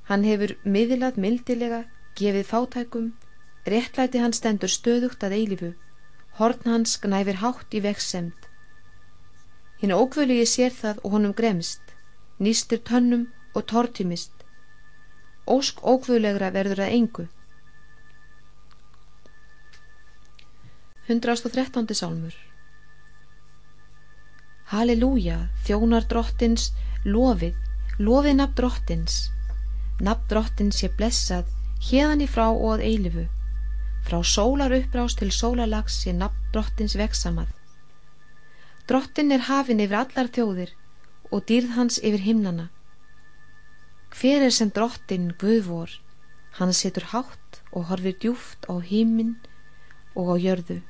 Hann hefur miðlað mildilega, gefið fátækum, réttlæti hann stendur stöðugt að eilifu, horn hans gnæfir hátt í veksemt. Hinn ókvölugi sér það og honum gremst, nýstur tönnum og tortimist ósk ókvöðlegra verður að engu. 113. sálmur Halleluja, þjónar drottins, lofið, lofið nafn drottins, nafn drottins sé blessað, hérðan í frá og að eilifu, frá sólar uppbrás til sólarlags sé nafn drottins veksamað. Drottin er hafin yfir allar þjóðir og dýrð hans yfir himnana. Hver er sem drottin Guðvor, hann setur hátt og horfir djúft á hímin og á jörðu.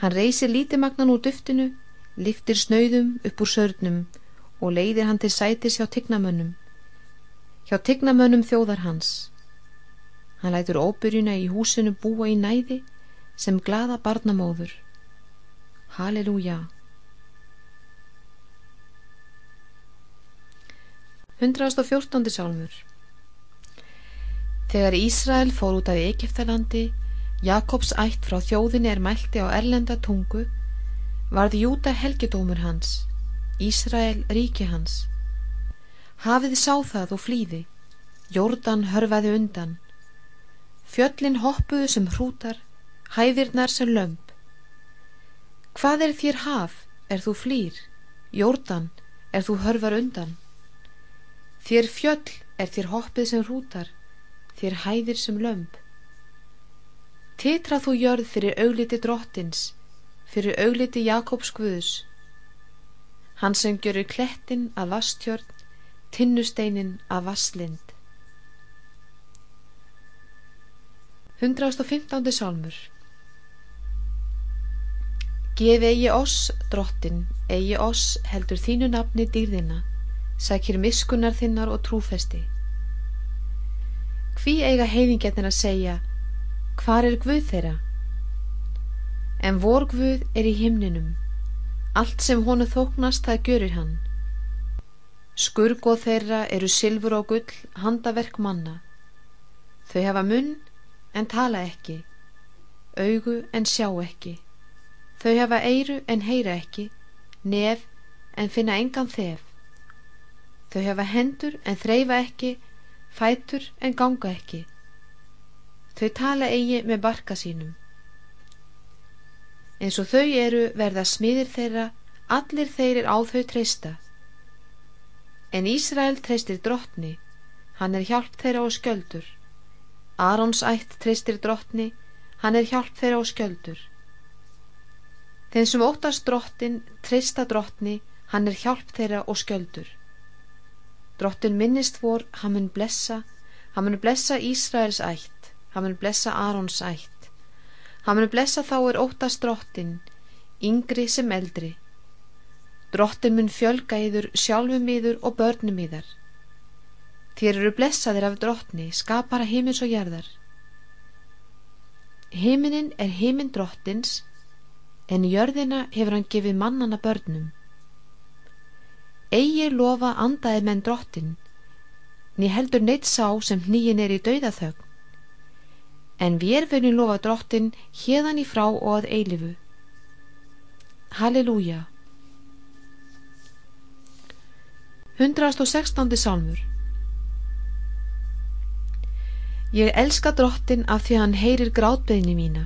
Hann reysir lítimagnan úr duftinu, liftir snauðum upp úr sörnum og leiðir hann til sætis hjá tignamönnum. Hjá tignamönnum þjóðar hans. Hann lætur óbyrjuna í húsinu búa í næði sem glada barnamóður. Halleluja! 114. sálmur Þegar Ísrael fór út af Egiptalandi, Jakobs ætt frá þjóðinni er mælti á erlenda tungu, varði Júta helgidómur hans, Ísrael ríki hans. Hafið sá það og flýði, Jórdan hörfaði undan, fjöllin hoppuðu sem hrútar, hæðirnar sem lömp. Hvað er þér haf, er þú flýr, Jórdan, er þú hörfar undan? Þér fjöll er þér hoppið sem hrútar, þér hæðir sem lömp. Titra þú jörð fyrir augliti drottins, fyrir augliti Jakobs Guðs. Hann sem görur klettin að vastjörn, tinnusteinin að vastlind. 115. sálmur Gef eigi oss, drottin, eigi oss heldur þínu nafni dýrðina sækir miskunnar þinnar og trúfesti. Hví eiga heiðingetnir að segja, hvar er Guð þeirra? En vor Guð er í himninum, allt sem honu þóknast það görir hann. Skurgoð þeirra eru silfur og gull, handaverk manna. Þau hafa munn en tala ekki, augu en sjá ekki. Þau hafa eiru en heyra ekki, nef en finna engan þef. Þau hefa hendur en þreyfa ekki, fætur en ganga ekki. Þau tala eigi með barka sínum. Eins og þau eru verða smiðir þeirra, allir þeir er á þau treysta. En Ísrael treystir drottni, hann er hjálp þeirra og skjöldur. Arons ætt treystir drottni, hann er hjálp þeirra og skjöldur. Þeim sem óttast drottin, treysta drottni, hann er hjálp þeirra og skjöldur. Drottin minnist vor, hann mun blessa, hann mun blessa Ísraels ætt, hann mun blessa Arons ætt. Hann mun blessa þá er óttast drottin, yngri sem eldri. Drottin mun fjölga yður, sjálfum yður og börnum yðar. Þér eru blessaðir af drottni, skapara heimins og gerðar. Heiminin er heiminn drottins, en jörðina hefur hann gefið mannana börnum. Egir lofa andaði menn drottin, ný heldur neitt sá sem nýjin er í dauðathögn, en vérfunin lofa drottin hérðan í frá og að eilifu. Halleluja! 116. sálmur Ég elska drottin af því hann heyrir grátbeðni mína.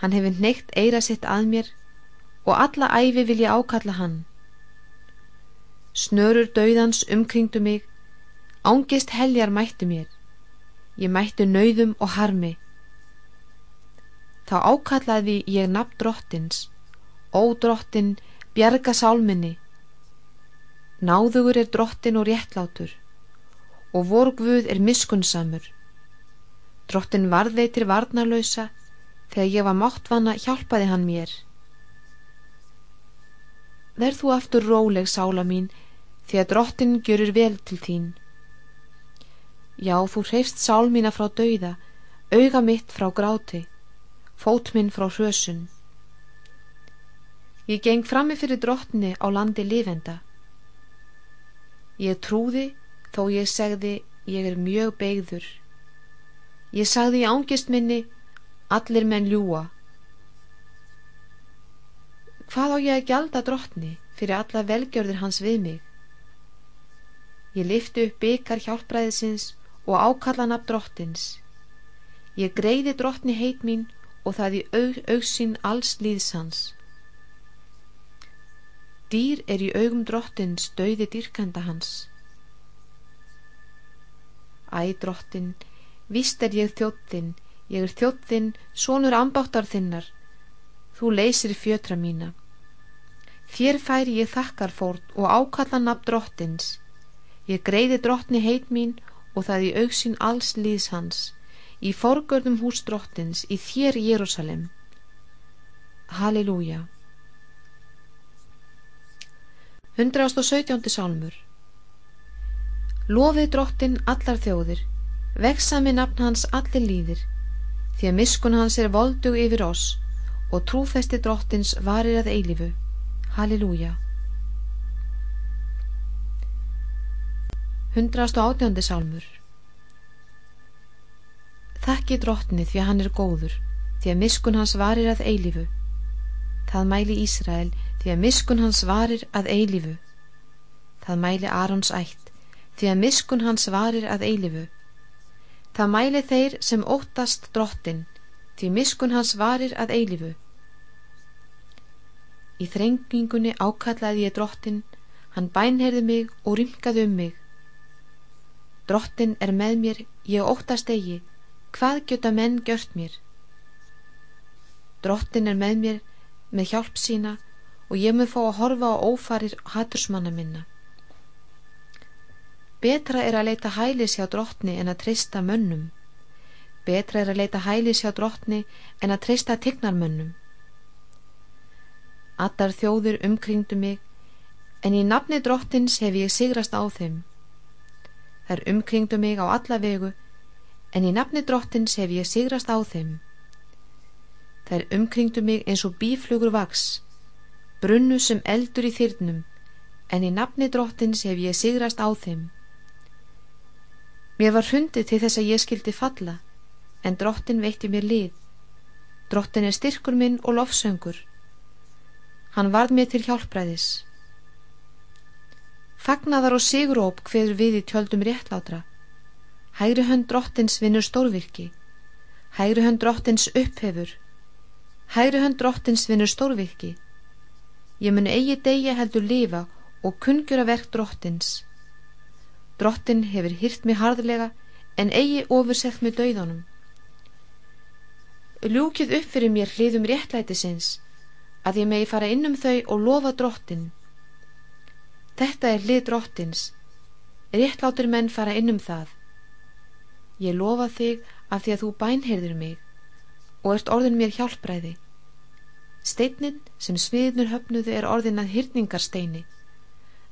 Hann hefur neitt eira sitt að mér og alla æfi vil ég ákalla hann. Snörur dauðans umkringdu mig, ángist heljar mættu mér. Ég mættu nauðum og harmi. Þá ákallaði ég nafn drottins, ó drottin, bjerga sálminni. Náðugur er drottin og réttlátur og vorgvuð er miskunnsamur. Drottin varðveitir varnarlausa Þegar ég var máttvanna hjálpaði hann mér. Verð þú aftur róleg, sála mín, því að drottin görur vel til þín. Já, þú hreifst sál mína frá dauða, auga mitt frá gráti, fót minn frá hrösun. Ég geng frammi fyrir drottni á landi lifenda. Ég trúði þó ég segði ég er mjög beigður. Ég sagði í ángist minni Allir menn ljúa. Hvað á ég að gjalda drottni fyrir alla velgjörður hans við mig? Ég lifti upp byggar hjálpræðisins og ákallan af drottins. Ég greiði drottni heit mín og það í aug, augsinn alls líðsans. Dýr er í augum drottins döiði dýrkanda hans. Æ, drottin, vist er ég þjóttinn, Ég er þjóttinn, sonur ambáttar þinnar. Þú leysir fjötra mína. Þér færi ég þakkar fórt og ákalla nafn drottins. Ég greiði drottni heit mín og það í auksinn alls líðs hans. Í forgörðum hús drottins, í þér Jérúsalem. Halleluja. 117. sálmur Lofið drottin allar þjóðir, veksami nafn hans allir líðir, því að miskun hans er voldug yfir oss og trúfesti drottins varir að eilifu. Halleluja. 118. sálmur Þakki drottni því að hann er góður, því að miskun hans varir að eilifu. Það mæli Ísrael því að miskun hans varir að eilifu. Það mæli Arons ætt því að miskun hans varir að eilifu. Það mæli þeir sem óttast drottin, því miskun hans varir að eilifu. Í þrengingunni ákallaði ég drottin, hann bænherði mig og rymkaði um mig. Drottin er með mér, ég óttast eigi, hvað geta menn gjört mér? Drottin er með mér með hjálp sína og ég mun fá að horfa á ófarir hatursmanna minna. Betra er að leita hælis hjá drottni en að treysta mönnum. Betra er að leita hælis hjá drottni en að treysta tignarmönnum. Allar þjóður umkringdu mig, en í nafni drottins hef ég sigrast á þeim. Þær umkringdu mig á alla vegu, en í nafni drottins hef ég sigrast á þeim. Þær umkringdu mig eins og bíflugur vaks, brunnu sem eldur í þyrnum, en í nafni drottins hef ég sigrast á þeim. Mér var hundið til þess að ég skildi falla, en drottin veitti mér lið. Drottin er styrkur minn og lofsöngur. Hann varð mér til hjálpræðis. Fagnaðar og siguróp hveður við í tjöldum réttlátra. Hægri hönd drottins vinnur stórvirki. Hægri hönd drottins upphefur. Hægri hönd drottins vinnur stórvirki. Ég mun eigi degi heldur lifa og kungjur að verk drottins. Drottin hefur hyrt mig harðlega en eigi ofursett mig dauðanum. Ljúkið upp fyrir mér hliðum réttlætisins að ég megi fara inn um þau og lofa drottin. Þetta er hlið drottins. Réttlátur menn fara inn um það. Ég lofa þig af því að þú bænheirður mig og ert orðin mér hjálpræði. Steinin sem sviðnur höfnuðu er orðin að hyrningarsteini.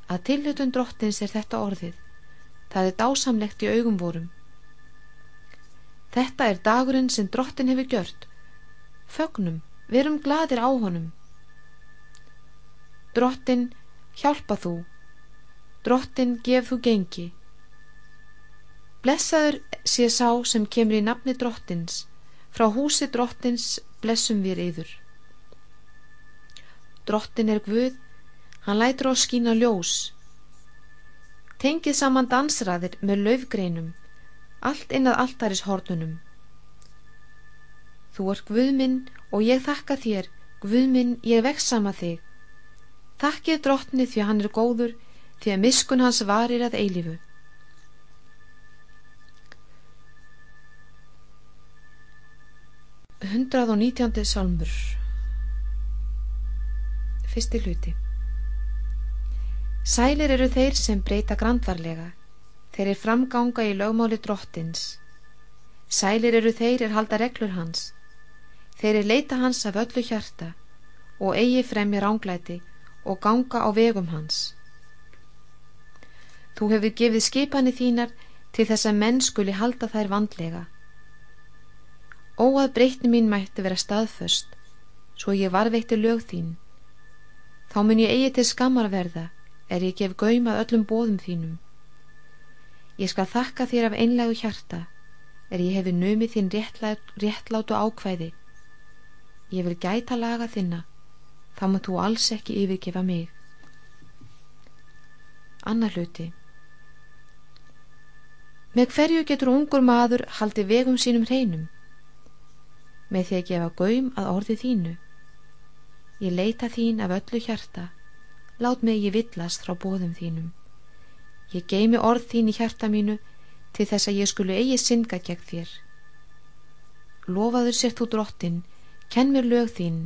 Að tilhutun drottins er þetta orðið. Það er dásamlegt í augum vorum. Þetta er dagurinn sem drottin hefur gjört. Fögnum, verum gladir á honum. Drottin, hjálpa þú. Drottin, gef þú gengi. Blessaður sé sá sem kemur í nafni drottins. Frá húsi drottins blessum við yður. Drottin er Guð, hann lætur á skína ljós. Tengið saman dansraðir með löfgreinum, allt innað alltaris hornunum. Þú ert Guð minn og ég þakka þér, Guð minn ég veksama þig. Þakkið drottni því hann er góður, því að miskun hans varir að eilifu. Hundrað og nítjandi salmur Fyrsti hluti Sælir eru þeir sem breyta grandvarlega, þeir er framganga í lögmáli drottins. Sælir eru þeir er halda reglur hans, þeir er leita hans af öllu hjarta og eigi fremja ránglæti og ganga á vegum hans. Þú hefur gefið skipanir þínar til þess að menn skuli halda þær vandlega. Óað breytni mín mætti vera staðföst, svo ég varveitti lög þín Þá mun ég eigi til skammar verða er ég gef gaumað öllum bóðum þínum. Ég skal þakka þér af einlegu hjarta er ég hefi numið þín réttlát, réttlátu ákvæði. Ég vil gæta laga þinna, þá maður þú alls ekki yfirgefa mig. Annar hluti Með hverju getur ungur maður haldi vegum sínum hreinum? Með því að gefa gaum að orði þínu. Ég leita þín af öllu hjarta, lát mig ég villast frá bóðum þínum. Ég geimi orð þín í hjarta mínu til þess að ég skulu eigi synga gegn þér. Lofaður sér þú drottin, kenn mér lög þín,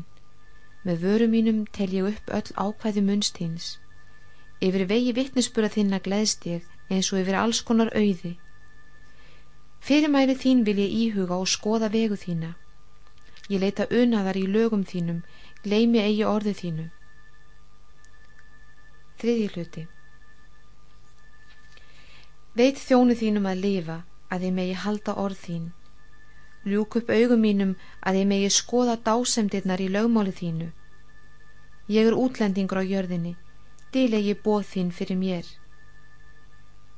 með vöru mínum tel ég upp öll ákvæði munstins. Yfir vegi vittnesbúra þinna gleðst ég eins og yfir alls konar auði. Fyrirmæri þín vil ég íhuga og skoða vegu þína. Ég leita unaðar í lögum þínum, Gleimi eigi orðið þínu. Þriði hluti. Veit þjónu þínum að lifa, að ég megi halda orð þín. Ljúk upp augum mínum að ég megi skoða dásemdirnar í lögmáli þínu. Ég er útlendingur á jörðinni, dilegi bóð þín fyrir mér.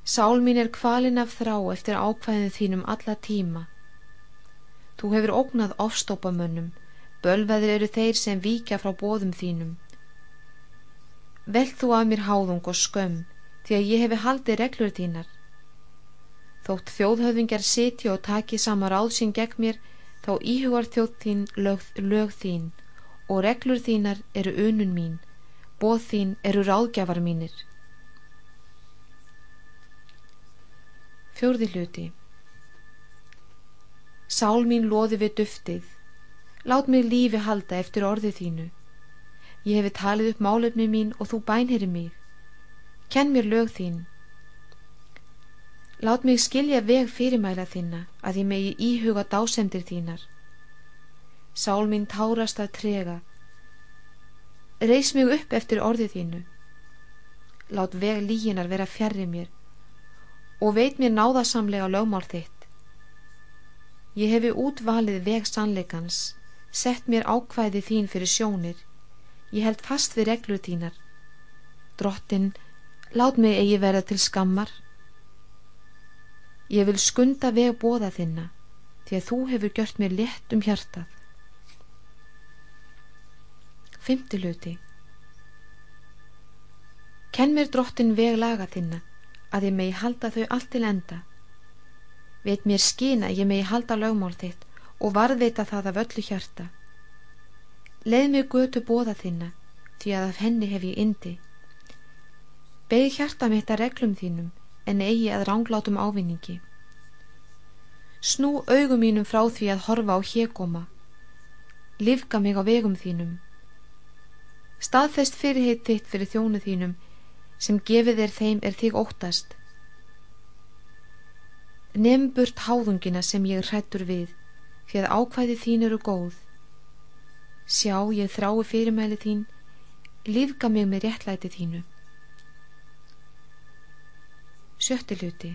Sál mín er kvalin af þrá eftir ákvæðinu þínum alla tíma. Þú hefur ógnað ofstópamönnum, Bölveðir eru þeir sem víkja frá bóðum þínum. Veld þú af mér háðung og skömm, því að ég hefi haldið reglur þínar. Þótt þjóðhöfðingar siti og taki sama ráð sín gegn mér, þá íhugar þjóð þín lög, lög þín og reglur þínar eru unun mín, bóð þín eru ráðgjafar mínir. Fjörði hluti Sál mín loði við duftið, Lát mig lífi halda eftir orðið þínu. Ég hefi talið upp málefni mín og þú bænherri mig. Kenn mér lög þín. Lát mig skilja veg fyrirmæla þína að ég megi íhuga dásendir þínar. Sál mín tárast að trega. Reys mig upp eftir orðið þínu. Lát veg líginar vera fjarrir mér og veit mér náðasamlega lögmál þitt. Ég hefi útvalið veg sannleikans Sett mér ákvæði þín fyrir sjónir. Ég held fast við reglur þínar. Drottin, lát mig eigi verða til skammar. Ég vil skunda veg bóða þinna, því að þú hefur gjört mér létt um hjartað. Fymti luti Kenn mér drottin veg laga þinna, að ég megi halda þau allt til enda. Veit mér skina ég megi halda lögmál þitt og varðveita það af öllu hjarta. Leð mér götu bóða þinna, því að af henni hef ég indi. Begð hjarta mitt að reglum þínum, en eigi að ránglátum ávinningi. Snú augum mínum frá því að horfa á hégóma. Livka mig á vegum þínum. Staðfest fyrirheit þitt fyrir þjónu þínum sem gefið er þeim er þig óttast. Nefnburt háðungina sem ég hrættur við, því að ákvæði þín eru góð. Sjá ég þrái fyrirmæli þín, lífga mig með réttlæti þínu. Sjötti hluti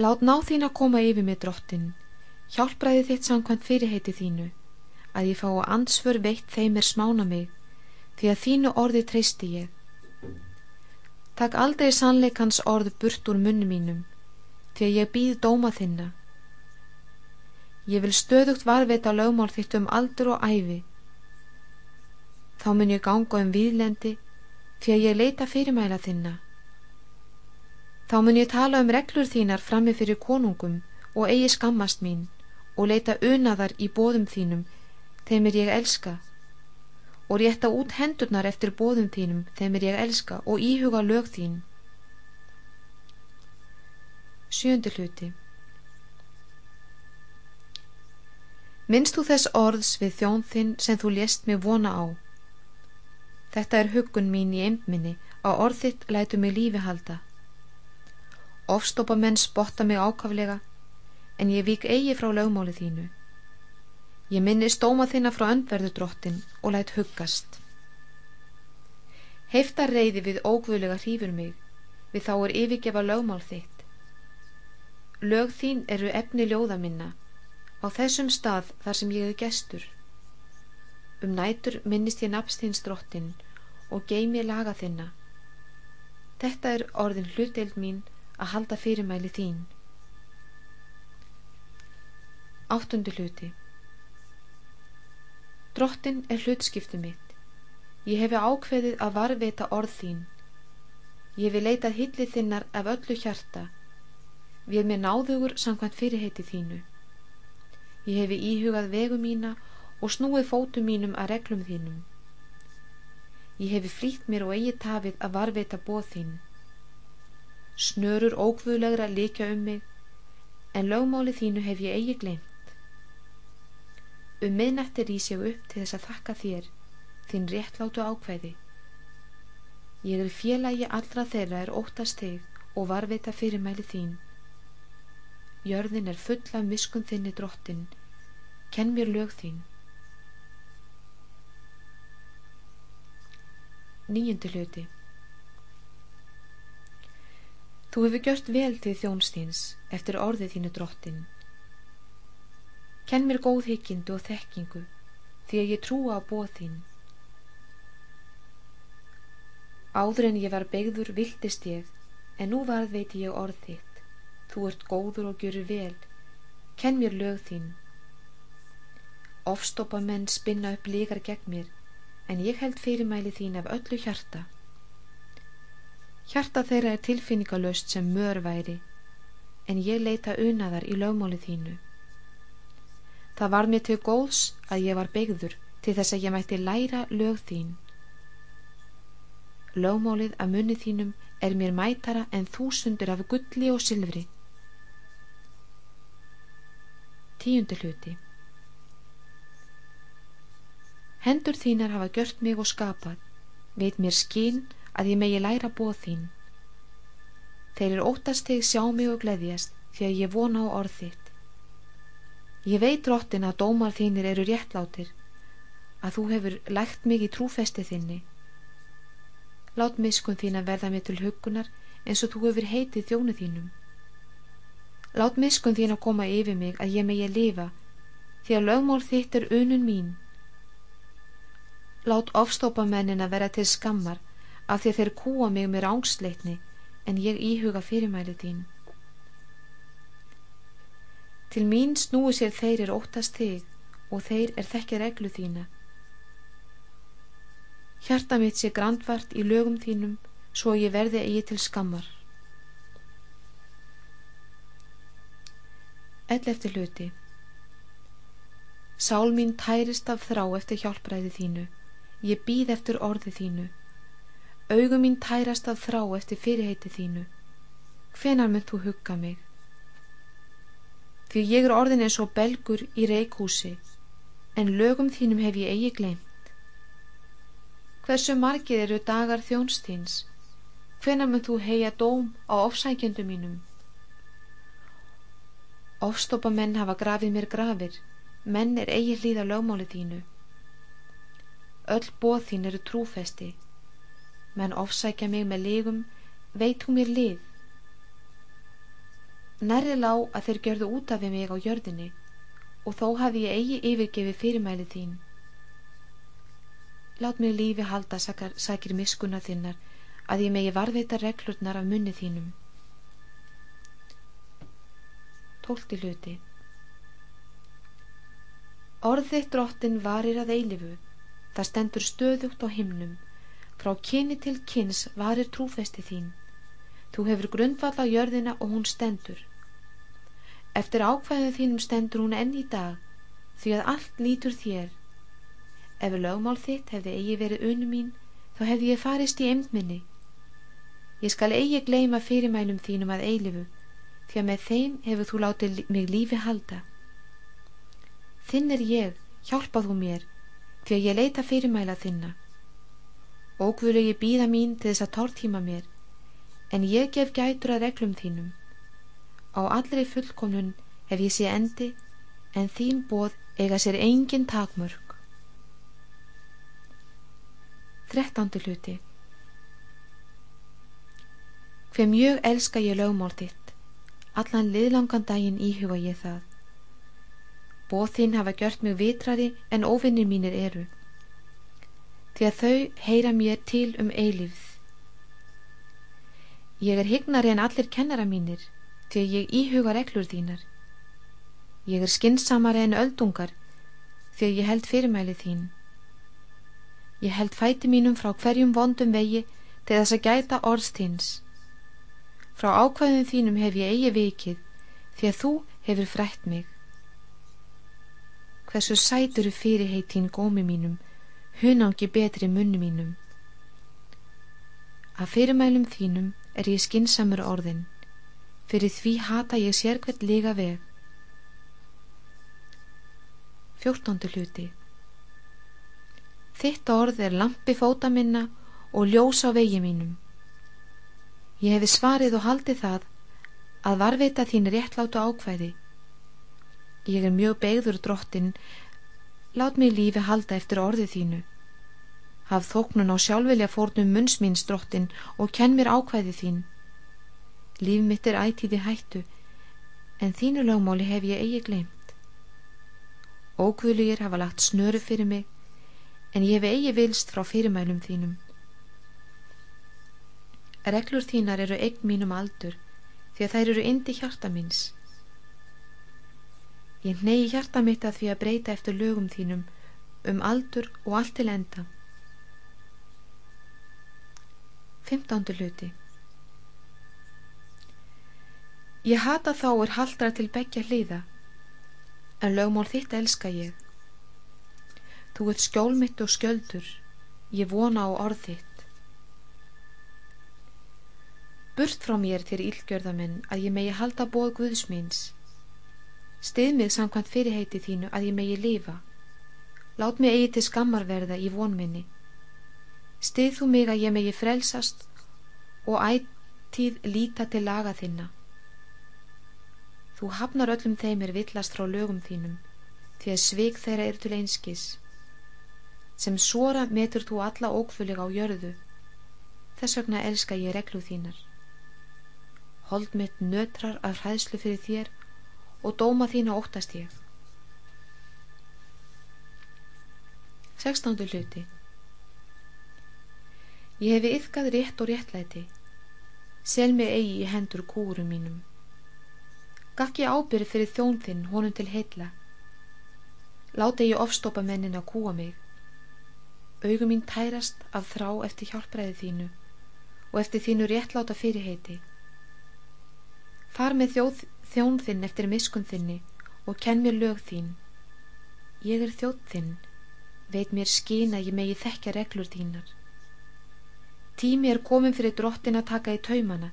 Lát ná þín að koma yfir mig drottin, hjálpraði þitt samkvæmt fyrirheiti þínu, að ég fá að ansför veitt þeim er smána mig, því að þínu orði treysti ég. Takk aldrei sannleikans orð burt úr munni mínum, því að ég býð dóma þinna. Ég vil stöðugt varveita lögmál þitt um aldur og æfi. Þá mun ég ganga um výðlendi, því að ég leita fyrirmæla þinna. Þá mun ég tala um reglur þínar frammi fyrir konungum og eigi skammast mín og leita unaðar í bóðum þínum þeimir ég elska og rétta út hendurnar eftir bóðum þínum þeimir ég elska og íhuga lög þín. Sjöndi hluti Minnst þú þess orðs við þjón þinn sem þú lést mig vona á? Þetta er hugun mín í eimminni að orðitt lætu mig lífi halda. Ofstopa menn spotta mig ákaflega en ég vík eigi frá lögmáli þínu. Ég minni stóma þína frá öndverðu drottin og læt huggast. Heiftar reyði við ógvölega hrífur mig við þá er yfirgefa lögmál þitt. Lög þín eru efni ljóða minna á þessum stað þar sem ég er gestur. Um nætur minnist ég napst þins drottin og geimi laga þinna. Þetta er orðin hluteld mín að halda fyrirmæli þín. Áttundu hluti Drottin er hlutskiptu mitt. Ég hefi ákveðið að varveita orð þín. Ég hefi leitað hillið þinnar af öllu hjarta. Við mér náðugur samkvæmt fyrirheiti þínu. Ég hefi íhugað vegu mína og snúið fótu mínum að reglum þínum. Ég hefi flýtt mér og eigi tafið að varveita bóð þín. Snörur ókvöðlegra líka um mig en lögmáli þínu hef ég eigi glemt um miðnættir rýs ég upp til þess að þakka þér þín réttlátu ákvæði ég er félagi allra þeirra er óttast þig og varvita fyrirmæli þín jörðin er full af miskun þinni drottin kenn mér lög þín nýjöndu hluti Þú hefur gjört vel til þjónstins eftir orðið þínu drottin. Kenn mér góðhyggindu og þekkingu því að ég trúa á bóð þín. Áður en ég var begður viltist ég, en nú varð veit ég orð þitt. Þú ert góður og gjörur vel. Kenn mér lög þín. Ofstoppa menn spinna upp líkar gegn mér, en ég held fyrirmæli þín af öllu hjarta. Hjarta þeirra er tilfinningalöst sem mörværi, en ég leita unaðar í lögmáli þínu. Það var mér til góðs að ég var begður til þess að ég mætti læra lög þín. Lögmálið að munni þínum er mér mætara en þúsundur af gulli og sylfri. Tíundi hluti Hendur þínar hafa gjört mig og skapað, veit mér skinn að ég megi læra bóð þín. Þeir eru óttast þig sjá mig og gleðjast því að ég vona á orð þitt. Ég veit drottin að dómar þínir eru réttlátir, að þú hefur lægt mig í trúfesti þinni. Lát miskun þín að verða mig til hugunar eins og þú hefur heitið þjónu þínum. Lát miskun þín að koma yfir mig að ég megi lifa því að lögmál þitt er unun mín. Lát ofstópa mennin að vera til skammar af því að þeir kúa mig með rángsleitni en ég íhuga fyrirmæli þín. Til mín snúi sér þeir er óttast þig og þeir er þekkja reglu þína. Hjarta mitt sé grandvart í lögum þínum svo ég verði eigi til skammar. Ell eftir hluti. Sál mín tærist af þrá eftir hjálpræði þínu. Ég býð eftir orði þínu. Augum mín tærast af þrá eftir fyrirheiti þínu. Hvenar mynd þú hugga mig? Því ég er orðin eins og belgur í reikhúsi, en lögum þínum hef ég eigi glemt. Hversu margir eru dagar þjónstíns? Hvenar mun þú heia dóm á ofsækjöndu mínum? Ofstopa menn hafa grafið mér grafir, menn er eigi hlýða lögmáli þínu. Öll bóð þín eru trúfesti, menn ofsækja mig með lígum, veit hún mér líð. Nærri lág að þeir gjörðu út af mig á jörðinni og þó hafi ég eigi yfirgefið fyrirmæli þín. Lát mig lífi halda sakir miskuna þinnar að ég megi varveita reglurnar af munni þínum. Tólti hluti Orðið drottin varir að eilifu, það stendur stöðugt á himnum, frá kyni til kyns varir trúfesti þín. Þú hefur grundvalla jörðina og hún stendur. Eftir ákvæðið þínum stendur hún enn í dag, því að allt lítur þér Ef lögmál þitt hefði eigi verið unum mín, þá hefði ég farist í emdminni. Ég skal eigi gleima fyrirmælum þínum að eilifu, því að með þeim hefur þú látið mig lífi halda. Þinn er ég, hjálpað þú mér, því að ég leita fyrirmæla þinna. Ógvölu ég býða mín til þess að tórtíma mér, en ég gef gætur að reglum þínum. Á allri fullkomnun hef ég sé endi, en þín bóð eiga sér engin takmörk. Þrettándi hluti Hver mjög elska ég lögmál þitt, allan liðlangan daginn íhuga ég það. Bóð þinn hafa gjört mjög vitrari en óvinnir mínir eru, því að þau heyra mér til um eilifð. Ég er hignari en allir kennara mínir, því að ég íhuga reglur þínar. Ég er skinsamari en öldungar, því að ég held fyrirmæli þín. Ég held fæti mínum frá hverjum vondum vegi til þess að gæta orðstins. Frá ákvæðum þínum hef ég eigi vikið því að þú hefur frætt mig. Hversu sæturu fyrirheitín gómi mínum, hunangi betri munni mínum. Að fyrirmælum þínum er ég skinsamur orðin, fyrir því hata ég sérkvært líga veg. Fjórtóndu hluti Þitt orð er lampi fóta minna og ljós á vegi mínum. Ég hefi svarið og haldið það að varveita þín réttlátu ákvæði. Ég er mjög begður drottin, lát mig lífi halda eftir orðið þínu. Haf þóknun á sjálfvelja fórnum munns míns drottin og kenn mér ákvæði þín. Líf mitt er ætíði hættu, en þínu lögmáli hef ég eigi glemt. Ókvöluðir hafa lagt snöru fyrir mig en ég hef eigi vilst frá fyrirmælum þínum. Reglur þínar eru eign mínum aldur því að þær eru indi hjarta míns. Ég negi hjarta mitt að því að breyta eftir lögum þínum um aldur og allt til enda. Fymtándu hluti Ég hata þá er haldra til begja hliða en lögmál þitt elska ég. Þú ert skjólmitt og skjöldur, ég vona á orðitt. Burt frá mér þér ílgjörðamenn að ég megi halda bóð Guðsmins. Stið mig samkvæmt fyrirheiti þínu að ég megi lifa. Lát mig eigi til skammarverða í vonminni. Stið þú mig að ég megi frelsast og ættíð líta til laga þinna. Þú hafnar öllum þeim er villast frá lögum þínum, því að svik þeirra er til einskis sem svora metur þú alla ókvölig á jörðu þess vegna elska ég reglu þínar hold mitt nötrar af hræðslu fyrir þér og dóma þína óttast ég. 16. hluti. Ég hefi yfkað rétt og réttlæti. Sel mig eigi í hendur kúrum mínum. Gakk ég ábyrð fyrir þjón þinn honum til heitla láta ég ofstopa mennin að kúa mig. Augum mín tærast af þrá eftir hjálpræði þínu og eftir þínu réttláta fyrirheiti. Far með þjóð, þjón þinn eftir miskun þinni og kenn mér lög þín. Ég er þjóð þinn, veit mér skina ég megi þekkja reglur þínar. Tími er komin fyrir drottin að taka í taumana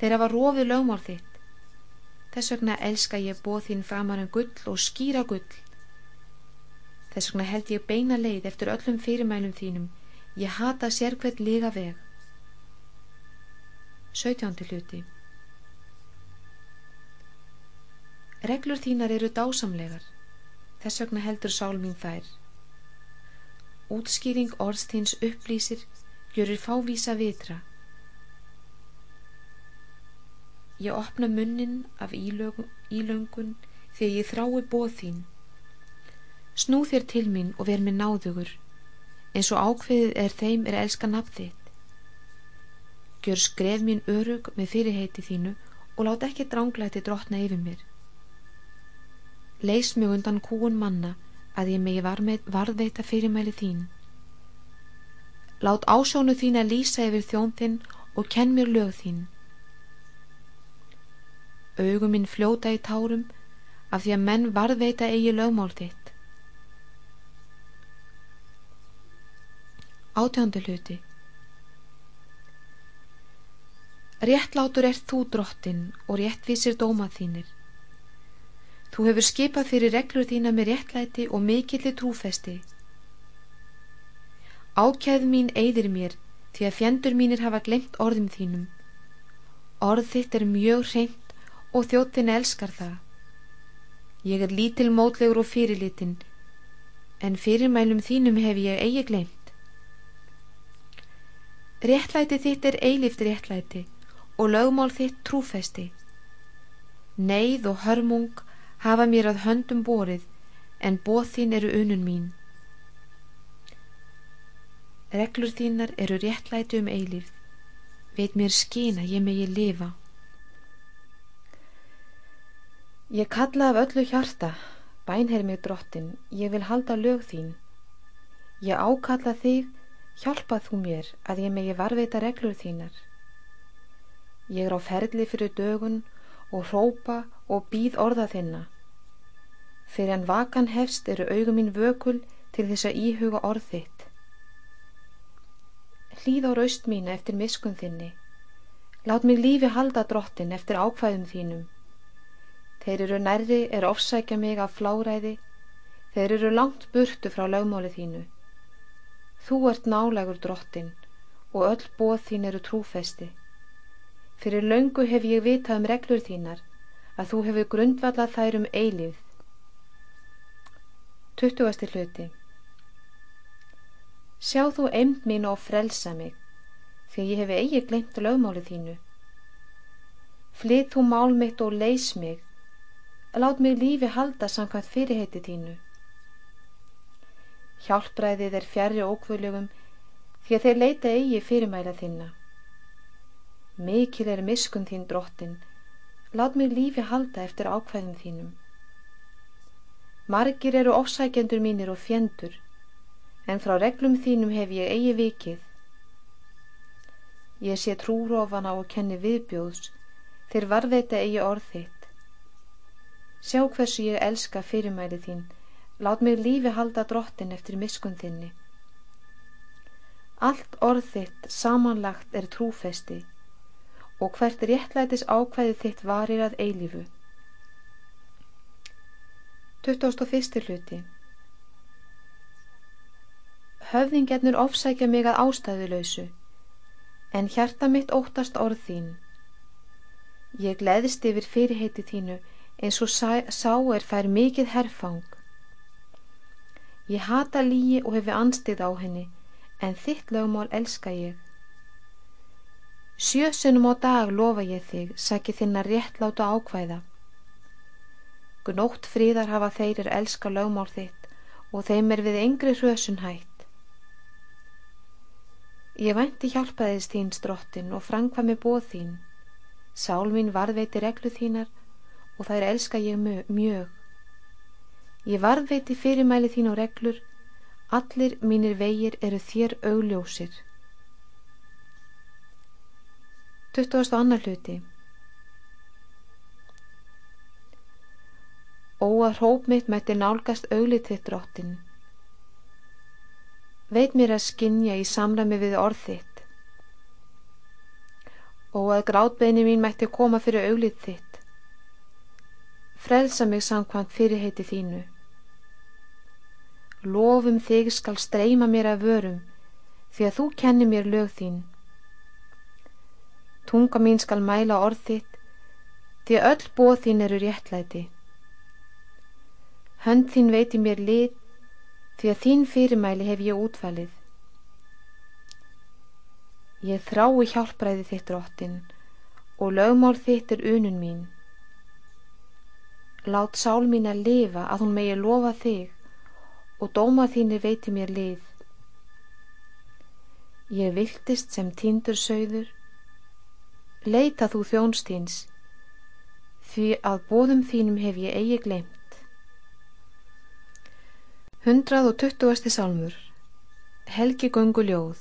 þegar var rofið lögmál þitt. Þess vegna elska ég bóð þín framar en gull og skýra gull. Þess vegna held ég beina leið eftir öllum fyrirmælum þínum. Ég hata sérkvært liga veg. 17. hluti Reglur þínar eru dásamlegar, þess vegna heldur sál mín þær. Útskýring orðstíns upplýsir, gjörir fávísa vitra. Ég opna munnin af ílögun, ílöngun þegar ég þrái bóð þín. Snú þér til mín og ver mér náðugur, eins og ákveðið er þeim er elska nafn þitt. Gjör skref mín örug með fyrirheiti þínu og lát ekki dránglæti drotna yfir mér leys mig undan kúun manna að ég megi varðveita fyrirmæli þín. Lát ásjónu þín að lýsa yfir þjón þinn og kenn mér lög þín. Augum minn fljóta í tárum af því að menn varðveita eigi lögmál þitt. Átjándu hluti Réttlátur ert þú drottin og réttvísir dómað þínir. Þú hefur skipað fyrir reglur þína með réttlæti og mikilli trúfesti. Ákjæð mín eigðir mér því að fjendur mínir hafa glemt orðum þínum. Orð þitt er mjög reynd og þjóttin elskar það. Ég er lítil mótlegur og fyrirlitin en fyrirmælum þínum hef ég eigi glemt. Réttlæti þitt er eilift réttlæti og lögmál þitt trúfesti. Neið og hörmung hafa mér að höndum borið en bóð þín eru unun mín. Reglur þínar eru réttlætu um eilíf veit mér skina ég megi lifa. Ég kalla af öllu hjarta bænherr mig drottin ég vil halda lög þín. Ég ákalla þig hjálpa þú mér að ég megi varveita reglur þínar. Ég er á ferli fyrir dögun og hrópa og býð orða þinna. Fyrir en vakan hefst eru augum mín vökul til þess að íhuga orð þitt. Hlýð á raust mína eftir miskun þinni. Lát mig lífi halda drottin eftir ákvæðum þínum. Þeir eru nærri er ofsækja mig af fláræði. Þeir eru langt burtu frá lögmáli þínu. Þú ert nálegur drottin og öll bóð þín eru trúfesti. Fyrir löngu hef ég vitað um reglur þínar að þú hefur grundvallað þær um eilíð. Tuttugasti hluti Sjá þú eind mín og frelsa mig, því ég hef eigi glemt lögmáli þínu. Flytt þú mál mitt og leys mig, lát mig lífi halda samkvæmt fyrirheiti þínu. Hjálpræðið er fjari ókvöldugum því að þeir leita eigi fyrirmæla þinna. Mikil er miskun þín drottin, lát mig lífi halda eftir ákvæðum þínum. Margir eru ofsækjendur mínir og fjendur, en frá reglum þínum hef ég eigi vikið. Ég sé trúrófana og kenni viðbjóðs, þeir varðveita eigi orð þitt. Sjá hversu ég elska fyrirmæli þín, lát mig lífi halda drottin eftir miskun þinni. Allt orð þitt samanlagt er trúfesti, og hvert réttlætis ákvæði þitt varir að eilífu. 21. hluti Höfðingarnir ofsækja mig að ástæðuleysu, en hjarta mitt óttast orð þín. Ég gleðist yfir fyrirheiti þínu eins og sá, sá er fær mikið herfang. Ég hata lígi og hefi anstið á henni, en þitt lögmál elska ég. Sjösunum á dag lofa ég þig, sæki þinna réttláta ákvæða. Gnótt fríðar hafa þeir er elska lögmál þitt og þeim er við yngri hrösun hætt. Ég vænti hjálpaðist þín strottin og frangvað með bóð þín. Sál mín varðveiti reglu þínar og er elska ég mjög. Ég varðveiti fyrirmæli þín og reglur, Allir mínir vegir eru þér augljósir. 22. hluti Ó að hróp mitt mætti nálgast auglið þitt drottin. Veit mér að skinja í samræmi við orð þitt. Ó að grátbeini mín mætti koma fyrir auglið þitt. Frelsa mig samkvæmt fyrirheiti þínu. Lofum þig skal streyma mér af vörum því að þú kenni mér lög þín. Tunga mín skal mæla orð þitt því öll bóð þín eru réttlæti. Hönd þín veiti mér lið því að þín fyrirmæli hef ég útfælið. Ég þrái hjálpræði þitt róttin og lögmál þitt er unun mín. Lát sál mín að lifa að hún megi lofa þig og dóma þínir veiti mér lið. Ég viltist sem tindur sögður, leita þú þjónstíns, því að bóðum þínum hef ég eigi glemt. 120. sálmur Helgi göngu ljóð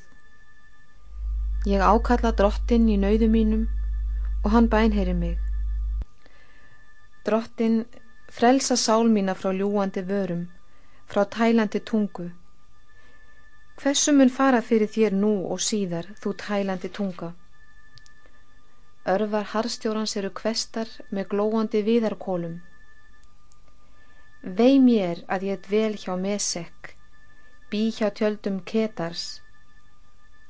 Ég ákalla drottin í nauðu mínum og hann bænheyri mig. Drottin frelsa sál mína frá ljúandi vörum, frá tælandi tungu. Hversu mun fara fyrir þér nú og síðar, þú tælandi tunga? Örvar harstjórans eru kvestar með glóandi viðarkólum. Vei mér að ég dvel hjá Mesek, bí hjá tjöldum Ketars.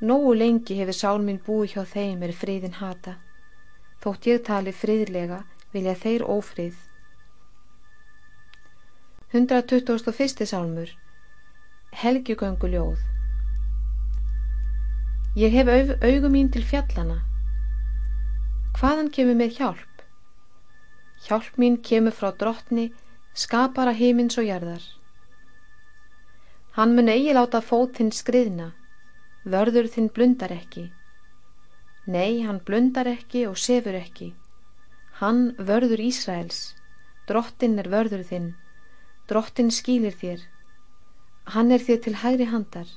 Nógu lengi hefur sál minn búið hjá þeim er friðin hata. Þótt ég tali friðlega vilja þeir ófrið. 121. sálmur Helgjugöngu ljóð Ég hef augum mín til fjallana. Hvaðan kemur með hjálp? Hjálp mín kemur frá drottni skapara heimins og jarðar. Hann mun eigi láta fótinn skriðna, vörður þinn blundar ekki. Nei, hann blundar ekki og sefur ekki. Hann vörður Ísraels, drottin er vörður þinn, drottin skýlir þér, hann er þér til hægri handar.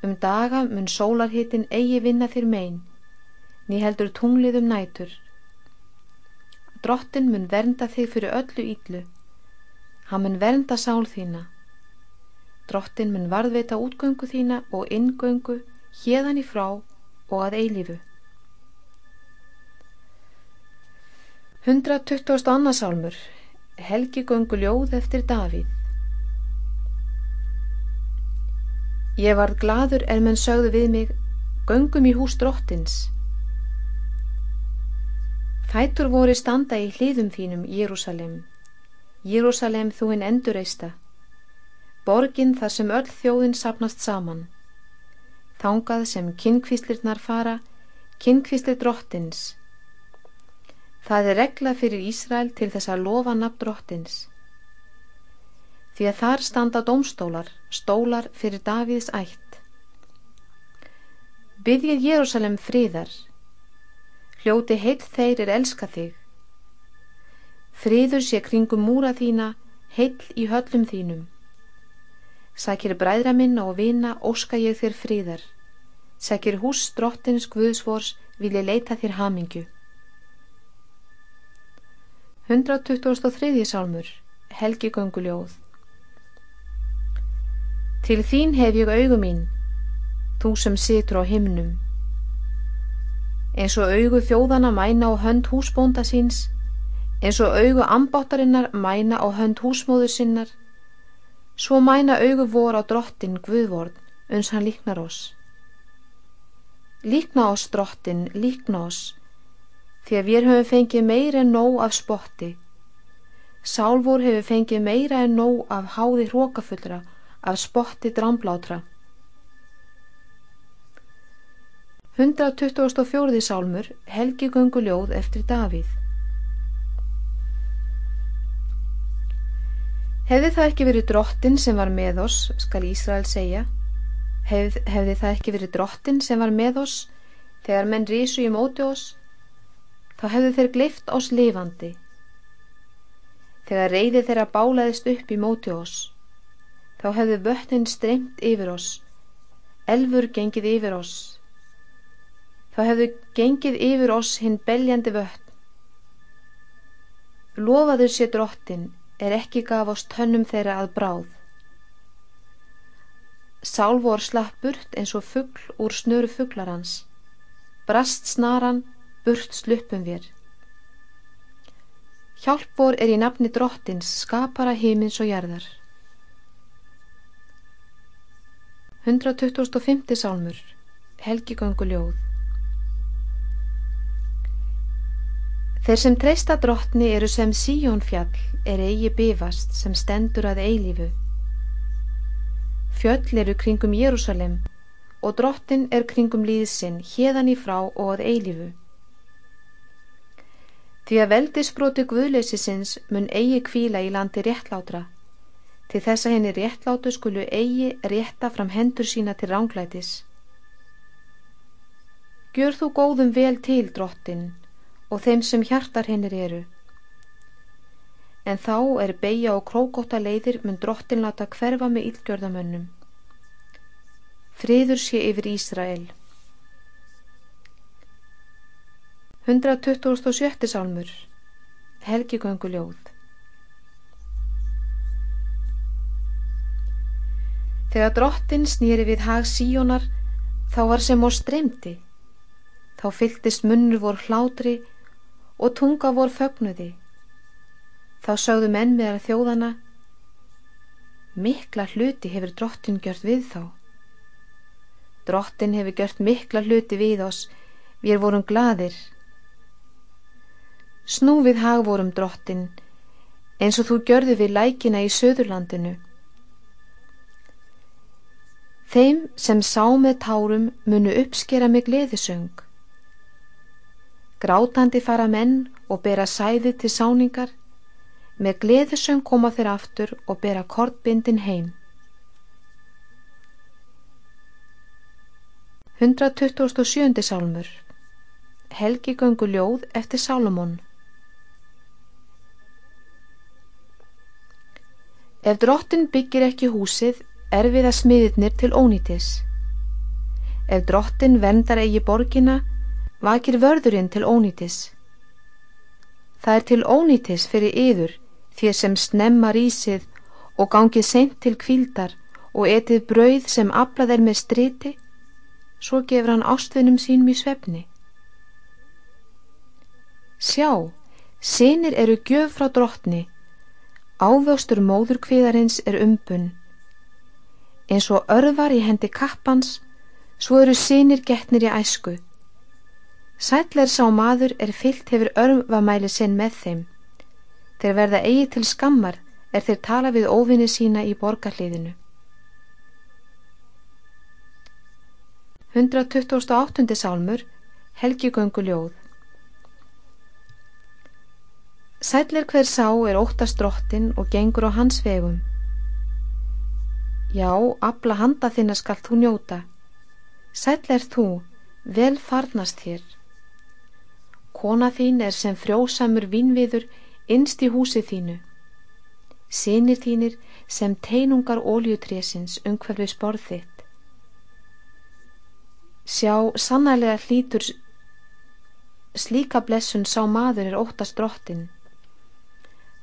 Um daga mun sólarhitin eigi vinna þér megin, ný heldur tunglið um nætur. Drottin mun vernda þig fyrir öllu íllu. Hann mun vernda sál þína. Drottin mun varðveita útgöngu þína og ingöngu hérðan í frá og að eilífu. 122. sálmur Helgi göngu ljóð eftir Davíð Ég var gladur er menn sögðu við mig göngum í hús drottins Fætur voru standa í hlýðum þínum, Jérúsalem. Jérúsalem þú hinn endurreista. Borgin þar sem öll þjóðin sapnast saman. Þángað sem kynkvíslirnar fara, kynkvíslir drottins. Það er regla fyrir Ísrael til þess að lofa nafn drottins. Því að þar standa domstólar, stólar fyrir Davíðs ætt. Byggjið Jérúsalem fríðar, hljóti heill þeir er elska þig. Friður sé kringum múra þína, heill í höllum þínum. Sækir bræðra minna og vina, óska ég þér fríðar. Sækir hús drottins Guðsvors, vil ég leita þér hamingju. 123. sálmur, Helgi Gönguljóð Til þín hef ég augum mín, þú sem situr á himnum eins og augu þjóðana mæna á hönd húsbónda síns, eins og augu ambáttarinnar mæna á hönd húsmóður sinnar, svo mæna augu vor á drottin Guðvorn, uns hann líknar oss. Líkna oss drottin, líkna oss, því að við höfum fengið meira en nóg af spotti. Sálvor hefur fengið meira en nóg af háði hrókafullra, af spotti drámblátra. 124. sálmur Helgi Gunguljóð eftir Davíð Hefði það ekki verið drottin sem var með oss, skal Ísrael segja, Hef, hefði það ekki verið drottin sem var með oss þegar menn rísu í móti oss, þá hefði þeir gleift oss lifandi. Þegar reyði þeirra bálaðist upp í móti oss, þá hefðu vötnin streymt yfir oss, elfur gengið yfir oss, þá hefðu gengið yfir oss hinn beljandi vötn. Lofaður sé drottin er ekki gaf oss tönnum þeirra að bráð. Sálvor slapp burt eins og fuggl úr snöru fugglarans, brast snaran, burt sluppum við. Hjálpvor er í nafni drottins, skapara heimins og jærðar. 125. sálmur, Helgigöngu ljóð. Þeir sem treysta drottni eru sem síjónfjall er eigi bifast sem stendur að eilífu. Fjöll eru kringum Jérúsalem og drottin er kringum líðsinn hérðan í frá og að eilífu. Því að veldisbroti guðleysisins mun eigi kvíla í landi réttlátra, til þess að henni réttlátu skulu eigi rétta fram hendur sína til ránglætis. Gjör þú góðum vel til drottin og þeim sem hjartar hennir eru. En þá er beigja og krókóta leiðir mun drottin láta hverfa með yllgjörðamönnum. Friður sé yfir Ísrael. 127. sálmur Helgigönguljóð Þegar drottin snýri við hag síjónar þá var sem á streymdi þá fyltist munnur vor hlátri og tunga vor fögnuði þá sögðu menn meðar þjóðana mikla hluti hefur drottin gjört við þá drottin hefur gjört mikla hluti við oss við vorum gladir Snúfið hagvorum drottin, eins og þú gjörðu við lækina í söðurlandinu. Þeim sem sá með tárum munu uppskera með gleðisöng. Grátandi fara menn og bera sæði til sáningar, með gleðisöng koma þeir aftur og bera kortbindin heim. 127. sálmur Helgi göngu ljóð eftir Sálumón Ef drottin byggir ekki húsið er við að smiðirnir til ónýtis. Ef drottin vendar eigi borgina vakir vörðurinn til ónýtis. Það er til ónýtis fyrir yður því sem snemma rísið og gangið seint til kvíldar og etið brauð sem aflað er með striti, svo gefur hann ástvinnum sínum í svefni. Sjá, sinir eru gjöf frá drottni Ávöxtur móður kviðarins er umbun. Eins og örvar í hendi kappans, svo eru sínir getnir í æsku. Sætler sá maður er fyllt hefur örvamæli sinn með þeim. Þeir verða eigi til skammar er þeir tala við óvinni sína í borgarliðinu. 128. sálmur Helgi Göngu ljóð Sætlir hver sá er óttast drottin og gengur á hans vegum. Já, abla handa þinna skall þú njóta. Sætlir þú, vel farnast þér. Kona þín er sem frjósamur vínviður innst í húsi þínu. Sinir þínir sem teinungar óljutrésins umhverfið sporð þitt. Sjá, sannælega hlítur slíka blessun sá maður er óttast drottin.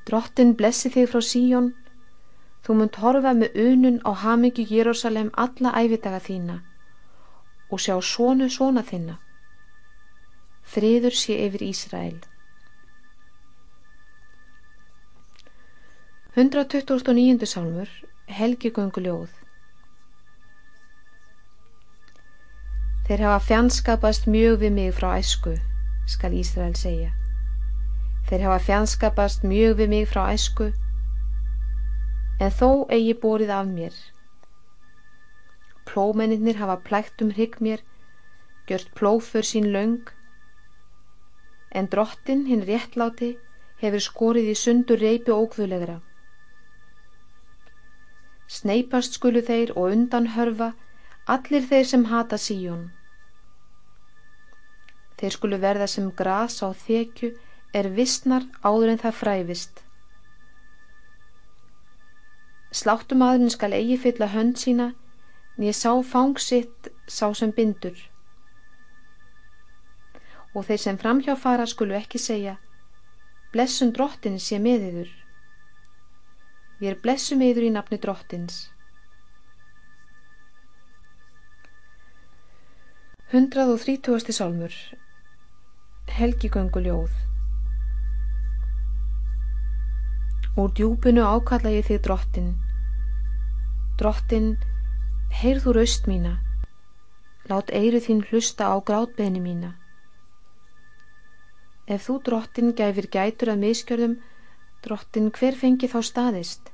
Drottin blessi þig frá síjón, þú munt horfa með unun á hamingi Jérúsalem alla æfidaga þína og sjá svonu svona þinna. Friður sé yfir Ísrael. 129. sálmur Helgi Gönguljóð Þeir hafa fjandskapast mjög við mig frá æsku, skal Ísrael segja. Þeir hafa fjandskapast mjög við mig frá æsku, en þó eigi bórið af mér. Plómennir hafa plækt um hrygg mér, gjört plófur sín laung, en drottin hinn réttláti hefur skorið í sundur reypi ókvölegra. Sneipast skulu þeir og undan hörfa allir þeir sem hata síjón. Þeir skulu verða sem gras á þekju er vissnar áður en það fræfist. Sláttumadurinn skal eigi fylla hönd sína, nýja sá fangsitt sá sem bindur. Og þeir sem framhjá fara skulu ekki segja, blessun drottin sé með yður. Við er blessum yður í nafni drottins. 130. sálmur Helgigöngu ljóð Úr djúbunu ákalla ég þig drottin. Drottin, heyrðu raust mína. Lát eyru þín hlusta á grátbeðni mína. Ef þú drottin gæfir gætur að miskjörðum, drottin hver fengi þá staðist?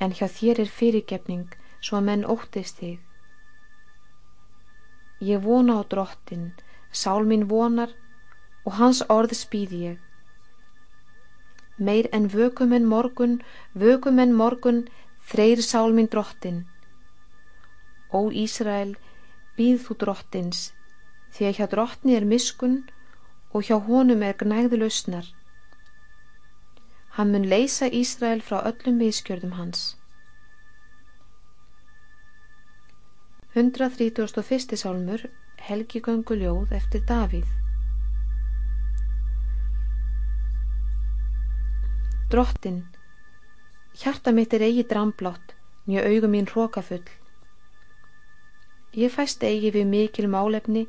En hjá þér er fyrirgefning svo að menn óttist þig. Ég vona á drottin, sál mín vonar og hans orð spýði ég meir en vökum en morgun, vökum en morgun, þreyr sál minn drottin. Ó Ísrael, býð þú drottins, því að hjá drottni er miskun og hjá honum er gnægðu lausnar. Hann mun leysa Ísrael frá öllum miskjörðum hans. 131. sálmur Helgi Göngu ljóð eftir Davíð Drottin, hjarta mitt er eigi dramblátt, nýja augum mín hrókafull. Ég fæst eigi við mikil málefni,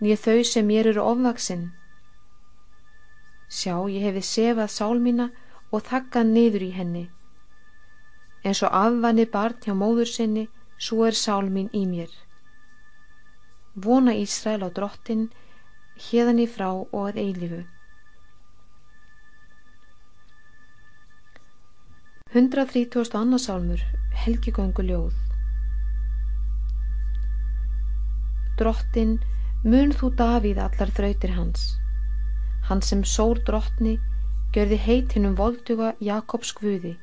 nýja þau sem mér eru ofvaksinn. Sjá, ég hefi sefað sál mína og þakkað niður í henni. En svo afvanni barn hjá móður sinni, svo er sál mín í mér. Vona Ísrael á drottin, hérðan í frá og að eilifu. 132. sálmur Helgigöngu ljóð Drottin mun þú Davíð allar þrautir hans hann sem sór drottni görði heitinum volduga Jakobs guði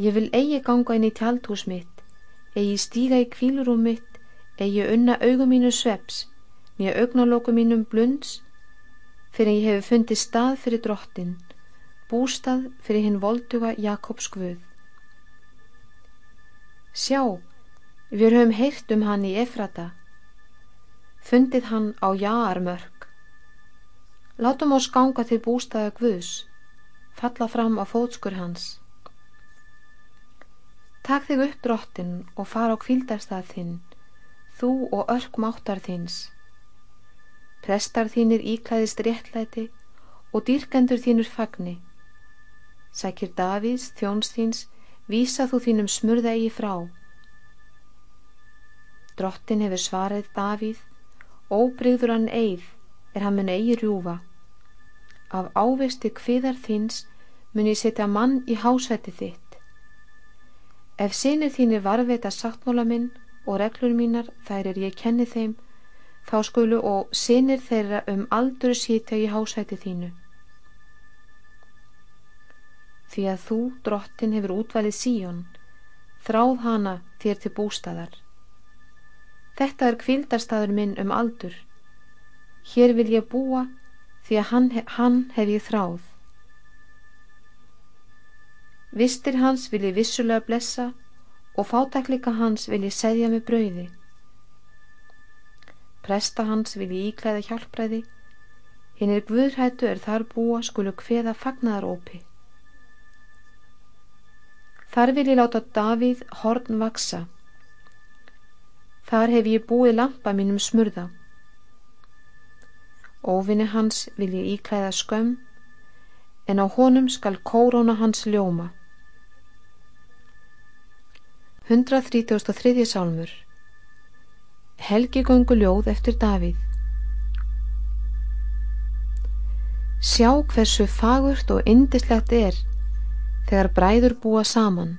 Ég vil eigi ganga inn í tjaldhús mitt eigi stíga í kvílurum mitt eigi unna augum mínu sveps nýja augnalokum mínum blunds fyrir ég hefi fundið stað fyrir drottin bústað fyrir hinn volduga Jakobs Guð. Sjá, við höfum heyrt um hann í Efrata, fundið hann á Jaarmörk. Látum oss ganga til bústaða Guðs, falla fram á fótskur hans. Takk þig upp drottin og fara á kvildarstað þinn, þú og örk máttar þins. Prestar þínir íklæðist réttlæti og dýrkendur þínur fagni. Sækir Davíðs, þjónstins, vísa þú þínum smurðegi frá. Drottin hefur svarið Davíð, óbreyður hann eigð, er hann mun eigi rjúfa. Af ávistu kviðar þins mun ég setja mann í hásvetti þitt. Ef sinir þínir varveita sáttmóla minn og reglur mínar þær er ég kenni þeim, þá skulu og sinir þeirra um aldur sítja í hásvetti þínu því að þú, drottin, hefur útvalið síjón, þráð hana þér til bústaðar. Þetta er kvildarstaður minn um aldur. Hér vil ég búa því að hann, hann hef ég þráð. Vistir hans vil ég vissulega blessa og fátaklika hans vil ég segja með brauði. Presta hans vil ég íklæða hjálpræði, hinn er guðrættu er þar búa skulu hveða fagnaðarópi. Þar vil ég láta Davíð horn vaksa. Þar hef ég búið lampa mínum smurða. Óvinni hans vil ég íklæða skömm, en á honum skal kóróna hans ljóma. 133. sálmur Helgi göngu ljóð eftir Davíð Sjá hversu fagurt og indislegt er þegar bræður búa saman.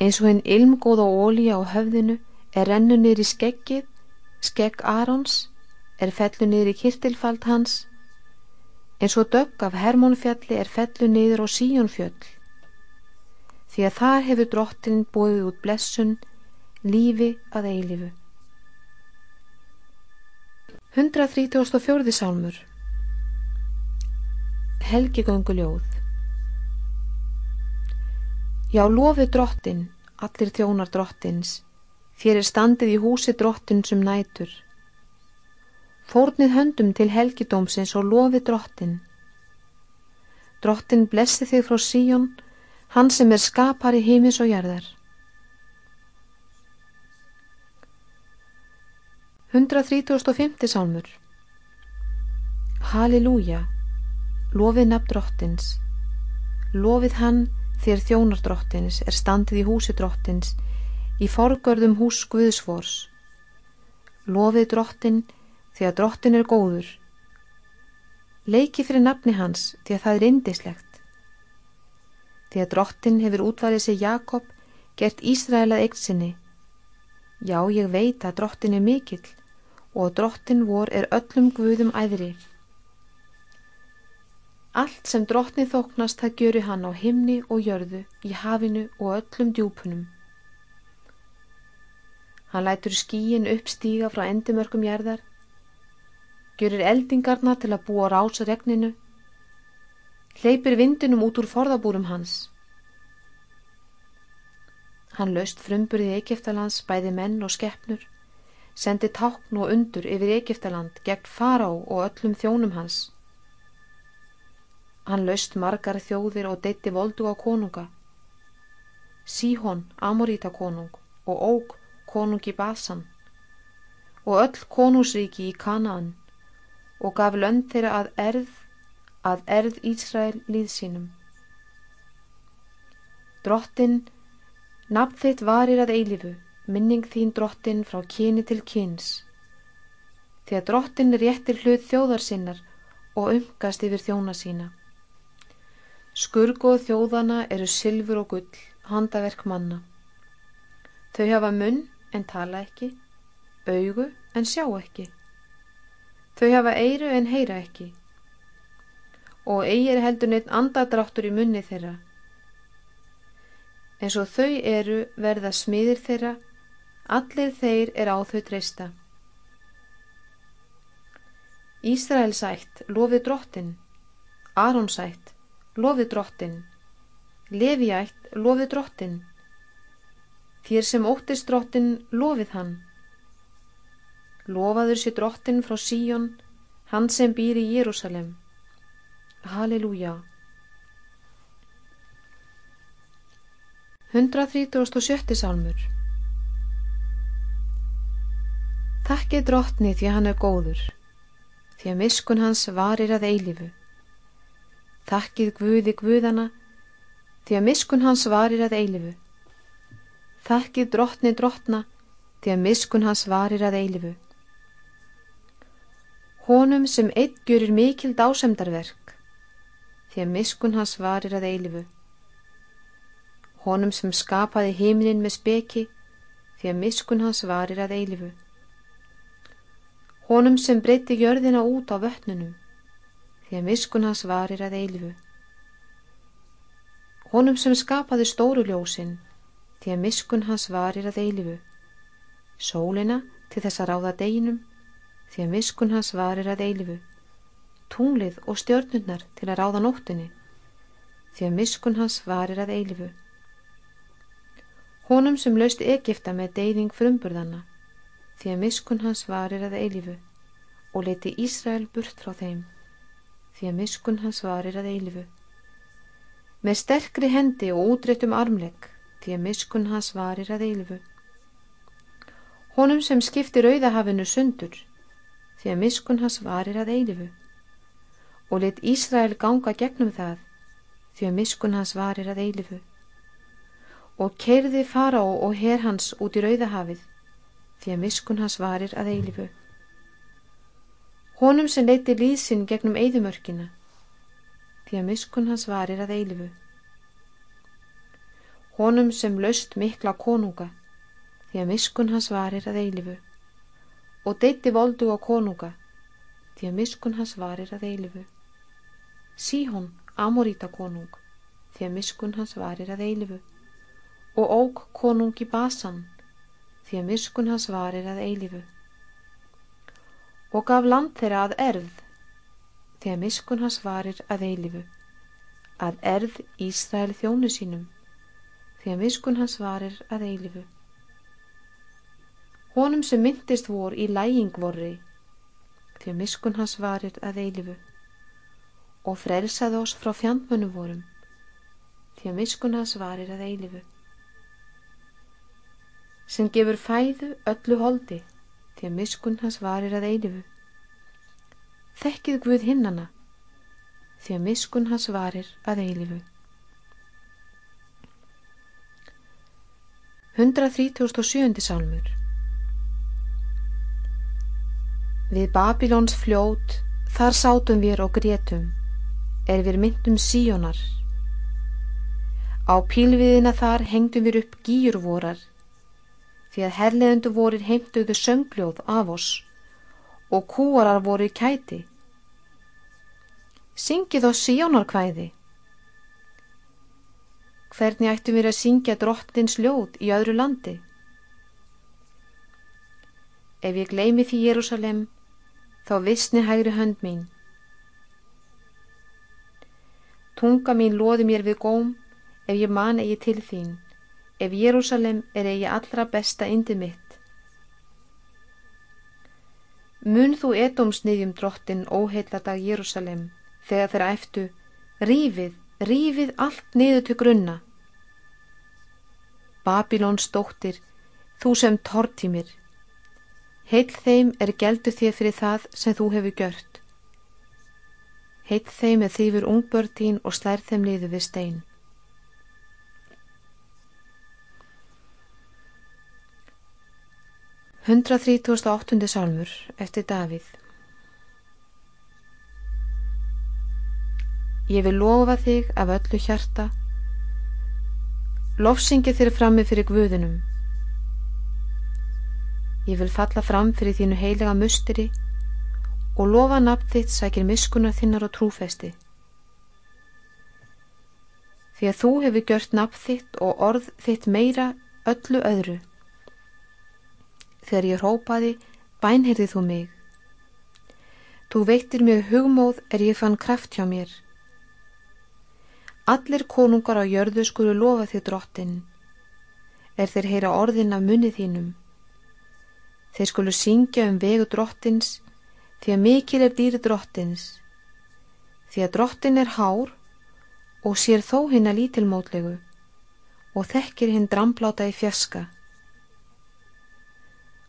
Eins og henn ilmgóða ólíja á höfðinu er rennu í skeggið, skegg Arons, er fellu niður í kirtilfald hans, eins og dögg af Hermónfjalli er fellu niður á Síjónfjöll, því að þar hefur drottin búið út blessun, lífi að eilifu. 134. sálmur Helgi göngu ljóð Já, lofi drottin, allir þjónar drottins, þér er standið í húsi drottin sem nætur. Fórnið höndum til helgidómsins og lofi drottin. Drottin blessi þig frá síjón, hann sem er skapari heimis og jarðar. 135. sálmur Halleluja, lofið nafn drottins, lofið hann þér þjónar drottins er standið í húsi drottins, í forgörðum hús Guðsfors. Lofið drottin því að drottin er góður. Leiki fyrir nafni hans því að það er indislegt. Því að drottin hefur útvarið sig Jakob, gert Ísraelað eitt sinni. Já, ég veit að drottin er mikill og drottin vor er öllum guðum æðri. Allt sem drottni þóknast það gjöru hann á himni og jörðu, í hafinu og öllum djúpunum. Hann lætur skíin uppstíga frá endimörkum jærðar, gjörir eldingarna til að búa rása regninu, hleypir vindunum út úr forðabúrum hans. Hann löst frumburði Egeftalands bæði menn og skeppnur, sendi tákn og undur yfir Egiptaland gegn Fará og öllum þjónum hans. Hann laust margar þjóðir og deitti voldu á konunga. Síhon, Amoríta konung og Óg, konungi Basan og öll konungsríki í Kanaan og gaf lönd þeirra að erð, að erð Ísrael líð sínum. Drottin, nafn þitt varir að eilifu, minning þín drottin frá kyni til kyns. Því að drottin réttir hlut þjóðar sinnar og umgast yfir þjóna sína. Skurgoð þjóðana eru sylfur og gull, handaverk manna. Þau hafa munn en tala ekki, augu en sjá ekki. Þau hafa eiru en heyra ekki og eigi er heldur neitt andadráttur í munni þeirra. En svo þau eru verða smiðir þeirra Allir þeir er á þau treysta. Ísrael sætt, lofið drottin. Aron sætt, lofið drottin. Levi ætt, lofið drottin. Þér sem óttist drottin, lofið hann. Lofaður sér drottin frá Síjón, hann sem býr í Jérúsalem. Halleluja. 137. sálmur Takkið drottni því hann er góður, því að miskun hans varir að eilifu. Takkið Guði Guðana, því að miskun hans varir að eilifu. Takkið drottni drottna, því að miskun hans varir að eilifu. Honum sem eitt gjörir mikil dásemdarverk, því að miskun hans varir að eilifu. Honum sem skapaði heiminin með speki, því að miskun hans varir að eilifu honum sem breyti jörðina út á vötnunum, því að miskun hans varir að eilifu. Honum sem skapaði stóru ljósin, því að miskun hans varir að eilifu. Sólina til þess að ráða deginum, því að miskun hans varir að eilifu. Tunglið og stjörnurnar til að ráða nóttinni, því að miskun hans varir að eilifu. Honum sem lausti Egipta með deyðing frumburðanna, því að miskun hans varir að eilifu og leti Ísrael burt frá þeim því að miskun hans varir að eilifu. Með sterkri hendi og útréttum armlegg því að miskun hans varir að eilifu. Honum sem skiptir auðahafinu sundur því að miskun hans varir að eilifu og let Ísrael ganga gegnum það því að miskun hans varir að eilifu og keirði fara og her hans út í rauðahafið því að miskun hans varir að eilifu. Honum sem leiti líðsinn gegnum eigðumörkina, því að miskun hans varir að eilifu. Honum sem löst mikla konunga, því að miskun hans varir að eilifu. Og deitti voldu á konunga, því að miskun hans varir að eilifu. Síhón, Amoríta konung, því að miskun hans varir að eilifu. Og óg konungi Basan, því að miskun hans varir að eilifu og gaf land þeirra að erð því að miskun hans varir að eilifu að erð Ísrael þjónu sínum því að miskun hans varir að eilifu. Honum sem myndist vor í læging vorri, því miskun hans varir að eilifu og frelsaði oss frá fjandmönu vorum, því miskun hans varir að eilifu. Sem gefur fæðu öllu holdi, því miskun hans varir að eilifu. Þekkið Guð hinnana, því að miskun hans varir að eilifu. 137. sálmur Við Babilóns fljót þar sátum við og grétum er við myndum síjónar Á pílviðina þar hengdum við upp gýjurvorar því að herleðundu vorir heimtuðu söngljóð af oss og kúarar voru í kæti. Syngið á síjónarkvæði Hvernig ættum við að syngja drottins ljóð í öðru landi? Ef ég gleymi því Jérúsalem, þá vissni hægri hönd mín. Tunga mín loði mér við góm, ef ég man eigi til þín, ef Jérúsalem er eigi allra besta indi mitt. Mun þú edomsniðjum drottin óheitladag Jérúsalem, þegar þeirra eftu, rífið, rífið allt niður til grunna. Babilóns dóttir, þú sem tortímir, heil þeim er geldu þér fyrir það sem þú hefur gjört. Heil þeim er þýfur ungbörn þín og slær þeim niður við stein. Hundrað þrítúrst og áttundi sálmur eftir Davíð Ég vil lofa þig af öllu hjarta, lofsingja þér frammi fyrir guðunum. Ég vil falla fram fyrir þínu heilega musteri og lofa nafn þitt sækir miskunar þinnar og trúfesti. Því að þú hefur gjört nafn þitt og orð þitt meira öllu öðru. Þegar ég rópaði, bænheirði þú mig. Þú veitir mig hugmóð er ég fann kraft hjá mér. Allir konungar á jörðu skulu lofa þig drottin, er þeir heyra orðin af munni þínum. Þeir skulu syngja um vegu drottins, því að mikil er dýri drottins, því að drottin er hár og sér þó hinn að lítilmótlegu og þekkir hinn drambláta í fjaska.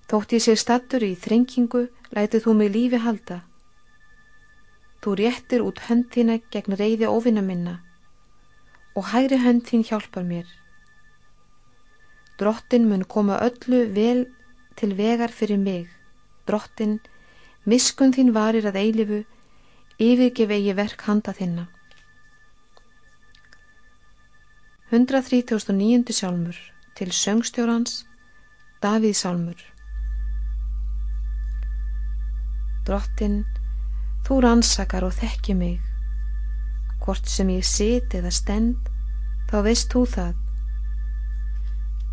Þótt ég sé stattur í þrengingu, lætið þú mig lífi halda. Þú réttir út hönd þína gegn reyði óvinna minna og hægri hönd þín hjálpar mér. Drottin mun koma öllu vel til vegar fyrir mig. Drottin, miskun þín varir að eilifu, yfirgef eigi verk handa þinna. 139. sálmur til söngstjórans Davíð sálmur Drottin, þú rannsakar og þekki mig Hvort sem ég sit eða stend, þá veist þú það.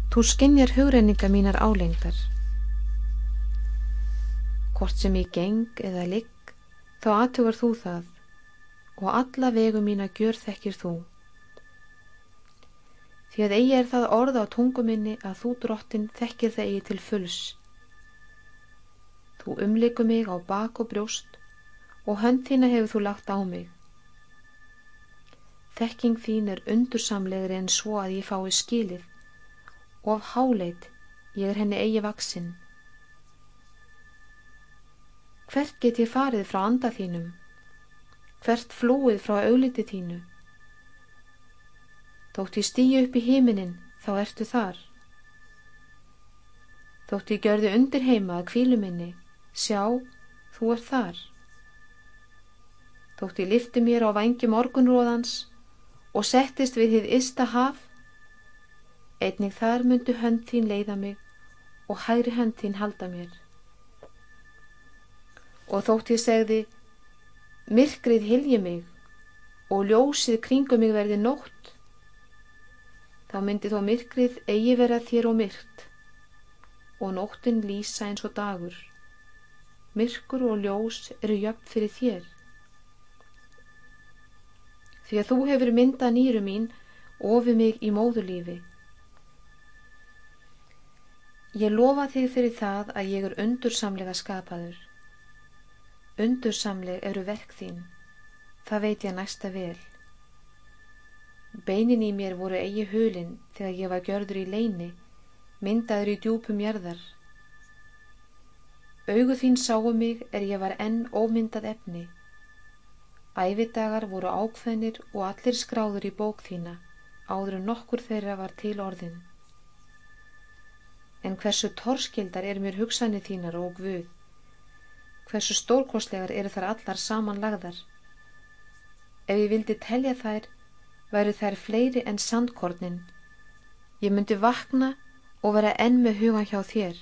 Þú skinnjar hugrenninga mínar álengdar. Hvort sem ég geng eða ligg, þá aðtugar þú það og alla vegu mína gjör þekkir þú. Því að eigi er það orð á tunguminni að þú drottin þekkir það eigi til fulls. Þú umliku mig á bak og brjóst og hönd þína hefur þú lagt á mig. Þekking þín er undursamlegri en svo að ég fái skilið og af háleit ég er henni eigi vaksinn. Hvert get ég farið frá anda þínum? Hvert flúið frá augliti þínu? Þótt ég stýju upp í heiminin þá ertu þar. Þótt ég gjörði undir heima að kvílu minni, sjá, þú ert þar. Þótt ég lifti mér á vangi morgunróðans og settist við þið ysta haf, einnig þar myndu hönd þín leiða mig og hægri hönd þín halda mér. Og þótt ég segði, myrkrið hilji mig og ljósið kringum mig verði nótt, þá myndi þó myrkrið eigi vera þér og myrkt og nóttin lýsa eins og dagur. Myrkur og ljós eru jöfn fyrir þér því að þú hefur myndað nýru mín ofið mig í móðulífi Ég lofa þig fyrir það að ég er undursamlega skapaður. Undursamleg eru verk þín, það veit ég næsta vel. Beinin í mér voru eigi hulin þegar ég var gjörður í leini, myndaður í djúpum jörðar. Augu þín sáu mig er ég var enn ómyndað efni. Ævidagar voru ákveðnir og allir skráður í bók þína, áður en nokkur þeirra var til orðin en hversu torskildar er mér hugsanir þínar og Guð. Hversu stórkostlegar eru þar allar samanlagðar. Ef ég vildi telja þær, væru þær fleiri en sandkornin. Ég myndi vakna og vera enn með hugan hjá þér.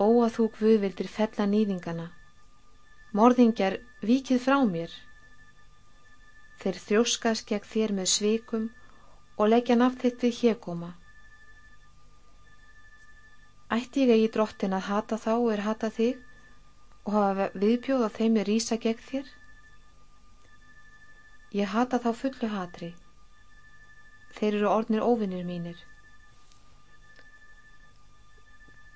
Ó að þú Guð vildir fella nýðingana. Morðingjar vikið frá mér. Þeir þjóskast gegn þér með svikum og leggja nafn þitt við hégóma. Ætti ég að í drottin að hata þá er hata þig og hafa viðpjóð á þeim er rýsa gegn þér? Ég hata þá fullu hatri. Þeir eru orðnir óvinnir mínir.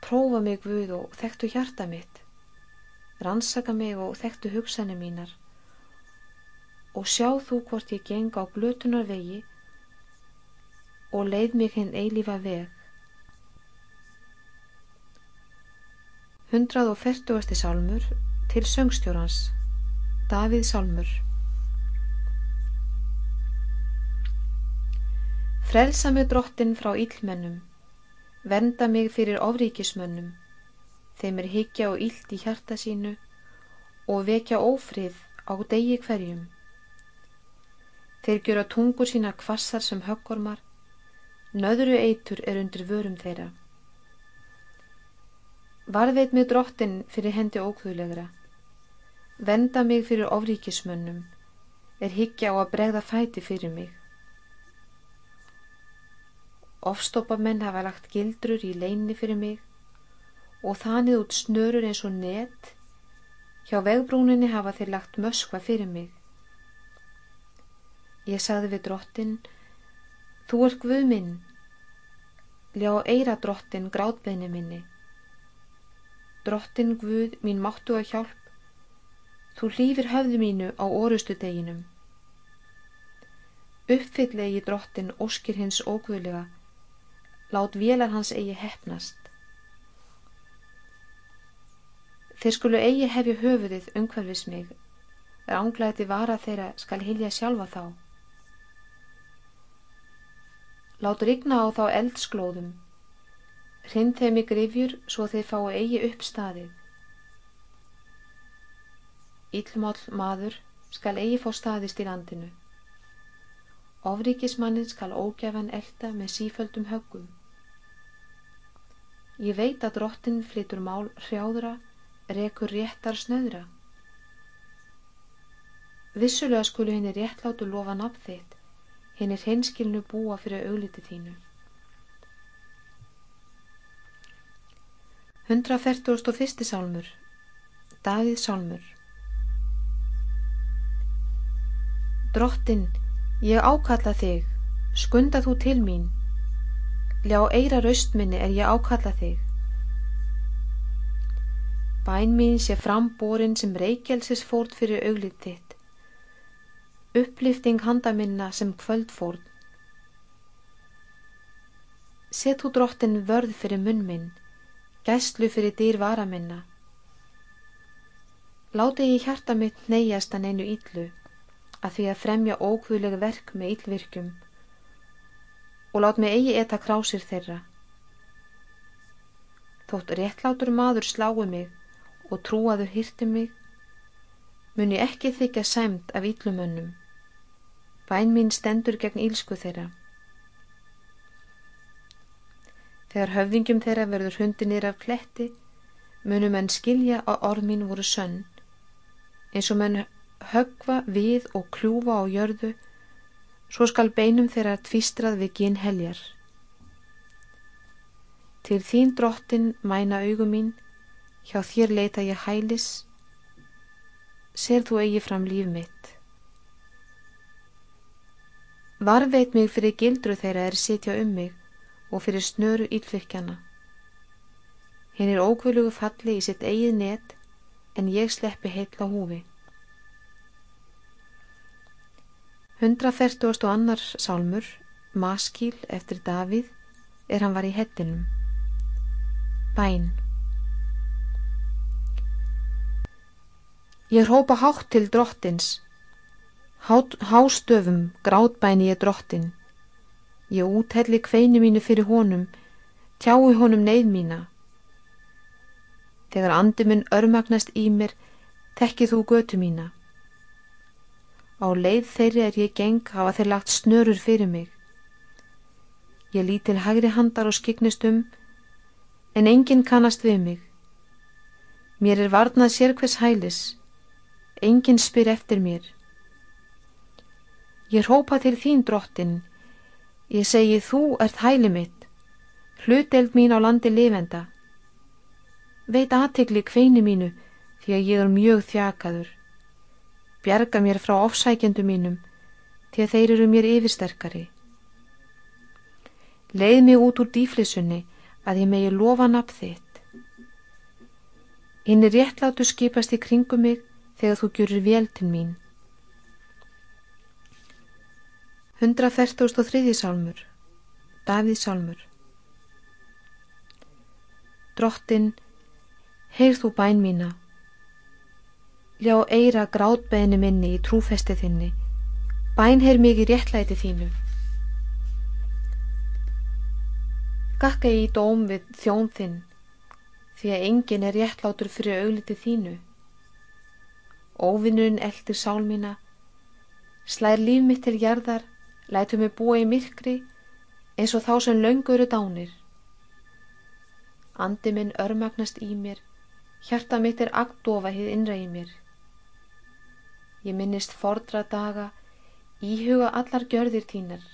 Prófa mig Guð og þekktu hjarta mitt. Rannsaka mig og þekktu hugsanir mínar. Og sjá þú hvort ég geng á blötunar vegi og leið mig hinn eilífa veg. 140. sálmur til söngstjórans Davíð Sálmur Frelsa mig drottin frá íllmennum, venda mig fyrir ofríkismönnum, þeim er higgja og ílt í hjarta sínu og vekja ófrið á degi hverjum. Þeir gjöra tungur sína kvassar sem höggormar Nöðru eitur er undir vörum þeirra. Varðveit mig drottin fyrir hendi ókvöðlegra. Venda mig fyrir ofríkismönnum. Er higgja á að bregða fæti fyrir mig. Ofstoppamenn hafa lagt gildrur í leinni fyrir mig og þanið út snörur eins og net. Hjá vegbrúninni hafa þeir lagt möskva fyrir mig. Ég sagði við drottin Þú ert Guð minn, ljá eira drottin grátbeðni minni. Drottin Guð mín máttu að hjálp, þú hlýfir höfðu mínu á orustu deginum. Uppfyllegi drottin óskir hins óguðlega, lát vélar hans eigi hefnast. Þeir skulu eigi hefja höfuðið umhverfis mig, er ánglæti vara þeirra skal hilja sjálfa þá. Lát rigna á þá eldsglóðum. Hrind þeim í grifjur svo þeir fái eigi upp staðið. Íllmál maður skal eigi fá staðist í landinu. Ofríkismannin skal ógefan elda með síföldum höggum. Ég veit að drottin flytur mál hrjáðra, rekur réttar snöðra. Vissulega skulu henni réttlátu lofa nafn þitt hinn er hinskilnu búa fyrir augliti þínu. 141. sálmur Davíð sálmur Drottin, ég ákalla þig, skunda þú til mín, ljá eira raustminni er ég ákalla þig. Bæn mín sé framborin sem reykjelsis fórt fyrir auglið þitt upplifting handa minna sem kvöldfórn. Sett þú drottin vörð fyrir munn minn, gæslu fyrir dýr vara minna. Láti ég hjarta mitt neyjast að neinu íllu, að því að fremja ókvöðlega verk með íllvirkjum og lát mig eigi etta krásir þeirra. Þótt réttlátur maður slái mig og trúaður hýrti mig, mun ég ekki þykja sæmt af íllumönnum. Bæn mín stendur gegn ílsku þeirra. Þegar höfðingjum þeirra verður hundinir af kletti, munum enn skilja að orð mín voru sönn, eins og menn högva við og kljúfa á jörðu, svo skal beinum þeirra tvistrað við ginn heljar. Til þín drottin mæna augum mín, hjá þér leita ég hælis, ser þú eigi fram líf mitt. Varveit mig fyrir gildru þeirra er sitja um mig og fyrir snöru ílfyrkjana. Hinn er ókvölugu falli í sitt eigið net en ég sleppi heitla húfi. 140. annar sálmur, Maskíl eftir Davíð, er hann var í hettinum. Bæn Ég hrópa hátt til drottins, Hát, hástöfum grátbæni ég drottin. Ég úthelli kveinu mínu fyrir honum, tjái honum neyð mína. Þegar andi minn örmagnast í mér, tekkið þú götu mína. Á leið þeirri er ég geng hafa þeir lagt snörur fyrir mig. Ég lít til hægri handar og skiknist um, en enginn kannast við mig. Mér er varnað sérkvæs hælis, enginn spyr eftir mér. Ég rópa til þín drottin, ég segi þú ert hæli mitt, hluteld mín á landi lifenda. Veit aðtegli kveini mínu því að ég er mjög þjakaður. Bjarga mér frá ofsækjendu mínum því að þeir eru mér yfirsterkari. Leið mig út úr dýflissunni að ég megi lofa nafn þitt. Er réttlátu skipast í kringum mig þegar þú gjurur vel til mín. 143. sálmur Davíð sálmur Drottin, heyrð þú bæn mína, ljá eira grátbeðinu minni í trúfesti þinni, bæn heyr í réttlæti þínu. Gakka ég í dóm við þjón þinn, því að engin er réttlátur fyrir augliti þínu. Óvinnurinn eldir sál mína, slær líf mitt til gerðar, lætu mig búa í myrkri eins og þá sem löngu eru dánir. Andi minn örmagnast í mér, hjarta mitt er agdofa hið innra í mér. Ég minnist fordra daga, íhuga allar gjörðir þínar,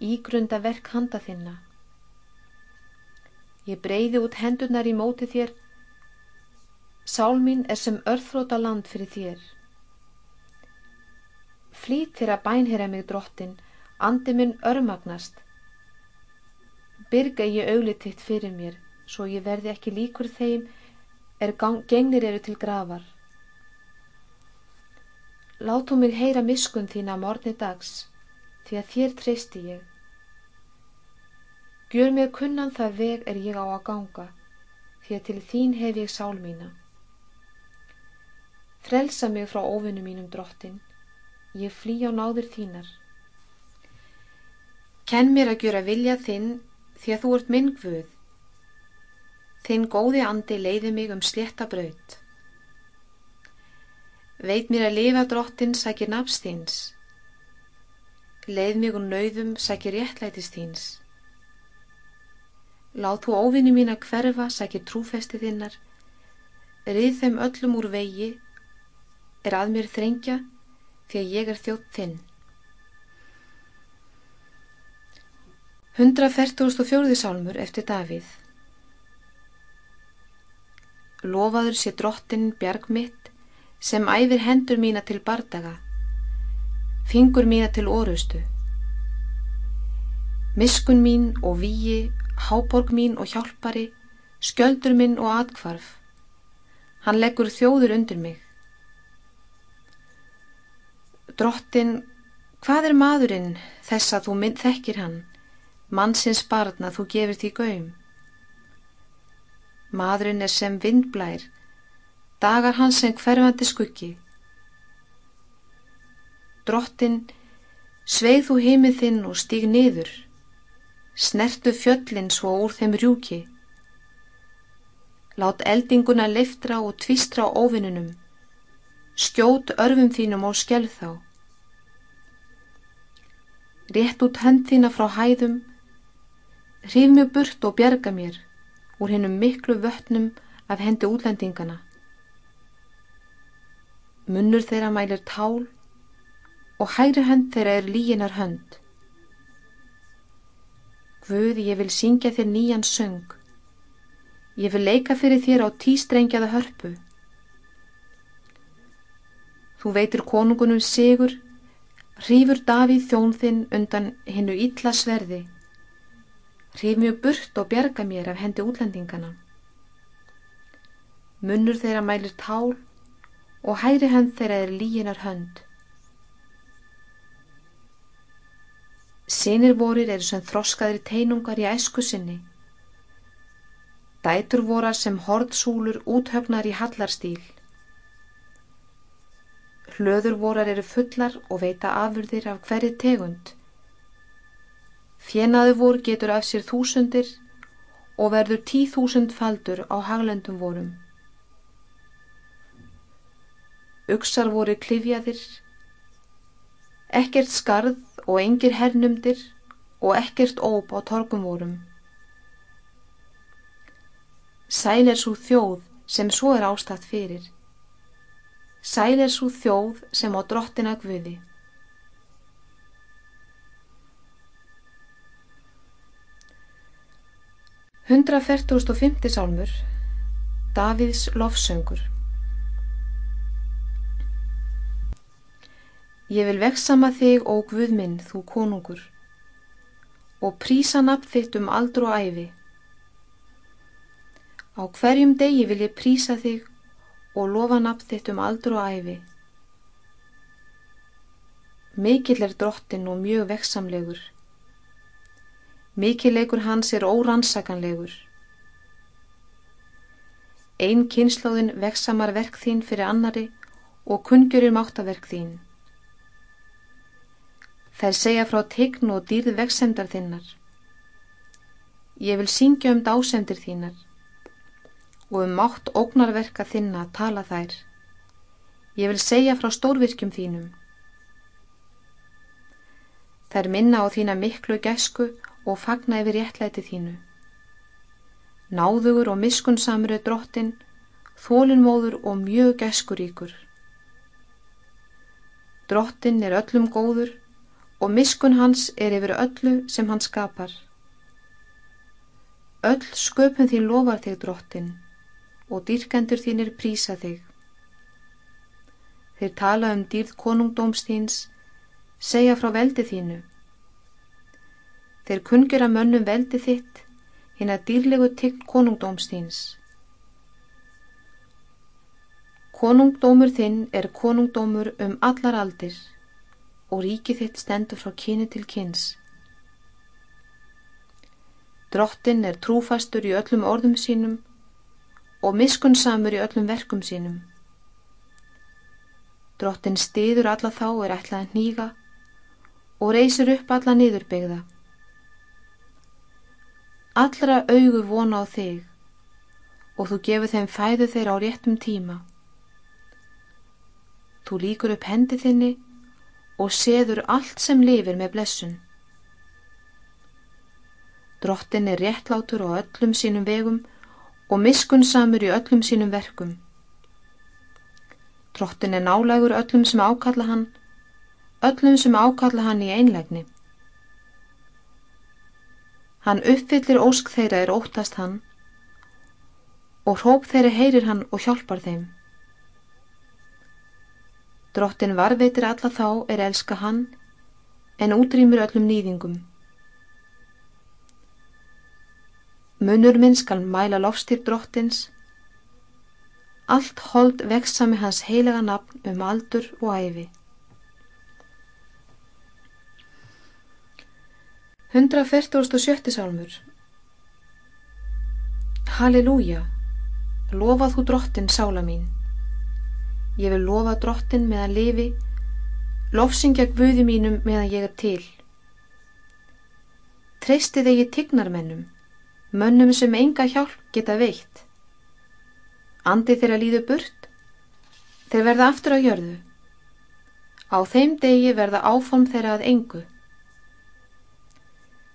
ígrunda verk handa þinna. Ég breyði út hendunar í móti þér, Sál mín er sem örþróta land fyrir þér. Flýt þér að bænherra mig drottin, andi minn örmagnast. Byrga ég auglititt fyrir mér, svo ég verði ekki líkur þeim er gengnir eru til gravar. Látu mig heyra miskun þín að morni dags, því að þér treysti ég. Gjör mér kunnan það veg er ég á að ganga, því að til þín hef ég sál mína. Frelsa mig frá óvinnu mínum drottin, ég flý á náður þínar. Kenn mér að gjöra vilja þinn því að þú ert minn gvuð. Þinn góði andi leiði mig um slétta braut. Veit mér að lifa drottin sækir nafs þins. Leið mig um nauðum sækir réttlætis þins. Láð þú óvinni mín að hverfa sækir trúfesti þinnar. Rið þeim öllum úr vegi er að mér þrengja því að ég er þjótt þinn. 144. sálmur eftir Davíð Lofaður sé drottin bjarg mitt sem æfir hendur mína til bardaga, fingur mína til orustu. Miskun mín og víi, háborg mín og hjálpari, skjöldur minn og atkvarf. Hann leggur þjóður undir mig. Drottin, hvað er maðurinn þess að þú mynd þekkir hann, mannsins barna þú gefur því gaum? Maðurinn er sem vindblær, dagar hans sem hverfandi skuggi. Drottin, sveið þú heimið þinn og stíg niður, snertu fjöllin svo úr þeim rjúki. Lát eldinguna leftra og tvistra á óvinnunum, skjót örfum þínum og skjálf þá. Rétt út hönd þína frá hæðum, hrif mjög burt og bjerga mér úr hennum miklu vötnum af hendi útlendingana. Munnur þeirra mælir tál og hægri hönd þeirra er líginar hönd. Guð, ég vil syngja þér nýjan söng. Ég vil leika fyrir þér á tístrengjaða hörpu. Þú veitir konungunum sigur Hrýfur Davíð þjón þinn undan hinnu ítla sverði. Hrif mjög burt og bjarga mér af hendi útlendingana. Munnur þeirra mælir tál og hæri hönd þeirra er líginar hönd. Sinir vorir eru sem þroskaðri teinungar í æsku sinni. Dætur vorar sem hordsúlur úthöfnar í hallarstíl. Hlöður vorar eru fullar og veita afurðir af hverju tegund. Fjenaðu vor getur af sér þúsundir og verður tíþúsund faldur á haglendum vorum. Uksar voru klifjaðir, ekkert skarð og engir hernumdir og ekkert óp á torgum vorum. Sæl er svo þjóð sem svo er ástatt fyrir. Sæl er svo þjóð sem á drottina guði. 145. sálmur Davíðs lofsöngur Ég vil veksama þig, ó Guð minn, þú konungur, og prísa nafn þitt um aldur og æfi. Á hverjum degi vil ég prísa þig og lofa nafn þitt um aldur og æfi. Mikill er drottin og mjög veksamlegur. Mikileikur hans er órannsakanlegur. Einn kynnslóðin veksamar verk þín fyrir annari og kungjurir máttaverk þín. Þær segja frá tegn og dýrð veksemdar þinnar. Ég vil syngja um dásendir þínar og um mátt ógnarverka þinna tala þær. Ég vil segja frá stórvirkjum þínum. Þær minna á þína miklu gæsku og fagna yfir réttlæti þínu. Náðugur og miskunnsamur er drottin, þólinnmóður og mjög geskuríkur. Drottin er öllum góður og miskun hans er yfir öllu sem hann skapar. Öll sköpun þín lofar þig drottin og dýrkendur þínir prísa þig. Þeir tala um dýrð konungdóms þíns, segja frá veldi þínu Þeir kungjur að mönnum veldi þitt, hinn að dýrlegu tign konungdómsþýns. Konungdómur þinn er konungdómur um allar aldir og ríkið þitt stendur frá kyni til kyns. Drottin er trúfastur í öllum orðum sínum og miskunnsamur í öllum verkum sínum. Drottin stiður alla þá er ætlað að nýga og reysir upp alla niðurbyggða. Allra augu vona á þig og þú gefur þeim fæðu þeir á réttum tíma. Þú líkur upp hendi þinni og seður allt sem lifir með blessun. Drottin er réttlátur á öllum sínum vegum og miskunnsamur í öllum sínum verkum. Drottin er nálagur öllum sem ákalla hann, öllum sem ákalla hann í einlegni. Hann uppfyllir ósk þeirra er óttast hann og hróp þeirri heyrir hann og hjálpar þeim. Drottin varveitir alla þá er elska hann en útrýmur öllum nýðingum. Munur minn skal mæla lofstýr drottins, allt hold veksami hans heilaga nafn um aldur og æfi. 147. sálmur Halleluja, lofa þú drottin sála mín. Ég vil lofa drottin meðan lifi, lofsingja gvuði mínum meðan ég er til. Treysti þegi tignarmennum, mönnum sem enga hjálp geta veitt. Andi þeirra líðu burt, þeir verða aftur á jörðu. Á þeim degi verða áform þeirra að engu.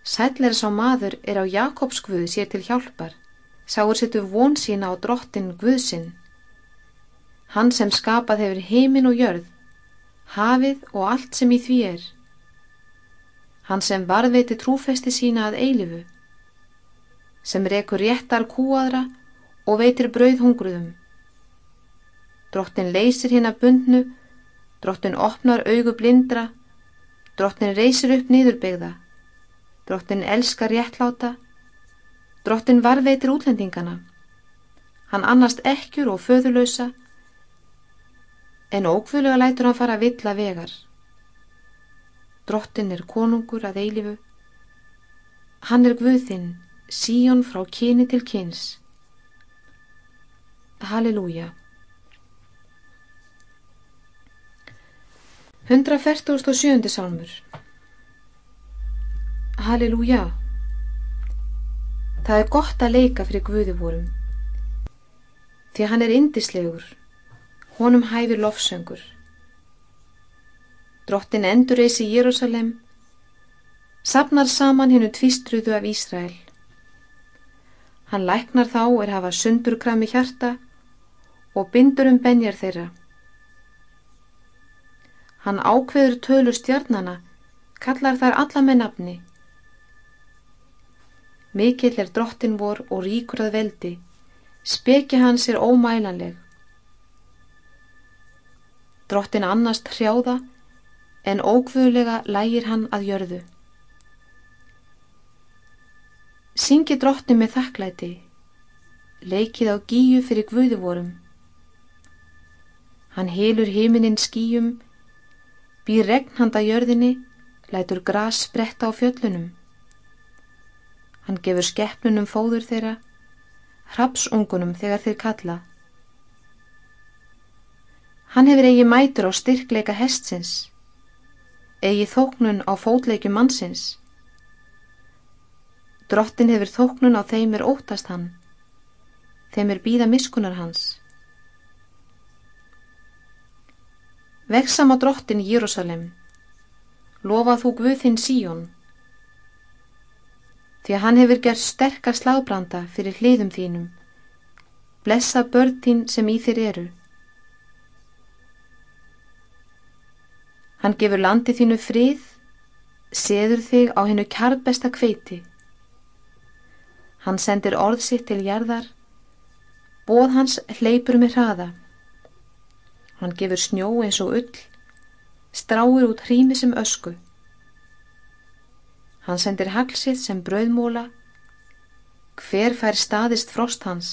Sæll er sá maður er á Jakobs Guð sér til hjálpar, sáur setu von sína á drottin Guðsinn. Hann sem skapað hefur heimin og jörð, hafið og allt sem í því er. Hann sem varðveiti trúfesti sína að eilifu, sem rekur réttar kúadra og veitir brauð hungruðum. Drottin leysir hinn að bundnu, drottin opnar augu blindra, drottin reysir upp nýðurbegða. Drottin elskar réttláta, Drottin varveitir útlendingana. Hann annast ekkjur og föðulösa en ókvöluga lætur hann fara að villa vegar. Drottin er konungur að eilifu. Hann er Guðinn, síjón frá kyni til kyns. Halleluja. 147. sálmur Halleluja. Það er gott að leika fyrir Guði vorum því hann er indislegur honum hæfir lofsöngur. Drottin endur reysi Jérúsalem sapnar saman hennu tvistruðu af Ísrael. Hann læknar þá er hafa sundurkrami hjarta og bindur um benjar þeirra. Hann ákveður tölu stjarnana, kallar þær alla með nafni. Mikill er drottin vor og ríkur að veldi, speki hans er ómælanleg. Drottin annast hrjáða, en ókvöðlega lægir hann að jörðu. Syngi drottin með þakklæti, leikið á gíu fyrir guðuvorum. Hann helur heiminin skíum, býr regn handa jörðinni, lætur gras spretta á fjöllunum. Hann gefur skeppnunum fóður þeirra, hrapsungunum þegar þeir kalla. Hann hefur eigi mætur á styrkleika hestsins, eigi þóknun á fótleikum mannsins. Drottin hefur þóknun á þeim er ótast hann, þeim er býða miskunar hans. Veksam á drottin Jérúsalem, lofa þú Guðinn Síjón, því að hann hefur gert sterkar slagbranda fyrir hliðum þínum, blessa börn þín sem í þér eru. Hann gefur landi þínu frið, seður þig á hennu kjartbesta kveiti. Hann sendir orð sitt til gerðar, bóð hans hleypur með hraða. Hann gefur snjó eins og ull, stráir út hrími sem ösku. Hann sendir haglsið sem brauðmóla, hver fær staðist frost hans.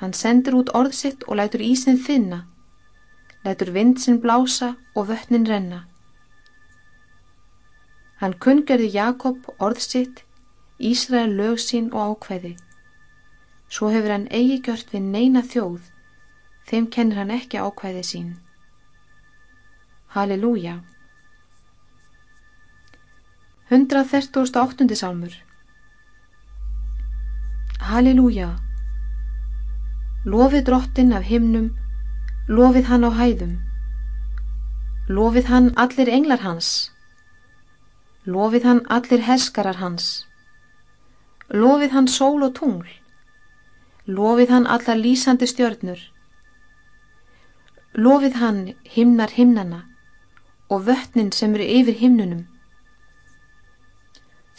Hann sendir út orðsitt og lætur ísinn þinna, lætur vindsinn blása og vötnin renna. Hann kungerði Jakob orðsitt, Ísrael lög sín og ákveði. Svo hefur hann eigi gjört við neina þjóð þeim kennir hann ekki ákvæði sín. Halleluja! 138. sálmur Halleluja! Lofið drottin af himnum, lofið hann á hæðum, lofið hann allir englar hans, lofið hann allir herskarar hans, lofið hann sól og tungl, lofið hann allar lýsandi stjörnur, Lofið hann himnar himnana og vötnin sem eru yfir himnunum.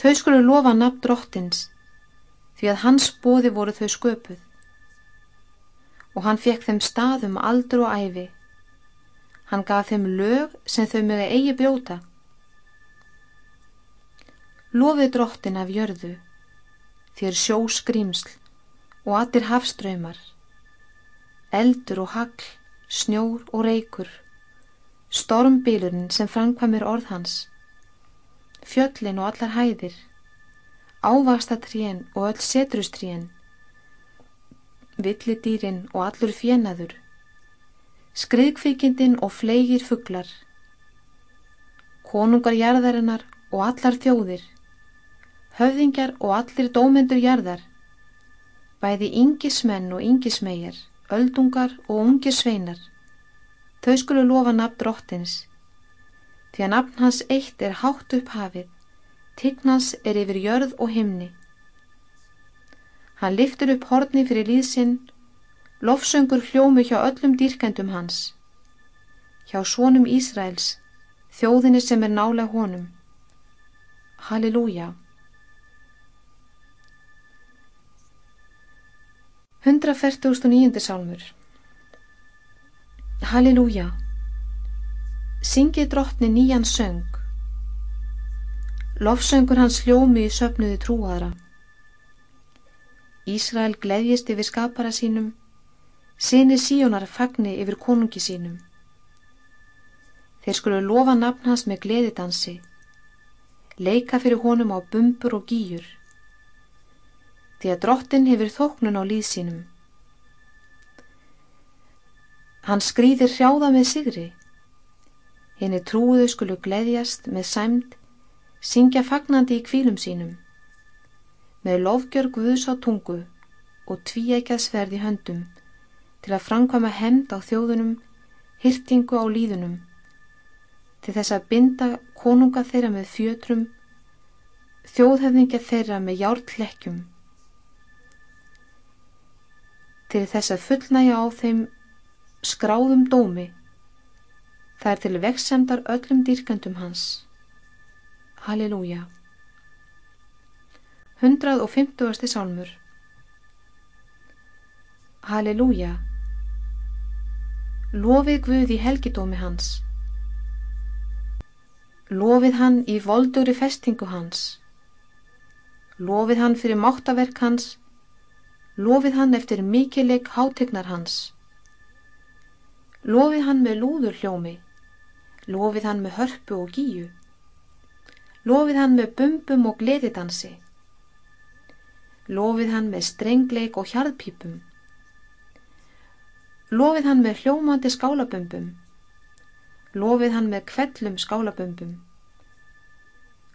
Þau skulu lofa nafn drottins því að hans bóði voru þau sköpuð og hann fekk þeim staðum aldur og æfi. Hann gaf þeim lög sem þau mögði eigi brjóta. Lofið drottin af jörðu þér sjó skrýmsl og allir hafströymar, eldur og hagl snjór og reykur, stormbilurinn sem framkvæmur orð hans, fjöllin og allar hæðir, ávastatrén og öll setrustrén, villidýrin og allur fjenaður, skriðkvikindin og fleigir fugglar, konungar jarðarinnar og allar þjóðir, höfðingjar og allir dómendur jarðar, bæði yngismenn og yngismegar, öldungar og ungir sveinar. Þau skulu lofa nafn drottins, því að nafn hans eitt er hátt upp hafið, tignas er yfir jörð og himni. Hann liftur upp horni fyrir líðsinn, lofsöngur hljómi hjá öllum dýrkendum hans, hjá svonum Ísraels, þjóðinni sem er nálega honum. Halleluja! 149. sálmur Halleluja Syngi drottni nýjan söng Lofsöngur hans hljómi í söpnuði trúaðra Ísrael gleðjist yfir skapara sínum, sinni síjónar fagni yfir konungi sínum. Þeir skulu lofa nafn hans með gleðidansi, leika fyrir honum á bumbur og gýjur, því að drottin hefur þóknun á líð sínum. Hann skrýðir hrjáða með sigri, henni trúuðu skulu gleðjast með sæmd, syngja fagnandi í kvílum sínum. Með lofgjör Guðs á tungu og tvíækjað sverð í höndum til að framkvama hemd á þjóðunum, hyrtingu á líðunum, til þess að binda konunga þeirra með fjötrum, þjóðhefninga þeirra með jártlekkjum, til þess að fullnæja á þeim skráðum dómi, það er til veksemdar öllum dýrkandum hans. Halleluja. 150. sálmur Halleluja Lofið Guð í helgidómi hans Lofið hann í voldugri festingu hans Lofið hann fyrir máttaverk hans Lofið hann eftir mikileik hátegnar hans Lofið hann með lúður hljómi Lofið hann með hörpu og gíu Lofið hann með bumbum og gleðidansi lofið hann með strengleik og hjarðpípum, lofið hann með hljómandi skálabömbum, lofið hann með kvellum skálabömbum.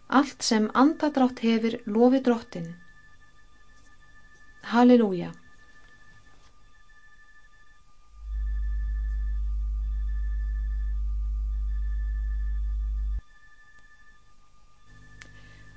Allt sem andadrátt hefur lofið drottin. Halleluja!